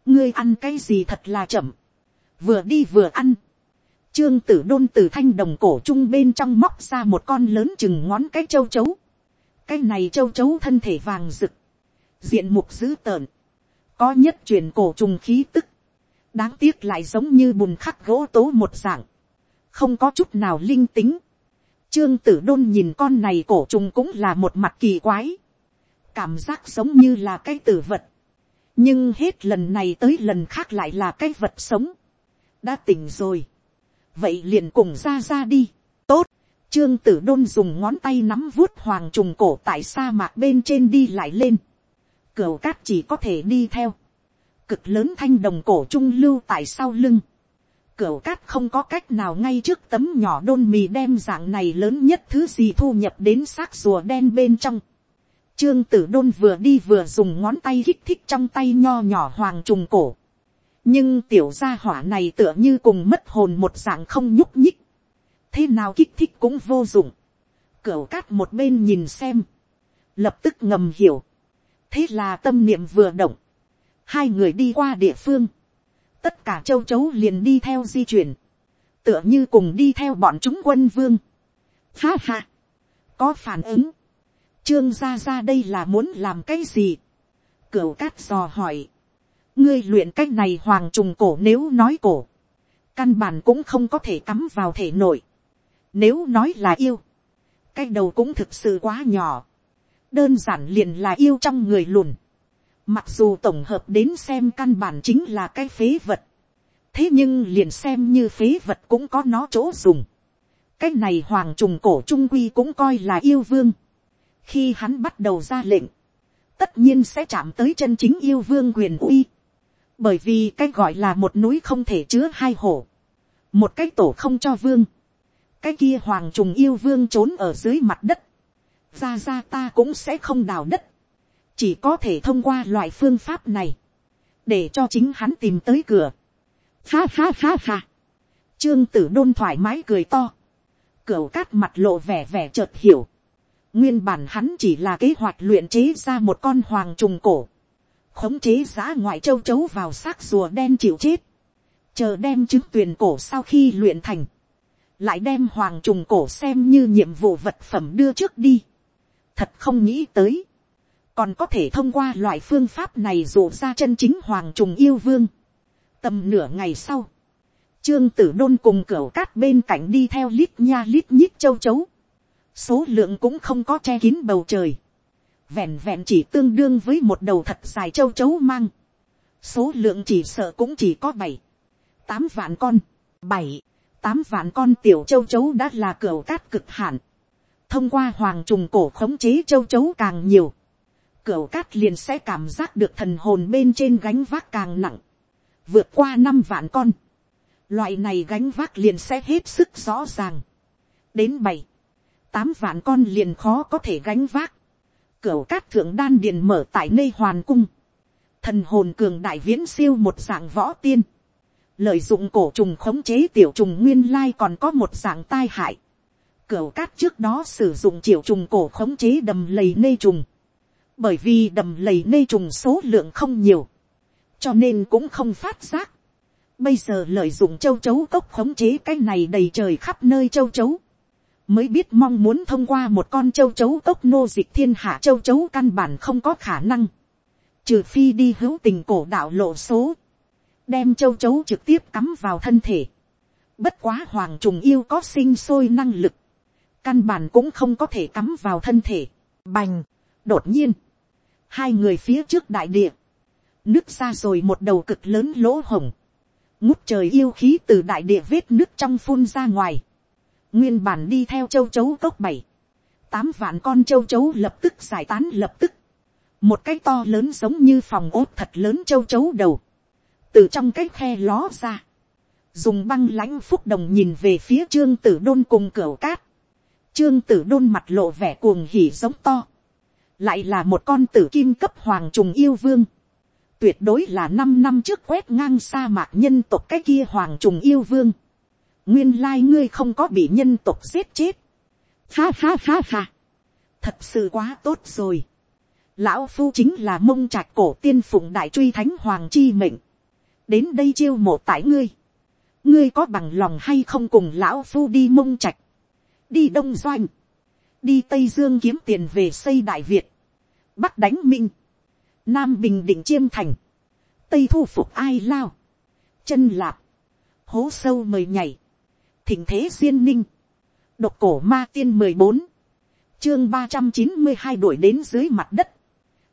S1: ngươi ăn cái gì thật là chậm, vừa đi vừa ăn, trương tử đôn từ thanh đồng cổ trung bên trong móc ra một con lớn chừng ngón cái châu chấu, cái này châu chấu thân thể vàng rực, diện mục dữ tợn, có nhất truyền cổ trùng khí tức, đáng tiếc lại giống như bùn khắc gỗ tố một dạng, không có chút nào linh tính. Trương tử đôn nhìn con này cổ trùng cũng là một mặt kỳ quái, cảm giác giống như là cái tử vật, nhưng hết lần này tới lần khác lại là cái vật sống, đã tỉnh rồi, vậy liền cùng ra ra đi, tốt, trương tử đôn dùng ngón tay nắm vuốt hoàng trùng cổ tại sa mạc bên trên đi lại lên, cửu cát chỉ có thể đi theo, cực lớn thanh đồng cổ trung lưu tại sau lưng, cửu cát không có cách nào ngay trước tấm nhỏ đôn mì đem dạng này lớn nhất thứ gì thu nhập đến xác rùa đen bên trong. Trương tử đôn vừa đi vừa dùng ngón tay kích thích trong tay nho nhỏ hoàng trùng cổ. Nhưng tiểu gia hỏa này tựa như cùng mất hồn một dạng không nhúc nhích. Thế nào kích thích cũng vô dụng. cửa cát một bên nhìn xem. Lập tức ngầm hiểu. Thế là tâm niệm vừa động. Hai người đi qua địa phương tất cả châu chấu liền đi theo di chuyển, tựa như cùng đi theo bọn chúng quân vương. Ha ha, có phản ứng, trương gia gia đây là muốn làm cái gì, cửu cát dò hỏi, ngươi luyện cái này hoàng trùng cổ nếu nói cổ, căn bản cũng không có thể cắm vào thể nội, nếu nói là yêu, cái đầu cũng thực sự quá nhỏ, đơn giản liền là yêu trong người lùn, Mặc dù tổng hợp đến xem căn bản chính là cái phế vật. Thế nhưng liền xem như phế vật cũng có nó chỗ dùng. Cái này hoàng trùng cổ trung quy cũng coi là yêu vương. Khi hắn bắt đầu ra lệnh. Tất nhiên sẽ chạm tới chân chính yêu vương quyền uy. Bởi vì cái gọi là một núi không thể chứa hai hổ. Một cái tổ không cho vương. Cái kia hoàng trùng yêu vương trốn ở dưới mặt đất. Ra ra ta cũng sẽ không đào đất chỉ có thể thông qua loại phương pháp này, để cho chính hắn tìm tới cửa. Ha ha ha ha. Trương tử đôn thoải mái cười to. Cửu cát mặt lộ vẻ vẻ chợt hiểu. Nguyên bản hắn chỉ là kế hoạch luyện chế ra một con hoàng trùng cổ. Khống chế giá ngoại châu chấu vào xác rùa đen chịu chết. Chờ đem chứng tuyển cổ sau khi luyện thành. Lại đem hoàng trùng cổ xem như nhiệm vụ vật phẩm đưa trước đi. Thật không nghĩ tới còn có thể thông qua loại phương pháp này dụ ra chân chính hoàng trùng yêu vương. tầm nửa ngày sau, trương tử đôn cùng cửa cát bên cạnh đi theo lít nha lít nhít châu chấu. số lượng cũng không có che kín bầu trời vẹn vẹn chỉ tương đương với một đầu thật dài châu chấu mang. số lượng chỉ sợ cũng chỉ có bảy, tám vạn con, bảy, tám vạn con tiểu châu chấu đã là cửa cát cực hạn. thông qua hoàng trùng cổ khống chế châu chấu càng nhiều cửa cát liền sẽ cảm giác được thần hồn bên trên gánh vác càng nặng. Vượt qua năm vạn con. Loại này gánh vác liền sẽ hết sức rõ ràng. Đến bảy, tám vạn con liền khó có thể gánh vác. Cửu cát thượng đan điền mở tại nơi hoàn cung. Thần hồn cường đại viễn siêu một dạng võ tiên. Lợi dụng cổ trùng khống chế tiểu trùng nguyên lai còn có một dạng tai hại. Cửu cát trước đó sử dụng triệu trùng cổ khống chế đầm lầy nê trùng bởi vì đầm lầy nê trùng số lượng không nhiều, cho nên cũng không phát giác. Bây giờ lợi dụng châu chấu cốc khống chế cái này đầy trời khắp nơi châu chấu, mới biết mong muốn thông qua một con châu chấu cốc nô dịch thiên hạ châu chấu căn bản không có khả năng, trừ phi đi hữu tình cổ đạo lộ số, đem châu chấu trực tiếp cắm vào thân thể. Bất quá hoàng trùng yêu có sinh sôi năng lực, căn bản cũng không có thể cắm vào thân thể. Bành, đột nhiên, hai người phía trước đại địa, nước ra rồi một đầu cực lớn lỗ hồng, ngút trời yêu khí từ đại địa vết nước trong phun ra ngoài, nguyên bản đi theo châu chấu cốc bảy, tám vạn con châu chấu lập tức giải tán lập tức, một cái to lớn giống như phòng ốt thật lớn châu chấu đầu, từ trong cái khe ló ra, dùng băng lãnh phúc đồng nhìn về phía trương tử đôn cùng cửa cát, trương tử đôn mặt lộ vẻ cuồng hỉ giống to, lại là một con tử kim cấp hoàng trùng yêu vương, tuyệt đối là năm năm trước quét ngang sa mạc nhân tộc cái kia hoàng trùng yêu vương, nguyên lai ngươi không có bị nhân tộc giết chết, ha ha ha ha, thật sự quá tốt rồi, lão phu chính là mông trạch cổ tiên phụng đại truy thánh hoàng chi mệnh, đến đây chiêu mộ tại ngươi, ngươi có bằng lòng hay không cùng lão phu đi mông trạch, đi đông doanh, đi tây dương kiếm tiền về xây đại việt, bắc đánh minh, nam bình định chiêm thành, tây thu phục ai lao, chân lạp, hố sâu mời nhảy, thình thế duyên ninh, độc cổ ma tiên mười bốn, chương ba trăm chín mươi hai đuổi đến dưới mặt đất,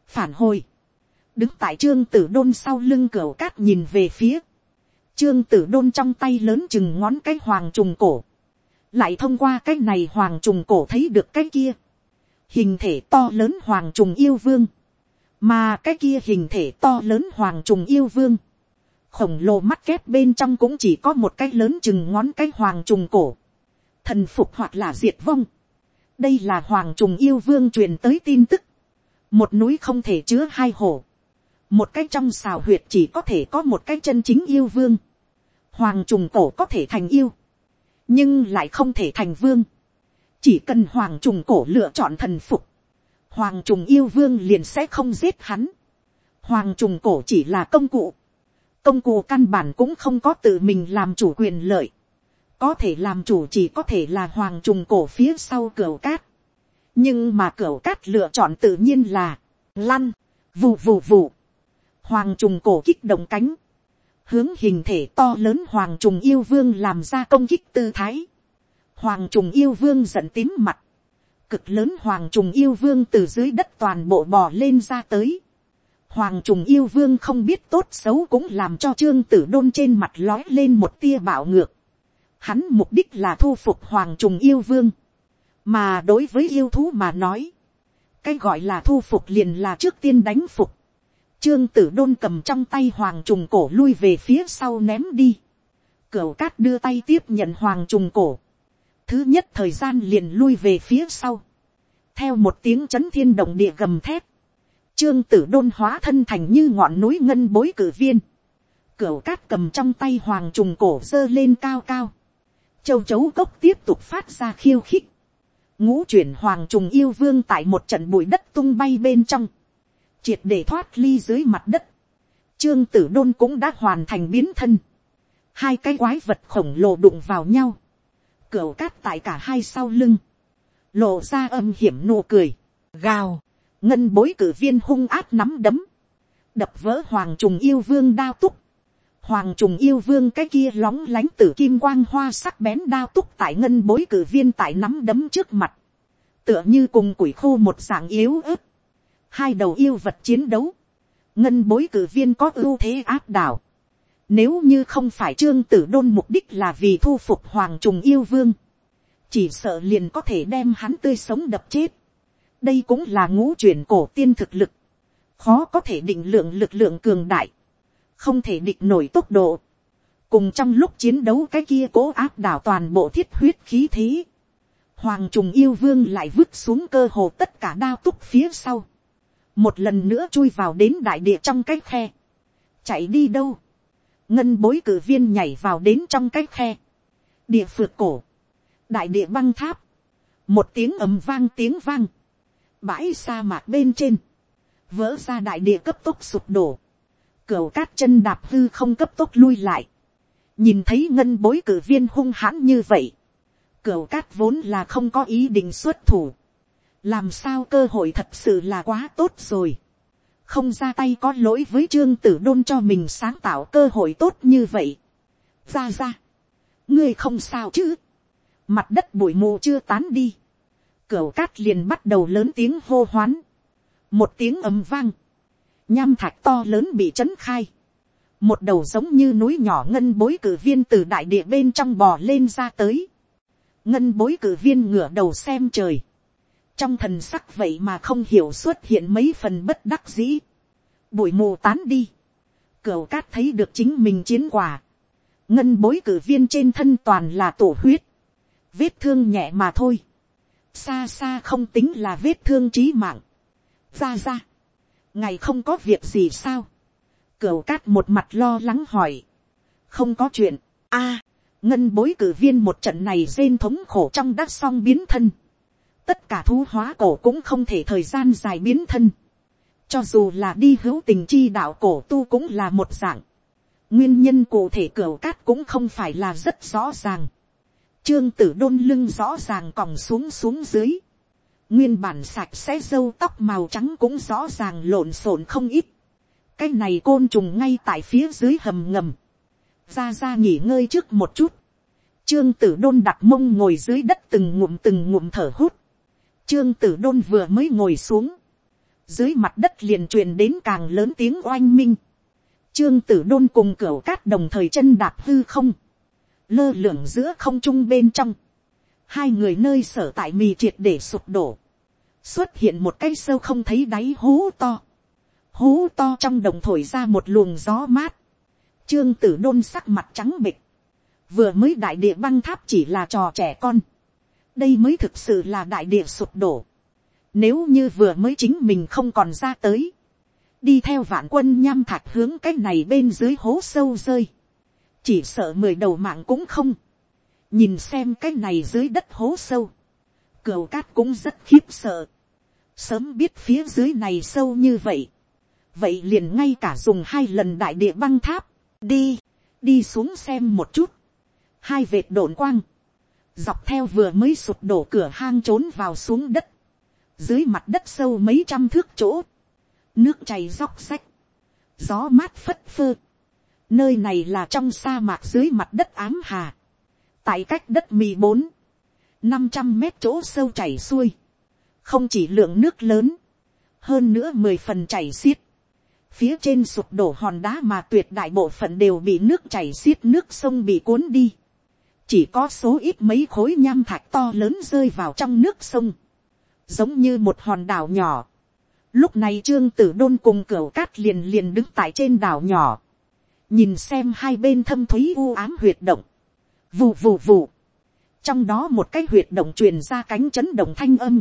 S1: phản hồi, đứng tại trương tử đôn sau lưng cửa cát nhìn về phía, trương tử đôn trong tay lớn chừng ngón cái hoàng trùng cổ, lại thông qua cái này hoàng trùng cổ thấy được cái kia, hình thể to lớn hoàng trùng yêu vương, mà cái kia hình thể to lớn hoàng trùng yêu vương, khổng lồ mắt kép bên trong cũng chỉ có một cái lớn chừng ngón cái hoàng trùng cổ, thần phục hoặc là diệt vong. đây là hoàng trùng yêu vương truyền tới tin tức, một núi không thể chứa hai hổ, một cái trong xào huyệt chỉ có thể có một cái chân chính yêu vương, hoàng trùng cổ có thể thành yêu, nhưng lại không thể thành vương, chỉ cần hoàng trùng cổ lựa chọn thần phục, hoàng trùng yêu vương liền sẽ không giết hắn, hoàng trùng cổ chỉ là công cụ, công cụ căn bản cũng không có tự mình làm chủ quyền lợi, có thể làm chủ chỉ có thể là hoàng trùng cổ phía sau cửa cát, nhưng mà cửa cát lựa chọn tự nhiên là lăn, vù vù vù, hoàng trùng cổ kích động cánh, hướng hình thể to lớn hoàng trùng yêu vương làm ra công kích tư thái, hoàng trùng yêu vương giận tím mặt, cực lớn hoàng trùng yêu vương từ dưới đất toàn bộ bò lên ra tới, hoàng trùng yêu vương không biết tốt xấu cũng làm cho trương tử đôn trên mặt lói lên một tia bạo ngược, hắn mục đích là thu phục hoàng trùng yêu vương, mà đối với yêu thú mà nói, cái gọi là thu phục liền là trước tiên đánh phục, trương tử đôn cầm trong tay hoàng trùng cổ lui về phía sau ném đi, cửu cát đưa tay tiếp nhận hoàng trùng cổ, thứ nhất thời gian liền lui về phía sau, theo một tiếng chấn thiên động địa gầm thép, trương tử đôn hóa thân thành như ngọn núi ngân bối cử viên, cửu cát cầm trong tay hoàng trùng cổ dơ lên cao cao, châu chấu cốc tiếp tục phát ra khiêu khích, ngũ chuyển hoàng trùng yêu vương tại một trận bụi đất tung bay bên trong, triệt để thoát ly dưới mặt đất, trương tử đôn cũng đã hoàn thành biến thân, hai cái quái vật khổng lồ đụng vào nhau, Cửu cát tại cả hai sau lưng, lộ ra âm hiểm nụ cười, gào, ngân bối cử viên hung áp nắm đấm, đập vỡ hoàng trùng yêu vương đao túc, hoàng trùng yêu vương cái kia lóng lánh tử kim quang hoa sắc bén đao túc tại ngân bối cử viên tại nắm đấm trước mặt, tựa như cùng quỷ khô một dạng yếu ớt, hai đầu yêu vật chiến đấu, ngân bối cử viên có ưu thế áp đảo, nếu như không phải trương tử đôn mục đích là vì thu phục hoàng trùng yêu vương, chỉ sợ liền có thể đem hắn tươi sống đập chết đây cũng là ngũ chuyển cổ tiên thực lực, khó có thể định lượng lực lượng cường đại, không thể định nổi tốc độ, cùng trong lúc chiến đấu cái kia cố áp đảo toàn bộ thiết huyết khí thế, hoàng trùng yêu vương lại vứt xuống cơ hồ tất cả đao túc phía sau, một lần nữa chui vào đến đại địa trong cái khe, chạy đi đâu, ngân bối cử viên nhảy vào đến trong cái khe, địa phượt cổ, đại địa băng tháp, một tiếng ầm vang tiếng vang, bãi sa mạc bên trên, vỡ ra đại địa cấp tốc sụp đổ, cửa cát chân đạp hư không cấp tốc lui lại, nhìn thấy ngân bối cử viên hung hãn như vậy, cửa cát vốn là không có ý định xuất thủ, làm sao cơ hội thật sự là quá tốt rồi, không ra tay có lỗi với trương tử đôn cho mình sáng tạo cơ hội tốt như vậy. ra ra, ngươi không sao chứ, mặt đất bụi mù chưa tán đi, cửu cát liền bắt đầu lớn tiếng hô hoán, một tiếng ầm vang, nham thạch to lớn bị chấn khai, một đầu giống như núi nhỏ ngân bối cử viên từ đại địa bên trong bò lên ra tới, ngân bối cử viên ngửa đầu xem trời, trong thần sắc vậy mà không hiểu xuất hiện mấy phần bất đắc dĩ, bụi mù tán đi, cửu cát thấy được chính mình chiến quả, ngân bối cử viên trên thân toàn là tổ huyết, vết thương nhẹ mà thôi, xa xa không tính là vết thương trí mạng, ra ra, ngày không có việc gì sao, cửu cát một mặt lo lắng hỏi, không có chuyện, a, ngân bối cử viên một trận này rên thống khổ trong đắc song biến thân, tất cả thú hóa cổ cũng không thể thời gian dài biến thân, cho dù là đi hữu tình chi đạo cổ tu cũng là một dạng, nguyên nhân cụ thể cửu cát cũng không phải là rất rõ ràng, trương tử đôn lưng rõ ràng còng xuống xuống dưới, nguyên bản sạch sẽ dâu tóc màu trắng cũng rõ ràng lộn xộn không ít, cái này côn trùng ngay tại phía dưới hầm ngầm, ra ra nghỉ ngơi trước một chút, trương tử đôn đặt mông ngồi dưới đất từng ngụm từng ngụm thở hút, trương tử đôn vừa mới ngồi xuống, dưới mặt đất liền truyền đến càng lớn tiếng oanh minh, trương tử đôn cùng cửa cát đồng thời chân đạp hư không, lơ lửng giữa không trung bên trong, hai người nơi sở tại mì triệt để sụp đổ, xuất hiện một cái sâu không thấy đáy hố to, hố to trong đồng thổi ra một luồng gió mát, trương tử đôn sắc mặt trắng bịch, vừa mới đại địa băng tháp chỉ là trò trẻ con, đây mới thực sự là đại địa sụp đổ, nếu như vừa mới chính mình không còn ra tới, đi theo vạn quân nham thạch hướng cái này bên dưới hố sâu rơi, chỉ sợ mười đầu mạng cũng không, nhìn xem cái này dưới đất hố sâu, cửu cát cũng rất khiếp sợ, sớm biết phía dưới này sâu như vậy, vậy liền ngay cả dùng hai lần đại địa băng tháp, đi, đi xuống xem một chút, hai vệt đổn quang, dọc theo vừa mới sụp đổ cửa hang trốn vào xuống đất, dưới mặt đất sâu mấy trăm thước chỗ, nước chảy róc sách, gió mát phất phơ, nơi này là trong sa mạc dưới mặt đất ám hà, tại cách đất mì bốn, năm trăm mét chỗ sâu chảy xuôi, không chỉ lượng nước lớn, hơn nữa mười phần chảy xiết, phía trên sụp đổ hòn đá mà tuyệt đại bộ phận đều bị nước chảy xiết nước sông bị cuốn đi, chỉ có số ít mấy khối nham thạch to lớn rơi vào trong nước sông, giống như một hòn đảo nhỏ. Lúc này trương tử đôn cùng cửa cát liền liền đứng tại trên đảo nhỏ, nhìn xem hai bên thâm thúy u ám huyệt động, vù vù vù, trong đó một cái huyệt động truyền ra cánh chấn động thanh âm,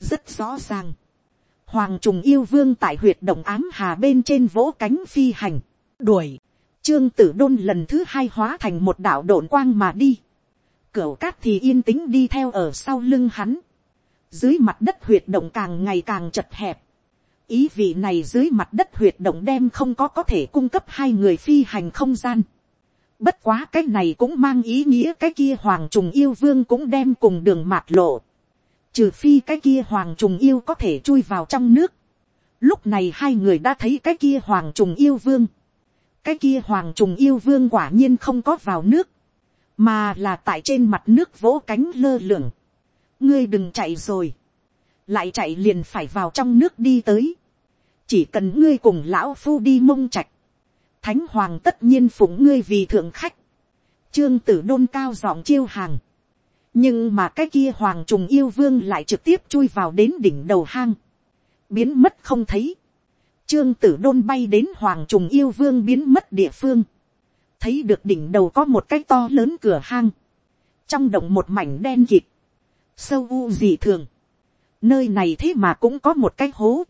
S1: rất rõ ràng, hoàng trùng yêu vương tại huyệt động ám hà bên trên vỗ cánh phi hành, đuổi, trương tử đôn lần thứ hai hóa thành một đạo độn quang mà đi, cửu cát thì yên tĩnh đi theo ở sau lưng hắn, dưới mặt đất huyệt động càng ngày càng chật hẹp, ý vị này dưới mặt đất huyệt động đem không có có thể cung cấp hai người phi hành không gian. Bất quá cái này cũng mang ý nghĩa cái kia hoàng trùng yêu vương cũng đem cùng đường mạt lộ. Trừ phi cái kia hoàng trùng yêu có thể chui vào trong nước. Lúc này hai người đã thấy cái kia hoàng trùng yêu vương. Cái kia hoàng trùng yêu vương quả nhiên không có vào nước. Mà là tại trên mặt nước vỗ cánh lơ lửng. Ngươi đừng chạy rồi. Lại chạy liền phải vào trong nước đi tới. Chỉ cần ngươi cùng lão phu đi mông trạch. Thánh hoàng tất nhiên phụng ngươi vì thượng khách. Trương tử đôn cao giọng chiêu hàng. Nhưng mà cái kia hoàng trùng yêu vương lại trực tiếp chui vào đến đỉnh đầu hang, biến mất không thấy, trương tử đôn bay đến hoàng trùng yêu vương biến mất địa phương, thấy được đỉnh đầu có một cái to lớn cửa hang, trong động một mảnh đen kịt, sâu u dị thường, nơi này thế mà cũng có một cái hố,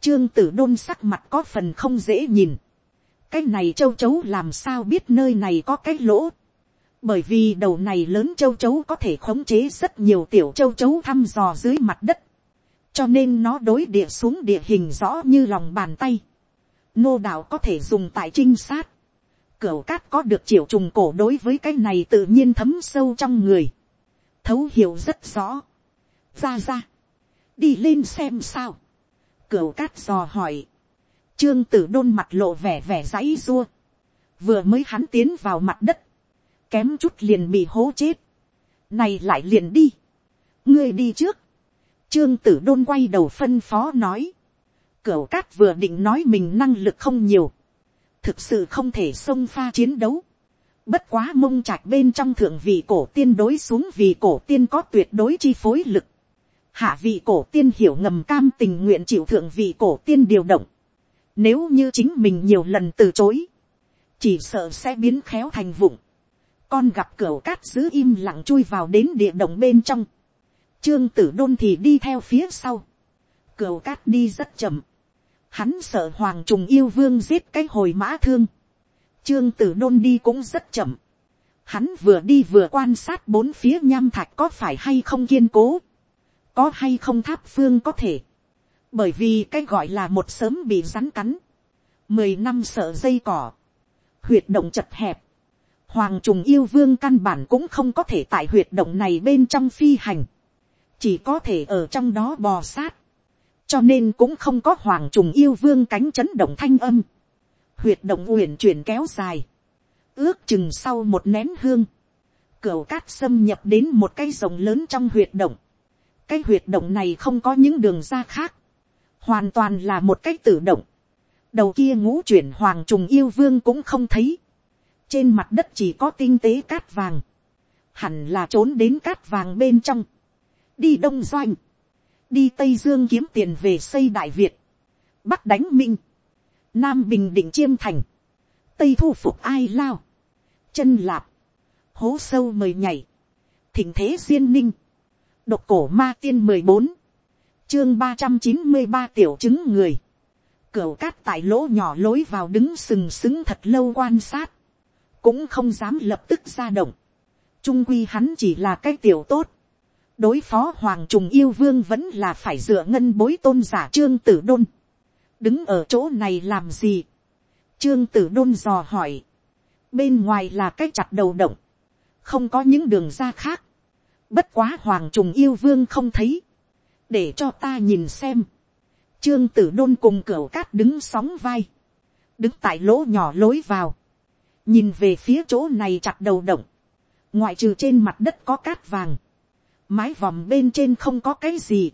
S1: trương tử đôn sắc mặt có phần không dễ nhìn, cái này châu chấu làm sao biết nơi này có cái lỗ, bởi vì đầu này lớn châu chấu có thể khống chế rất nhiều tiểu châu chấu thăm dò dưới mặt đất, cho nên nó đối địa xuống địa hình rõ như lòng bàn tay. nô đạo có thể dùng tại trinh sát. Cửu cát có được triệu trùng cổ đối với cái này tự nhiên thấm sâu trong người. thấu hiểu rất rõ. ra ra, đi lên xem sao. Cửu cát dò hỏi. trương tử đôn mặt lộ vẻ vẻ giấy rua. vừa mới hắn tiến vào mặt đất. Kém chút liền bị hố chết, này lại liền đi, ngươi đi trước, trương tử đôn quay đầu phân phó nói, cửu cát vừa định nói mình năng lực không nhiều, thực sự không thể xông pha chiến đấu, bất quá mông trạch bên trong thượng vị cổ tiên đối xuống vì cổ tiên có tuyệt đối chi phối lực, hạ vị cổ tiên hiểu ngầm cam tình nguyện chịu thượng vị cổ tiên điều động, nếu như chính mình nhiều lần từ chối, chỉ sợ sẽ biến khéo thành vụng, con gặp cửa cát giữ im lặng chui vào đến địa động bên trong, trương tử đôn thì đi theo phía sau, cửa cát đi rất chậm, hắn sợ hoàng trùng yêu vương giết cái hồi mã thương, trương tử đôn đi cũng rất chậm, hắn vừa đi vừa quan sát bốn phía nham thạch có phải hay không kiên cố, có hay không tháp phương có thể, bởi vì cái gọi là một sớm bị rắn cắn, mười năm sợ dây cỏ, huyệt động chật hẹp, hoàng trùng yêu vương căn bản cũng không có thể tại huyệt động này bên trong phi hành, chỉ có thể ở trong đó bò sát, cho nên cũng không có hoàng trùng yêu vương cánh chấn động thanh âm, huyệt động uyển chuyển kéo dài, ước chừng sau một nén hương, cửa cát xâm nhập đến một cái rồng lớn trong huyệt động, cái huyệt động này không có những đường ra khác, hoàn toàn là một cái tự động, đầu kia ngũ chuyển hoàng trùng yêu vương cũng không thấy, trên mặt đất chỉ có tinh tế cát vàng, hẳn là trốn đến cát vàng bên trong, đi đông doanh, đi tây dương kiếm tiền về xây đại việt, bắc đánh minh, nam bình định chiêm thành, tây thu phục ai lao, chân lạp, hố sâu mời nhảy, thỉnh thế duyên ninh, độc cổ ma tiên mười bốn, chương ba trăm chín mươi ba tiểu chứng người, cửu cát tại lỗ nhỏ lối vào đứng sừng sững thật lâu quan sát, cũng không dám lập tức ra động, trung quy hắn chỉ là cái tiểu tốt, đối phó hoàng trùng yêu vương vẫn là phải dựa ngân bối tôn giả trương tử đôn, đứng ở chỗ này làm gì, trương tử đôn dò hỏi, bên ngoài là cái chặt đầu động, không có những đường ra khác, bất quá hoàng trùng yêu vương không thấy, để cho ta nhìn xem, trương tử đôn cùng cửa cát đứng sóng vai, đứng tại lỗ nhỏ lối vào, nhìn về phía chỗ này chặt đầu động, ngoại trừ trên mặt đất có cát vàng, mái vòm bên trên không có cái gì,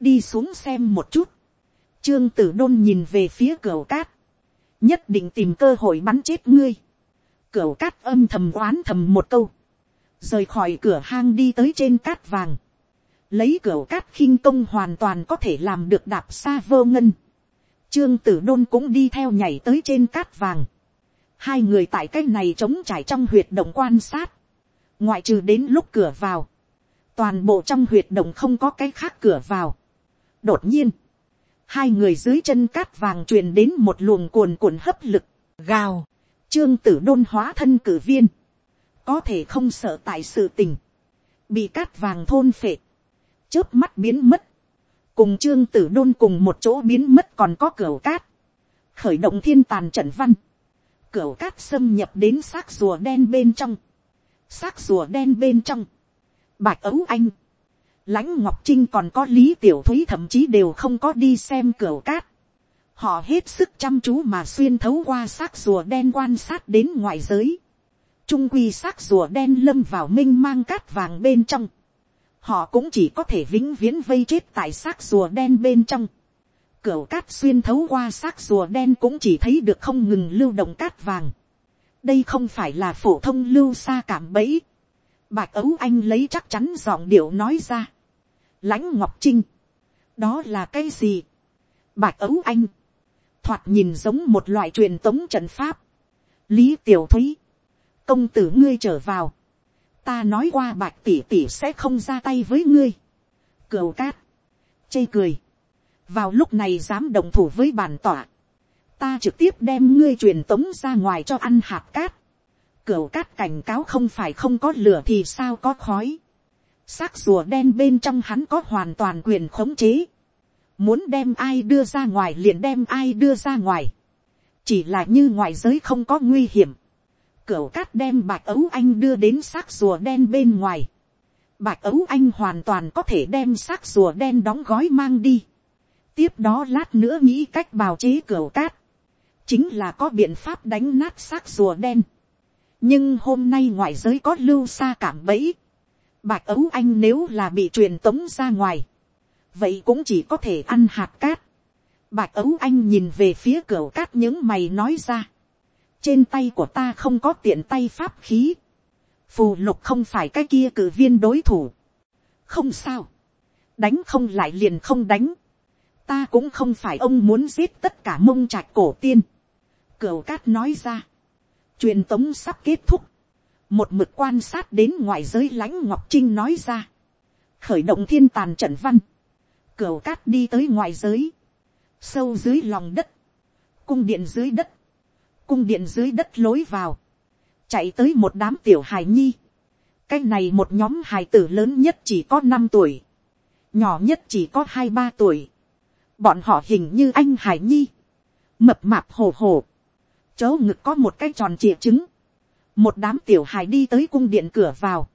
S1: đi xuống xem một chút, trương tử đôn nhìn về phía cửa cát, nhất định tìm cơ hội bắn chết ngươi, cửa cát âm thầm oán thầm một câu, rời khỏi cửa hang đi tới trên cát vàng, lấy cửa cát khinh công hoàn toàn có thể làm được đạp xa vô ngân. Trương tử đôn cũng đi theo nhảy tới trên cát vàng. Hai người tại cái này trống trải trong huyệt động quan sát. Ngoại trừ đến lúc cửa vào. Toàn bộ trong huyệt động không có cái khác cửa vào. Đột nhiên. Hai người dưới chân cát vàng truyền đến một luồng cuồn cuộn hấp lực. Gào. Trương tử đôn hóa thân cử viên. Có thể không sợ tại sự tình. Bị cát vàng thôn phệ. Chớp mắt biến mất, cùng trương tử đôn cùng một chỗ biến mất còn có cửa cát, khởi động thiên tàn trận văn, cửa cát xâm nhập đến xác rùa đen bên trong, xác rùa đen bên trong, bạch ấu anh, lãnh ngọc trinh còn có lý tiểu thúy thậm chí đều không có đi xem cửa cát, họ hết sức chăm chú mà xuyên thấu qua xác rùa đen quan sát đến ngoài giới, trung quy xác rùa đen lâm vào m i n h mang cát vàng bên trong, họ cũng chỉ có thể vĩnh viễn vây chết tại xác rùa đen bên trong. Cửu cát xuyên thấu qua xác rùa đen cũng chỉ thấy được không ngừng lưu động cát vàng. đây không phải là phổ thông lưu xa cảm bẫy. bạch ấu anh lấy chắc chắn giọng điệu nói ra. lãnh ngọc trinh. đó là cái gì. bạch ấu anh. thoạt nhìn giống một loại truyền tống trận pháp. lý tiểu thúy công tử ngươi trở vào ta nói qua bạch tỷ tỷ sẽ không ra tay với ngươi. cửu cát, chê cười, vào lúc này dám đồng thủ với bản tỏa, ta trực tiếp đem ngươi truyền tống ra ngoài cho ăn hạt cát. cửu cát cảnh cáo không phải không có lửa thì sao có khói. xác rùa đen bên trong hắn có hoàn toàn quyền khống chế. muốn đem ai đưa ra ngoài liền đem ai đưa ra ngoài. chỉ là như ngoại giới không có nguy hiểm Cửu cát đem bạch ấu anh đưa đến xác rùa đen bên ngoài. Bạch ấu anh hoàn toàn có thể đem xác rùa đen đóng gói mang đi. Tiếp đó lát nữa nghĩ cách bào chế cửu cát. Chính là có biện pháp đánh nát xác rùa đen. Nhưng hôm nay ngoại giới có lưu xa cảm bẫy. Bạch ấu anh nếu là bị truyền tống ra ngoài. Vậy cũng chỉ có thể ăn hạt cát. Bạch ấu anh nhìn về phía cửa cát những mày nói ra trên tay của ta không có tiện tay pháp khí, phù lục không phải cái kia cử viên đối thủ, không sao, đánh không lại liền không đánh, ta cũng không phải ông muốn giết tất cả mông trạch cổ tiên, cửu cát nói ra, truyền tống sắp kết thúc, một mực quan sát đến ngoại giới lãnh ngọc trinh nói ra, khởi động thiên tàn trận văn, cửu cát đi tới ngoại giới, sâu dưới lòng đất, cung điện dưới đất, cung điện dưới đất lối vào, chạy tới một đám tiểu hài nhi, cái này một nhóm hài tử lớn nhất chỉ có năm tuổi, nhỏ nhất chỉ có hai ba tuổi, bọn họ hình như anh hải nhi, mập mạp hồ hồ, chớ ngực có một cái tròn trịa trứng, một đám tiểu hài đi tới cung điện cửa vào,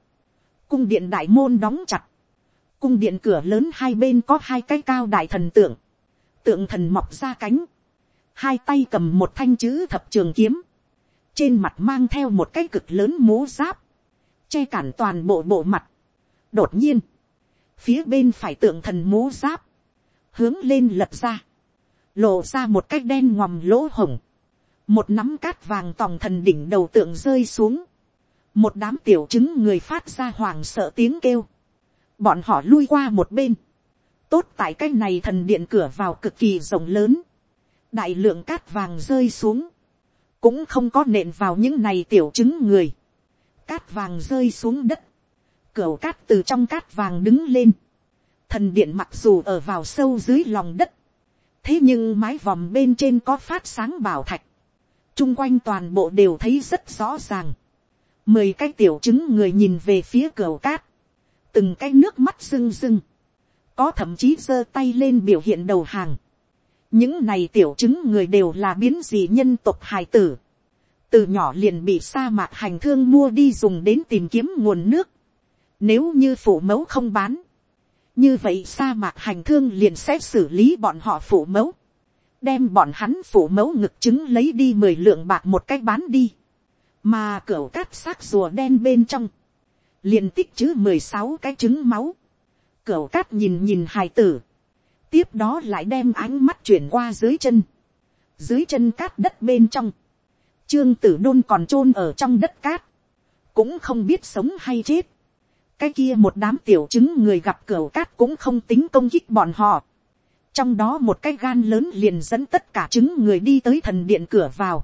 S1: cung điện đại môn đóng chặt, cung điện cửa lớn hai bên có hai cái cao đại thần tượng, tượng thần mọc ra cánh, hai tay cầm một thanh chữ thập trường kiếm, trên mặt mang theo một cái cực lớn mố giáp, che cản toàn bộ bộ mặt. đột nhiên, phía bên phải tượng thần mố giáp, hướng lên lật ra, lộ ra một cái đen ngòm lỗ hồng, một nắm cát vàng tòng thần đỉnh đầu tượng rơi xuống, một đám tiểu chứng người phát ra hoàng sợ tiếng kêu, bọn họ lui qua một bên, tốt tại cái này thần điện cửa vào cực kỳ rộng lớn, đại lượng cát vàng rơi xuống, cũng không có nện vào những này tiểu chứng người, cát vàng rơi xuống đất, cửa cát từ trong cát vàng đứng lên, thần điện mặc dù ở vào sâu dưới lòng đất, thế nhưng mái vòm bên trên có phát sáng bảo thạch, chung quanh toàn bộ đều thấy rất rõ ràng, mười cái tiểu chứng người nhìn về phía cửa cát, từng cái nước mắt rưng rưng, có thậm chí giơ tay lên biểu hiện đầu hàng, những này tiểu chứng người đều là biến gì nhân tộc hài tử, từ nhỏ liền bị sa mạc hành thương mua đi dùng đến tìm kiếm nguồn nước, nếu như phụ mẫu không bán, như vậy sa mạc hành thương liền sẽ xử lý bọn họ phụ mẫu, đem bọn hắn phụ mẫu ngực trứng lấy đi mười lượng bạc một cách bán đi, mà cửa cát xác rùa đen bên trong, liền tích chứ mười sáu cái trứng máu, cửa cát nhìn nhìn hài tử, tiếp đó lại đem ánh mắt chuyển qua dưới chân, dưới chân cát đất bên trong, trương tử đôn còn t r ô n ở trong đất cát, cũng không biết sống hay chết, cái kia một đám tiểu chứng người gặp cửa cát cũng không tính công kích bọn họ, trong đó một cái gan lớn liền dẫn tất cả chứng người đi tới thần điện cửa vào,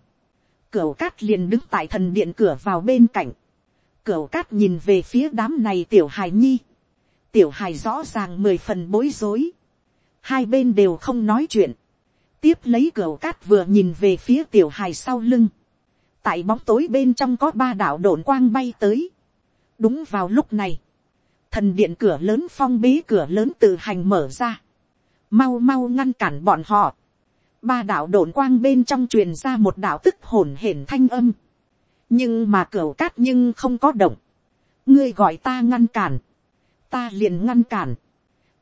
S1: cửa cát liền đứng tại thần điện cửa vào bên cạnh, cửa cát nhìn về phía đám này tiểu hài nhi, tiểu hài rõ ràng mười phần bối rối, hai bên đều không nói chuyện, tiếp lấy cửa cát vừa nhìn về phía tiểu hài sau lưng, tại bóng tối bên trong có ba đạo đồn quang bay tới, đúng vào lúc này, thần điện cửa lớn phong bế cửa lớn tự hành mở ra, mau mau ngăn cản bọn họ, ba đạo đồn quang bên trong truyền ra một đạo tức hồn hển thanh âm, nhưng mà cửa cát nhưng không có động, ngươi gọi ta ngăn cản, ta liền ngăn cản,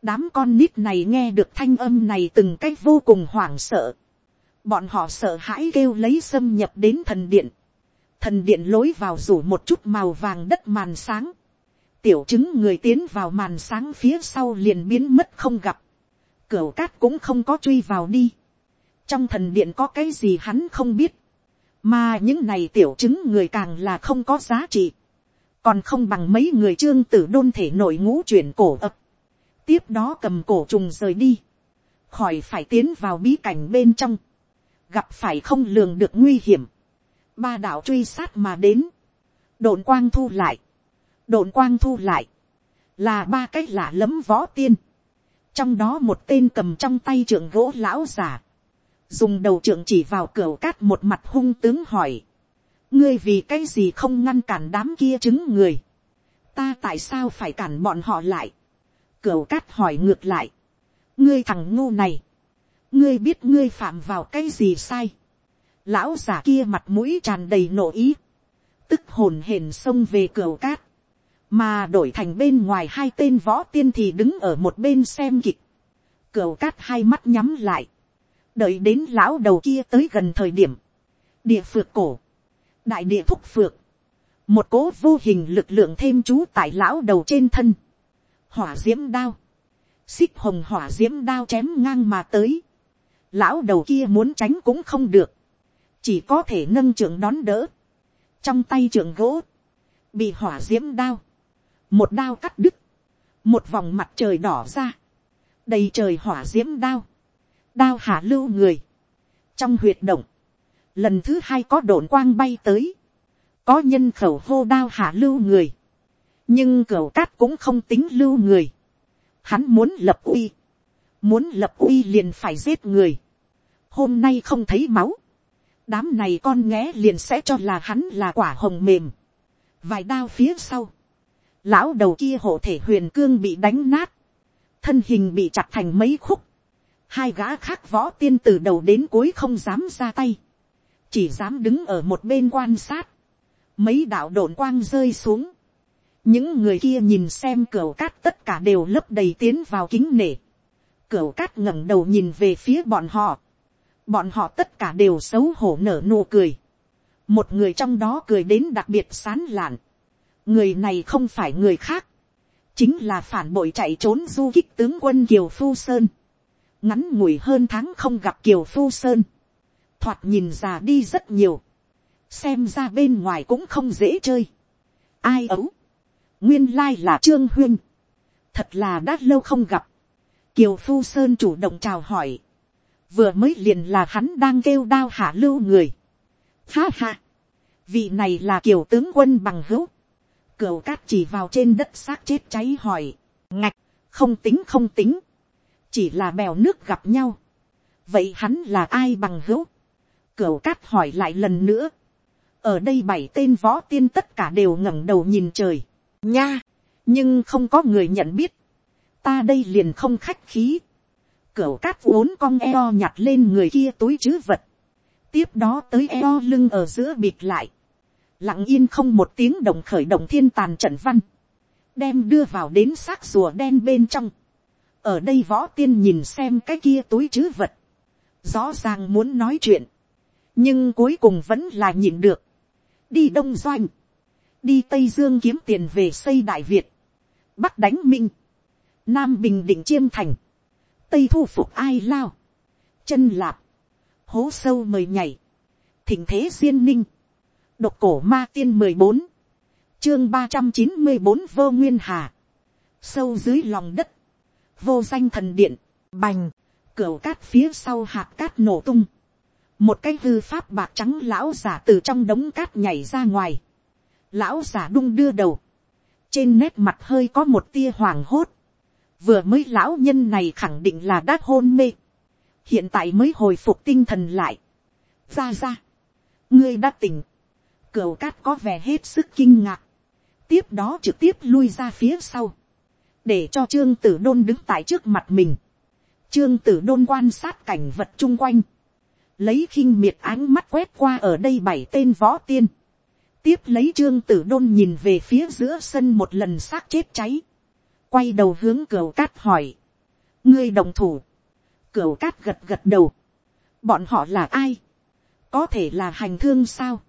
S1: đám con nít này nghe được thanh âm này từng cách vô cùng hoảng sợ. bọn họ sợ hãi kêu lấy xâm nhập đến thần điện. thần điện lối vào rủ một chút màu vàng đất màn sáng. tiểu chứng người tiến vào màn sáng phía sau liền biến mất không gặp. cửu cát cũng không có truy vào đi. trong thần điện có cái gì hắn không biết. mà những này tiểu chứng người càng là không có giá trị. còn không bằng mấy người trương tử đôn thể nội ngũ chuyển cổ ập tiếp đó cầm cổ trùng rời đi, khỏi phải tiến vào bí cảnh bên trong, gặp phải không lường được nguy hiểm, ba đạo truy sát mà đến, đồn quang thu lại, đồn quang thu lại, là ba cái lạ lẫm võ tiên, trong đó một tên cầm trong tay trưởng gỗ lão già, dùng đầu trưởng chỉ vào cửa cát một mặt hung tướng hỏi, ngươi vì cái gì không ngăn cản đám kia chứng người, ta tại sao phải cản bọn họ lại, Cửu cát hỏi ngược lại. Ngươi thằng ngu này. Ngươi biết ngươi phạm vào cái gì sai. Lão giả kia mặt mũi tràn đầy nộ ý. Tức hồn hển xông về cửu cát. Mà đổi thành bên ngoài hai tên võ tiên thì đứng ở một bên xem kịch. Cửu cát hai mắt nhắm lại. Đợi đến lão đầu kia tới gần thời điểm. Địa phược cổ. Đại địa thúc phược một cố vô hình lực lượng thêm chú tại lão đầu trên thân, hỏa d i ễ m đao, xích hồng hỏa d i ễ m đao chém ngang mà tới, lão đầu kia muốn tránh cũng không được, chỉ có thể nâng trưởng đón đỡ, trong tay trưởng gỗ, bị hỏa d i ễ m đao, một đao cắt đứt, một vòng mặt trời đỏ ra, đầy trời hỏa d i ễ m đao, đao hạ lưu người, trong huyệt động, lần thứ hai có đồn quang bay tới, có nhân khẩu hô đao hạ lưu người, nhưng cửa cát cũng không tính lưu người, hắn muốn lập uy, muốn lập uy liền phải giết người, hôm nay không thấy máu, đám này con nghé liền sẽ cho là hắn là quả hồng mềm, vài đao phía sau, lão đầu kia hộ thể huyền cương bị đánh nát, thân hình bị chặt thành mấy khúc, hai gã khác võ tiên từ đầu đến cuối không dám ra tay, chỉ dám đứng ở một bên quan sát, mấy đạo độn quang rơi xuống, những người kia nhìn xem cửa cát tất cả đều lấp đầy tiến vào kính nể, cửa cát ngẩng đầu nhìn về phía bọn họ, bọn họ tất cả đều xấu hổ nở nụ cười, một người trong đó cười đến đặc biệt sán lạn, người này không phải người khác, chính là phản bội chạy trốn du kích tướng quân kiều phu sơn, ngắn ngủi hơn tháng không gặp kiều phu sơn, thoạt nhìn già đi rất nhiều, xem ra bên ngoài cũng không dễ chơi. ai ấu, nguyên lai là trương huyên, thật là đã lâu không gặp, kiều phu sơn chủ động chào hỏi, vừa mới liền là hắn đang kêu đao hạ lưu người. Ha ha, vị này là kiều tướng quân bằng hữu, cửu cát chỉ vào trên đất xác chết cháy hỏi, ngạch, không tính không tính, chỉ là bèo nước gặp nhau, vậy hắn là ai bằng hữu, cửu cát hỏi lại lần nữa, ở đây bảy tên võ tiên tất cả đều ngẩng đầu nhìn trời, nha, nhưng không có người nhận biết, ta đây liền không khách khí, cửa cát vốn con eo nhặt lên người kia túi chứ vật, tiếp đó tới eo lưng ở giữa bịt lại, lặng yên không một tiếng động khởi động thiên tàn trận văn, đem đưa vào đến xác rùa đen bên trong, ở đây võ tiên nhìn xem cái kia túi chứ vật, rõ ràng muốn nói chuyện, nhưng cuối cùng vẫn là nhịn được, đi đông doanh, đi tây dương kiếm tiền về xây đại việt, bắc đánh minh, nam bình định chiêm thành, tây thu phục ai lao, chân lạp, hố sâu mời nhảy, thỉnh thế duyên ninh, độc cổ ma tiên mười bốn, chương ba trăm chín mươi bốn vô nguyên hà, sâu dưới lòng đất, vô danh thần điện, bành, cửa cát phía sau hạt cát nổ tung, một cái hư pháp bạc trắng lão giả từ trong đống cát nhảy ra ngoài, lão giả đung đưa đầu, trên nét mặt hơi có một tia hoàng hốt, vừa mới lão nhân này khẳng định là đã hôn mê, hiện tại mới hồi phục tinh thần lại, ra ra, ngươi đã tỉnh, cửu cát có vẻ hết sức kinh ngạc, tiếp đó trực tiếp lui ra phía sau, để cho trương tử đôn đứng tại trước mặt mình, trương tử đôn quan sát cảnh vật chung quanh, lấy khinh miệt ánh mắt quét qua ở đây bảy tên võ tiên, tiếp lấy trương tử đôn nhìn về phía giữa sân một lần xác chết cháy, quay đầu hướng cửa cát hỏi, ngươi đồng thủ, cửa cát gật gật đầu, bọn họ là ai, có thể là hành thương sao,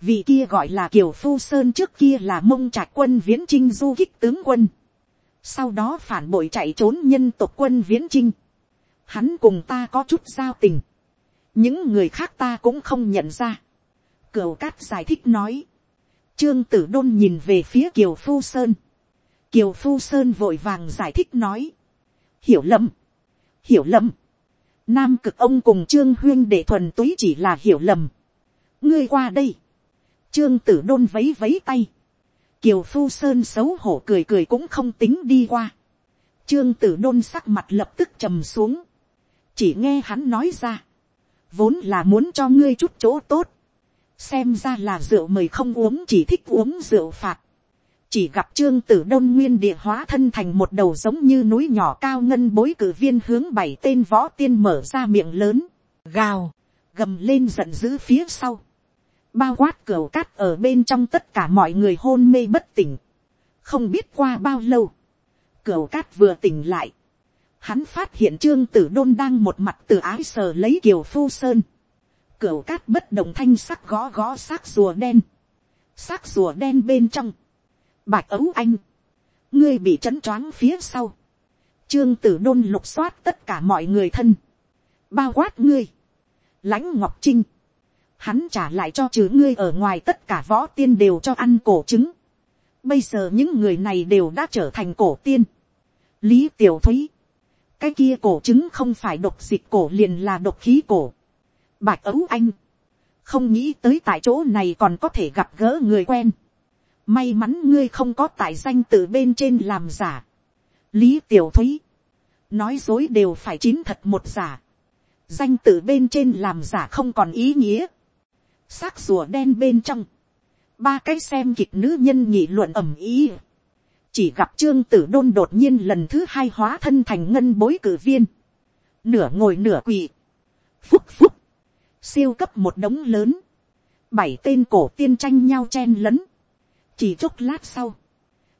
S1: vì kia gọi là kiều phu sơn trước kia là mông trạch quân viễn trinh du kích tướng quân, sau đó phản bội chạy trốn nhân tộc quân viễn trinh, hắn cùng ta có chút giao tình, những người khác ta cũng không nhận ra, cửu cát giải thích nói, trương tử đôn nhìn về phía kiều phu sơn, kiều phu sơn vội vàng giải thích nói, hiểu lầm, hiểu lầm, nam cực ông cùng trương huyên để thuần túy chỉ là hiểu lầm, ngươi qua đây, trương tử đôn vấy vấy tay, kiều phu sơn xấu hổ cười cười cũng không tính đi qua, trương tử đôn sắc mặt lập tức trầm xuống, chỉ nghe hắn nói ra, vốn là muốn cho ngươi chút chỗ tốt, xem ra là rượu mời không uống chỉ thích uống rượu phạt, chỉ gặp trương tử đông nguyên địa hóa thân thành một đầu giống như núi nhỏ cao ngân bối cử viên hướng bảy tên võ tiên mở ra miệng lớn, gào, gầm lên giận dữ phía sau, bao quát cửa cát ở bên trong tất cả mọi người hôn mê bất tỉnh, không biết qua bao lâu, cửa cát vừa tỉnh lại, hắn phát hiện trương tử đôn đang một mặt từ ái sờ lấy kiều phu sơn, cửa cát bất đồng thanh sắc gõ gõ xác rùa đen, xác rùa đen bên trong, bạch ấu anh, ngươi bị trấn choáng phía sau, trương tử đôn lục soát tất cả mọi người thân, bao quát ngươi, lãnh ngọc trinh, hắn trả lại cho chứ ngươi ở ngoài tất cả võ tiên đều cho ăn cổ trứng, bây giờ những người này đều đã trở thành cổ tiên, lý tiểu thúy, cái kia cổ trứng không phải độc dịch cổ liền là độc khí cổ, bạch ấu anh, không nghĩ tới tại chỗ này còn có thể gặp gỡ người quen, may mắn ngươi không có tài danh từ bên trên làm giả, lý tiểu thúy, nói dối đều phải chín thật một giả, danh từ bên trên làm giả không còn ý nghĩa, xác rùa đen bên trong, ba cái xem kịch nữ nhân nhị luận ẩm ý, chỉ gặp trương tử đôn đột nhiên lần thứ hai hóa thân thành ngân bối cử viên, nửa ngồi nửa quỳ, phúc phúc, siêu cấp một đống lớn, bảy tên cổ tiên tranh nhau chen lấn, chỉ chốc lát sau,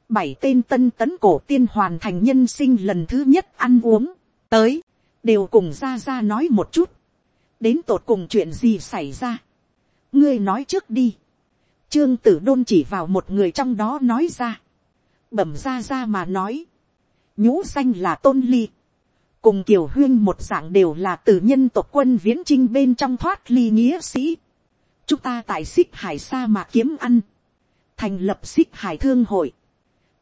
S1: bảy tên tân tấn cổ tiên hoàn thành nhân sinh lần thứ nhất ăn uống, tới, đều cùng ra ra nói một chút, đến tột cùng chuyện gì xảy ra, ngươi nói trước đi, trương tử đôn chỉ vào một người trong đó nói ra, bẩm ra ra mà nói, nhũ xanh là tôn ly, cùng kiều huyên một dạng đều là từ nhân tộc quân viễn trinh bên trong thoát ly nghĩa sĩ, chúng ta tại xích hải sa mà kiếm ăn, thành lập xích hải thương hội,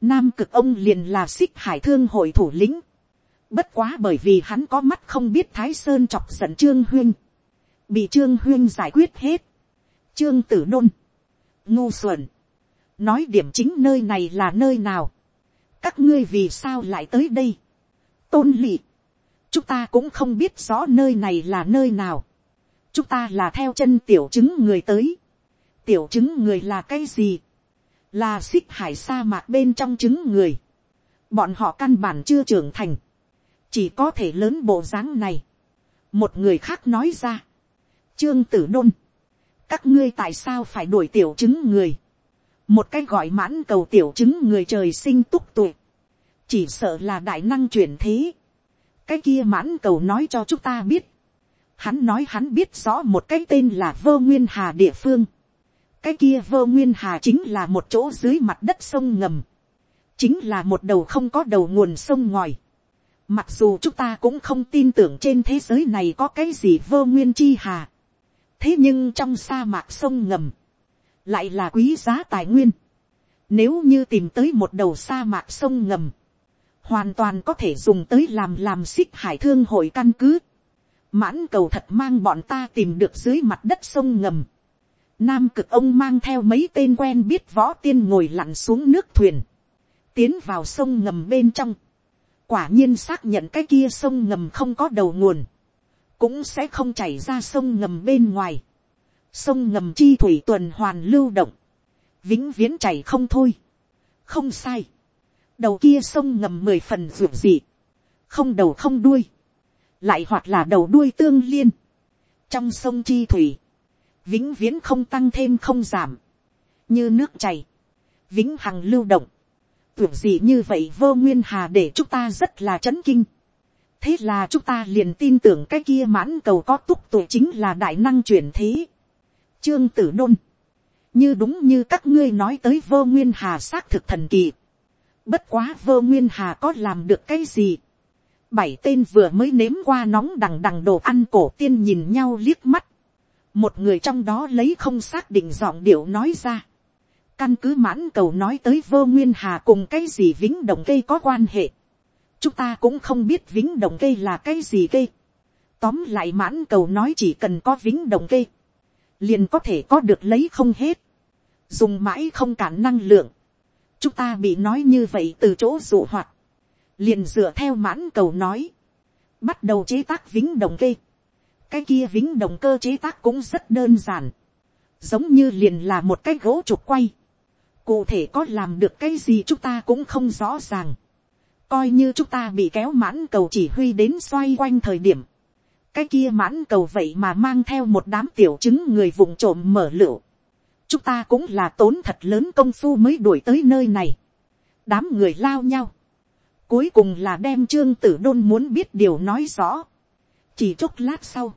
S1: nam cực ông liền là xích hải thương hội thủ lĩnh, bất quá bởi vì hắn có mắt không biết thái sơn chọc giận trương huyên, bị trương huyên giải quyết hết, trương tử đôn, ngu xuẩn, nói điểm chính nơi này là nơi nào, các ngươi vì sao lại tới đây, tôn lỵ, chúng ta cũng không biết rõ nơi này là nơi nào, chúng ta là theo chân tiểu chứng người tới, tiểu chứng người là cái gì, là xích hải sa mạc bên trong chứng người, bọn họ căn bản chưa trưởng thành, chỉ có thể lớn bộ dáng này, một người khác nói ra, trương tử đôn, các ngươi tại sao phải đuổi tiểu chứng người, một cái gọi mãn cầu tiểu chứng người trời sinh túc tuổi, chỉ sợ là đại năng chuyển thế, cái kia mãn cầu nói cho chúng ta biết, hắn nói hắn biết rõ một cái tên là vơ nguyên hà địa phương, cái kia vơ nguyên hà chính là một chỗ dưới mặt đất sông ngầm, chính là một đầu không có đầu nguồn sông ngòi. Mặc dù chúng ta cũng không tin tưởng trên thế giới này có cái gì vơ nguyên chi hà. thế nhưng trong sa mạc sông ngầm, lại là quý giá tài nguyên. Nếu như tìm tới một đầu sa mạc sông ngầm, hoàn toàn có thể dùng tới làm làm xích hải thương hội căn cứ. mãn cầu thật mang bọn ta tìm được dưới mặt đất sông ngầm. nam cực ông mang theo mấy tên quen biết võ tiên ngồi lặn xuống nước thuyền, tiến vào sông ngầm bên trong. quả nhiên xác nhận cái kia sông ngầm không có đầu nguồn, cũng sẽ không chảy ra sông ngầm bên ngoài. sông ngầm chi thủy tuần hoàn lưu động, vĩnh viễn chảy không thôi. không sai đầu kia sông ngầm mười phần ruột dị, không đầu không đuôi, lại hoặc là đầu đuôi tương liên, trong sông chi thủy, vĩnh viễn không tăng thêm không giảm, như nước chảy, vĩnh hằng lưu động, tưởng gì như vậy vô nguyên hà để chúng ta rất là chấn kinh. thế là chúng ta liền tin tưởng cái kia mãn cầu có túc tuổi chính là đại năng chuyển thế. trương tử đôn, như đúng như các ngươi nói tới vô nguyên hà xác thực thần kỳ. Bất quá vơ nguyên hà có làm được cái gì. Bảy tên vừa mới nếm qua nóng đằng đằng đồ ăn cổ tiên nhìn nhau liếc mắt. Một người trong đó lấy không xác định giọng điệu nói ra. Căn cứ mãn cầu nói tới vơ nguyên hà cùng cái gì vĩnh động cây có quan hệ. Chúng ta cũng không biết vĩnh động cây là cái gì cây. Tóm lại mãn cầu nói chỉ cần có vĩnh động cây. Liền có thể có được lấy không hết. Dùng mãi không cản năng lượng chúng ta bị nói như vậy từ chỗ dụ hoạt, liền dựa theo mãn cầu nói, bắt đầu chế tác vĩnh động cây, cái kia vĩnh động cơ chế tác cũng rất đơn giản, giống như liền là một cái gỗ trục quay, cụ thể có làm được cái gì chúng ta cũng không rõ ràng, coi như chúng ta bị kéo mãn cầu chỉ huy đến xoay quanh thời điểm, cái kia mãn cầu vậy mà mang theo một đám tiểu chứng người vùng trộm mở lựu, chúng ta cũng là tốn thật lớn công phu mới đuổi tới nơi này. đám người lao nhau. cuối cùng là đem trương tử đôn muốn biết điều nói rõ. chỉ chốc lát sau,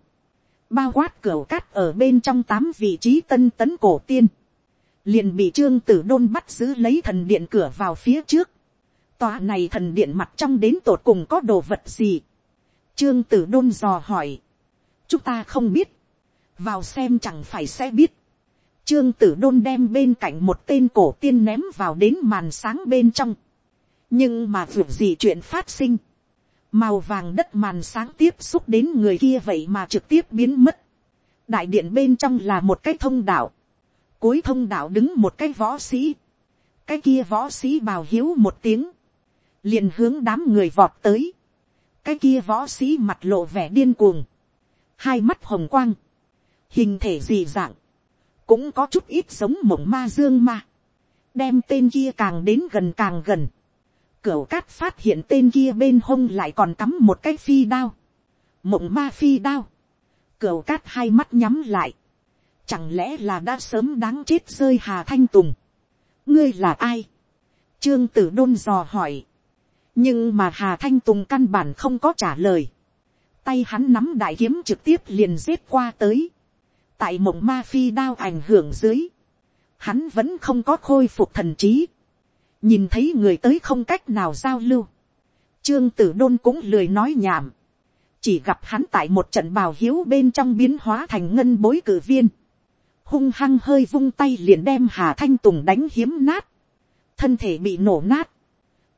S1: bao quát cửa cát ở bên trong tám vị trí tân tấn cổ tiên, liền bị trương tử đôn bắt giữ lấy thần điện cửa vào phía trước. tòa này thần điện mặt trong đến tột cùng có đồ vật gì. trương tử đôn dò hỏi. chúng ta không biết. vào xem chẳng phải sẽ biết Trương tử đôn đem bên cạnh một tên cổ tiên ném vào đến màn sáng bên trong. Nhưng mà vượt gì chuyện phát sinh. Màu vàng đất màn sáng tiếp xúc đến người kia vậy mà trực tiếp biến mất. đại điện bên trong là một cái thông đạo, cuối thông đạo đứng một cái võ sĩ, cái kia võ sĩ bào hiếu một tiếng, liền hướng đám người vọt tới, cái kia võ sĩ mặt lộ vẻ điên cuồng, hai mắt hồng quang, hình thể dị dạng, cũng có chút ít giống mộng ma dương ma, đem tên kia càng đến gần càng gần, cửu cát phát hiện tên kia bên hông lại còn cắm một cái phi đao, mộng ma phi đao, cửu cát hai mắt nhắm lại, chẳng lẽ là đã sớm đáng chết rơi hà thanh tùng, ngươi là ai, trương tử đôn dò hỏi, nhưng mà hà thanh tùng căn bản không có trả lời, tay hắn nắm đại kiếm trực tiếp liền giết qua tới, tại mộng ma phi đao ảnh hưởng dưới, hắn vẫn không có khôi phục thần trí, nhìn thấy người tới không cách nào giao lưu, trương tử đôn cũng lười nói nhảm, chỉ gặp hắn tại một trận bào hiếu bên trong biến hóa thành ngân bối cử viên, hung hăng hơi vung tay liền đem hà thanh tùng đánh hiếm nát, thân thể bị nổ nát,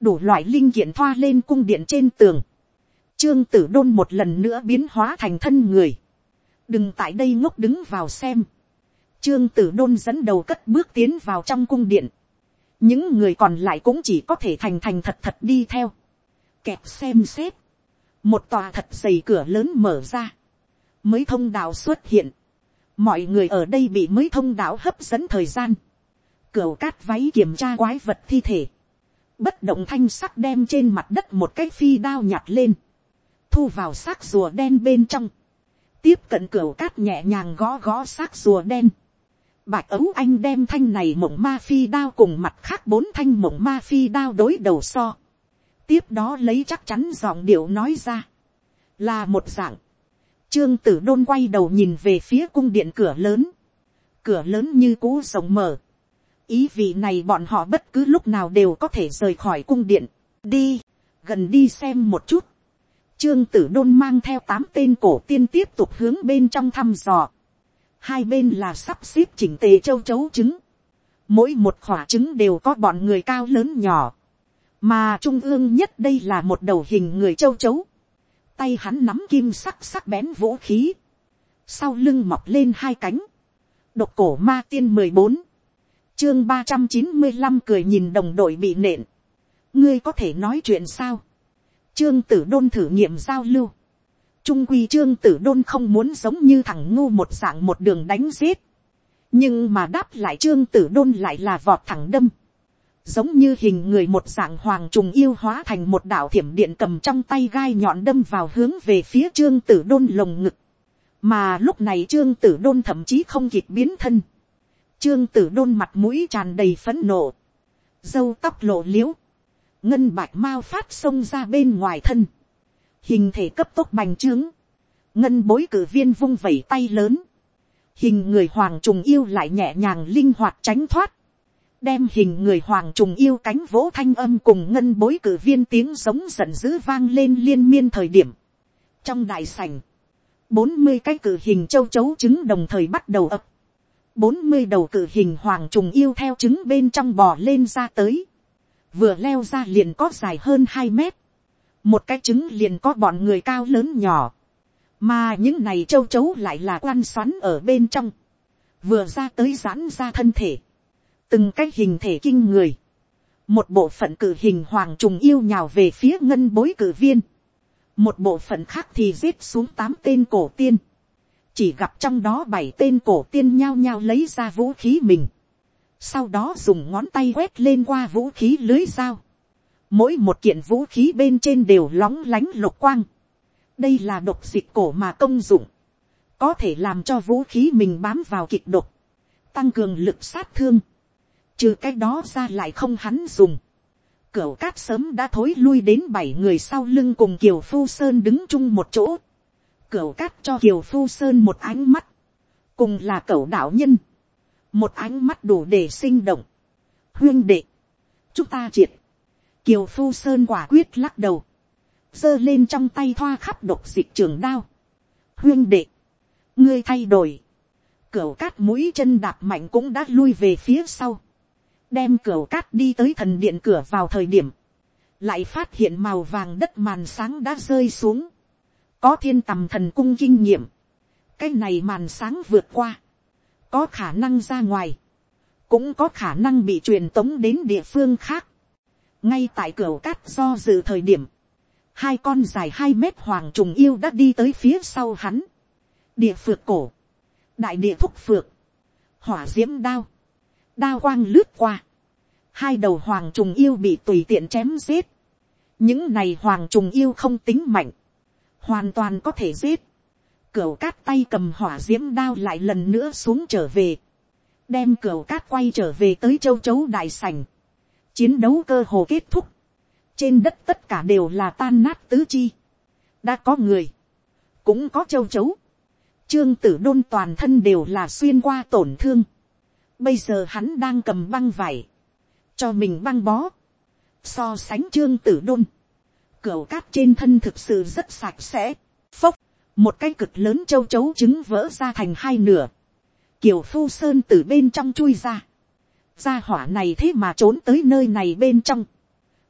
S1: đủ loại linh kiện thoa lên cung điện trên tường, trương tử đôn một lần nữa biến hóa thành thân người, đừng tại đây ngốc đứng vào xem, trương tử đôn dẫn đầu cất bước tiến vào trong cung điện, những người còn lại cũng chỉ có thể thành thành thật thật đi theo, kẹp xem xét, một tòa thật dày cửa lớn mở ra, mới thông đạo xuất hiện, mọi người ở đây bị mới thông đạo hấp dẫn thời gian, cửa cát váy kiểm tra quái vật thi thể, bất động thanh sắc đem trên mặt đất một cái phi đao nhặt lên, thu vào xác rùa đen bên trong, tiếp cận cửa cát nhẹ nhàng gõ gõ xác rùa đen, bạch ấu anh đem thanh này mộng ma phi đao cùng mặt khác bốn thanh mộng ma phi đao đối đầu so, tiếp đó lấy chắc chắn giọng điệu nói ra, là một dạng, trương tử đôn quay đầu nhìn về phía cung điện cửa lớn, cửa lớn như cũ rộng mở, ý vị này bọn họ bất cứ lúc nào đều có thể rời khỏi cung điện, đi, gần đi xem một chút, trương tử đôn mang theo tám tên cổ tiên tiếp tục hướng bên trong thăm dò, hai bên là sắp xếp chỉnh tề châu chấu trứng, mỗi một khỏa trứng đều có bọn người cao lớn nhỏ, mà trung ương nhất đây là một đầu hình người châu chấu, tay hắn nắm kim sắc sắc bén vũ khí, sau lưng mọc lên hai cánh, độc cổ ma tiên mười bốn, chương ba trăm chín mươi năm cười nhìn đồng đội bị nện, ngươi có thể nói chuyện sao, trương tử đôn thử nghiệm giao lưu, trung quy trương tử đôn không muốn giống như thằng ngu một dạng một đường đánh giết, nhưng mà đáp lại trương tử đôn lại là vọt thẳng đâm, giống như hình người một dạng hoàng trùng yêu hóa thành một đạo thiểm điện cầm trong tay gai nhọn đâm vào hướng về phía trương tử đôn lồng ngực, mà lúc này trương tử đôn thậm chí không kịp biến thân, trương tử đôn mặt mũi tràn đầy phấn nộ, dâu tóc lộ liễu ngân bạch mao phát xông ra bên ngoài thân, hình thể cấp tốc bành trướng, ngân bối cử viên vung vẩy tay lớn, hình người hoàng trùng yêu lại nhẹ nhàng linh hoạt tránh thoát, đem hình người hoàng trùng yêu cánh vỗ thanh âm cùng ngân bối cử viên tiếng giống giận dữ vang lên liên miên thời điểm. trong đại sảnh, bốn mươi cái cử hình châu chấu trứng đồng thời bắt đầu ập. bốn mươi đầu cử hình hoàng trùng yêu theo trứng bên trong bò lên ra tới, vừa leo ra liền có dài hơn hai mét, một cái trứng liền có bọn người cao lớn nhỏ, mà những này châu chấu lại là quan xoắn ở bên trong, vừa ra tới giãn ra thân thể, từng cái hình thể kinh người, một bộ phận cử hình hoàng trùng yêu nhào về phía ngân bối cử viên, một bộ phận khác thì giết xuống tám tên cổ tiên, chỉ gặp trong đó bảy tên cổ tiên nhao nhao lấy ra vũ khí mình, sau đó dùng ngón tay quét lên qua vũ khí lưới dao, mỗi một kiện vũ khí bên trên đều lóng lánh lục quang, đây là độc dịch cổ mà công dụng, có thể làm cho vũ khí mình bám vào kịch độc, tăng cường lực sát thương, trừ cái đó ra lại không hắn dùng, Cửu cát sớm đã thối lui đến bảy người sau lưng cùng kiều phu sơn đứng chung một chỗ. Cửu cát cho kiều phu sơn một ánh mắt, cùng là cửu đạo nhân, một ánh mắt đủ để sinh động, huyên đệ, chúng ta triệt, kiều phu sơn quả quyết lắc đầu, giơ lên trong tay thoa khắp độc dịch trường đao, huyên đệ, ngươi thay đổi, cửa cát mũi chân đạp mạnh cũng đã lui về phía sau, đem cửa cát đi tới thần điện cửa vào thời điểm, lại phát hiện màu vàng đất màn sáng đã rơi xuống, có thiên tầm thần cung kinh nghiệm, cái này màn sáng vượt qua, có khả năng ra ngoài, cũng có khả năng bị truyền tống đến địa phương khác. ngay tại cửa cát do dự thời điểm, hai con dài hai mét hoàng trùng yêu đã đi tới phía sau hắn, địa phược cổ, đại địa thúc phược, hỏa d i ễ m đao, đao quang lướt qua, hai đầu hoàng trùng yêu bị tùy tiện chém giết, những này hoàng trùng yêu không tính mạnh, hoàn toàn có thể giết, Cửu cát tay cầm hỏa diễm đao lại lần nữa xuống trở về. Đem cửu cát quay trở về tới châu chấu đại sảnh. Chiến đấu cơ hồ kết thúc. Trên đất tất cả đều là tan nát tứ chi. Đã có người. Cũng có châu chấu. Trương tử đôn toàn thân đều là xuyên qua tổn thương. Bây giờ hắn đang cầm băng vải. Cho mình băng bó. So sánh trương tử đôn. Cửu cát trên thân thực sự rất sạch sẽ. Phốc một cái cực lớn châu chấu trứng vỡ ra thành hai nửa, kiều phu sơn từ bên trong chui ra, gia hỏa này thế mà trốn tới nơi này bên trong,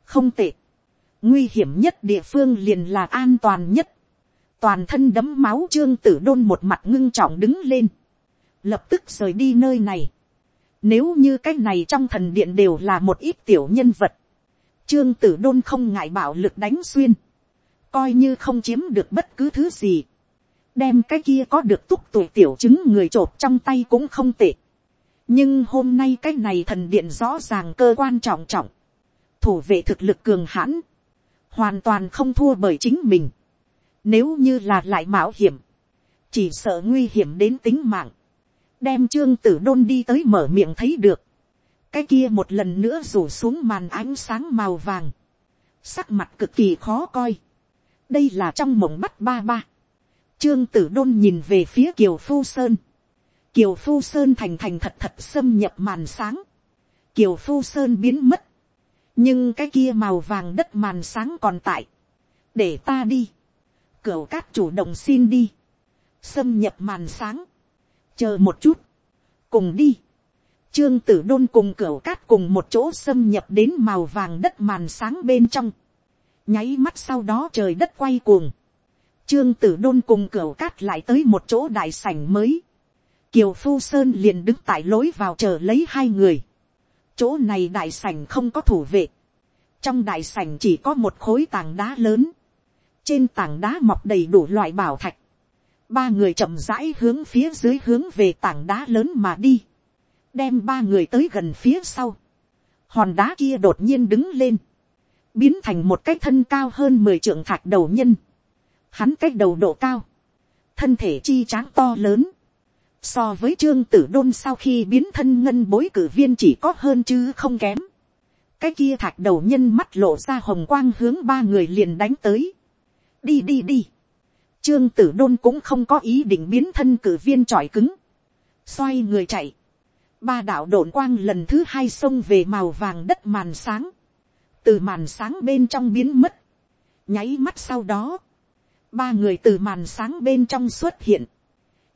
S1: không tệ, nguy hiểm nhất địa phương liền là an toàn nhất, toàn thân đấm máu trương tử đôn một mặt ngưng trọng đứng lên, lập tức rời đi nơi này, nếu như cái này trong thần điện đều là một ít tiểu nhân vật, trương tử đôn không ngại bạo lực đánh xuyên, coi như không chiếm được bất cứ thứ gì, đem cái kia có được túc tuổi tiểu chứng người t r ộ p trong tay cũng không tệ. nhưng hôm nay cái này thần điện rõ ràng cơ quan trọng trọng, thủ vệ thực lực cường hãn, hoàn toàn không thua bởi chính mình. nếu như là lại mạo hiểm, chỉ sợ nguy hiểm đến tính mạng, đem trương tử đôn đi tới mở miệng thấy được, cái kia một lần nữa rủ xuống màn ánh sáng màu vàng, sắc mặt cực kỳ khó coi, đây là trong mộng bắt ba ba, Trương tử đôn nhìn về phía kiều phu sơn. Kiều phu sơn thành thành thật thật xâm nhập màn sáng. Kiều phu sơn biến mất. Nhưng cái kia màu vàng đất màn sáng còn tại. Để ta đi. Cửu cát chủ động xin đi. Xâm nhập màn sáng. Chờ một chút. Cùng đi. Trương tử đôn cùng cửu cát cùng một chỗ xâm nhập đến màu vàng đất màn sáng bên trong. Nháy mắt sau đó trời đất quay cuồng Trương tử đôn cùng cửa cát lại tới một chỗ đại sảnh mới. Kiều Phu Sơn liền đứng tại lối vào chờ lấy hai người. Chỗ này đại sảnh không có thủ vệ. Trong đại sảnh chỉ có một khối tảng đá lớn. Trên tảng đá mọc đầy đủ loại bảo thạch. Ba người chậm rãi hướng phía dưới hướng về tảng đá lớn mà đi. Đem ba người tới gần phía sau. Hòn đá kia đột nhiên đứng lên. Biến thành một cái thân cao hơn mười trượng thạch đầu nhân hắn cách đầu độ cao, thân thể chi tráng to lớn, so với trương tử đôn sau khi biến thân ngân bối cử viên chỉ có hơn chứ không kém. cái kia thạch đầu nhân mắt lộ ra hồng quang hướng ba người liền đánh tới. đi đi đi. trương tử đôn cũng không có ý định biến thân cử viên tròi cứng. xoay người chạy. ba đạo đồn quang lần thứ hai xông về màu vàng đất màn sáng. từ màn sáng bên trong biến mất. nháy mắt sau đó ba người từ màn sáng bên trong xuất hiện,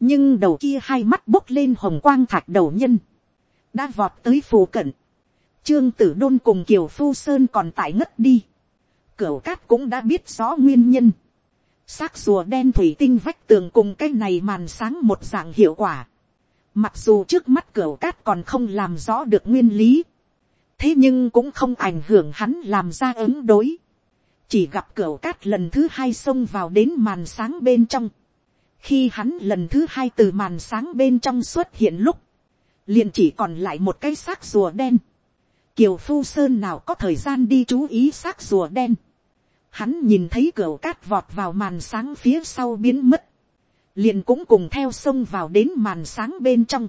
S1: nhưng đầu kia hai mắt bốc lên hồng quang thạch đầu nhân, đã vọt tới phù cận, trương tử đôn cùng kiều phu sơn còn tại ngất đi, cửu cát cũng đã biết rõ nguyên nhân, xác rùa đen thủy tinh vách tường cùng cái này màn sáng một dạng hiệu quả, mặc dù trước mắt cửu cát còn không làm rõ được nguyên lý, thế nhưng cũng không ảnh hưởng hắn làm ra ứng đối, chỉ gặp cửa cát lần thứ hai xông vào đến màn sáng bên trong. khi hắn lần thứ hai từ màn sáng bên trong xuất hiện lúc, liền chỉ còn lại một cái xác rùa đen. kiều phu sơn nào có thời gian đi chú ý xác rùa đen. hắn nhìn thấy cửa cát vọt vào màn sáng phía sau biến mất. liền cũng cùng theo xông vào đến màn sáng bên trong.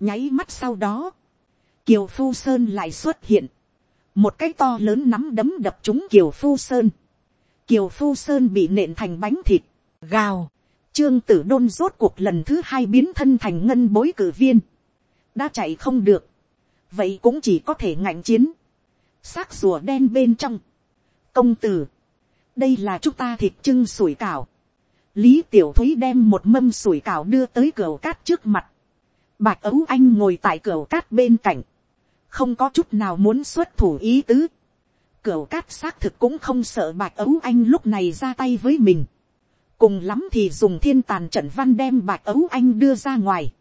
S1: nháy mắt sau đó, kiều phu sơn lại xuất hiện một cái to lớn nắm đấm đập trúng kiều phu sơn. kiều phu sơn bị nện thành bánh thịt, gào, trương tử đôn rốt cuộc lần thứ hai biến thân thành ngân bối cử viên, đã chạy không được, vậy cũng chỉ có thể ngạnh chiến, xác rùa đen bên trong, công tử, đây là chúng ta thịt trưng sủi cảo, lý tiểu thúy đem một mâm sủi cảo đưa tới cửa cát trước mặt, bạch ấu anh ngồi tại cửa cát bên cạnh, không có chút nào muốn xuất thủ ý tứ. Cửu cát xác thực cũng không sợ bạch ấu anh lúc này ra tay với mình. cùng lắm thì dùng thiên tàn trận văn đem bạch ấu anh đưa ra ngoài.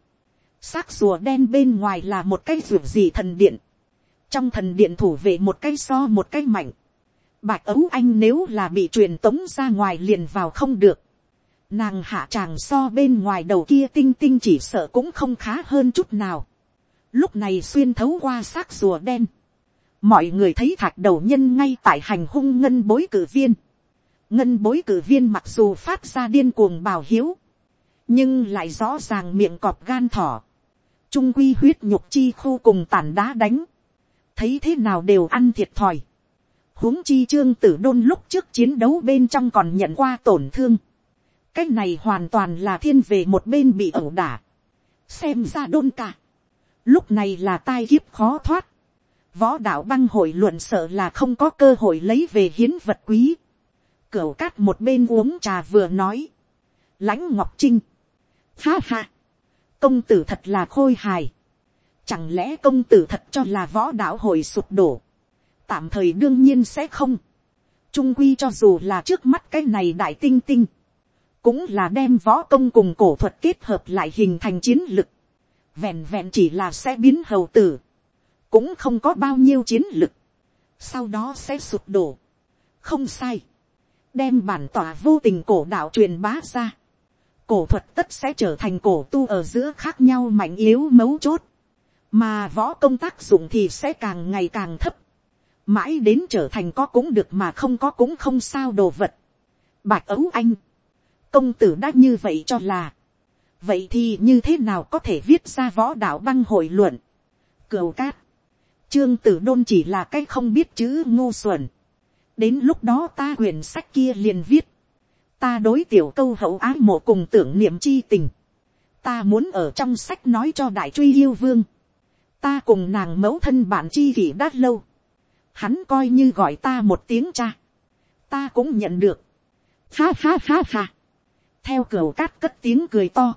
S1: xác rùa đen bên ngoài là một cái ruộng gì thần điện. trong thần điện thủ vệ một cái so một cái mạnh. bạch ấu anh nếu là bị truyền tống ra ngoài liền vào không được. nàng hạ tràng so bên ngoài đầu kia tinh tinh chỉ sợ cũng không khá hơn chút nào lúc này xuyên thấu qua xác rùa đen. mọi người thấy thạch đầu nhân ngay tại hành hung ngân bối cử viên. Ngân bối cử viên mặc dù phát ra điên cuồng bào hiếu, nhưng lại rõ ràng miệng cọp gan thỏ, trung quy huyết nhục chi khu cùng tàn đá đánh, thấy thế nào đều ăn thiệt thòi, huống chi trương tử đôn lúc trước chiến đấu bên trong còn nhận qua tổn thương, cái này hoàn toàn là thiên về một bên bị ẩu đả, xem ra đôn cả, lúc này là tai kiếp khó thoát, võ đạo băng hội luận sợ là không có cơ hội lấy về hiến vật quý, Cửu cát một bên uống trà vừa nói. Lãnh Ngọc Trinh. Ha ha. Công tử thật là khôi hài. Chẳng lẽ công tử thật cho là võ đạo hội sụp đổ. Tạm thời đương nhiên sẽ không. Trung quy cho dù là trước mắt cái này đại tinh tinh. Cũng là đem võ công cùng cổ thuật kết hợp lại hình thành chiến lực. Vẹn vẹn chỉ là sẽ biến hầu tử. Cũng không có bao nhiêu chiến lực. Sau đó sẽ sụp đổ. Không sai đem bản tỏa vô tình cổ đạo truyền bá ra, cổ thuật tất sẽ trở thành cổ tu ở giữa khác nhau mạnh yếu mấu chốt, mà võ công tác dụng thì sẽ càng ngày càng thấp, mãi đến trở thành có cũng được mà không có cũng không sao đồ vật. Bạch ấu anh, công tử đã như vậy cho là, vậy thì như thế nào có thể viết ra võ đạo băng hội luận, cửu cát, trương tử đôn chỉ là cái không biết chữ ngu xuẩn, đến lúc đó ta quyển sách kia liền viết, ta đối tiểu câu hậu ái mộ cùng tưởng niệm chi tình, ta muốn ở trong sách nói cho đại truy yêu vương, ta cùng nàng mẫu thân bạn chi kỷ đã lâu, hắn coi như gọi ta một tiếng cha, ta cũng nhận được, ha ha ha ha, theo cửa cát cất tiếng cười to,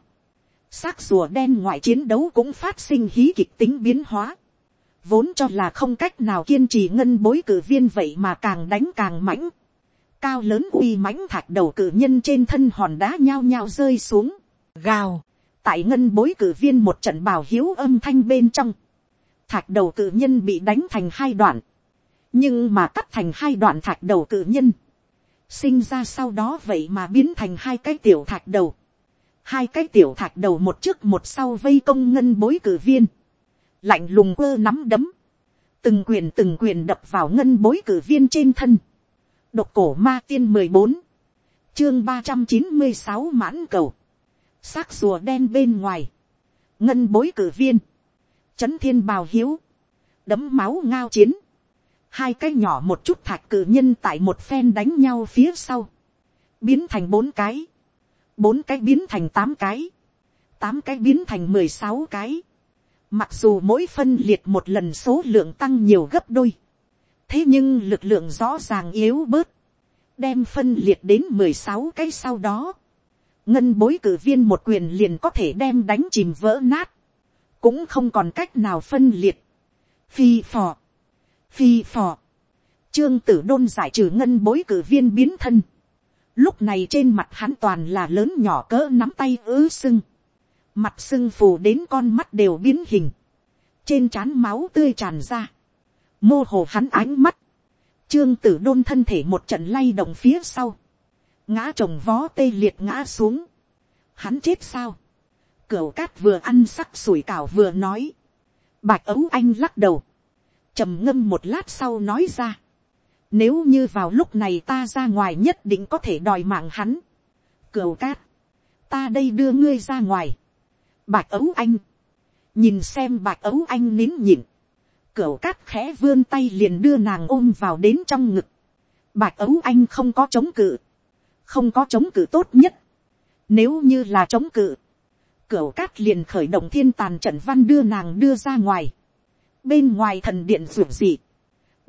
S1: xác rùa đen ngoại chiến đấu cũng phát sinh hí kịch tính biến hóa, vốn cho là không cách nào kiên trì ngân bối cử viên vậy mà càng đánh càng mãnh. Cao lớn uy mãnh thạch đầu cử nhân trên thân hòn đá nhao nhao rơi xuống. Gào. Tại ngân bối cử viên một trận bào hiếu âm thanh bên trong. Thạch đầu cử nhân bị đánh thành hai đoạn. Nhưng mà cắt thành hai đoạn thạch đầu cử nhân. Sinh ra sau đó vậy mà biến thành hai cái tiểu thạch đầu. Hai cái tiểu thạch đầu một trước một sau vây công ngân bối cử viên. Lạnh lùng quơ nắm đấm, từng quyền từng quyền đập vào ngân bối cử viên trên thân, độc cổ ma tiên mười bốn, chương ba trăm chín mươi sáu mãn cầu, xác rùa đen bên ngoài, ngân bối cử viên, chấn thiên bào hiếu, đấm máu ngao chiến, hai cái nhỏ một chút thạch cử nhân tại một phen đánh nhau phía sau, biến thành bốn cái, bốn cái biến thành tám cái, tám cái biến thành mười sáu cái, Mặc dù mỗi phân liệt một lần số lượng tăng nhiều gấp đôi. Thế nhưng lực lượng rõ ràng yếu bớt. Đem phân liệt đến mười sáu cái sau đó. Ngân bối cử viên một quyền liền có thể đem đánh chìm vỡ nát. Cũng không còn cách nào phân liệt. Phi phò. Phi phò. Trương tử đôn giải trừ ngân bối cử viên biến thân. Lúc này trên mặt hắn toàn là lớn nhỏ cỡ nắm tay ứ sưng. Mặt sưng phù đến con mắt đều biến hình, trên trán máu tươi tràn ra, mô hồ hắn ánh mắt, trương tử đôn thân thể một trận lay động phía sau, ngã trồng vó tê liệt ngã xuống, hắn chết sao, cửu cát vừa ăn sắc sủi cảo vừa nói, bạch ấu anh lắc đầu, trầm ngâm một lát sau nói ra, nếu như vào lúc này ta ra ngoài nhất định có thể đòi mạng hắn, cửu cát, ta đây đưa ngươi ra ngoài, bạch ấu anh, nhìn xem bạch ấu anh nín nhịn, cửu cát khẽ vươn tay liền đưa nàng ôm vào đến trong ngực, bạch ấu anh không có chống cự, không có chống cự tốt nhất, nếu như là chống cự, cửu cát liền khởi động thiên tàn trận văn đưa nàng đưa ra ngoài, bên ngoài thần điện ruộng dị,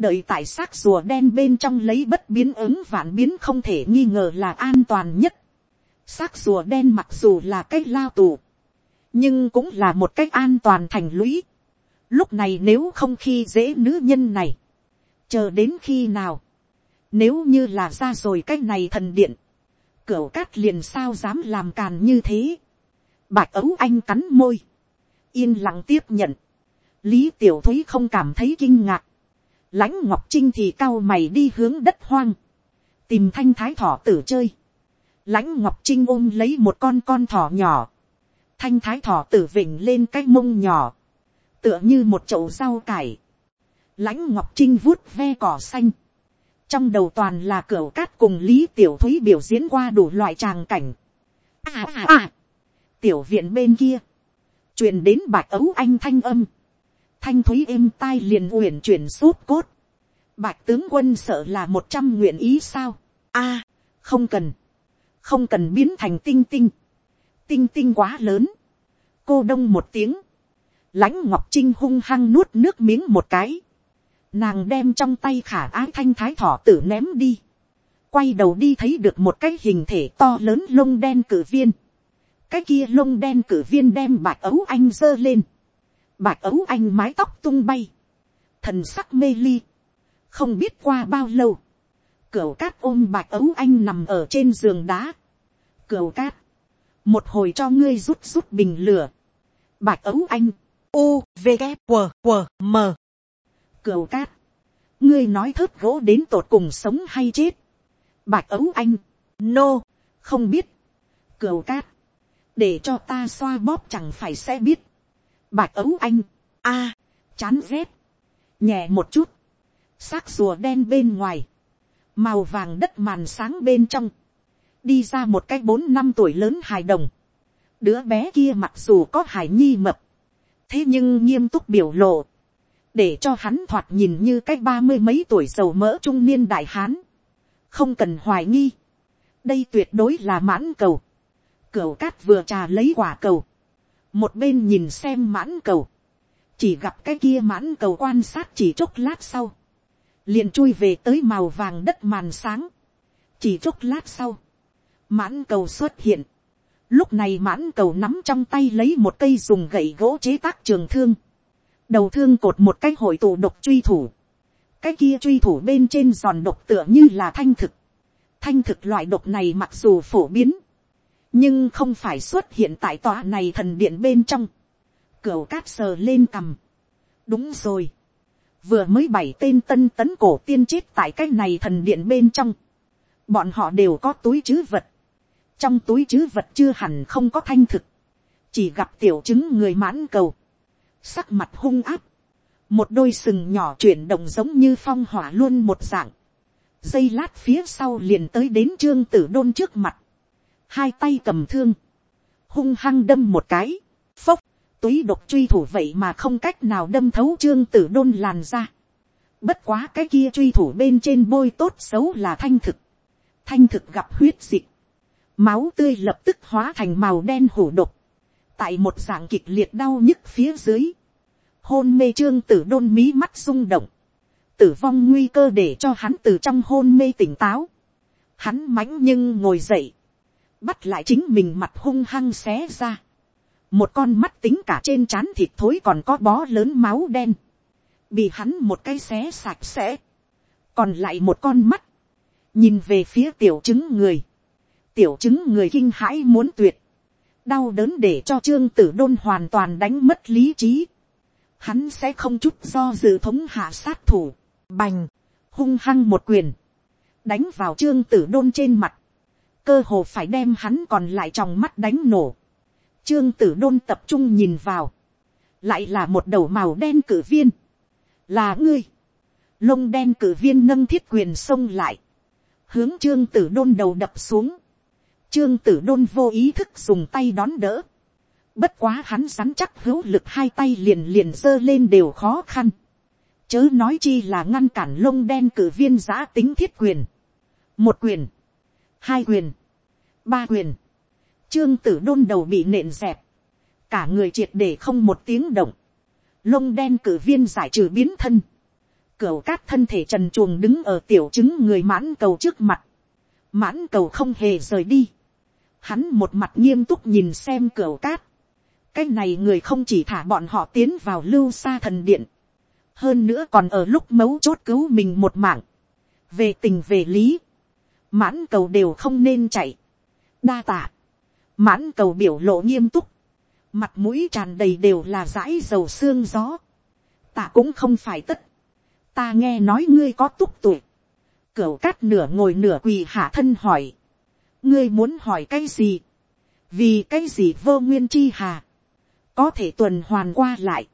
S1: đợi tại xác rùa đen bên trong lấy bất biến ứng vạn biến không thể nghi ngờ là an toàn nhất. xác rùa đen mặc dù là cái lao tù, nhưng cũng là một cách an toàn thành lũy. Lúc này nếu không khi dễ nữ nhân này, chờ đến khi nào, nếu như là ra rồi cách này thần điện, cửa cát liền sao dám làm càn như thế. bạch ấu anh cắn môi, yên lặng tiếp nhận, lý tiểu thúy không cảm thấy kinh ngạc, lãnh ngọc trinh thì cao mày đi hướng đất hoang, tìm thanh thái thỏ tử chơi, lãnh ngọc trinh ôm lấy một con con thỏ nhỏ, thanh thái thỏ tử vịnh lên cái mông nhỏ, tựa như một chậu rau cải, lãnh ngọc trinh vuốt ve cỏ xanh, trong đầu toàn là cửa cát cùng lý tiểu thúy biểu diễn qua đủ loại tràng cảnh. À à à, tiểu viện bên kia, truyền đến bạch ấu anh thanh âm, thanh thúy êm tai liền uyển chuyển suốt cốt, bạch tướng quân sợ là một trăm nguyện ý sao, a, à, không cần, không cần biến thành tinh tinh, tinh tinh quá lớn, cô đông một tiếng, lãnh ngọc trinh hung hăng nuốt nước miếng một cái, nàng đem trong tay khả ái thanh thái thỏ tử ném đi, quay đầu đi thấy được một cái hình thể to lớn lông đen cử viên, cái kia lông đen cử viên đem bạch ấu anh dơ lên, bạch ấu anh mái tóc tung bay, thần sắc mê ly, không biết qua bao lâu, cửa cát ôm bạch ấu anh nằm ở trên giường đá, cửa cát, một hồi cho ngươi rút rút bình lửa, bạch ấu anh, u v g q q m. Cửa cát, ngươi nói thớt gỗ đến tột cùng sống hay chết, bạch ấu anh, nô, không biết, cửa cát, để cho ta xoa bóp chẳng phải sẽ biết, bạch ấu anh, a, chán rét, nhẹ một chút, xác rùa đen bên ngoài, màu vàng đất màn sáng bên trong, đi ra một cái bốn năm tuổi lớn hài đồng, đứa bé kia mặc dù có hài nhi mập, thế nhưng nghiêm túc biểu lộ, để cho hắn thoạt nhìn như cái ba mươi mấy tuổi giàu mỡ trung niên đại hán, không cần hoài nghi, đây tuyệt đối là mãn cầu, cửu cát vừa trà lấy quả cầu, một bên nhìn xem mãn cầu, chỉ gặp cái kia mãn cầu quan sát chỉ chốc lát sau, liền chui về tới màu vàng đất màn sáng, chỉ chốc lát sau, mãn cầu xuất hiện, lúc này mãn cầu nắm trong tay lấy một cây dùng gậy gỗ chế tác trường thương, đầu thương cột một cái hội tụ độc truy thủ, cái kia truy thủ bên trên giòn độc tựa như là thanh thực, thanh thực loại độc này mặc dù phổ biến, nhưng không phải xuất hiện tại tòa này thần điện bên trong, cửa cát sờ lên cằm, đúng rồi, vừa mới bảy tên tân tấn cổ tiên chết tại cái này thần điện bên trong, bọn họ đều có túi chứ vật, trong túi chứ vật chưa hẳn không có thanh thực, chỉ gặp tiểu chứng người mãn cầu, sắc mặt hung áp, một đôi sừng nhỏ chuyển động giống như phong hỏa luôn một dạng, giây lát phía sau liền tới đến trương tử đôn trước mặt, hai tay cầm thương, hung hăng đâm một cái, phốc, túy độc truy thủ vậy mà không cách nào đâm thấu trương tử đôn làn ra. Bất quá cái kia truy thủ bên trên bôi tốt xấu là thanh thực. Thanh thực gặp huyết dịch. Máu tươi lập tức hóa thành màu đen hủ độc tại một dạng kịch liệt đau nhức phía dưới, hôn mê trương tử đôn mí mắt rung động, tử vong nguy cơ để cho hắn từ trong hôn mê tỉnh táo, hắn mãnh nhưng ngồi dậy, bắt lại chính mình mặt hung hăng xé ra, một con mắt tính cả trên trán thịt thối còn có bó lớn máu đen, bị hắn một cái xé sạch sẽ, còn lại một con mắt, nhìn về phía tiểu chứng người, tiểu chứng người kinh hãi muốn tuyệt, đau đớn để cho trương tử đôn hoàn toàn đánh mất lý trí. Hắn sẽ không chút do dự thống hạ sát thủ, bành, hung hăng một quyền, đánh vào trương tử đôn trên mặt, cơ hồ phải đem hắn còn lại trong mắt đánh nổ. Trương tử đôn tập trung nhìn vào, lại là một đầu màu đen cử viên, là ngươi, lông đen cử viên nâng thiết quyền xông lại, hướng trương tử đôn đầu đập xuống, Trương tử đôn vô ý thức dùng tay đón đỡ. Bất quá hắn rắn chắc hữu lực hai tay liền liền giơ lên đều khó khăn. Chớ nói chi là ngăn cản lông đen cử viên giã tính thiết quyền. Một quyền. Hai quyền. Ba quyền. Trương tử đôn đầu bị nện dẹp. Cả người triệt để không một tiếng động. Lông đen cử viên giải trừ biến thân. cửa cát thân thể trần chuồng đứng ở tiểu chứng người mãn cầu trước mặt. Mãn cầu không hề rời đi hắn một mặt nghiêm túc nhìn xem cửa cát. cái này người không chỉ thả bọn họ tiến vào lưu xa thần điện, hơn nữa còn ở lúc mấu chốt cứu mình một mạng, về tình về lý, mãn cầu đều không nên chạy, đa tạ, mãn cầu biểu lộ nghiêm túc, mặt mũi tràn đầy đều là dãi dầu xương gió, tạ cũng không phải tất, ta nghe nói ngươi có túc tuổi, cửu cát nửa ngồi nửa quỳ hạ thân hỏi, ngươi muốn hỏi cái gì, vì cái gì vô nguyên chi hà, có thể tuần hoàn qua lại,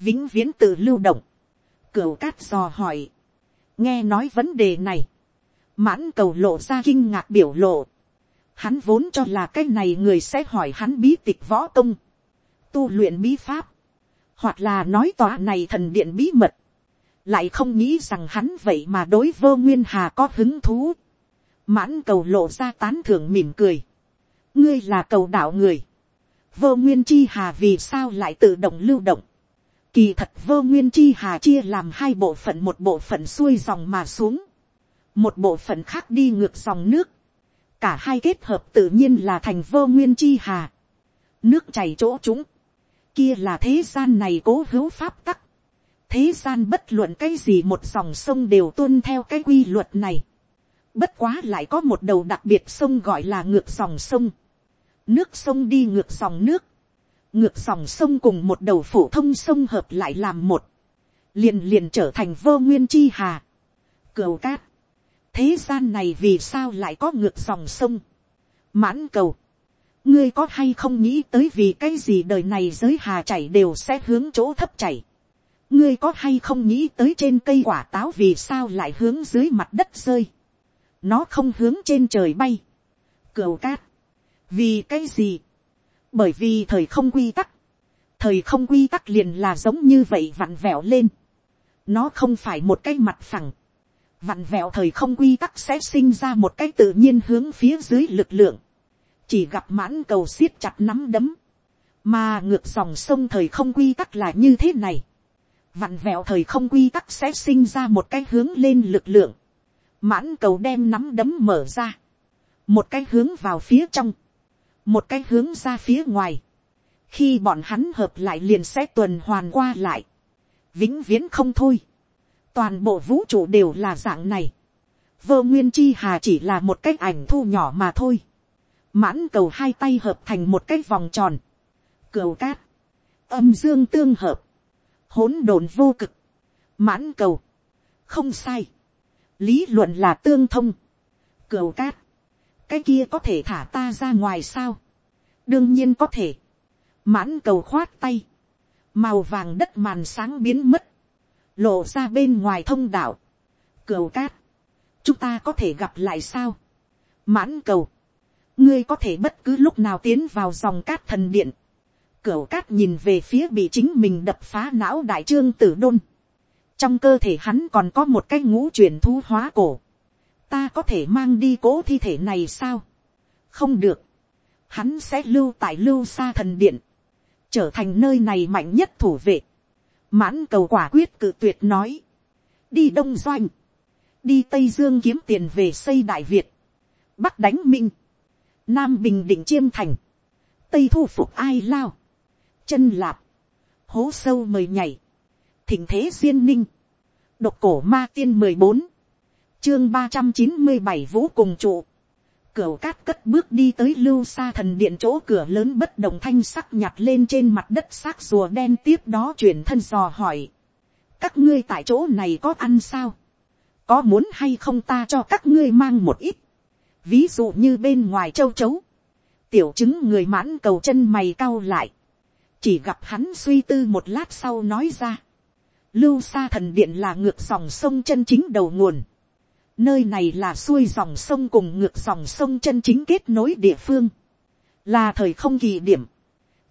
S1: vĩnh viễn tự lưu động, cửu cát dò hỏi, nghe nói vấn đề này, mãn cầu lộ ra kinh ngạc biểu lộ, hắn vốn cho là cái này người sẽ hỏi hắn bí tịch võ công, tu luyện bí pháp, hoặc là nói tòa này thần điện bí mật, lại không nghĩ rằng hắn vậy mà đối vơ nguyên hà có hứng thú, mãn cầu lộ ra tán thưởng mỉm cười, ngươi là cầu đạo người, vơ nguyên chi hà vì sao lại tự động lưu động, kỳ thật vơ nguyên chi hà chia làm hai bộ phận một bộ phận xuôi dòng mà xuống, một bộ phận khác đi ngược dòng nước, cả hai kết hợp tự nhiên là thành vô nguyên chi hà, nước chảy chỗ chúng, kia là thế gian này cố hữu pháp tắc, thế gian bất luận cái gì một dòng sông đều tuân theo cái quy luật này, bất quá lại có một đầu đặc biệt sông gọi là ngược dòng sông, nước sông đi ngược dòng nước, ngược dòng sông cùng một đầu phổ thông sông hợp lại làm một, liền liền trở thành vô nguyên chi hà, cửu cát, thế gian này vì sao lại có ngược dòng sông, mãn cầu, ngươi có hay không nghĩ tới vì cái gì đời này giới hà chảy đều sẽ hướng chỗ thấp chảy, ngươi có hay không nghĩ tới trên cây quả táo vì sao lại hướng dưới mặt đất rơi, nó không hướng trên trời bay, cửu cát, vì cái gì, bởi vì thời không quy tắc, thời không quy tắc liền là giống như vậy vặn vẹo lên, nó không phải một cái mặt phẳng, vặn vẹo thời không quy tắc sẽ sinh ra một cái tự nhiên hướng phía dưới lực lượng, chỉ gặp mãn cầu siết chặt nắm đấm, mà ngược dòng sông thời không quy tắc là như thế này, vặn vẹo thời không quy tắc sẽ sinh ra một cái hướng lên lực lượng, mãn cầu đem nắm đấm mở ra, một cái hướng vào phía trong, một cái hướng ra phía ngoài, khi bọn hắn hợp lại liền sẽ tuần hoàn qua lại, vĩnh viễn không thôi, toàn bộ vũ trụ đều là dạng này, vô nguyên chi hà chỉ là một cái ảnh thu nhỏ mà thôi, mãn cầu hai tay hợp thành một cái vòng tròn, cầu cát, âm dương tương hợp, hỗn độn vô cực, mãn cầu, không sai, lý luận là tương thông, cầu cát, cái kia có thể thả ta ra ngoài sao, đương nhiên có thể, mãn cầu khoát tay, màu vàng đất màn sáng biến mất, lộ ra bên ngoài thông đạo, cừu cát, chúng ta có thể gặp lại sao, mãn cầu, ngươi có thể bất cứ lúc nào tiến vào dòng cát thần điện, cửu cát nhìn về phía bị chính mình đập phá não đại trương tử đôn. Trong cơ thể hắn còn có một cái ngũ truyền thu hóa cổ. Ta có thể mang đi cố thi thể này sao? Không được. Hắn sẽ lưu tại lưu xa thần điện. Trở thành nơi này mạnh nhất thủ vệ. Mãn cầu quả quyết cự tuyệt nói. Đi Đông Doanh. Đi Tây Dương kiếm tiền về xây Đại Việt. Bắc đánh Minh. Nam Bình Định Chiêm Thành. Tây thu phục ai lao chân lạp, hố sâu mời nhảy, thỉnh thế duyên ninh, độc cổ ma tiên mười bốn, chương ba trăm chín mươi bảy vũ cùng trụ, cửa cát cất bước đi tới lưu xa thần điện chỗ cửa lớn bất động thanh sắc nhặt lên trên mặt đất xác rùa đen tiếp đó chuyển thân dò hỏi. các ngươi tại chỗ này có ăn sao, có muốn hay không ta cho các ngươi mang một ít, ví dụ như bên ngoài châu chấu, tiểu chứng người mãn cầu chân mày cau lại, chỉ gặp hắn suy tư một lát sau nói ra, lưu xa thần điện là ngược dòng sông chân chính đầu nguồn, nơi này là xuôi dòng sông cùng ngược dòng sông chân chính kết nối địa phương, là thời không kỳ điểm,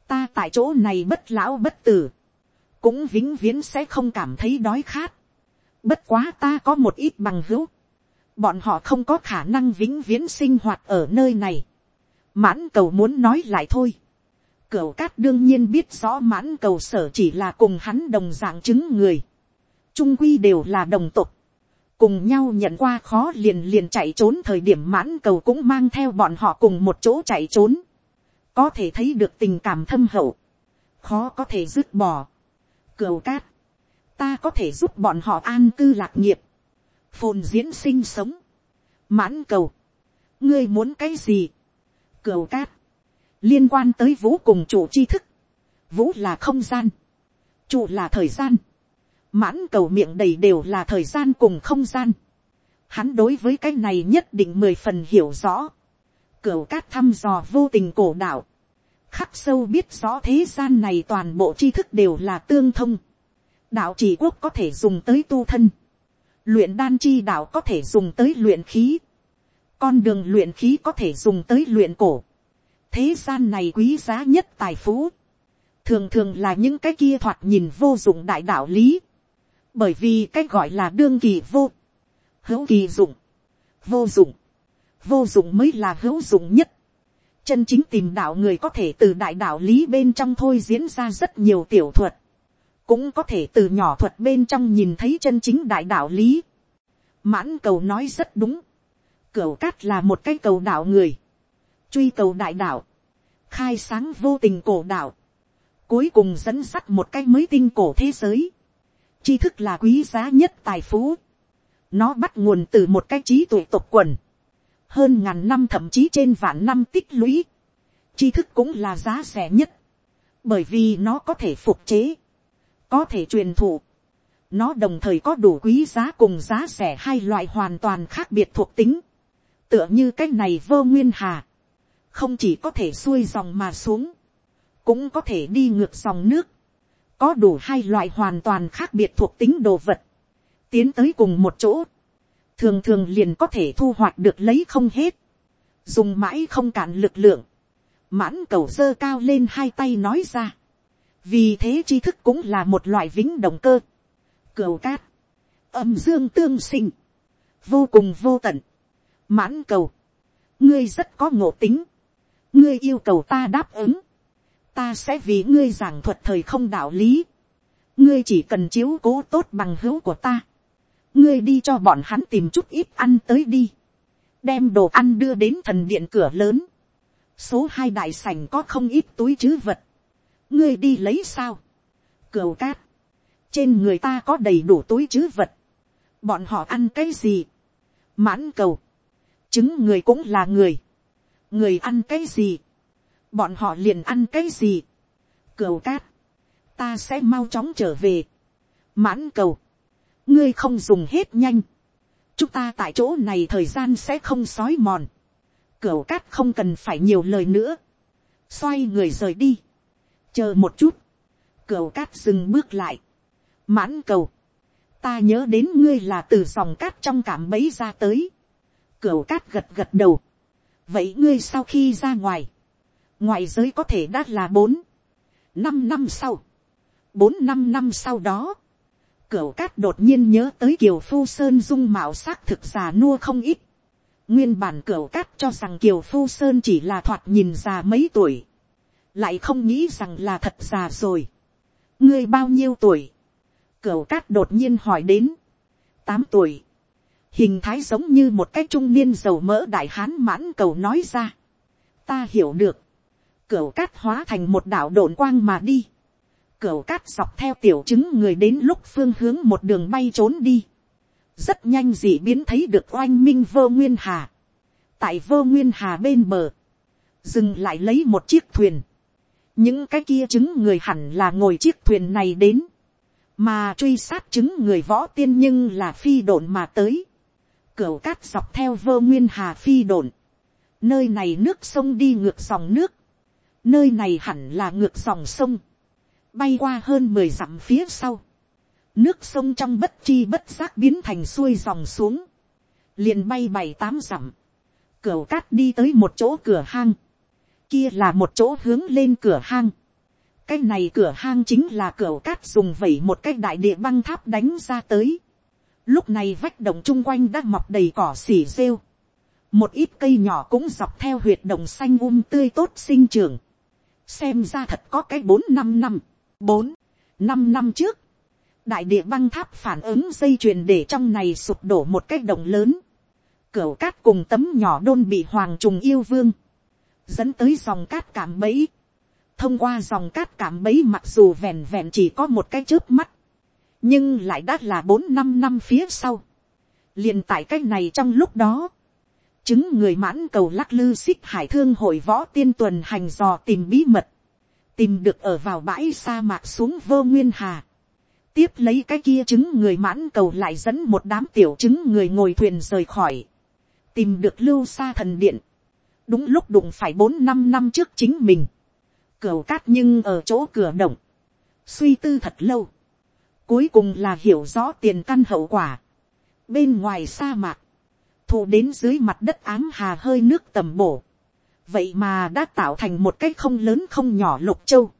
S1: ta tại chỗ này bất lão bất tử, cũng vĩnh viễn sẽ không cảm thấy đói khát, bất quá ta có một ít bằng hữu, bọn họ không có khả năng vĩnh viễn sinh hoạt ở nơi này, mãn cầu muốn nói lại thôi, Cửu cát đương nhiên biết rõ mãn cầu sở chỉ là cùng hắn đồng dạng chứng người. Trung quy đều là đồng tục. Cùng nhau nhận qua khó liền liền chạy trốn thời điểm mãn cầu cũng mang theo bọn họ cùng một chỗ chạy trốn. Có thể thấy được tình cảm thâm hậu. Khó có thể dứt bỏ. cừu cát. Ta có thể giúp bọn họ an cư lạc nghiệp. Phồn diễn sinh sống. Mãn cầu. Ngươi muốn cái gì? cừu cát. Liên quan tới vũ cùng chủ tri thức. Vũ là không gian. Chủ là thời gian. Mãn cầu miệng đầy đều là thời gian cùng không gian. Hắn đối với cái này nhất định mười phần hiểu rõ. Cửu cát thăm dò vô tình cổ đạo. Khắc sâu biết rõ thế gian này toàn bộ tri thức đều là tương thông. Đạo chỉ quốc có thể dùng tới tu thân. Luyện đan chi đạo có thể dùng tới luyện khí. Con đường luyện khí có thể dùng tới luyện cổ. Thế gian này quý giá nhất tài phú. Thường thường là những cái kia thoạt nhìn vô dụng đại đạo lý. Bởi vì cái gọi là đương kỳ vô. Hữu kỳ dụng. Vô dụng. Vô dụng mới là hữu dụng nhất. Chân chính tìm đạo người có thể từ đại đạo lý bên trong thôi diễn ra rất nhiều tiểu thuật. Cũng có thể từ nhỏ thuật bên trong nhìn thấy chân chính đại đạo lý. Mãn cầu nói rất đúng. Cửu cát là một cái cầu đạo người. Truy cầu đại đạo. Khai sáng vô tình cổ đạo. Cuối cùng dẫn sắt một cái mới tinh cổ thế giới tri thức là quý giá nhất tài phú. Nó bắt nguồn từ một cái trí tuệ tộc quần. Hơn ngàn năm thậm chí trên vạn năm tích lũy. tri thức cũng là giá rẻ nhất. Bởi vì nó có thể phục chế. Có thể truyền thụ. Nó đồng thời có đủ quý giá cùng giá rẻ hai loại hoàn toàn khác biệt thuộc tính. Tựa như cái này vô nguyên hà. Không chỉ có thể xuôi dòng mà xuống. Cũng có thể đi ngược dòng nước. Có đủ hai loại hoàn toàn khác biệt thuộc tính đồ vật. Tiến tới cùng một chỗ. Thường thường liền có thể thu hoạch được lấy không hết. Dùng mãi không cạn lực lượng. Mãn cầu dơ cao lên hai tay nói ra. Vì thế tri thức cũng là một loại vĩnh động cơ cửu cát, âm dương tương sinh, vô cùng vô tận, mãn cầu, ngươi rất có ngộ tính, ngươi yêu cầu ta đáp ứng, ta sẽ vì ngươi giảng thuật thời không đạo lý, ngươi chỉ cần chiếu cố tốt bằng hữu của ta, ngươi đi cho bọn hắn tìm chút ít ăn tới đi, đem đồ ăn đưa đến thần điện cửa lớn, số hai đại sảnh có không ít túi chứ vật, ngươi đi lấy sao, cửu cát, trên người ta có đầy đủ túi chứ vật, bọn họ ăn cái gì, mãn cầu, chứng người cũng là người, người ăn cái gì, bọn họ liền ăn cái gì, cửu cát, ta sẽ mau chóng trở về, mãn cầu, ngươi không dùng hết nhanh, chúng ta tại chỗ này thời gian sẽ không sói mòn, cửu cát không cần phải nhiều lời nữa, xoay người rời đi, chờ một chút, cửu cát dừng bước lại, mãn cầu, ta nhớ đến ngươi là từ dòng cát trong cảm bấy ra tới, cửu cát gật gật đầu, vậy ngươi sau khi ra ngoài, ngoại giới có thể đã là bốn, năm năm sau, bốn năm năm sau đó, cửu cát đột nhiên nhớ tới kiều phu sơn dung mạo xác thực già nua không ít, nguyên bản cửu cát cho rằng kiều phu sơn chỉ là thoạt nhìn già mấy tuổi, lại không nghĩ rằng là thật già rồi, ngươi bao nhiêu tuổi, Cửu cát đột nhiên hỏi đến. Tám tuổi. Hình thái giống như một cái trung niên dầu mỡ đại hán mãn cầu nói ra. Ta hiểu được. Cửu cát hóa thành một đạo độn quang mà đi. Cửu cát dọc theo tiểu chứng người đến lúc phương hướng một đường bay trốn đi. Rất nhanh dị biến thấy được oanh minh vơ nguyên hà. Tại vơ nguyên hà bên bờ. Dừng lại lấy một chiếc thuyền. Những cái kia chứng người hẳn là ngồi chiếc thuyền này đến mà truy sát chứng người võ tiên nhưng là phi độn mà tới, Cửu cát dọc theo vơ nguyên hà phi độn, nơi này nước sông đi ngược dòng nước, nơi này hẳn là ngược dòng sông, bay qua hơn mười dặm phía sau, nước sông trong bất chi bất giác biến thành xuôi dòng xuống, liền bay bảy tám dặm, cửa cát đi tới một chỗ cửa hang, kia là một chỗ hướng lên cửa hang, cái này cửa hang chính là cửa cát dùng vẩy một cái đại địa băng tháp đánh ra tới. Lúc này vách động chung quanh đã mọc đầy cỏ xỉ rêu. Một ít cây nhỏ cũng dọc theo huyệt động xanh um tươi tốt sinh trường. Xem ra thật có cái bốn năm năm. Bốn, năm năm trước. Đại địa băng tháp phản ứng dây chuyền để trong này sụp đổ một cái động lớn. Cửa cát cùng tấm nhỏ đôn bị hoàng trùng yêu vương. Dẫn tới dòng cát cảm bẫy thông qua dòng cát cảm bấy mặc dù vẹn vẹn chỉ có một cái chớp mắt, nhưng lại đã là bốn năm năm phía sau. liền tại cái này trong lúc đó, chứng người mãn cầu lắc lư xích hải thương hội võ tiên tuần hành dò tìm bí mật, tìm được ở vào bãi sa mạc xuống vô nguyên hà, tiếp lấy cái kia chứng người mãn cầu lại dẫn một đám tiểu chứng người ngồi thuyền rời khỏi, tìm được lưu xa thần điện, đúng lúc đụng phải bốn năm năm trước chính mình, cửa cát nhưng ở chỗ cửa động, suy tư thật lâu, cuối cùng là hiểu rõ tiền căn hậu quả, bên ngoài sa mạc, thụ đến dưới mặt đất ám hà hơi nước tầm bổ, vậy mà đã tạo thành một cái không lớn không nhỏ lục châu,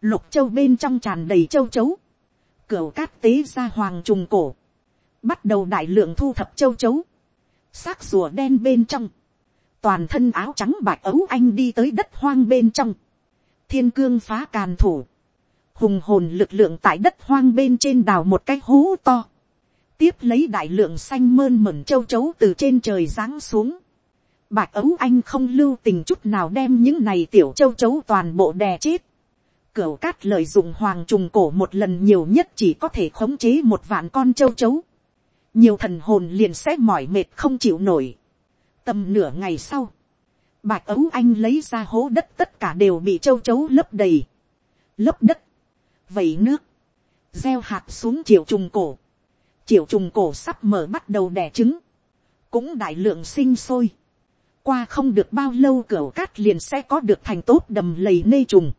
S1: lục châu bên trong tràn đầy châu chấu, Cửu cát tế ra hoàng trùng cổ, bắt đầu đại lượng thu thập châu chấu, xác rùa đen bên trong, toàn thân áo trắng bạch ấu anh đi tới đất hoang bên trong, thiên cương phá càn thủ, hùng hồn lực lượng tại đất hoang bên trên đào một cái hố to, tiếp lấy đại lượng xanh mơn mẩn châu chấu từ trên trời giáng xuống, bạch ấu anh không lưu tình chút nào đem những này tiểu châu chấu toàn bộ đè chết, Cửu cát lợi dụng hoàng trùng cổ một lần nhiều nhất chỉ có thể khống chế một vạn con châu chấu. Nhiều thần hồn liền sẽ mỏi mệt không chịu nổi. Tầm nửa ngày sau. Bạch ấu anh lấy ra hố đất tất cả đều bị châu chấu lấp đầy. Lấp đất. Vẩy nước. Gieo hạt xuống triệu trùng cổ. Triệu trùng cổ sắp mở bắt đầu đẻ trứng. Cũng đại lượng sinh sôi. Qua không được bao lâu cửa cát liền sẽ có được thành tốt đầm lầy nê trùng.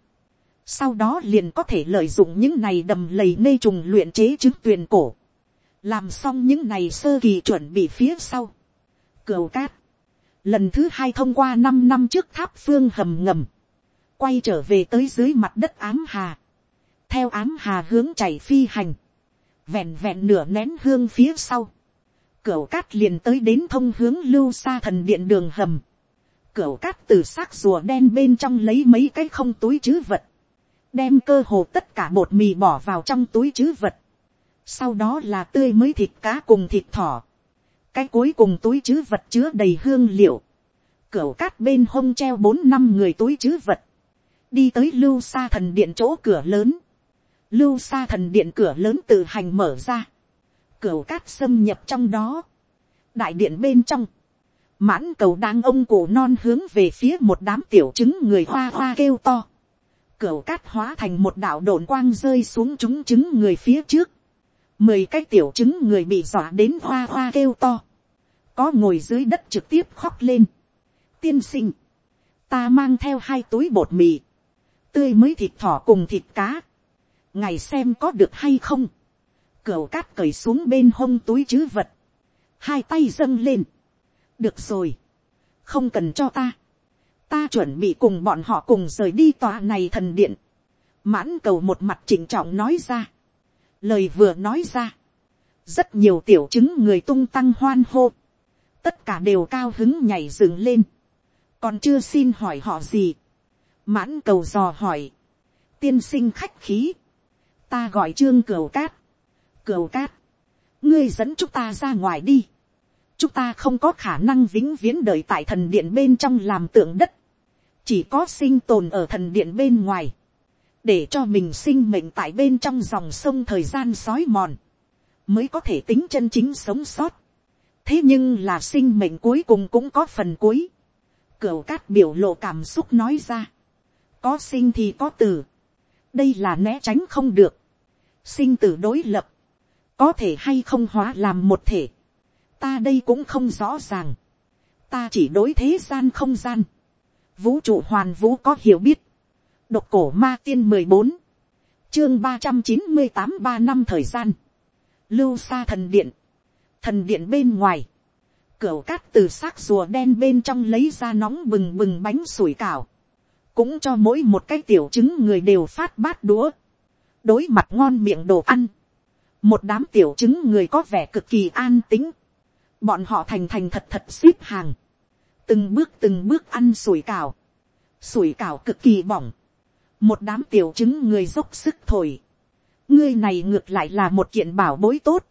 S1: Sau đó liền có thể lợi dụng những này đầm lầy nê trùng luyện chế trứng tuyền cổ, làm xong những này sơ kỳ chuẩn bị phía sau, Cửa cát, lần thứ hai thông qua năm năm trước tháp phương hầm ngầm, quay trở về tới dưới mặt đất ám hà, theo ám hà hướng chảy phi hành, vẹn vẹn nửa nén hương phía sau, cửu cát liền tới đến thông hướng lưu xa thần điện đường hầm, cửu cát từ xác rùa đen bên trong lấy mấy cái không túi chứ vật, đem cơ hồ tất cả bột mì bỏ vào trong túi chứ vật. Sau đó là tươi mới thịt cá cùng thịt thỏ. Cái cuối cùng túi chứ vật chứa đầy hương liệu. Cửu cát bên hông treo bốn năm người túi chứ vật. Đi tới lưu xa thần điện chỗ cửa lớn. Lưu xa thần điện cửa lớn tự hành mở ra. cửa cát xâm nhập trong đó. Đại điện bên trong. Mãn cầu đang ông cổ non hướng về phía một đám tiểu trứng người hoa hoa kêu to cửa cát hóa thành một đạo đồn quang rơi xuống chúng trứng người phía trước. Mười cái tiểu trứng người bị dọa đến hoa hoa kêu to. Có ngồi dưới đất trực tiếp khóc lên. Tiên sinh. Ta mang theo hai túi bột mì. Tươi mới thịt thỏ cùng thịt cá. Ngày xem có được hay không. Cửu cát cởi xuống bên hông túi chứ vật. Hai tay dâng lên. Được rồi. Không cần cho ta ta chuẩn bị cùng bọn họ cùng rời đi tòa này thần điện. mãn cầu một mặt chỉnh trọng nói ra. lời vừa nói ra. rất nhiều tiểu chứng người tung tăng hoan hô. tất cả đều cao hứng nhảy dựng lên. còn chưa xin hỏi họ gì. mãn cầu dò hỏi. tiên sinh khách khí ta gọi trương cửu cát. cửu cát. ngươi dẫn chúng ta ra ngoài đi chúng ta không có khả năng vĩnh viễn đợi tại thần điện bên trong làm tượng đất chỉ có sinh tồn ở thần điện bên ngoài, để cho mình sinh mệnh tại bên trong dòng sông thời gian sói mòn, mới có thể tính chân chính sống sót. thế nhưng là sinh mệnh cuối cùng cũng có phần cuối. cửu cát biểu lộ cảm xúc nói ra, có sinh thì có tử, đây là né tránh không được, sinh tử đối lập, có thể hay không hóa làm một thể, ta đây cũng không rõ ràng, ta chỉ đối thế gian không gian, vũ trụ hoàn vũ có hiểu biết, độc cổ ma tiên mười bốn, chương ba trăm chín mươi tám ba năm thời gian, lưu xa thần điện, thần điện bên ngoài, cửa cát từ xác rùa đen bên trong lấy ra nóng bừng bừng bánh sủi cảo, cũng cho mỗi một cái tiểu chứng người đều phát bát đũa, đối mặt ngon miệng đồ ăn, một đám tiểu chứng người có vẻ cực kỳ an tính, bọn họ thành thành thật thật xếp hàng, từng bước từng bước ăn sủi cảo, sủi cảo cực kỳ bỏng, một đám tiểu chứng người dốc sức thổi, ngươi này ngược lại là một kiện bảo bối tốt,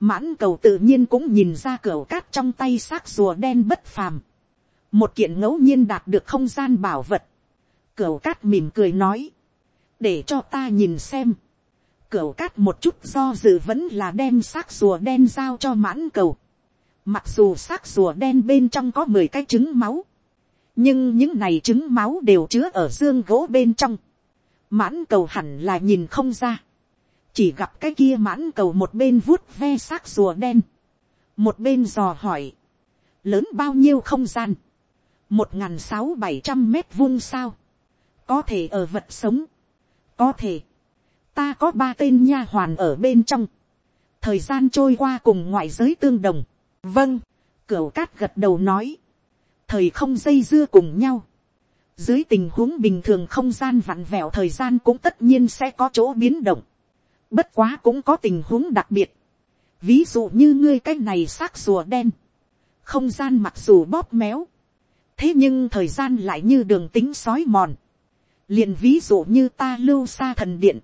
S1: mãn cầu tự nhiên cũng nhìn ra cửa cát trong tay xác rùa đen bất phàm, một kiện ngẫu nhiên đạt được không gian bảo vật, Cửu cát mỉm cười nói, để cho ta nhìn xem, Cửu cát một chút do dự vẫn là đem xác rùa đen giao cho mãn cầu, Mặc dù xác rùa đen bên trong có mười cái trứng máu. Nhưng những này trứng máu đều chứa ở dương gỗ bên trong. Mãn cầu hẳn là nhìn không ra. Chỉ gặp cái kia mãn cầu một bên vuốt ve xác rùa đen. Một bên dò hỏi. Lớn bao nhiêu không gian. Một ngàn sáu bảy trăm mét vuông sao. Có thể ở vật sống. Có thể. Ta có ba tên nha hoàn ở bên trong. Thời gian trôi qua cùng ngoại giới tương đồng. Vâng, cửa cát gật đầu nói, thời không dây dưa cùng nhau, dưới tình huống bình thường không gian vặn vẹo thời gian cũng tất nhiên sẽ có chỗ biến động, bất quá cũng có tình huống đặc biệt, ví dụ như ngươi cái này xác rùa đen, không gian mặc dù bóp méo, thế nhưng thời gian lại như đường tính sói mòn, liền ví dụ như ta lưu xa thần điện,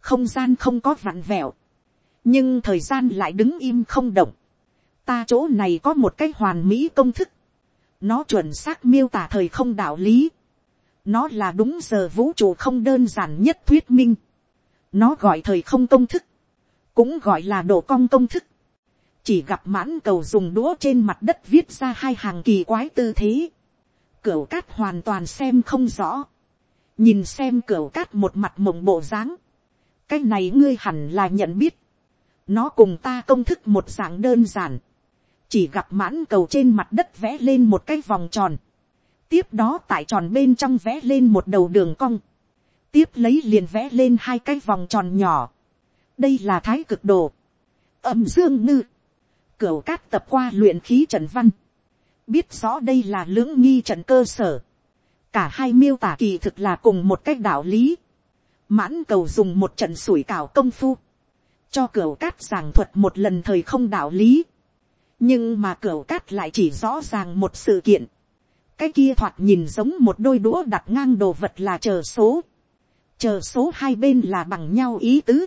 S1: không gian không có vặn vẹo, nhưng thời gian lại đứng im không động, ta chỗ này có một cái hoàn mỹ công thức, nó chuẩn xác miêu tả thời không đạo lý, nó là đúng giờ vũ trụ không đơn giản nhất thuyết minh, nó gọi thời không công thức, cũng gọi là độ cong công thức, chỉ gặp mãn cầu dùng đũa trên mặt đất viết ra hai hàng kỳ quái tư thế, cửa cát hoàn toàn xem không rõ, nhìn xem cửa cát một mặt mộng bộ dáng, cái này ngươi hẳn là nhận biết, nó cùng ta công thức một dạng đơn giản, chỉ gặp mãn cầu trên mặt đất vẽ lên một cái vòng tròn, tiếp đó tại tròn bên trong vẽ lên một đầu đường cong, tiếp lấy liền vẽ lên hai cái vòng tròn nhỏ, đây là thái cực đồ, âm dương ngư, cửa cát tập qua luyện khí trận văn, biết rõ đây là lưỡng nghi trận cơ sở, cả hai miêu tả kỳ thực là cùng một cách đạo lý, mãn cầu dùng một trận sủi cảo công phu, cho cửa cát giảng thuật một lần thời không đạo lý, nhưng mà cửa cát lại chỉ rõ ràng một sự kiện. cái kia thoạt nhìn giống một đôi đũa đặt ngang đồ vật là chờ số. chờ số hai bên là bằng nhau ý tứ.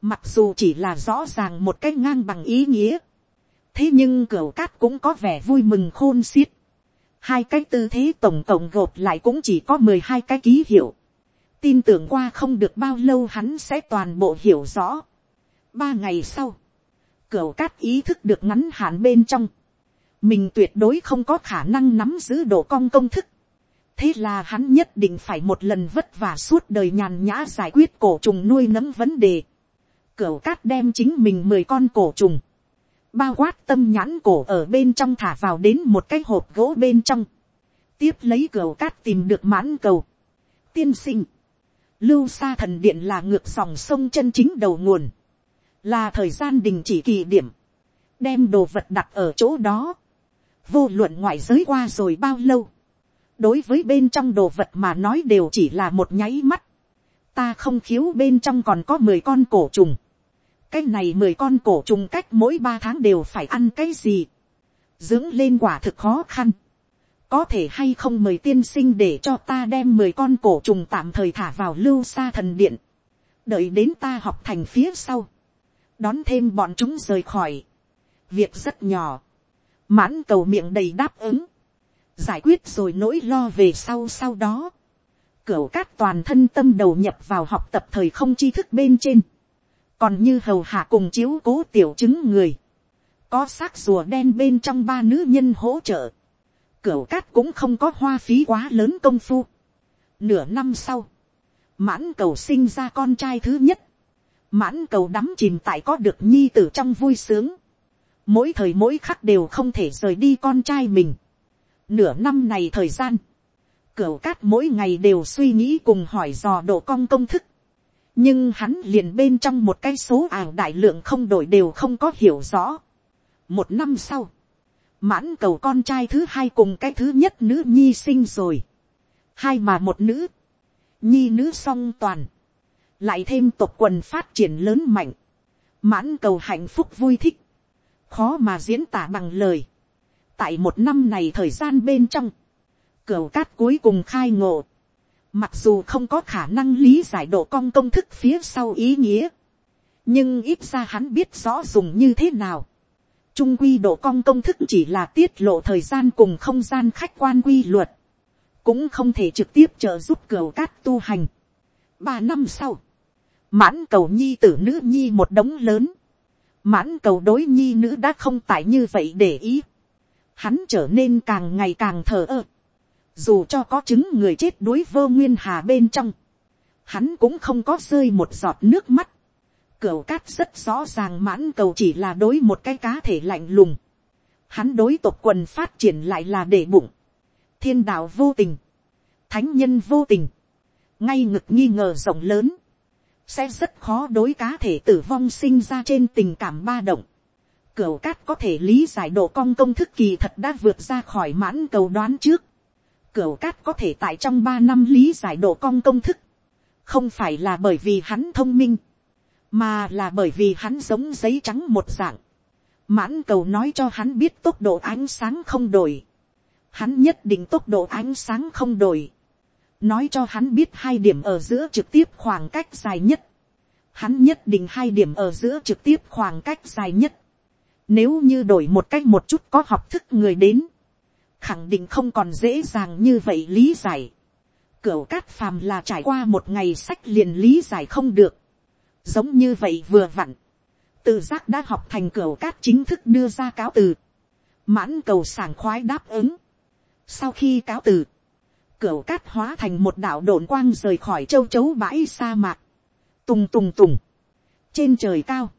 S1: mặc dù chỉ là rõ ràng một cái ngang bằng ý nghĩa. thế nhưng cửa cát cũng có vẻ vui mừng khôn xiết hai cái tư thế tổng cộng gộp lại cũng chỉ có mười hai cái ký hiệu. tin tưởng qua không được bao lâu hắn sẽ toàn bộ hiểu rõ. ba ngày sau, Cửu cát ý thức được ngắn hạn bên trong. Mình tuyệt đối không có khả năng nắm giữ độ cong công thức. Thế là hắn nhất định phải một lần vất vả suốt đời nhàn nhã giải quyết cổ trùng nuôi nấm vấn đề. Cửu cát đem chính mình mười con cổ trùng. Bao quát tâm nhãn cổ ở bên trong thả vào đến một cái hộp gỗ bên trong. Tiếp lấy cửa cát tìm được mãn cầu. Tiên sinh. Lưu xa thần điện là ngược dòng sông chân chính đầu nguồn là thời gian đình chỉ kỳ điểm, đem đồ vật đặt ở chỗ đó, vô luận ngoại giới qua rồi bao lâu, đối với bên trong đồ vật mà nói đều chỉ là một nháy mắt, ta không khiếu bên trong còn có mười con cổ trùng, cái này mười con cổ trùng cách mỗi ba tháng đều phải ăn cái gì, dưỡng lên quả thực khó khăn, có thể hay không mời tiên sinh để cho ta đem mười con cổ trùng tạm thời thả vào lưu xa thần điện, đợi đến ta học thành phía sau, đón thêm bọn chúng rời khỏi. việc rất nhỏ, mãn cầu miệng đầy đáp ứng, giải quyết rồi nỗi lo về sau sau đó. Cửu cát toàn thân tâm đầu nhập vào học tập thời không tri thức bên trên, còn như hầu hạ cùng chiếu cố tiểu chứng người, có xác rùa đen bên trong ba nữ nhân hỗ trợ, cửu cát cũng không có hoa phí quá lớn công phu. Nửa năm sau, mãn cầu sinh ra con trai thứ nhất, mãn cầu đắm chìm tại có được nhi tử trong vui sướng, mỗi thời mỗi khắc đều không thể rời đi con trai mình. Nửa năm này thời gian, cửu cát mỗi ngày đều suy nghĩ cùng hỏi dò độ cong công thức, nhưng hắn liền bên trong một cái số ảo đại lượng không đổi đều không có hiểu rõ. một năm sau, mãn cầu con trai thứ hai cùng cái thứ nhất nữ nhi sinh rồi, hai mà một nữ, nhi nữ song toàn, lại thêm tộc quần phát triển lớn mạnh, mãn cầu hạnh phúc vui thích, khó mà diễn tả bằng lời. tại một năm này thời gian bên trong, cửa cát cuối cùng khai ngộ, mặc dù không có khả năng lý giải độ cong công thức phía sau ý nghĩa, nhưng ít ra hắn biết rõ dùng như thế nào. trung quy độ cong công thức chỉ là tiết lộ thời gian cùng không gian khách quan quy luật, cũng không thể trực tiếp trợ giúp cửa cát tu hành. ba năm sau, mãn cầu nhi tử nữ nhi một đống lớn, mãn cầu đối nhi nữ đã không tại như vậy để ý, hắn trở nên càng ngày càng thờ ơ, dù cho có chứng người chết đuối vơ nguyên hà bên trong, hắn cũng không có rơi một giọt nước mắt, cửu cát rất rõ ràng mãn cầu chỉ là đối một cái cá thể lạnh lùng, hắn đối tộc quần phát triển lại là để bụng, thiên đạo vô tình, thánh nhân vô tình, ngay ngực nghi ngờ rộng lớn, sẽ rất khó đối cá thể tử vong sinh ra trên tình cảm ba động. Cửu cát có thể lý giải độ cong công thức kỳ thật đã vượt ra khỏi mãn cầu đoán trước. Cửu cát có thể tại trong ba năm lý giải độ cong công thức. Không phải là bởi vì hắn thông minh. Mà là bởi vì hắn giống giấy trắng một dạng. Mãn cầu nói cho hắn biết tốc độ ánh sáng không đổi. Hắn nhất định tốc độ ánh sáng không đổi nói cho hắn biết hai điểm ở giữa trực tiếp khoảng cách dài nhất, hắn nhất định hai điểm ở giữa trực tiếp khoảng cách dài nhất, nếu như đổi một cách một chút có học thức người đến, khẳng định không còn dễ dàng như vậy lý giải. Cửu cát phàm là trải qua một ngày sách liền lý giải không được. Giống như vậy vừa vặn. Tự giác đã học thành cửu cát chính thức đưa ra cáo từ. Mãn cầu sảng khoái đáp ứng. Sau khi cáo từ, Cửu cát hóa thành một đạo đồn quang rời khỏi châu chấu bãi sa mạc. Tùng tùng tùng. Trên trời cao.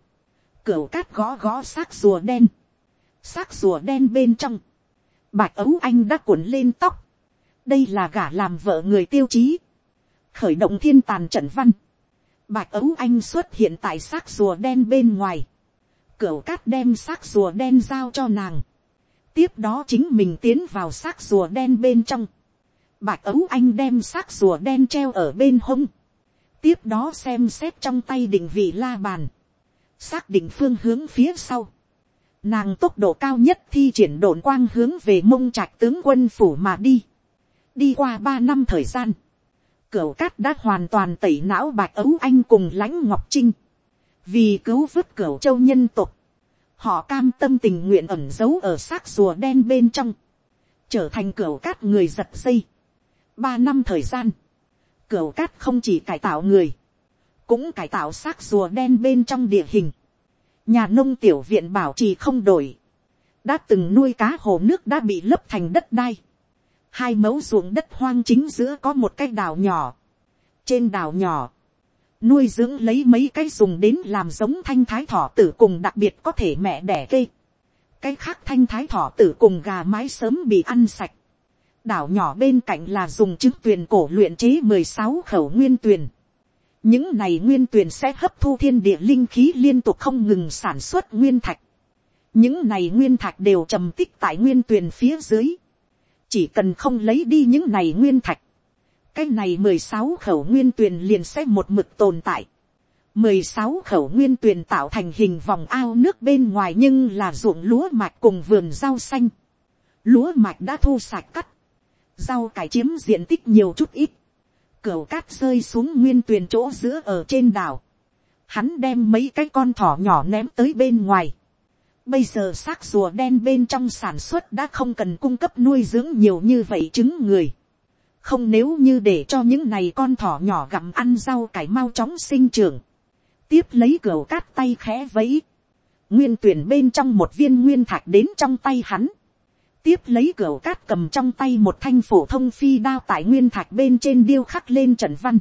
S1: Cửu cát gõ gõ xác rùa đen. Xác rùa đen bên trong. Bạch ấu anh đã cuộn lên tóc. Đây là gả làm vợ người tiêu chí. Khởi động thiên tàn trận văn. Bạch ấu anh xuất hiện tại xác rùa đen bên ngoài. Cửu cát đem xác rùa đen giao cho nàng. Tiếp đó chính mình tiến vào xác rùa đen bên trong Bạch ấu anh đem xác rùa đen treo ở bên hông. Tiếp đó xem xét trong tay định vị la bàn. Xác định phương hướng phía sau. Nàng tốc độ cao nhất thi triển đồn quang hướng về mông trạch tướng quân phủ mà đi. Đi qua ba năm thời gian. Cửu cát đã hoàn toàn tẩy não bạch ấu anh cùng lãnh ngọc trinh. Vì cứu vớt cửu châu nhân tục. Họ cam tâm tình nguyện ẩn giấu ở xác rùa đen bên trong. Trở thành cửu cát người giật dây ba năm thời gian, Cửu cát không chỉ cải tạo người, cũng cải tạo xác rùa đen bên trong địa hình nhà nông tiểu viện bảo trì không đổi, đã từng nuôi cá hồ nước đã bị lấp thành đất đai. hai mẫu ruộng đất hoang chính giữa có một cái đảo nhỏ. trên đảo nhỏ, nuôi dưỡng lấy mấy cái dùng đến làm giống thanh thái thỏ tử cùng đặc biệt có thể mẹ đẻ cây. cái khác thanh thái thỏ tử cùng gà mái sớm bị ăn sạch đảo nhỏ bên cạnh là dùng trứng tuyền cổ luyện chế mười sáu khẩu nguyên tuyền. Những này nguyên tuyền sẽ hấp thu thiên địa linh khí liên tục không ngừng sản xuất nguyên thạch. Những này nguyên thạch đều trầm tích tại nguyên tuyền phía dưới. Chỉ cần không lấy đi những này nguyên thạch. Cái này mười sáu khẩu nguyên tuyền liền sẽ một mực tồn tại. mười sáu khẩu nguyên tuyền tạo thành hình vòng ao nước bên ngoài nhưng là ruộng lúa mạch cùng vườn rau xanh. Lúa mạch đã thu sạch cắt rau cải chiếm diện tích nhiều chút ít, cửa cát rơi xuống nguyên tuyền chỗ giữa ở trên đảo, hắn đem mấy cái con thỏ nhỏ ném tới bên ngoài, bây giờ xác rùa đen bên trong sản xuất đã không cần cung cấp nuôi dưỡng nhiều như vậy trứng người, không nếu như để cho những này con thỏ nhỏ gặm ăn rau cải mau chóng sinh trưởng, tiếp lấy cửa cát tay khẽ vẫy, nguyên tuyển bên trong một viên nguyên thạch đến trong tay hắn, tiếp lấy cửa cát cầm trong tay một thanh phổ thông phi đao tại nguyên thạch bên trên điêu khắc lên trận văn.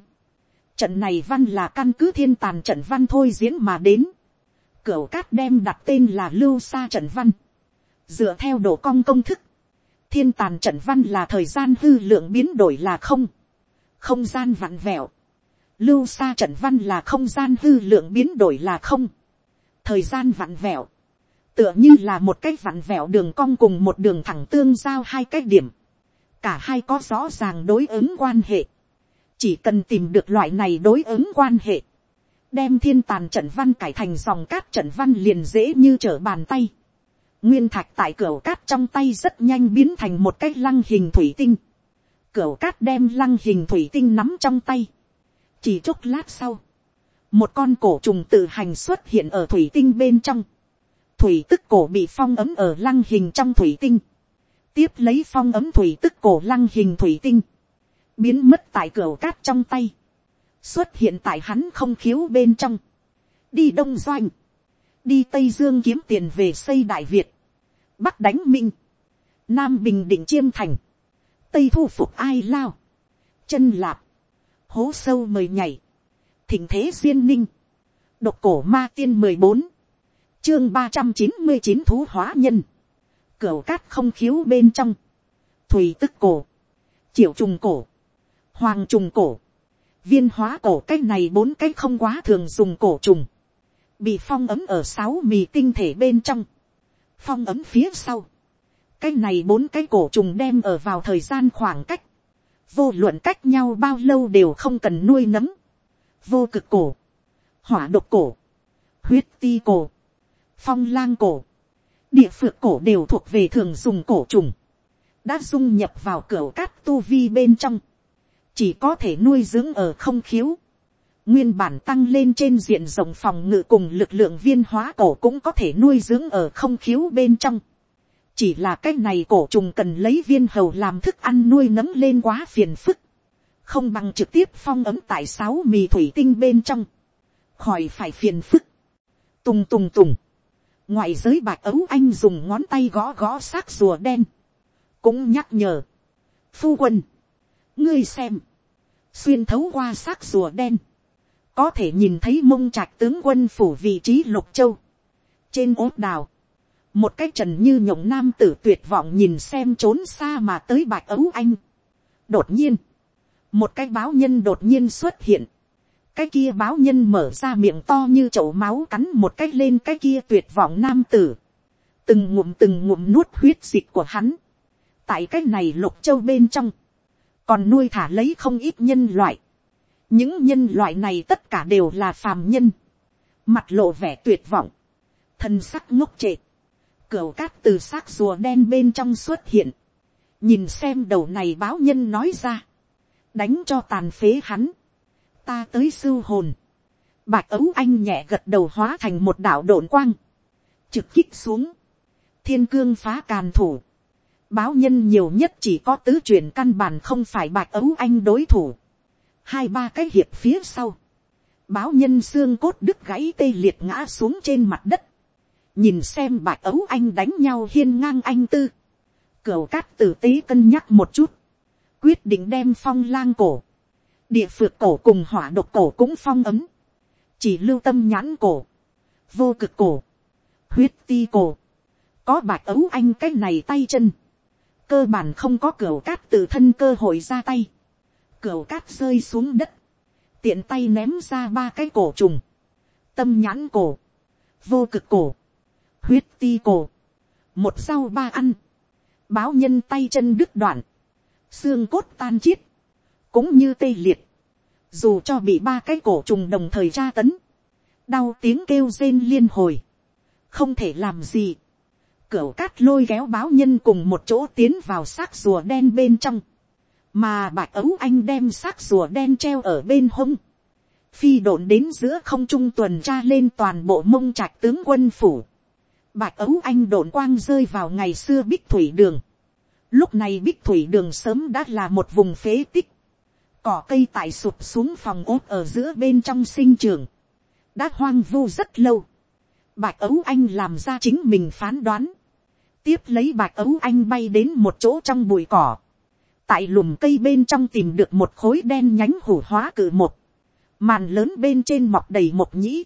S1: Trận này văn là căn cứ thiên tàn trận văn thôi diễn mà đến. Cửa cát đem đặt tên là lưu sa trận văn. Dựa theo độ cong công thức. Thiên tàn trận văn là thời gian hư lượng biến đổi là không. Không gian vặn vẹo. Lưu sa trận văn là không gian hư lượng biến đổi là không. Thời gian vặn vẹo tựa như là một cái vặn vẹo đường cong cùng một đường thẳng tương giao hai cái điểm, cả hai có rõ ràng đối ứng quan hệ, chỉ cần tìm được loại này đối ứng quan hệ, đem thiên tàn trận văn cải thành dòng cát trận văn liền dễ như trở bàn tay, nguyên thạch tại cửa cát trong tay rất nhanh biến thành một cái lăng hình thủy tinh, cửa cát đem lăng hình thủy tinh nắm trong tay, chỉ chốc lát sau, một con cổ trùng tự hành xuất hiện ở thủy tinh bên trong, thủy tức cổ bị phong ấm ở lăng hình trong thủy tinh, tiếp lấy phong ấm thủy tức cổ lăng hình thủy tinh, biến mất tại cửa cát trong tay, xuất hiện tại hắn không khiếu bên trong, đi đông doanh, đi tây dương kiếm tiền về xây đại việt, bắc đánh minh, nam bình định chiêm thành, tây thu phục ai lao, chân lạp, hố sâu mời nhảy, thỉnh thế duyên ninh, độc cổ ma tiên mười bốn, chương ba trăm chín mươi chín thú hóa nhân, Cửu cát không khiếu bên trong, thủy tức cổ, triệu trùng cổ, hoàng trùng cổ, viên hóa cổ cái này bốn cái không quá thường dùng cổ trùng, bị phong ấm ở sáu mì tinh thể bên trong, phong ấm phía sau, cái này bốn cái cổ trùng đem ở vào thời gian khoảng cách, vô luận cách nhau bao lâu đều không cần nuôi nấm, vô cực cổ, hỏa độc cổ, huyết ti cổ, phong lang cổ, địa phược cổ đều thuộc về thường dùng cổ trùng, đã dung nhập vào cửa cát tu vi bên trong, chỉ có thể nuôi dưỡng ở không khiếu, nguyên bản tăng lên trên diện rộng phòng ngự cùng lực lượng viên hóa cổ cũng có thể nuôi dưỡng ở không khiếu bên trong. chỉ là cái này cổ trùng cần lấy viên hầu làm thức ăn nuôi nấng lên quá phiền phức, không bằng trực tiếp phong ấm tại sáu mì thủy tinh bên trong, khỏi phải phiền phức. tùng tùng tùng, ngoại giới bạc ấu anh dùng ngón tay gõ gõ xác rùa đen, cũng nhắc nhở, phu quân, ngươi xem, xuyên thấu qua xác rùa đen, có thể nhìn thấy mông trạch tướng quân phủ vị trí lục châu, trên ốt đào, một cái trần như nhộng nam tử tuyệt vọng nhìn xem trốn xa mà tới bạch ấu anh. đột nhiên, một cái báo nhân đột nhiên xuất hiện, cái kia báo nhân mở ra miệng to như chậu máu cắn một cái lên cái kia tuyệt vọng nam tử, từng ngụm từng ngụm nuốt huyết dịch của hắn, tại cái này lục châu bên trong, còn nuôi thả lấy không ít nhân loại, những nhân loại này tất cả đều là phàm nhân, mặt lộ vẻ tuyệt vọng, thân sắc ngốc trệ, Cửu cát từ xác rùa đen bên trong xuất hiện, nhìn xem đầu này báo nhân nói ra, đánh cho tàn phế hắn, ta tới sưu hồn, bạch ấu anh nhẹ gật đầu hóa thành một đạo độn quang, trực kích xuống, thiên cương phá càn thủ, báo nhân nhiều nhất chỉ có tứ truyền căn bản không phải bạch ấu anh đối thủ, hai ba cái hiệp phía sau, báo nhân xương cốt đứt gãy tê liệt ngã xuống trên mặt đất, nhìn xem bạch ấu anh đánh nhau hiên ngang anh tư, cửu cát tử tế cân nhắc một chút, quyết định đem phong lang cổ, địa phược cổ cùng hỏa độc cổ cũng phong ấm, chỉ lưu tâm nhãn cổ, vô cực cổ, huyết ti cổ, có bạc ấu anh cái này tay chân, cơ bản không có cửa cát từ thân cơ hội ra tay, cửa cát rơi xuống đất, tiện tay ném ra ba cái cổ trùng, tâm nhãn cổ, vô cực cổ, huyết ti cổ, một sau ba ăn, báo nhân tay chân đứt đoạn, xương cốt tan chiết, cũng như tê liệt, dù cho bị ba cái cổ trùng đồng thời tra tấn, đau tiếng kêu rên liên hồi, không thể làm gì, cửa cát lôi kéo báo nhân cùng một chỗ tiến vào xác rùa đen bên trong. Mà bạch ấu anh đem xác rùa đen treo ở bên hông. Phi đồn đến giữa không trung tuần tra lên toàn bộ mông trạch tướng quân phủ. Bạch ấu anh đồn quang rơi vào ngày xưa bích thủy đường. Lúc này bích thủy đường sớm đã là một vùng phế tích. Cỏ cây tại sụp xuống phòng ốt ở giữa bên trong sinh trường. Đã hoang vu rất lâu. Bạch ấu anh làm ra chính mình phán đoán. Tiếp lấy bạch ấu anh bay đến một chỗ trong bụi cỏ, tại lùm cây bên trong tìm được một khối đen nhánh hủ hóa cự một, màn lớn bên trên mọc đầy một nhĩ,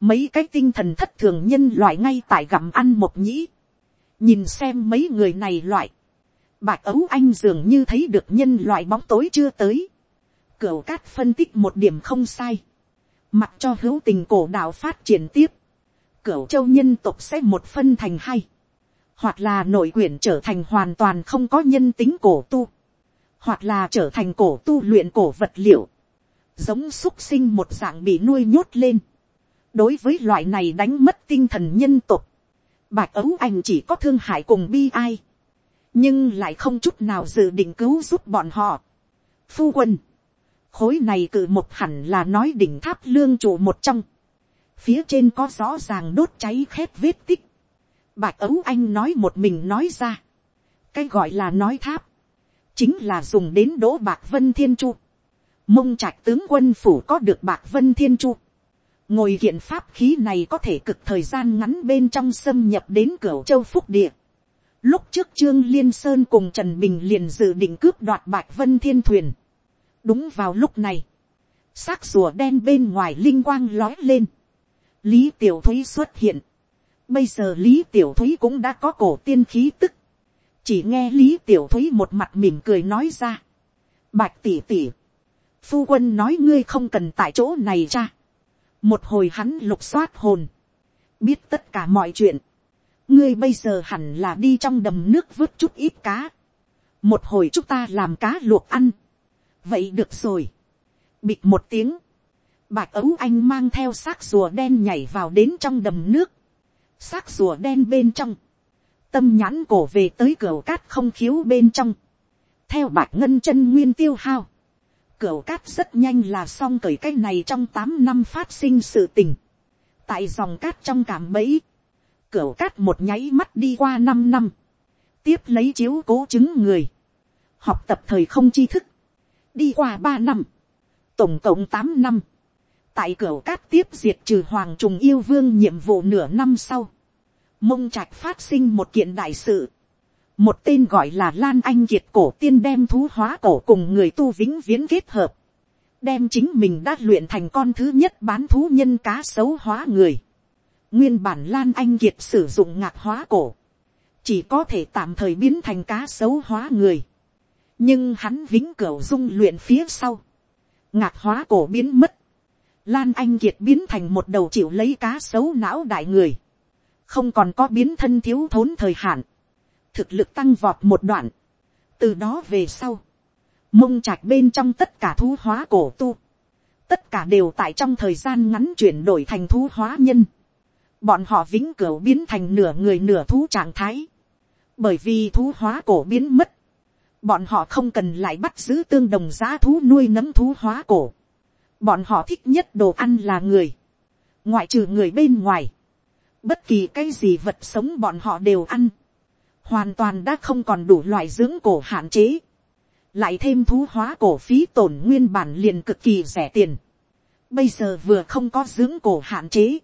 S1: mấy cái tinh thần thất thường nhân loại ngay tại gặm ăn một nhĩ, nhìn xem mấy người này loại, bạch ấu anh dường như thấy được nhân loại bóng tối chưa tới, cửu cát phân tích một điểm không sai, mặc cho hữu tình cổ đạo phát triển tiếp, cửu châu nhân tộc sẽ một phân thành hai, hoặc là nội quyển trở thành hoàn toàn không có nhân tính cổ tu, hoặc là trở thành cổ tu luyện cổ vật liệu, giống xúc sinh một dạng bị nuôi nhốt lên. đối với loại này đánh mất tinh thần nhân tộc, bạch ấu anh chỉ có thương hại cùng bi ai, nhưng lại không chút nào dự định cứu giúp bọn họ. phu quân, khối này cự một hẳn là nói đỉnh tháp lương trụ một trong, phía trên có rõ ràng đốt cháy khét vết tích, Bạch ấu anh nói một mình nói ra. Cái gọi là nói tháp. Chính là dùng đến đỗ bạc vân thiên chu. Mông trạch tướng quân phủ có được bạc vân thiên chu. ngồi kiện pháp khí này có thể cực thời gian ngắn bên trong xâm nhập đến cửa châu phúc địa. Lúc trước Trương Liên Sơn cùng Trần Bình liền dự định cướp đoạt bạc Vân Thiên Thuyền. Đúng vào lúc này, xác rùa đen bên ngoài linh quang lói lên. Lý Tiểu Thúy xuất hiện. Bây giờ Lý Tiểu Thúy cũng đã có cổ tiên khí tức. Chỉ nghe Lý Tiểu Thúy một mặt mỉm cười nói ra. Bạch tỷ tỷ. Phu quân nói ngươi không cần tại chỗ này cha. Một hồi hắn lục soát hồn. Biết tất cả mọi chuyện. Ngươi bây giờ hẳn là đi trong đầm nước vớt chút ít cá. Một hồi chúng ta làm cá luộc ăn. Vậy được rồi. Bịt một tiếng. Bạch ấu anh mang theo xác rùa đen nhảy vào đến trong đầm nước. Xác rùa đen bên trong. Tâm nhãn cổ về tới cửa cát không khiếu bên trong. Theo bạch ngân chân nguyên tiêu hao. Cửa cát rất nhanh là xong cởi cái này trong tám năm phát sinh sự tình. Tại dòng cát trong cảm bẫy. Cửa cát một nháy mắt đi qua năm năm. Tiếp lấy chiếu cố chứng người. Học tập thời không tri thức. Đi qua ba năm. Tổng cộng tám năm tại cửa cát tiếp diệt trừ hoàng trùng yêu vương nhiệm vụ nửa năm sau, mông trạch phát sinh một kiện đại sự, một tên gọi là lan anh kiệt cổ tiên đem thú hóa cổ cùng người tu vĩnh viễn kết hợp, đem chính mình đã luyện thành con thứ nhất bán thú nhân cá sấu hóa người. nguyên bản lan anh kiệt sử dụng ngạc hóa cổ, chỉ có thể tạm thời biến thành cá sấu hóa người, nhưng hắn vĩnh cửu dung luyện phía sau, ngạc hóa cổ biến mất, Lan Anh Kiệt biến thành một đầu chịu lấy cá sấu não đại người. Không còn có biến thân thiếu thốn thời hạn. Thực lực tăng vọt một đoạn. Từ đó về sau. Mông trạch bên trong tất cả thú hóa cổ tu. Tất cả đều tại trong thời gian ngắn chuyển đổi thành thú hóa nhân. Bọn họ vĩnh cửu biến thành nửa người nửa thú trạng thái. Bởi vì thú hóa cổ biến mất. Bọn họ không cần lại bắt giữ tương đồng giá thú nuôi nấm thú hóa cổ. Bọn họ thích nhất đồ ăn là người, ngoại trừ người bên ngoài, bất kỳ cái gì vật sống bọn họ đều ăn, hoàn toàn đã không còn đủ loại dưỡng cổ hạn chế, lại thêm thú hóa cổ phí tổn nguyên bản liền cực kỳ rẻ tiền, bây giờ vừa không có dưỡng cổ hạn chế,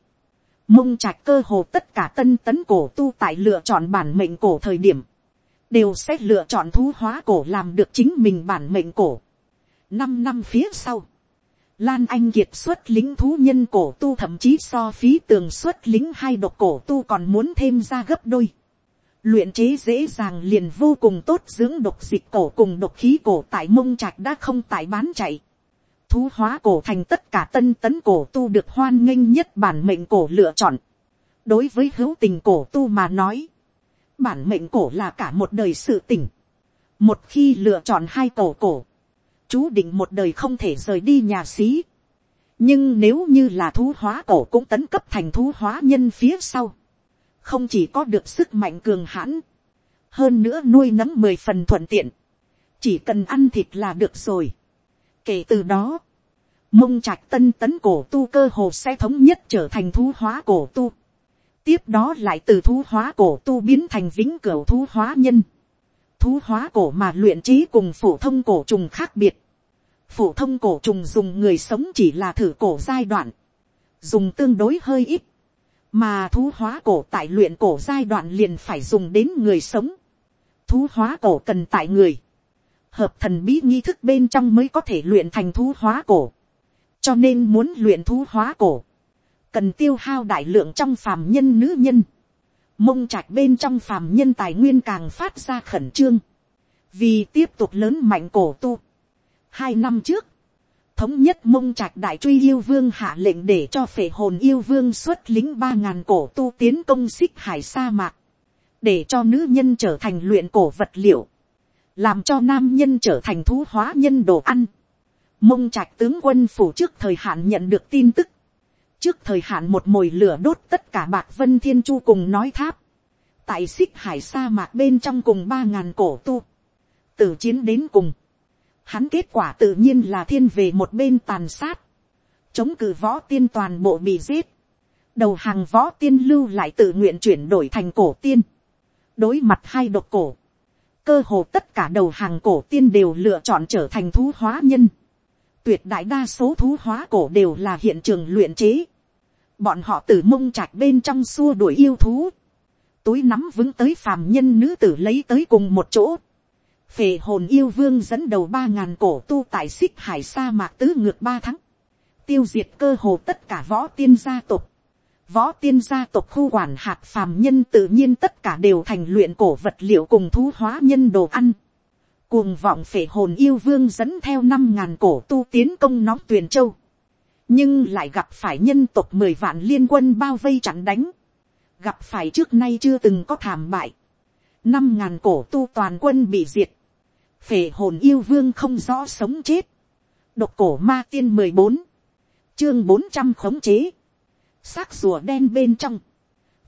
S1: mông trạch cơ hồ tất cả tân tấn cổ tu tại lựa chọn bản mệnh cổ thời điểm, đều sẽ lựa chọn thú hóa cổ làm được chính mình bản mệnh cổ. năm năm phía sau, Lan Anh Kiệt xuất lính thú nhân cổ tu thậm chí so phí tường xuất lính hai độc cổ tu còn muốn thêm ra gấp đôi. Luyện chế dễ dàng liền vô cùng tốt dưỡng độc dịch cổ cùng độc khí cổ tại mông trạch đã không tại bán chạy. Thú hóa cổ thành tất cả tân tấn cổ tu được hoan nghênh nhất bản mệnh cổ lựa chọn. Đối với hữu tình cổ tu mà nói. Bản mệnh cổ là cả một đời sự tỉnh. Một khi lựa chọn hai cổ cổ chú định một đời không thể rời đi nhà xí. nhưng nếu như là thú hóa cổ cũng tấn cấp thành thú hóa nhân phía sau, không chỉ có được sức mạnh cường hãn, hơn nữa nuôi nấng mười phần thuận tiện, chỉ cần ăn thịt là được rồi. kể từ đó, mông trạch tân tấn cổ tu cơ hồ sẽ thống nhất trở thành thú hóa cổ tu tiếp đó lại từ thú hóa cổ tu biến thành vĩnh cửu thú hóa nhân. Thú hóa cổ mà luyện trí cùng phổ thông cổ trùng khác biệt. phổ thông cổ trùng dùng người sống chỉ là thử cổ giai đoạn, dùng tương đối hơi ít, mà thú hóa cổ tại luyện cổ giai đoạn liền phải dùng đến người sống. thú hóa cổ cần tại người, hợp thần bí nghi thức bên trong mới có thể luyện thành thú hóa cổ, cho nên muốn luyện thú hóa cổ, cần tiêu hao đại lượng trong phàm nhân nữ nhân, mông trạch bên trong phàm nhân tài nguyên càng phát ra khẩn trương, vì tiếp tục lớn mạnh cổ tu. hai năm trước, thống nhất mông trạch đại truy yêu vương hạ lệnh để cho phệ hồn yêu vương xuất lính ba ngàn cổ tu tiến công xích hải sa mạc, để cho nữ nhân trở thành luyện cổ vật liệu, làm cho nam nhân trở thành thú hóa nhân đồ ăn. Mông trạch tướng quân phủ trước thời hạn nhận được tin tức, trước thời hạn một mồi lửa đốt tất cả bạc vân thiên chu cùng nói tháp, tại xích hải sa mạc bên trong cùng ba ngàn cổ tu, từ chiến đến cùng, hắn kết quả tự nhiên là thiên về một bên tàn sát, chống cự võ tiên toàn bộ bị giết, đầu hàng võ tiên lưu lại tự nguyện chuyển đổi thành cổ tiên, đối mặt hai độc cổ, cơ hồ tất cả đầu hàng cổ tiên đều lựa chọn trở thành thú hóa nhân, tuyệt đại đa số thú hóa cổ đều là hiện trường luyện chế, bọn họ từ mông trạch bên trong xua đuổi yêu thú, túi nắm vững tới phàm nhân nữ tử lấy tới cùng một chỗ, phề hồn yêu vương dẫn đầu ba ngàn cổ tu tại xích hải sa mạc tứ ngược ba tháng, tiêu diệt cơ hồ tất cả võ tiên gia tộc, võ tiên gia tộc khu quản hạt phàm nhân tự nhiên tất cả đều thành luyện cổ vật liệu cùng thú hóa nhân đồ ăn. Cuồng vọng phể hồn yêu vương dẫn theo năm ngàn cổ tu tiến công nóng tuyền châu. Nhưng lại gặp phải nhân tộc mười vạn liên quân bao vây chặn đánh. Gặp phải trước nay chưa từng có thảm bại. Năm ngàn cổ tu toàn quân bị diệt. Phể hồn yêu vương không rõ sống chết. Độc cổ ma tiên mười bốn Chương bốn trăm khống chế xác rùa đen bên trong,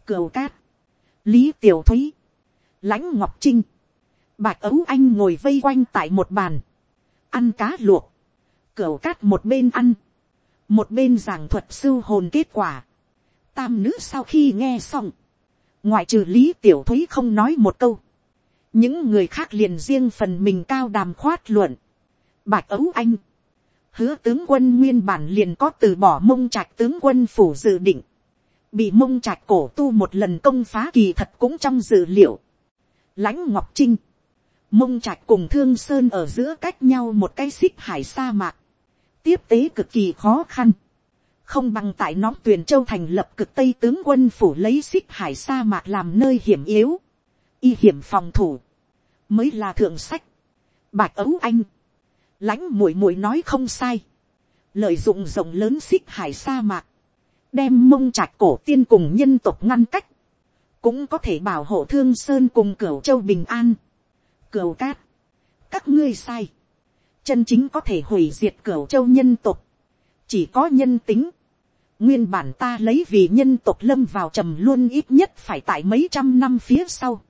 S1: cửu cát, lý tiểu thúy, lãnh ngọc trinh, bạch ấu anh ngồi vây quanh tại một bàn, ăn cá luộc, cửu cát một bên ăn, một bên giảng thuật sưu hồn kết quả, tam nữ sau khi nghe xong, ngoại trừ lý tiểu thúy không nói một câu, những người khác liền riêng phần mình cao đàm khoát luận, bạch ấu anh, hứa tướng quân nguyên bản liền có từ bỏ mông trạch tướng quân phủ dự định, bị mông trạch cổ tu một lần công phá kỳ thật cũng trong dự liệu. lãnh ngọc trinh, mông trạch cùng thương sơn ở giữa cách nhau một cái xích hải sa mạc, tiếp tế cực kỳ khó khăn, không bằng tại nóng tuyền châu thành lập cực tây tướng quân phủ lấy xích hải sa mạc làm nơi hiểm yếu, y hiểm phòng thủ, mới là thượng sách, bạch ấu anh, lãnh muội muội nói không sai, lợi dụng rộng lớn xích hải sa mạc, đem mông trạch cổ tiên cùng nhân tộc ngăn cách, cũng có thể bảo hộ thương sơn cùng cửu châu bình an, cửu cát, các ngươi sai, chân chính có thể hủy diệt cửu châu nhân tộc, chỉ có nhân tính, nguyên bản ta lấy vì nhân tộc lâm vào trầm luôn ít nhất phải tại mấy trăm năm phía sau,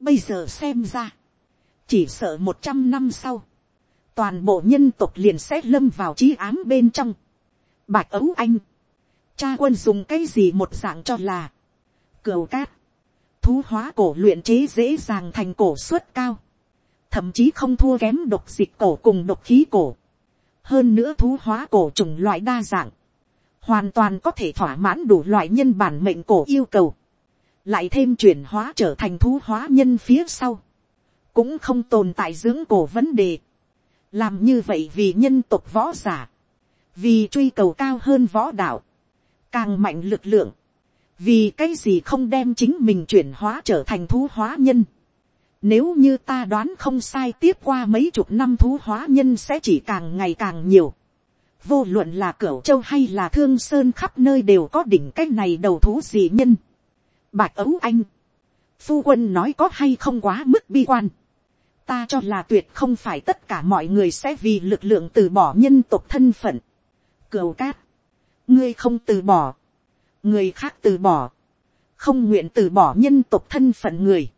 S1: bây giờ xem ra, chỉ sợ một trăm năm sau, toàn bộ nhân tộc liền sẽ lâm vào trí ám bên trong. Bạch ấu anh, cha quân dùng cái gì một dạng cho là, cửu cát, thú hóa cổ luyện chế dễ dàng thành cổ suất cao, thậm chí không thua kém độc dịch cổ cùng độc khí cổ. hơn nữa thú hóa cổ chủng loại đa dạng, hoàn toàn có thể thỏa mãn đủ loại nhân bản mệnh cổ yêu cầu, lại thêm chuyển hóa trở thành thú hóa nhân phía sau, cũng không tồn tại dưỡng cổ vấn đề. Làm như vậy vì nhân tộc võ giả, vì truy cầu cao hơn võ đạo, càng mạnh lực lượng, vì cái gì không đem chính mình chuyển hóa trở thành thú hóa nhân. Nếu như ta đoán không sai tiếp qua mấy chục năm thú hóa nhân sẽ chỉ càng ngày càng nhiều. Vô luận là cửu châu hay là thương sơn khắp nơi đều có đỉnh cái này đầu thú dị nhân. Bạch ấu anh. Phu quân nói có hay không quá mức bi quan ta cho là tuyệt không phải tất cả mọi người sẽ vì lực lượng từ bỏ nhân tộc thân phận. Cửu cát, ngươi không từ bỏ, người khác từ bỏ, không nguyện từ bỏ nhân tộc thân phận người.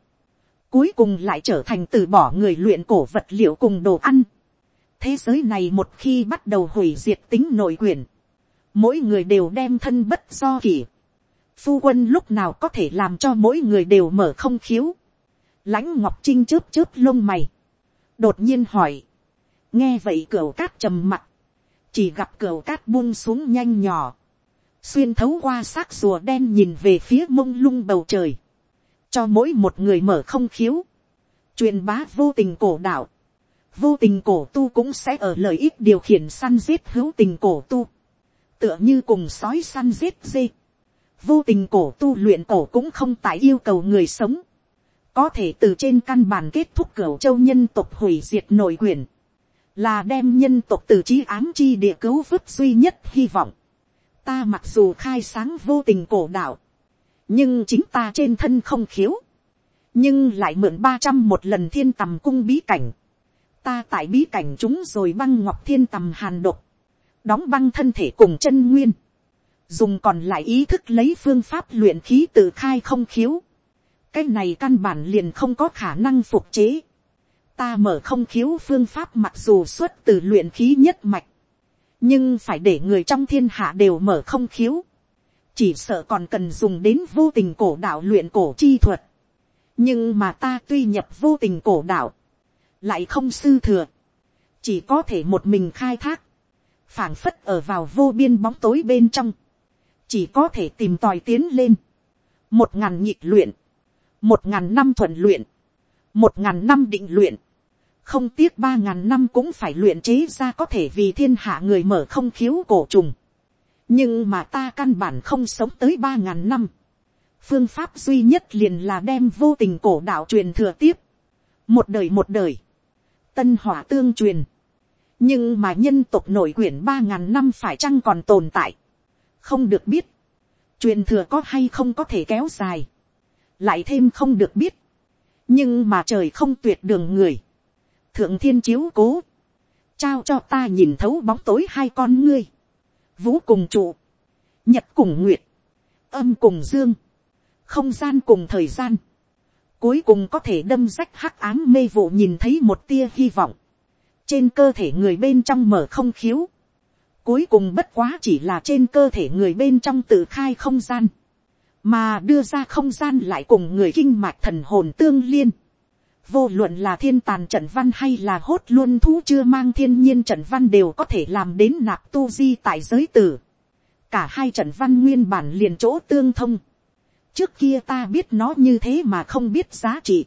S1: Cuối cùng lại trở thành từ bỏ người luyện cổ vật liệu cùng đồ ăn. Thế giới này một khi bắt đầu hủy diệt tính nội quyền, mỗi người đều đem thân bất do kỷ. Phu quân lúc nào có thể làm cho mỗi người đều mở không khiếu lãnh ngọc trinh chớp chớp lông mày, đột nhiên hỏi, nghe vậy cửa cát trầm mặt, chỉ gặp cửa cát buông xuống nhanh nhỏ, xuyên thấu qua xác rùa đen nhìn về phía mông lung bầu trời, cho mỗi một người mở không khiếu, truyền bá vô tình cổ đạo, vô tình cổ tu cũng sẽ ở lợi ích điều khiển săn giết hữu tình cổ tu, tựa như cùng sói săn giết dê, vô tình cổ tu luyện cổ cũng không tại yêu cầu người sống, có thể từ trên căn bản kết thúc cửa châu nhân tộc hủy diệt nội quyền, là đem nhân tộc từ trí ám chi địa cứu vứt duy nhất hy vọng. Ta mặc dù khai sáng vô tình cổ đạo, nhưng chính ta trên thân không khiếu, nhưng lại mượn ba trăm một lần thiên tầm cung bí cảnh. Ta tại bí cảnh chúng rồi băng ngọc thiên tầm hàn độc, đóng băng thân thể cùng chân nguyên, dùng còn lại ý thức lấy phương pháp luyện khí tự khai không khiếu. Cái này căn bản liền không có khả năng phục chế. ta mở không khiếu phương pháp mặc dù xuất từ luyện khí nhất mạch, nhưng phải để người trong thiên hạ đều mở không khiếu, chỉ sợ còn cần dùng đến vô tình cổ đạo luyện cổ chi thuật. nhưng mà ta tuy nhập vô tình cổ đạo, lại không sư thừa, chỉ có thể một mình khai thác, phảng phất ở vào vô biên bóng tối bên trong, chỉ có thể tìm tòi tiến lên, một ngàn nhịp luyện, một ngàn năm thuận luyện, một ngàn năm định luyện, không tiếc ba ngàn năm cũng phải luyện chế ra có thể vì thiên hạ người mở không khiếu cổ trùng nhưng mà ta căn bản không sống tới ba ngàn năm. phương pháp duy nhất liền là đem vô tình cổ đạo truyền thừa tiếp. một đời một đời. tân hỏa tương truyền. nhưng mà nhân tộc nội quyển ba ngàn năm phải chăng còn tồn tại. không được biết. truyền thừa có hay không có thể kéo dài. lại thêm không được biết. nhưng mà trời không tuyệt đường người thượng thiên chiếu cố, trao cho ta nhìn thấu bóng tối hai con ngươi, vũ cùng trụ, nhật cùng nguyệt, âm cùng dương, không gian cùng thời gian, cuối cùng có thể đâm rách hắc ám mê vụ nhìn thấy một tia hy vọng, trên cơ thể người bên trong mở không khiếu, cuối cùng bất quá chỉ là trên cơ thể người bên trong tự khai không gian, mà đưa ra không gian lại cùng người kinh mạch thần hồn tương liên, vô luận là thiên tàn trận văn hay là hốt luôn thú chưa mang thiên nhiên trận văn đều có thể làm đến nạp tu di tại giới tử. cả hai trận văn nguyên bản liền chỗ tương thông. trước kia ta biết nó như thế mà không biết giá trị.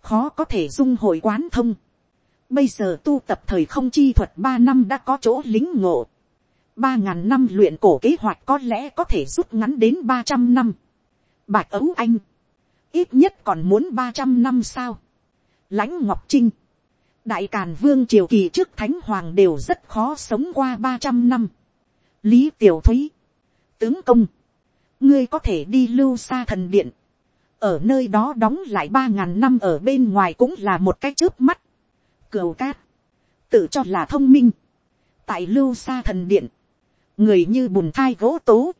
S1: khó có thể dung hội quán thông. bây giờ tu tập thời không chi thuật ba năm đã có chỗ lính ngộ. ba ngàn năm luyện cổ kế hoạch có lẽ có thể rút ngắn đến ba trăm năm. bạch ấu anh, ít nhất còn muốn ba trăm năm sao lãnh ngọc trinh, đại càn vương triều kỳ trước thánh hoàng đều rất khó sống qua ba trăm năm. lý tiểu thúy, tướng công, ngươi có thể đi lưu xa thần điện, ở nơi đó đóng lại ba ngàn năm ở bên ngoài cũng là một cái trước mắt. cừu cát, tự cho là thông minh, tại lưu xa thần điện, người như bùn thai gỗ tố,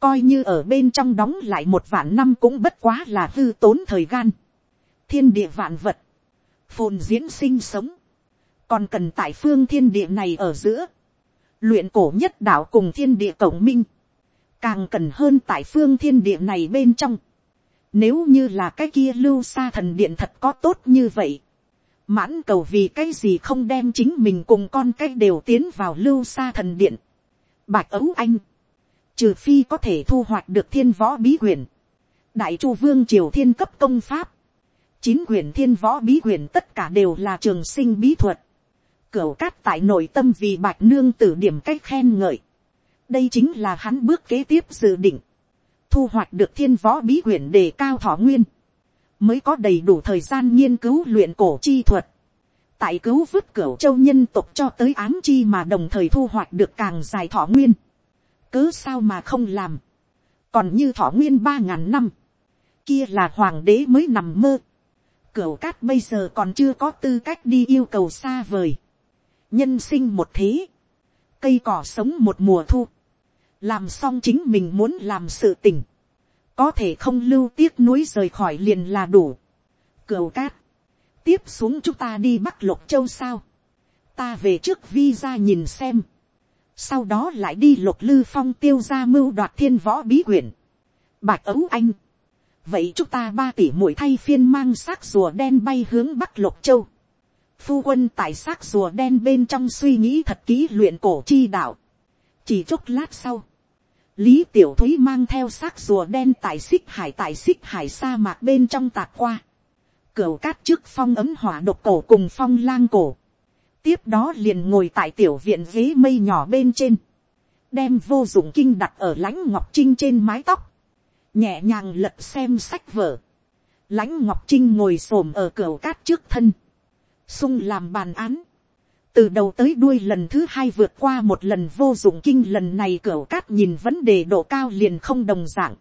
S1: coi như ở bên trong đóng lại một vạn năm cũng bất quá là hư tốn thời gian. thiên địa vạn vật, phồn diễn sinh sống, còn cần tại phương thiên địa này ở giữa, luyện cổ nhất đạo cùng thiên địa cổng minh, càng cần hơn tại phương thiên địa này bên trong, nếu như là cái kia lưu xa thần điện thật có tốt như vậy, mãn cầu vì cái gì không đem chính mình cùng con cái đều tiến vào lưu xa thần điện. Bạch ấu anh, trừ phi có thể thu hoạch được thiên võ bí quyền. Đại chu vương triều thiên cấp công pháp, chín quyển thiên võ bí quyển tất cả đều là trường sinh bí thuật. Cửu cát tại nội tâm vì bạch nương tử điểm cách khen ngợi. đây chính là hắn bước kế tiếp dự định. thu hoạch được thiên võ bí quyển đề cao thọ nguyên. mới có đầy đủ thời gian nghiên cứu luyện cổ chi thuật. tại cứu vứt cửu châu nhân tộc cho tới ám chi mà đồng thời thu hoạch được càng dài thọ nguyên. cứ sao mà không làm. còn như thọ nguyên ba ngàn năm. kia là hoàng đế mới nằm mơ Cửu cát bây giờ còn chưa có tư cách đi yêu cầu xa vời. Nhân sinh một thế. Cây cỏ sống một mùa thu. Làm xong chính mình muốn làm sự tình. Có thể không lưu tiếc núi rời khỏi liền là đủ. Cửu cát. Tiếp xuống chúng ta đi Bắc Lục Châu sao. Ta về trước vi ra nhìn xem. Sau đó lại đi lục lư phong tiêu ra mưu đoạt thiên võ bí quyển. Bạch ấu anh vậy chúng ta ba tỷ mũi thay phiên mang xác rùa đen bay hướng bắc lục châu. phu quân tại xác rùa đen bên trong suy nghĩ thật kỹ luyện cổ chi đạo. chỉ chốc lát sau, lý tiểu thúy mang theo xác rùa đen tại xích hải tại xích hải sa mạc bên trong tạc qua. cửu cát trước phong ấm hỏa độc cổ cùng phong lang cổ. tiếp đó liền ngồi tại tiểu viện ghế mây nhỏ bên trên. đem vô dụng kinh đặt ở lãnh ngọc trinh trên mái tóc nhẹ nhàng lật xem sách vở, lãnh ngọc trinh ngồi s ổ m ở cửa cát trước thân, sung làm bàn án, từ đầu tới đuôi lần thứ hai vượt qua một lần vô dụng kinh lần này cửa cát nhìn vấn đề độ cao liền không đồng d ạ n g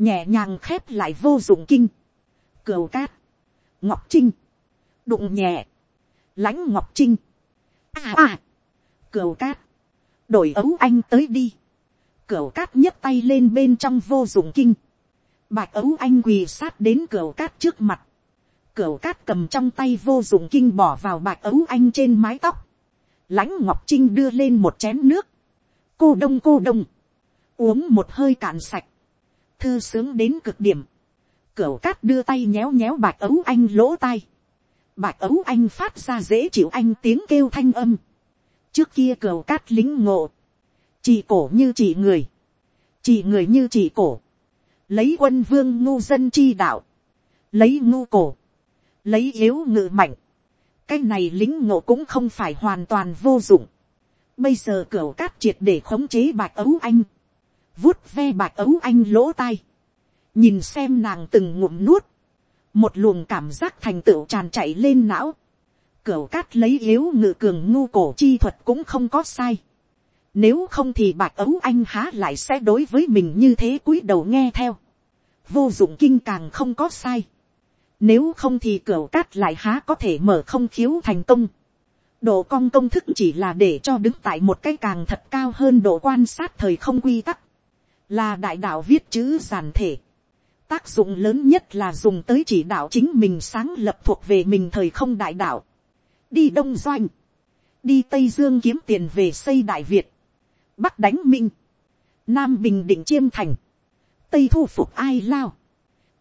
S1: nhẹ nhàng khép lại vô dụng kinh, cửa cát, ngọc trinh, đụng nhẹ, lãnh ngọc trinh, à à, cửa cát, đổi ấu anh tới đi, cửa cát nhấc tay lên bên trong vô dụng kinh. Bạch ấu anh quỳ sát đến cửa cát trước mặt. Cửa cát cầm trong tay vô dụng kinh bỏ vào bạch ấu anh trên mái tóc. Lãnh Ngọc Trinh đưa lên một chén nước. Cô đông cô đông. Uống một hơi cạn sạch. Thư sướng đến cực điểm. Cửu cát đưa tay nhéo nhéo bạch ấu anh lỗ tay. Bạch ấu anh phát ra dễ chịu anh tiếng kêu thanh âm. Trước kia cửu cát lính ngộ chỉ cổ như chỉ người. chỉ người như chỉ cổ, lấy quân vương ngu dân chi đạo, lấy ngu cổ, lấy yếu ngự mạnh, cái này lính ngộ cũng không phải hoàn toàn vô dụng. Bây giờ cửa cát triệt để khống chế bạch ấu anh, vuốt ve bạch ấu anh lỗ tai, nhìn xem nàng từng ngụm nuốt, một luồng cảm giác thành tựu tràn chạy lên não, cửa cát lấy yếu ngự cường ngu cổ chi thuật cũng không có sai. Nếu không thì bạc ấu anh há lại sẽ đối với mình như thế cúi đầu nghe theo. Vô dụng kinh càng không có sai. Nếu không thì cửa cát lại há có thể mở không khiếu thành công. Độ cong công thức chỉ là để cho đứng tại một cái càng thật cao hơn độ quan sát thời không quy tắc. Là đại đạo viết chữ giản thể. Tác dụng lớn nhất là dùng tới chỉ đạo chính mình sáng lập thuộc về mình thời không đại đạo. Đi Đông Doanh. Đi Tây Dương kiếm tiền về xây Đại Việt. Bắc đánh Minh. Nam Bình Định Chiêm Thành. Tây thu phục ai lao.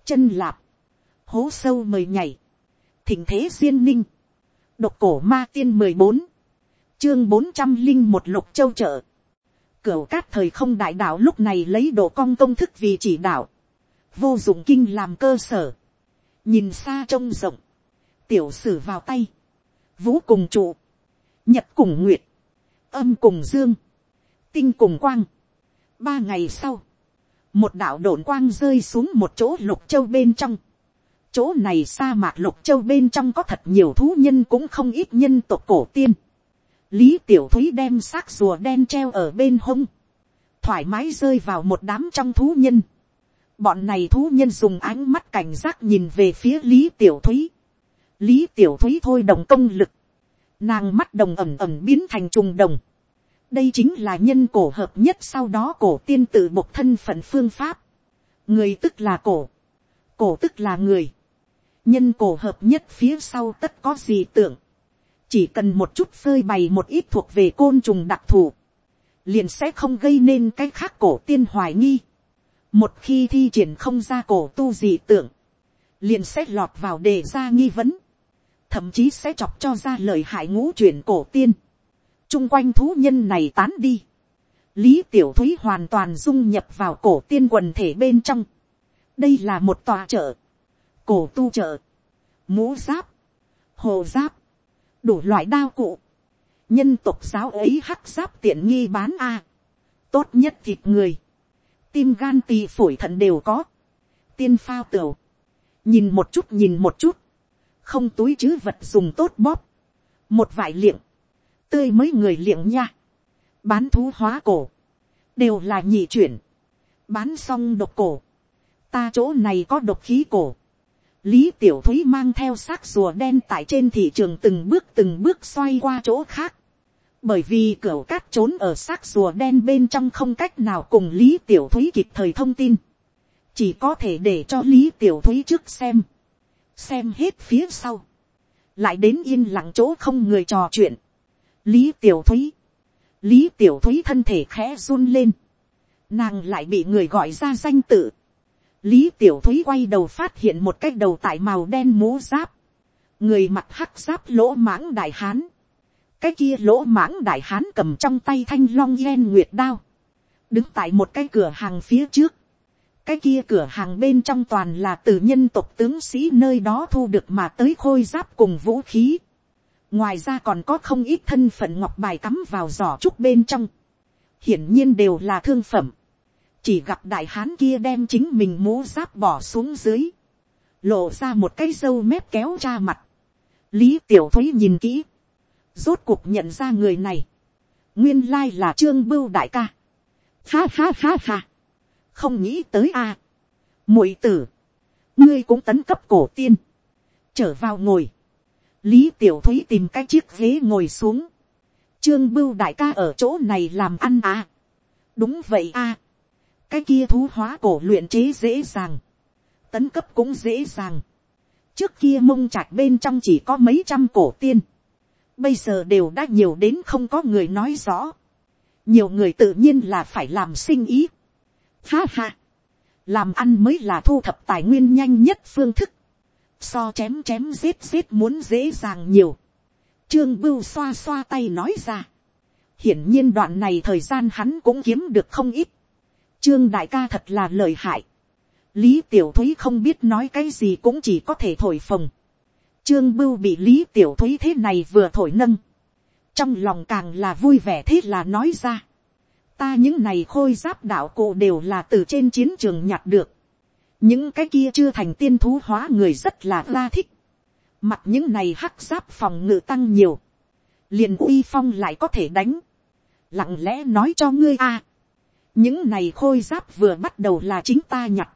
S1: Chân lạp hố sâu mời nhảy, thỉnh thế duyên ninh, độc cổ ma tiên mười bốn, chương bốn trăm linh một lục châu trợ, cửa cát thời không đại đạo lúc này lấy độ cong công thức vì chỉ đạo, vô dụng kinh làm cơ sở, nhìn xa trông rộng, tiểu sử vào tay, vũ cùng trụ, nhật cùng nguyệt, âm cùng dương, tinh cùng quang. ba ngày sau, một đạo đồn quang rơi xuống một chỗ lục châu bên trong, chỗ này sa mạc lục châu bên trong có thật nhiều thú nhân cũng không ít nhân tộc cổ tiên. lý tiểu thúy đem xác rùa đen treo ở bên hông, thoải mái rơi vào một đám trong thú nhân. bọn này thú nhân dùng ánh mắt cảnh giác nhìn về phía lý tiểu thúy. lý tiểu thúy thôi đồng công lực, nàng mắt đồng ẩm ẩm biến thành trùng đồng đây chính là nhân cổ hợp nhất sau đó cổ tiên tự một thân phận phương pháp. người tức là cổ, cổ tức là người nhân cổ hợp nhất phía sau tất có gì tưởng, chỉ cần một chút phơi bày một ít thuộc về côn trùng đặc thù, liền sẽ không gây nên cái khác cổ tiên hoài nghi. một khi thi triển không ra cổ tu gì tưởng, liền sẽ lọt vào đề ra nghi vấn, thậm chí sẽ chọc cho ra lời hại ngũ chuyển cổ tiên chung quanh thú nhân này tán đi, lý tiểu thúy hoàn toàn dung nhập vào cổ tiên quần thể bên trong. đây là một tòa chợ, cổ tu chợ. Mũ giáp, hồ giáp, đủ loại đao cụ, nhân tộc giáo ấy hắc giáp tiện nghi bán a, tốt nhất thịt người, tim gan tỳ phổi thận đều có, tiên phao tửu, nhìn một chút nhìn một chút, không túi chứ vật dùng tốt bóp, một vải liệng, tươi mới người liệng nha, bán thú hóa cổ, đều là nhị chuyển, bán xong độc cổ, ta chỗ này có độc khí cổ, Lý Tiểu Thúy mang theo xác rùa đen tại trên thị trường từng bước từng bước xoay qua chỗ khác. Bởi vì cửa cát trốn ở xác rùa đen bên trong không cách nào cùng Lý Tiểu Thúy kịp thời thông tin. Chỉ có thể để cho Lý Tiểu Thúy trước xem. Xem hết phía sau. Lại đến yên lặng chỗ không người trò chuyện. Lý Tiểu Thúy. Lý Tiểu Thúy thân thể khẽ run lên. Nàng lại bị người gọi ra danh tự Lý Tiểu Thúy quay đầu phát hiện một cái đầu tại màu đen mũ giáp. Người mặt hắc giáp lỗ mãng đại hán. Cái kia lỗ mãng đại hán cầm trong tay thanh long yen nguyệt đao. Đứng tại một cái cửa hàng phía trước. Cái kia cửa hàng bên trong toàn là từ nhân tộc tướng sĩ nơi đó thu được mà tới khôi giáp cùng vũ khí. Ngoài ra còn có không ít thân phận ngọc bài cắm vào giỏ trúc bên trong. Hiển nhiên đều là thương phẩm. Chỉ gặp đại hán kia đem chính mình mũ giáp bỏ xuống dưới, lộ ra một cái dâu mép kéo ra mặt, lý tiểu thúy nhìn kỹ, rốt cuộc nhận ra người này, nguyên lai là trương bưu đại ca, ha ha ha ha, không nghĩ tới a, à. muội tử, ngươi cũng tấn cấp cổ tiên, trở vào ngồi, lý tiểu thúy tìm cái chiếc ghế ngồi xuống, trương bưu đại ca ở chỗ này làm ăn à, đúng vậy à? cái kia thú hóa cổ luyện chế dễ dàng, tấn cấp cũng dễ dàng. trước kia mông trạch bên trong chỉ có mấy trăm cổ tiên, bây giờ đều đã nhiều đến không có người nói rõ. nhiều người tự nhiên là phải làm sinh ý. Ha ha, làm ăn mới là thu thập tài nguyên nhanh nhất phương thức, so chém chém giết giết muốn dễ dàng nhiều. trương bưu xoa xoa tay nói ra. hiển nhiên đoạn này thời gian hắn cũng kiếm được không ít. Trương đại ca thật là lợi hại, lý tiểu thúy không biết nói cái gì cũng chỉ có thể thổi phồng, trương bưu bị lý tiểu thúy thế này vừa thổi nâng, trong lòng càng là vui vẻ thế là nói ra, ta những này khôi giáp đạo cụ đều là từ trên chiến trường nhặt được, những cái kia chưa thành tiên thú hóa người rất là la thích, mặt những này hắc giáp phòng ngự tăng nhiều, liền uy phong lại có thể đánh, lặng lẽ nói cho ngươi a, những này khôi giáp vừa bắt đầu là chính ta nhặt,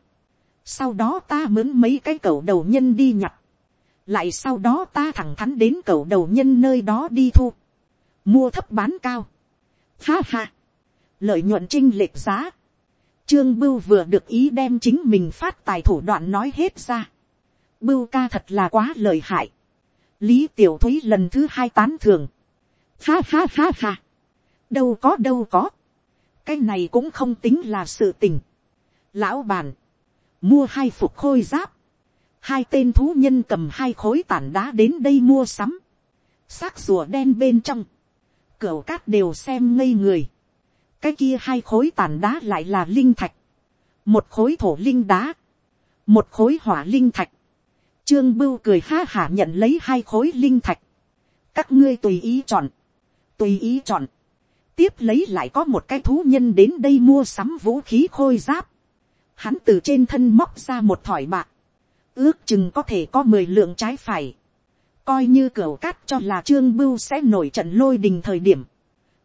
S1: sau đó ta mướn mấy cái cầu đầu nhân đi nhặt, lại sau đó ta thẳng thắn đến cầu đầu nhân nơi đó đi thu, mua thấp bán cao, ha ha, lợi nhuận trinh lệch giá, trương bưu vừa được ý đem chính mình phát tài thủ đoạn nói hết ra, bưu ca thật là quá lợi hại, lý tiểu thúy lần thứ hai tán thường, ha ha ha ha, đâu có đâu có, cái này cũng không tính là sự tình, lão bàn, mua hai phục khôi giáp, hai tên thú nhân cầm hai khối tản đá đến đây mua sắm, xác rùa đen bên trong, Cửu cát đều xem ngây người, cái kia hai khối tàn đá lại là linh thạch, một khối thổ linh đá, một khối hỏa linh thạch, trương bưu cười ha hả nhận lấy hai khối linh thạch, các ngươi tùy ý chọn, tùy ý chọn, tiếp lấy lại có một cái thú nhân đến đây mua sắm vũ khí khôi giáp, hắn từ trên thân móc ra một thỏi bạc, ước chừng có thể có mười lượng trái phải, coi như cửa cát cho là trương bưu sẽ nổi trận lôi đình thời điểm,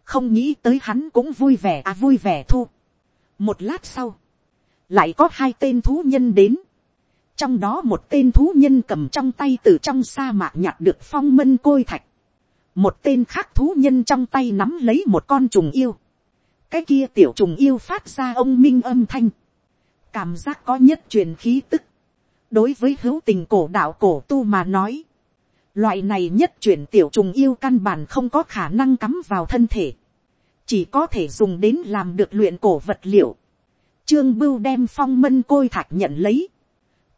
S1: không nghĩ tới hắn cũng vui vẻ à vui vẻ thu. một lát sau, lại có hai tên thú nhân đến, trong đó một tên thú nhân cầm trong tay từ trong sa mạc nhặt được phong mân côi thạch, một tên khác thú nhân trong tay nắm lấy một con trùng yêu, cái kia tiểu trùng yêu phát ra ông minh âm thanh, cảm giác có nhất truyền khí tức, đối với hữu tình cổ đạo cổ tu mà nói, Loại này nhất chuyển tiểu trùng yêu căn bản không có khả năng cắm vào thân thể. Chỉ có thể dùng đến làm được luyện cổ vật liệu. Trương Bưu đem phong mân côi thạch nhận lấy.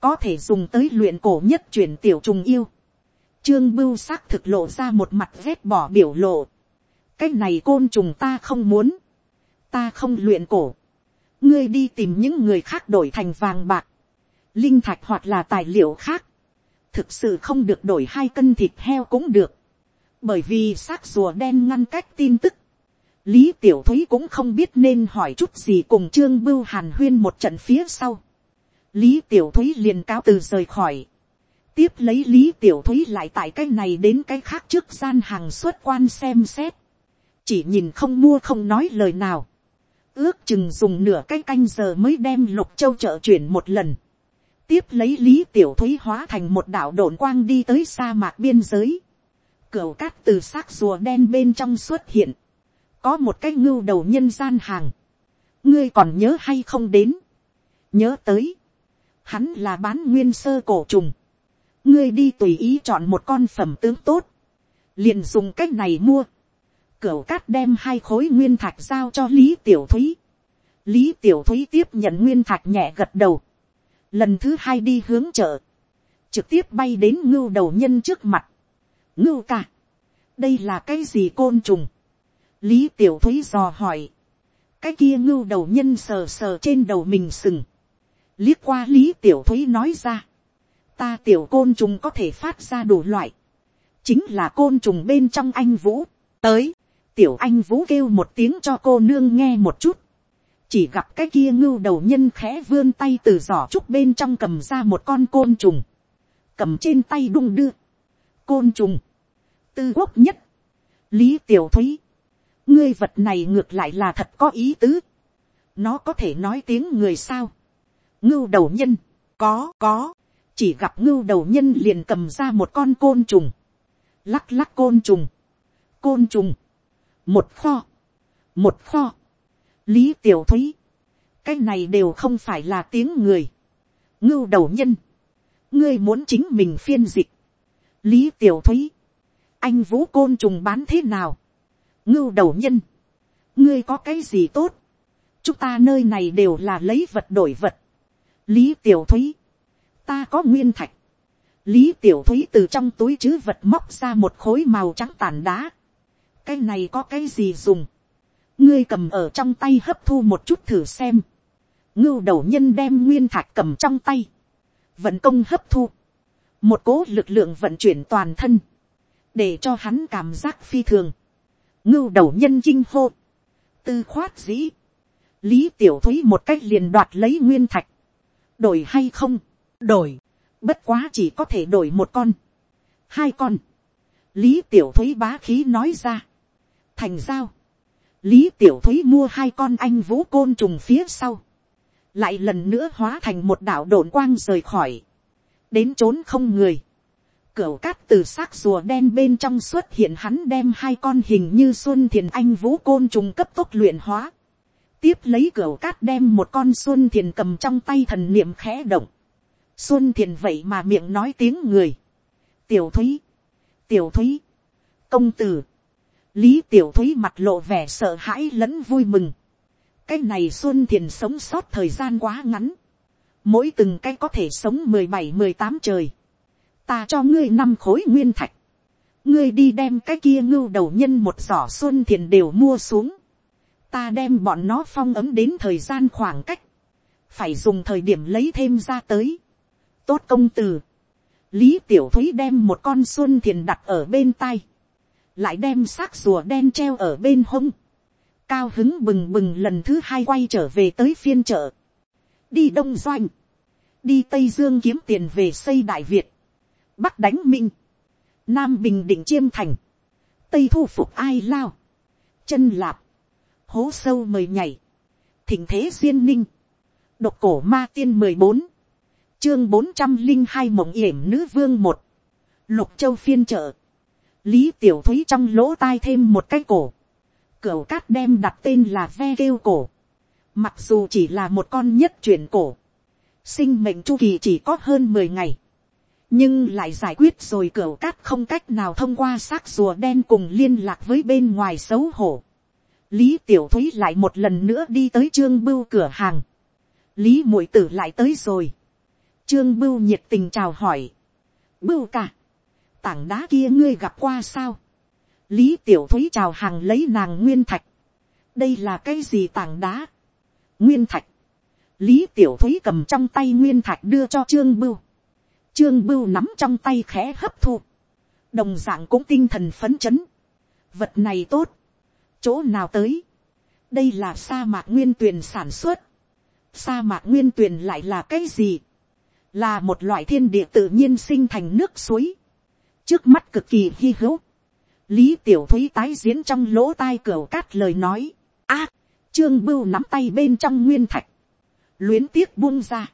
S1: Có thể dùng tới luyện cổ nhất chuyển tiểu trùng yêu. Trương Bưu xác thực lộ ra một mặt vét bỏ biểu lộ. Cái này côn trùng ta không muốn. Ta không luyện cổ. Ngươi đi tìm những người khác đổi thành vàng bạc. Linh thạch hoặc là tài liệu khác thực sự không được đổi hai cân thịt heo cũng được, bởi vì xác rùa đen ngăn cách tin tức, lý tiểu thúy cũng không biết nên hỏi chút gì cùng trương bưu hàn huyên một trận phía sau, lý tiểu thúy liền cáo từ rời khỏi, tiếp lấy lý tiểu thúy lại tại cái này đến cái khác trước gian hàng xuất quan xem xét, chỉ nhìn không mua không nói lời nào, ước chừng dùng nửa cái canh giờ mới đem lục châu chợ chuyển một lần, tiếp lấy lý tiểu thúy hóa thành một đạo đồn quang đi tới sa mạc biên giới. Cửu cát từ xác rùa đen bên trong xuất hiện. Có một cái ngưu đầu nhân gian hàng. Ngươi còn nhớ hay không đến? Nhớ tới. Hắn là bán nguyên sơ cổ trùng. Ngươi đi tùy ý chọn một con phẩm tướng tốt. Liền dùng cách này mua. Cửu cát đem hai khối nguyên thạch giao cho Lý Tiểu Thúy. Lý Tiểu Thúy tiếp nhận nguyên thạch nhẹ gật đầu lần thứ hai đi hướng chợ, trực tiếp bay đến ngưu đầu nhân trước mặt. ngưu ca, đây là cái gì côn trùng, lý tiểu thúy dò hỏi, cái kia ngưu đầu nhân sờ sờ trên đầu mình sừng, liếc qua lý tiểu thúy nói ra, ta tiểu côn trùng có thể phát ra đủ loại, chính là côn trùng bên trong anh vũ, tới, tiểu anh vũ kêu một tiếng cho cô nương nghe một chút, chỉ gặp cái kia ngưu đầu nhân khẽ vươn tay từ giỏ trúc bên trong cầm ra một con côn trùng, cầm trên tay đung đưa, côn trùng, tư quốc nhất, lý tiểu thúy, ngươi vật này ngược lại là thật có ý tứ, nó có thể nói tiếng người sao, ngưu đầu nhân, có có, chỉ gặp ngưu đầu nhân liền cầm ra một con côn trùng, lắc lắc côn trùng, côn trùng, một kho, một kho, lý tiểu thúy, cái này đều không phải là tiếng người, ngưu đầu nhân, ngươi muốn chính mình phiên dịch, lý tiểu thúy, anh vũ côn trùng bán thế nào, ngưu đầu nhân, ngươi có cái gì tốt, chúng ta nơi này đều là lấy vật đổi vật, lý tiểu thúy, ta có nguyên thạch, lý tiểu thúy từ trong túi chứ vật móc ra một khối màu trắng tàn đá, cái này có cái gì dùng, ngươi cầm ở trong tay hấp thu một chút thử xem. ngưu đầu nhân đem nguyên thạch cầm trong tay, vận công hấp thu, một cố lực lượng vận chuyển toàn thân, để cho hắn cảm giác phi thường, ngưu đầu nhân chinh hô, tư khoát dĩ, lý tiểu thúy một cách liền đoạt lấy nguyên thạch, đổi hay không, đổi, bất quá chỉ có thể đổi một con, hai con, lý tiểu thúy bá khí nói ra, thành giao, lý tiểu thúy mua hai con anh vũ côn trùng phía sau, lại lần nữa hóa thành một đạo độn quang rời khỏi, đến trốn không người, cửu cát từ xác rùa đen bên trong xuất hiện hắn đem hai con hình như xuân thiền anh vũ côn trùng cấp tốc luyện hóa, tiếp lấy cửu cát đem một con xuân thiền cầm trong tay thần niệm khẽ động, xuân thiền vậy mà miệng nói tiếng người, tiểu thúy, tiểu thúy, công tử, lý tiểu thúy mặt lộ vẻ sợ hãi lẫn vui mừng, cái này xuân thiền sống sót thời gian quá ngắn, mỗi từng cái có thể sống mười bảy mười tám trời, ta cho ngươi năm khối nguyên thạch, ngươi đi đem cái kia ngưu đầu nhân một giỏ xuân thiền đều mua xuống, ta đem bọn nó phong ấm đến thời gian khoảng cách, phải dùng thời điểm lấy thêm ra tới. tốt công tử. lý tiểu thúy đem một con xuân thiền đặt ở bên tay, lại đem xác rùa đen treo ở bên hông, cao hứng bừng bừng lần thứ hai quay trở về tới phiên chợ, đi đông doanh, đi tây dương kiếm tiền về xây đại việt, bắc đánh minh, nam bình định chiêm thành, tây thu phục ai lao, chân lạp, hố sâu mời nhảy, thỉnh thế duyên ninh, độc cổ ma tiên mười bốn, chương bốn trăm linh hai mộng yểm nữ vương một, lục châu phiên trợ, lý tiểu thúy trong lỗ tai thêm một cái cổ, cửu cát đem đặt tên là ve kêu cổ, mặc dù chỉ là một con nhất chuyển cổ, sinh mệnh chu kỳ chỉ có hơn mười ngày, nhưng lại giải quyết rồi cửu cát không cách nào thông qua xác rùa đen cùng liên lạc với bên ngoài xấu hổ. lý tiểu thúy lại một lần nữa đi tới trương bưu cửa hàng. lý mũi tử lại tới rồi. trương bưu nhiệt tình chào hỏi. bưu cả tảng đá kia ngươi gặp qua sao. lý tiểu thúy chào hàng lấy nàng nguyên thạch. đây là cái gì tảng đá. nguyên thạch. lý tiểu thúy cầm trong tay nguyên thạch đưa cho trương bưu Trương Bưu nắm trong tay khẽ hấp thu. Đồng dạng cũng tinh thần phấn chấn. Vật này tốt. Chỗ nào tới? Đây là sa mạc nguyên tuyền sản xuất. Sa mạc nguyên tuyền lại là cái gì? Là một loại thiên địa tự nhiên sinh thành nước suối. Trước mắt cực kỳ hy hữu. Lý Tiểu Thúy tái diễn trong lỗ tai cửa cát lời nói. a Trương Bưu nắm tay bên trong nguyên thạch. Luyến tiếc buông ra.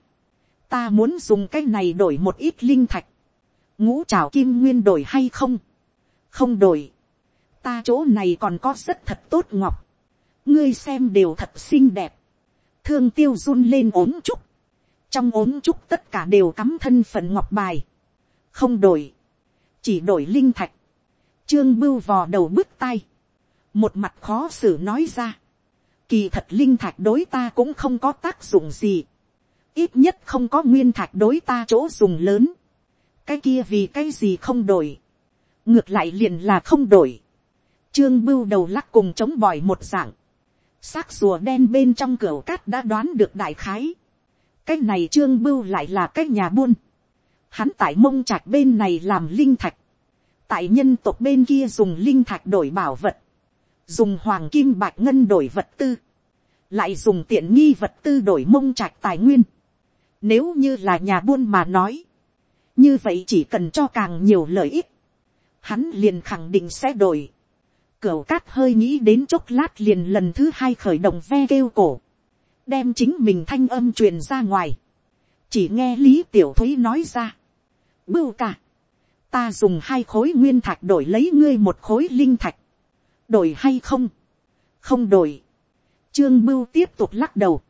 S1: Ta muốn dùng cái này đổi một ít linh thạch, ngũ trào kim nguyên đổi hay không, không đổi, ta chỗ này còn có rất thật tốt ngọc, ngươi xem đều thật xinh đẹp, thương tiêu run lên ốm trúc, trong ốm trúc tất cả đều cắm thân phận ngọc bài, không đổi, chỉ đổi linh thạch, trương bưu vò đầu bứt tay, một mặt khó xử nói ra, kỳ thật linh thạch đối ta cũng không có tác dụng gì, ít nhất không có nguyên thạch đối ta chỗ dùng lớn. cái kia vì cái gì không đổi. ngược lại liền là không đổi. trương bưu đầu lắc cùng chống bòi một dạng. xác rùa đen bên trong cửa cát đã đoán được đại khái. cái này trương bưu lại là cái nhà buôn hắn tại mông trạch bên này làm linh thạch. tại nhân tộc bên kia dùng linh thạch đổi bảo vật. dùng hoàng kim bạch ngân đổi vật tư lại dùng tiện nghi vật tư đổi mông trạch tài nguyên. Nếu như là nhà buôn mà nói. Như vậy chỉ cần cho càng nhiều lợi ích. Hắn liền khẳng định sẽ đổi. Cửu cát hơi nghĩ đến chốc lát liền lần thứ hai khởi động ve kêu cổ. Đem chính mình thanh âm truyền ra ngoài. Chỉ nghe Lý Tiểu Thúy nói ra. Bưu cả. Ta dùng hai khối nguyên thạch đổi lấy ngươi một khối linh thạch. Đổi hay không? Không đổi. Trương Bưu tiếp tục lắc đầu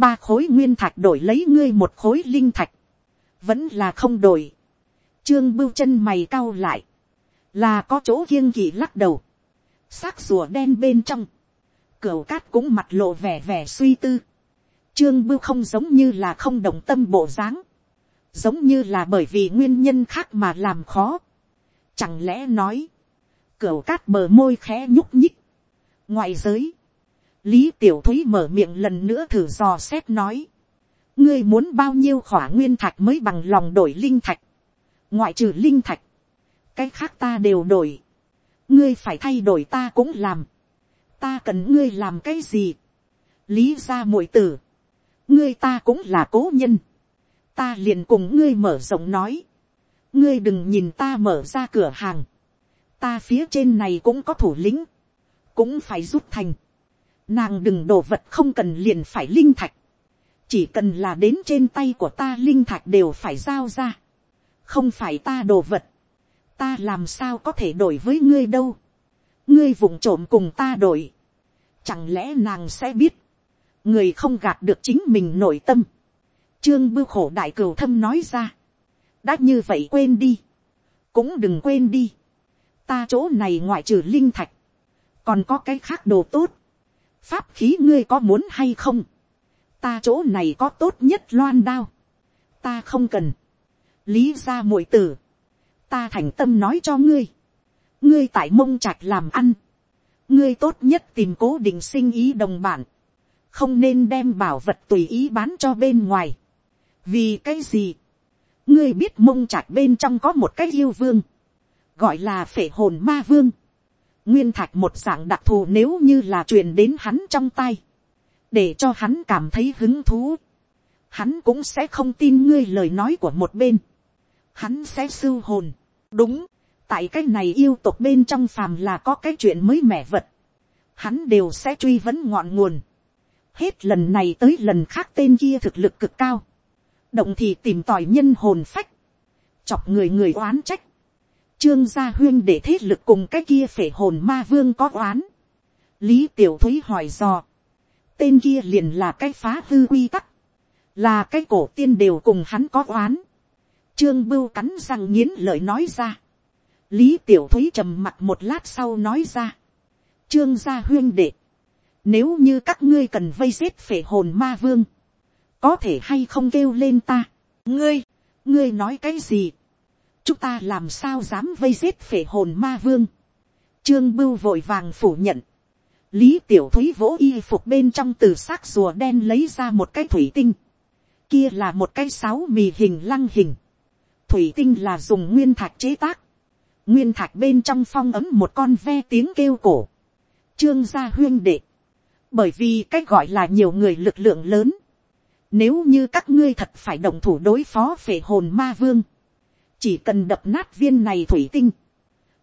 S1: ba khối nguyên thạch đổi lấy ngươi một khối linh thạch, vẫn là không đổi. Trương bưu chân mày cau lại, là có chỗ kiêng kỵ lắc đầu, xác rùa đen bên trong, cửu cát cũng mặt lộ vẻ vẻ suy tư. Trương bưu không giống như là không đồng tâm bộ dáng, giống như là bởi vì nguyên nhân khác mà làm khó. Chẳng lẽ nói, cửa cát bờ môi khẽ nhúc nhích, ngoại giới, lý tiểu thúy mở miệng lần nữa thử dò xét nói, ngươi muốn bao nhiêu khỏa nguyên thạch mới bằng lòng đổi linh thạch, ngoại trừ linh thạch, cái khác ta đều đổi, ngươi phải thay đổi ta cũng làm, ta cần ngươi làm cái gì, lý ra muội tử, ngươi ta cũng là cố nhân, ta liền cùng ngươi mở rộng nói, ngươi đừng nhìn ta mở ra cửa hàng, ta phía trên này cũng có thủ lĩnh, cũng phải rút thành, nàng đừng đổ vật không cần liền phải linh thạch, chỉ cần là đến trên tay của ta linh thạch đều phải giao ra, không phải ta đồ vật, ta làm sao có thể đổi với ngươi đâu, ngươi vụng trộm cùng ta đổi, chẳng lẽ nàng sẽ biết, người không gạt được chính mình nội tâm, trương bưu khổ đại cửu thâm nói ra, đã như vậy quên đi, cũng đừng quên đi, ta chỗ này ngoại trừ linh thạch, còn có cái khác đồ tốt, pháp khí ngươi có muốn hay không, ta chỗ này có tốt nhất loan đao, ta không cần, lý ra muội tử, ta thành tâm nói cho ngươi, ngươi tại mông trạch làm ăn, ngươi tốt nhất tìm cố định sinh ý đồng bản, không nên đem bảo vật tùy ý bán cho bên ngoài vì cái gì, ngươi biết mông trạch bên trong có một cái yêu vương, gọi là phệ hồn ma vương, nguyên thạch một dạng đặc thù nếu như là truyền đến hắn trong tay, để cho hắn cảm thấy hứng thú, hắn cũng sẽ không tin ngươi lời nói của một bên, hắn sẽ sưu hồn, đúng, tại cái này yêu tục bên trong phàm là có cái chuyện mới mẻ vật, hắn đều sẽ truy vấn ngọn nguồn, hết lần này tới lần khác tên kia thực lực cực cao, động thì tìm tòi nhân hồn phách, chọc người người oán trách, trương gia huyên để thế lực cùng cái kia phể hồn ma vương có oán, lý tiểu thúy hỏi dò, tên kia liền là cái phá hư quy tắc, là cái cổ tiên đều cùng hắn có oán, trương bưu cắn răng nghiến lợi nói ra, lý tiểu thúy trầm mặt một lát sau nói ra, trương gia huyên đệ, nếu như các ngươi cần vây giết phể hồn ma vương, có thể hay không kêu lên ta. ngươi, ngươi nói cái gì. chúng ta làm sao dám vây giết phể hồn ma vương. trương bưu vội vàng phủ nhận. lý tiểu thúy vỗ y phục bên trong từ xác rùa đen lấy ra một cái thủy tinh. kia là một cái sáo mì hình lăng hình. thủy tinh là dùng nguyên thạch chế tác. nguyên thạch bên trong phong ấm một con ve tiếng kêu cổ. trương gia huyên đệ bởi vì cách gọi là nhiều người lực lượng lớn, nếu như các ngươi thật phải động thủ đối phó phệ hồn ma vương, chỉ cần đập nát viên này thủy tinh,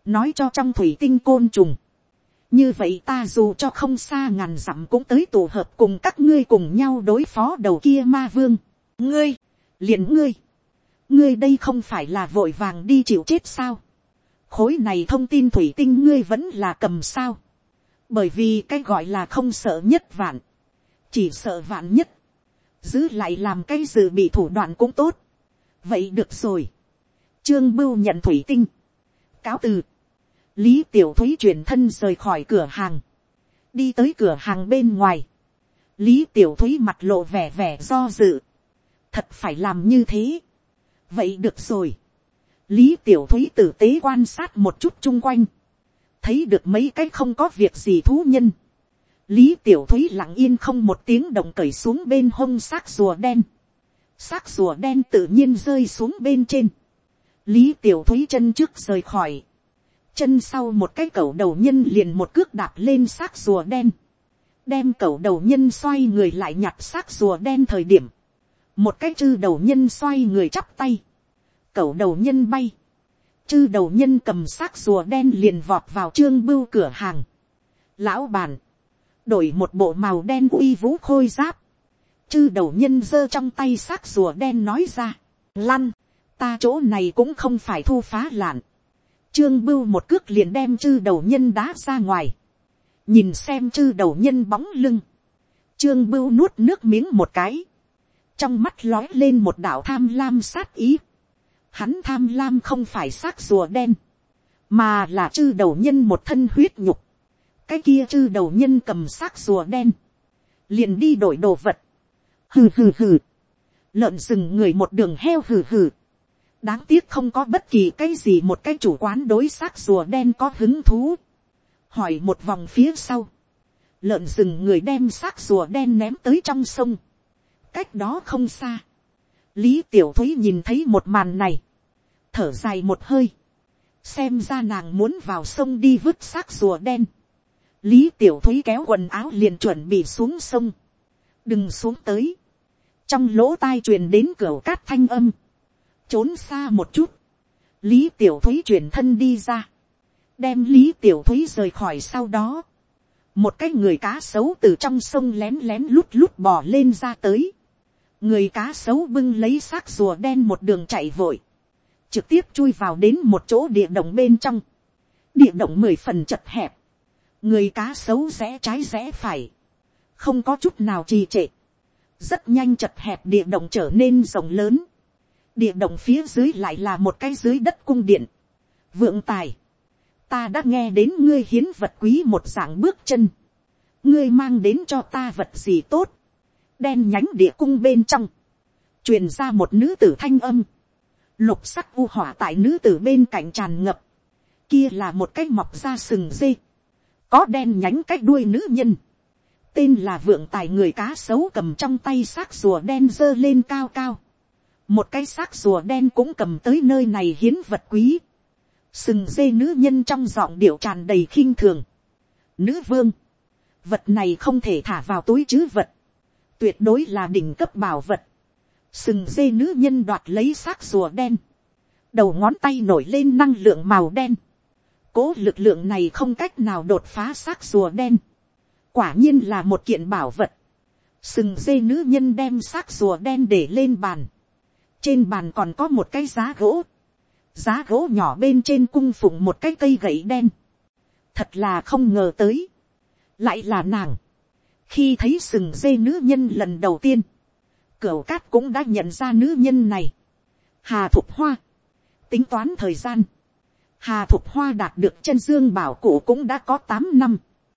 S1: nói cho trong thủy tinh côn trùng, như vậy ta dù cho không xa ngàn dặm cũng tới tổ hợp cùng các ngươi cùng nhau đối phó đầu kia ma vương. ngươi, liền ngươi, ngươi đây không phải là vội vàng đi chịu chết sao. khối này thông tin thủy tinh ngươi vẫn là cầm sao? Bởi vì cái gọi là không sợ nhất vạn, chỉ sợ vạn nhất, giữ lại làm cái dự bị thủ đoạn cũng tốt. vậy được rồi, trương bưu nhận thủy tinh, cáo từ, lý tiểu thúy chuyển thân rời khỏi cửa hàng, đi tới cửa hàng bên ngoài, lý tiểu thúy mặt lộ vẻ vẻ do dự, thật phải làm như thế, vậy được rồi, lý tiểu thúy tử tế quan sát một chút chung quanh, thấy được mấy cái không có việc gì thú nhân lý tiểu thúy lặng yên không một tiếng động cởi xuống bên hông xác rùa đen. xác rùa đen tự nhiên rơi xuống bên trên. lý tiểu thúy chân trước rời khỏi. chân sau một cái cẩu đầu nhân liền một cước đạp lên xác rùa đen. đem cẩu đầu nhân xoay người lại nhặt xác rùa đen thời điểm. một cái chư đầu nhân xoay người chắp tay. cẩu đầu nhân bay chư đầu nhân cầm xác rùa đen liền vọt vào trương bưu cửa hàng. lão bản đổi một bộ màu đen uy vũ khôi giáp. chư đầu nhân giơ trong tay xác rùa đen nói ra. lăn, ta chỗ này cũng không phải thu phá lạn. trương bưu một cước liền đem chư đầu nhân đá ra ngoài. nhìn xem chư đầu nhân bóng lưng. trương bưu nuốt nước miếng một cái. trong mắt lói lên một đạo tham lam sát ý Hắn tham lam không phải xác rùa đen. Mà là chư đầu nhân một thân huyết nhục. Cái kia chư đầu nhân cầm xác rùa đen. Liền đi đổi đồ vật. Hừ hừ hừ. Lợn rừng người một đường heo hừ hừ. Đáng tiếc không có bất kỳ cái gì một cái chủ quán đối xác rùa đen có hứng thú. Hỏi một vòng phía sau. lợn rừng người đem xác rùa đen ném tới trong sông, cách đó không xa, lý tiểu thúy nhìn thấy một màn này, thở dài một hơi, xem ra nàng muốn vào sông đi vứt xác rùa đen, lý tiểu thúy kéo quần áo liền chuẩn bị xuống sông, đừng xuống tới, trong lỗ tai truyền đến cửa cát thanh âm, trốn xa một chút, lý tiểu thúy chuyển thân đi ra, đem lý tiểu thúy rời khỏi sau đó, một cái người cá sấu từ trong sông lén lén lút lút bò lên ra tới, người cá sấu bưng lấy xác rùa đen một đường chạy vội, trực tiếp chui vào đến một chỗ địa động bên trong, địa động mười phần chật hẹp, người cá xấu rẽ trái rẽ phải, không có chút nào trì trệ, rất nhanh chật hẹp địa động trở nên rộng lớn, địa động phía dưới lại là một cái dưới đất cung điện, vượng tài, ta đã nghe đến ngươi hiến vật quý một dạng bước chân, ngươi mang đến cho ta vật gì tốt, đen nhánh địa cung bên trong, truyền ra một nữ tử thanh âm, lục sắc u hỏa tại nữ tử bên cạnh tràn ngập, kia là một cái mọc ra sừng dê, có đen nhánh cái đuôi nữ nhân, tên là vượng tài người cá sấu cầm trong tay xác rùa đen dơ lên cao cao, một cái xác rùa đen cũng cầm tới nơi này hiến vật quý, sừng dê nữ nhân trong giọng điệu tràn đầy khinh thường. Nữ vương, vật này không thể thả vào túi chứ vật, tuyệt đối là đỉnh cấp bảo vật. Sừng dê nữ nhân đoạt lấy xác rùa đen, đầu ngón tay nổi lên năng lượng màu đen. Cố lực lượng này không cách nào đột phá xác rùa đen. Quả nhiên là một kiện bảo vật. Sừng dê nữ nhân đem xác rùa đen để lên bàn. Trên bàn còn có một cái giá gỗ. Giá gỗ nhỏ bên trên cung phụng một cái cây gậy đen, thật là không ngờ tới, lại là nàng, khi thấy sừng dê nữ nhân lần đầu tiên, cửu cát cũng đã nhận ra nữ nhân này, hà thục hoa, tính toán thời gian, hà thục hoa đạt được chân dương bảo cổ cũng đã có tám năm,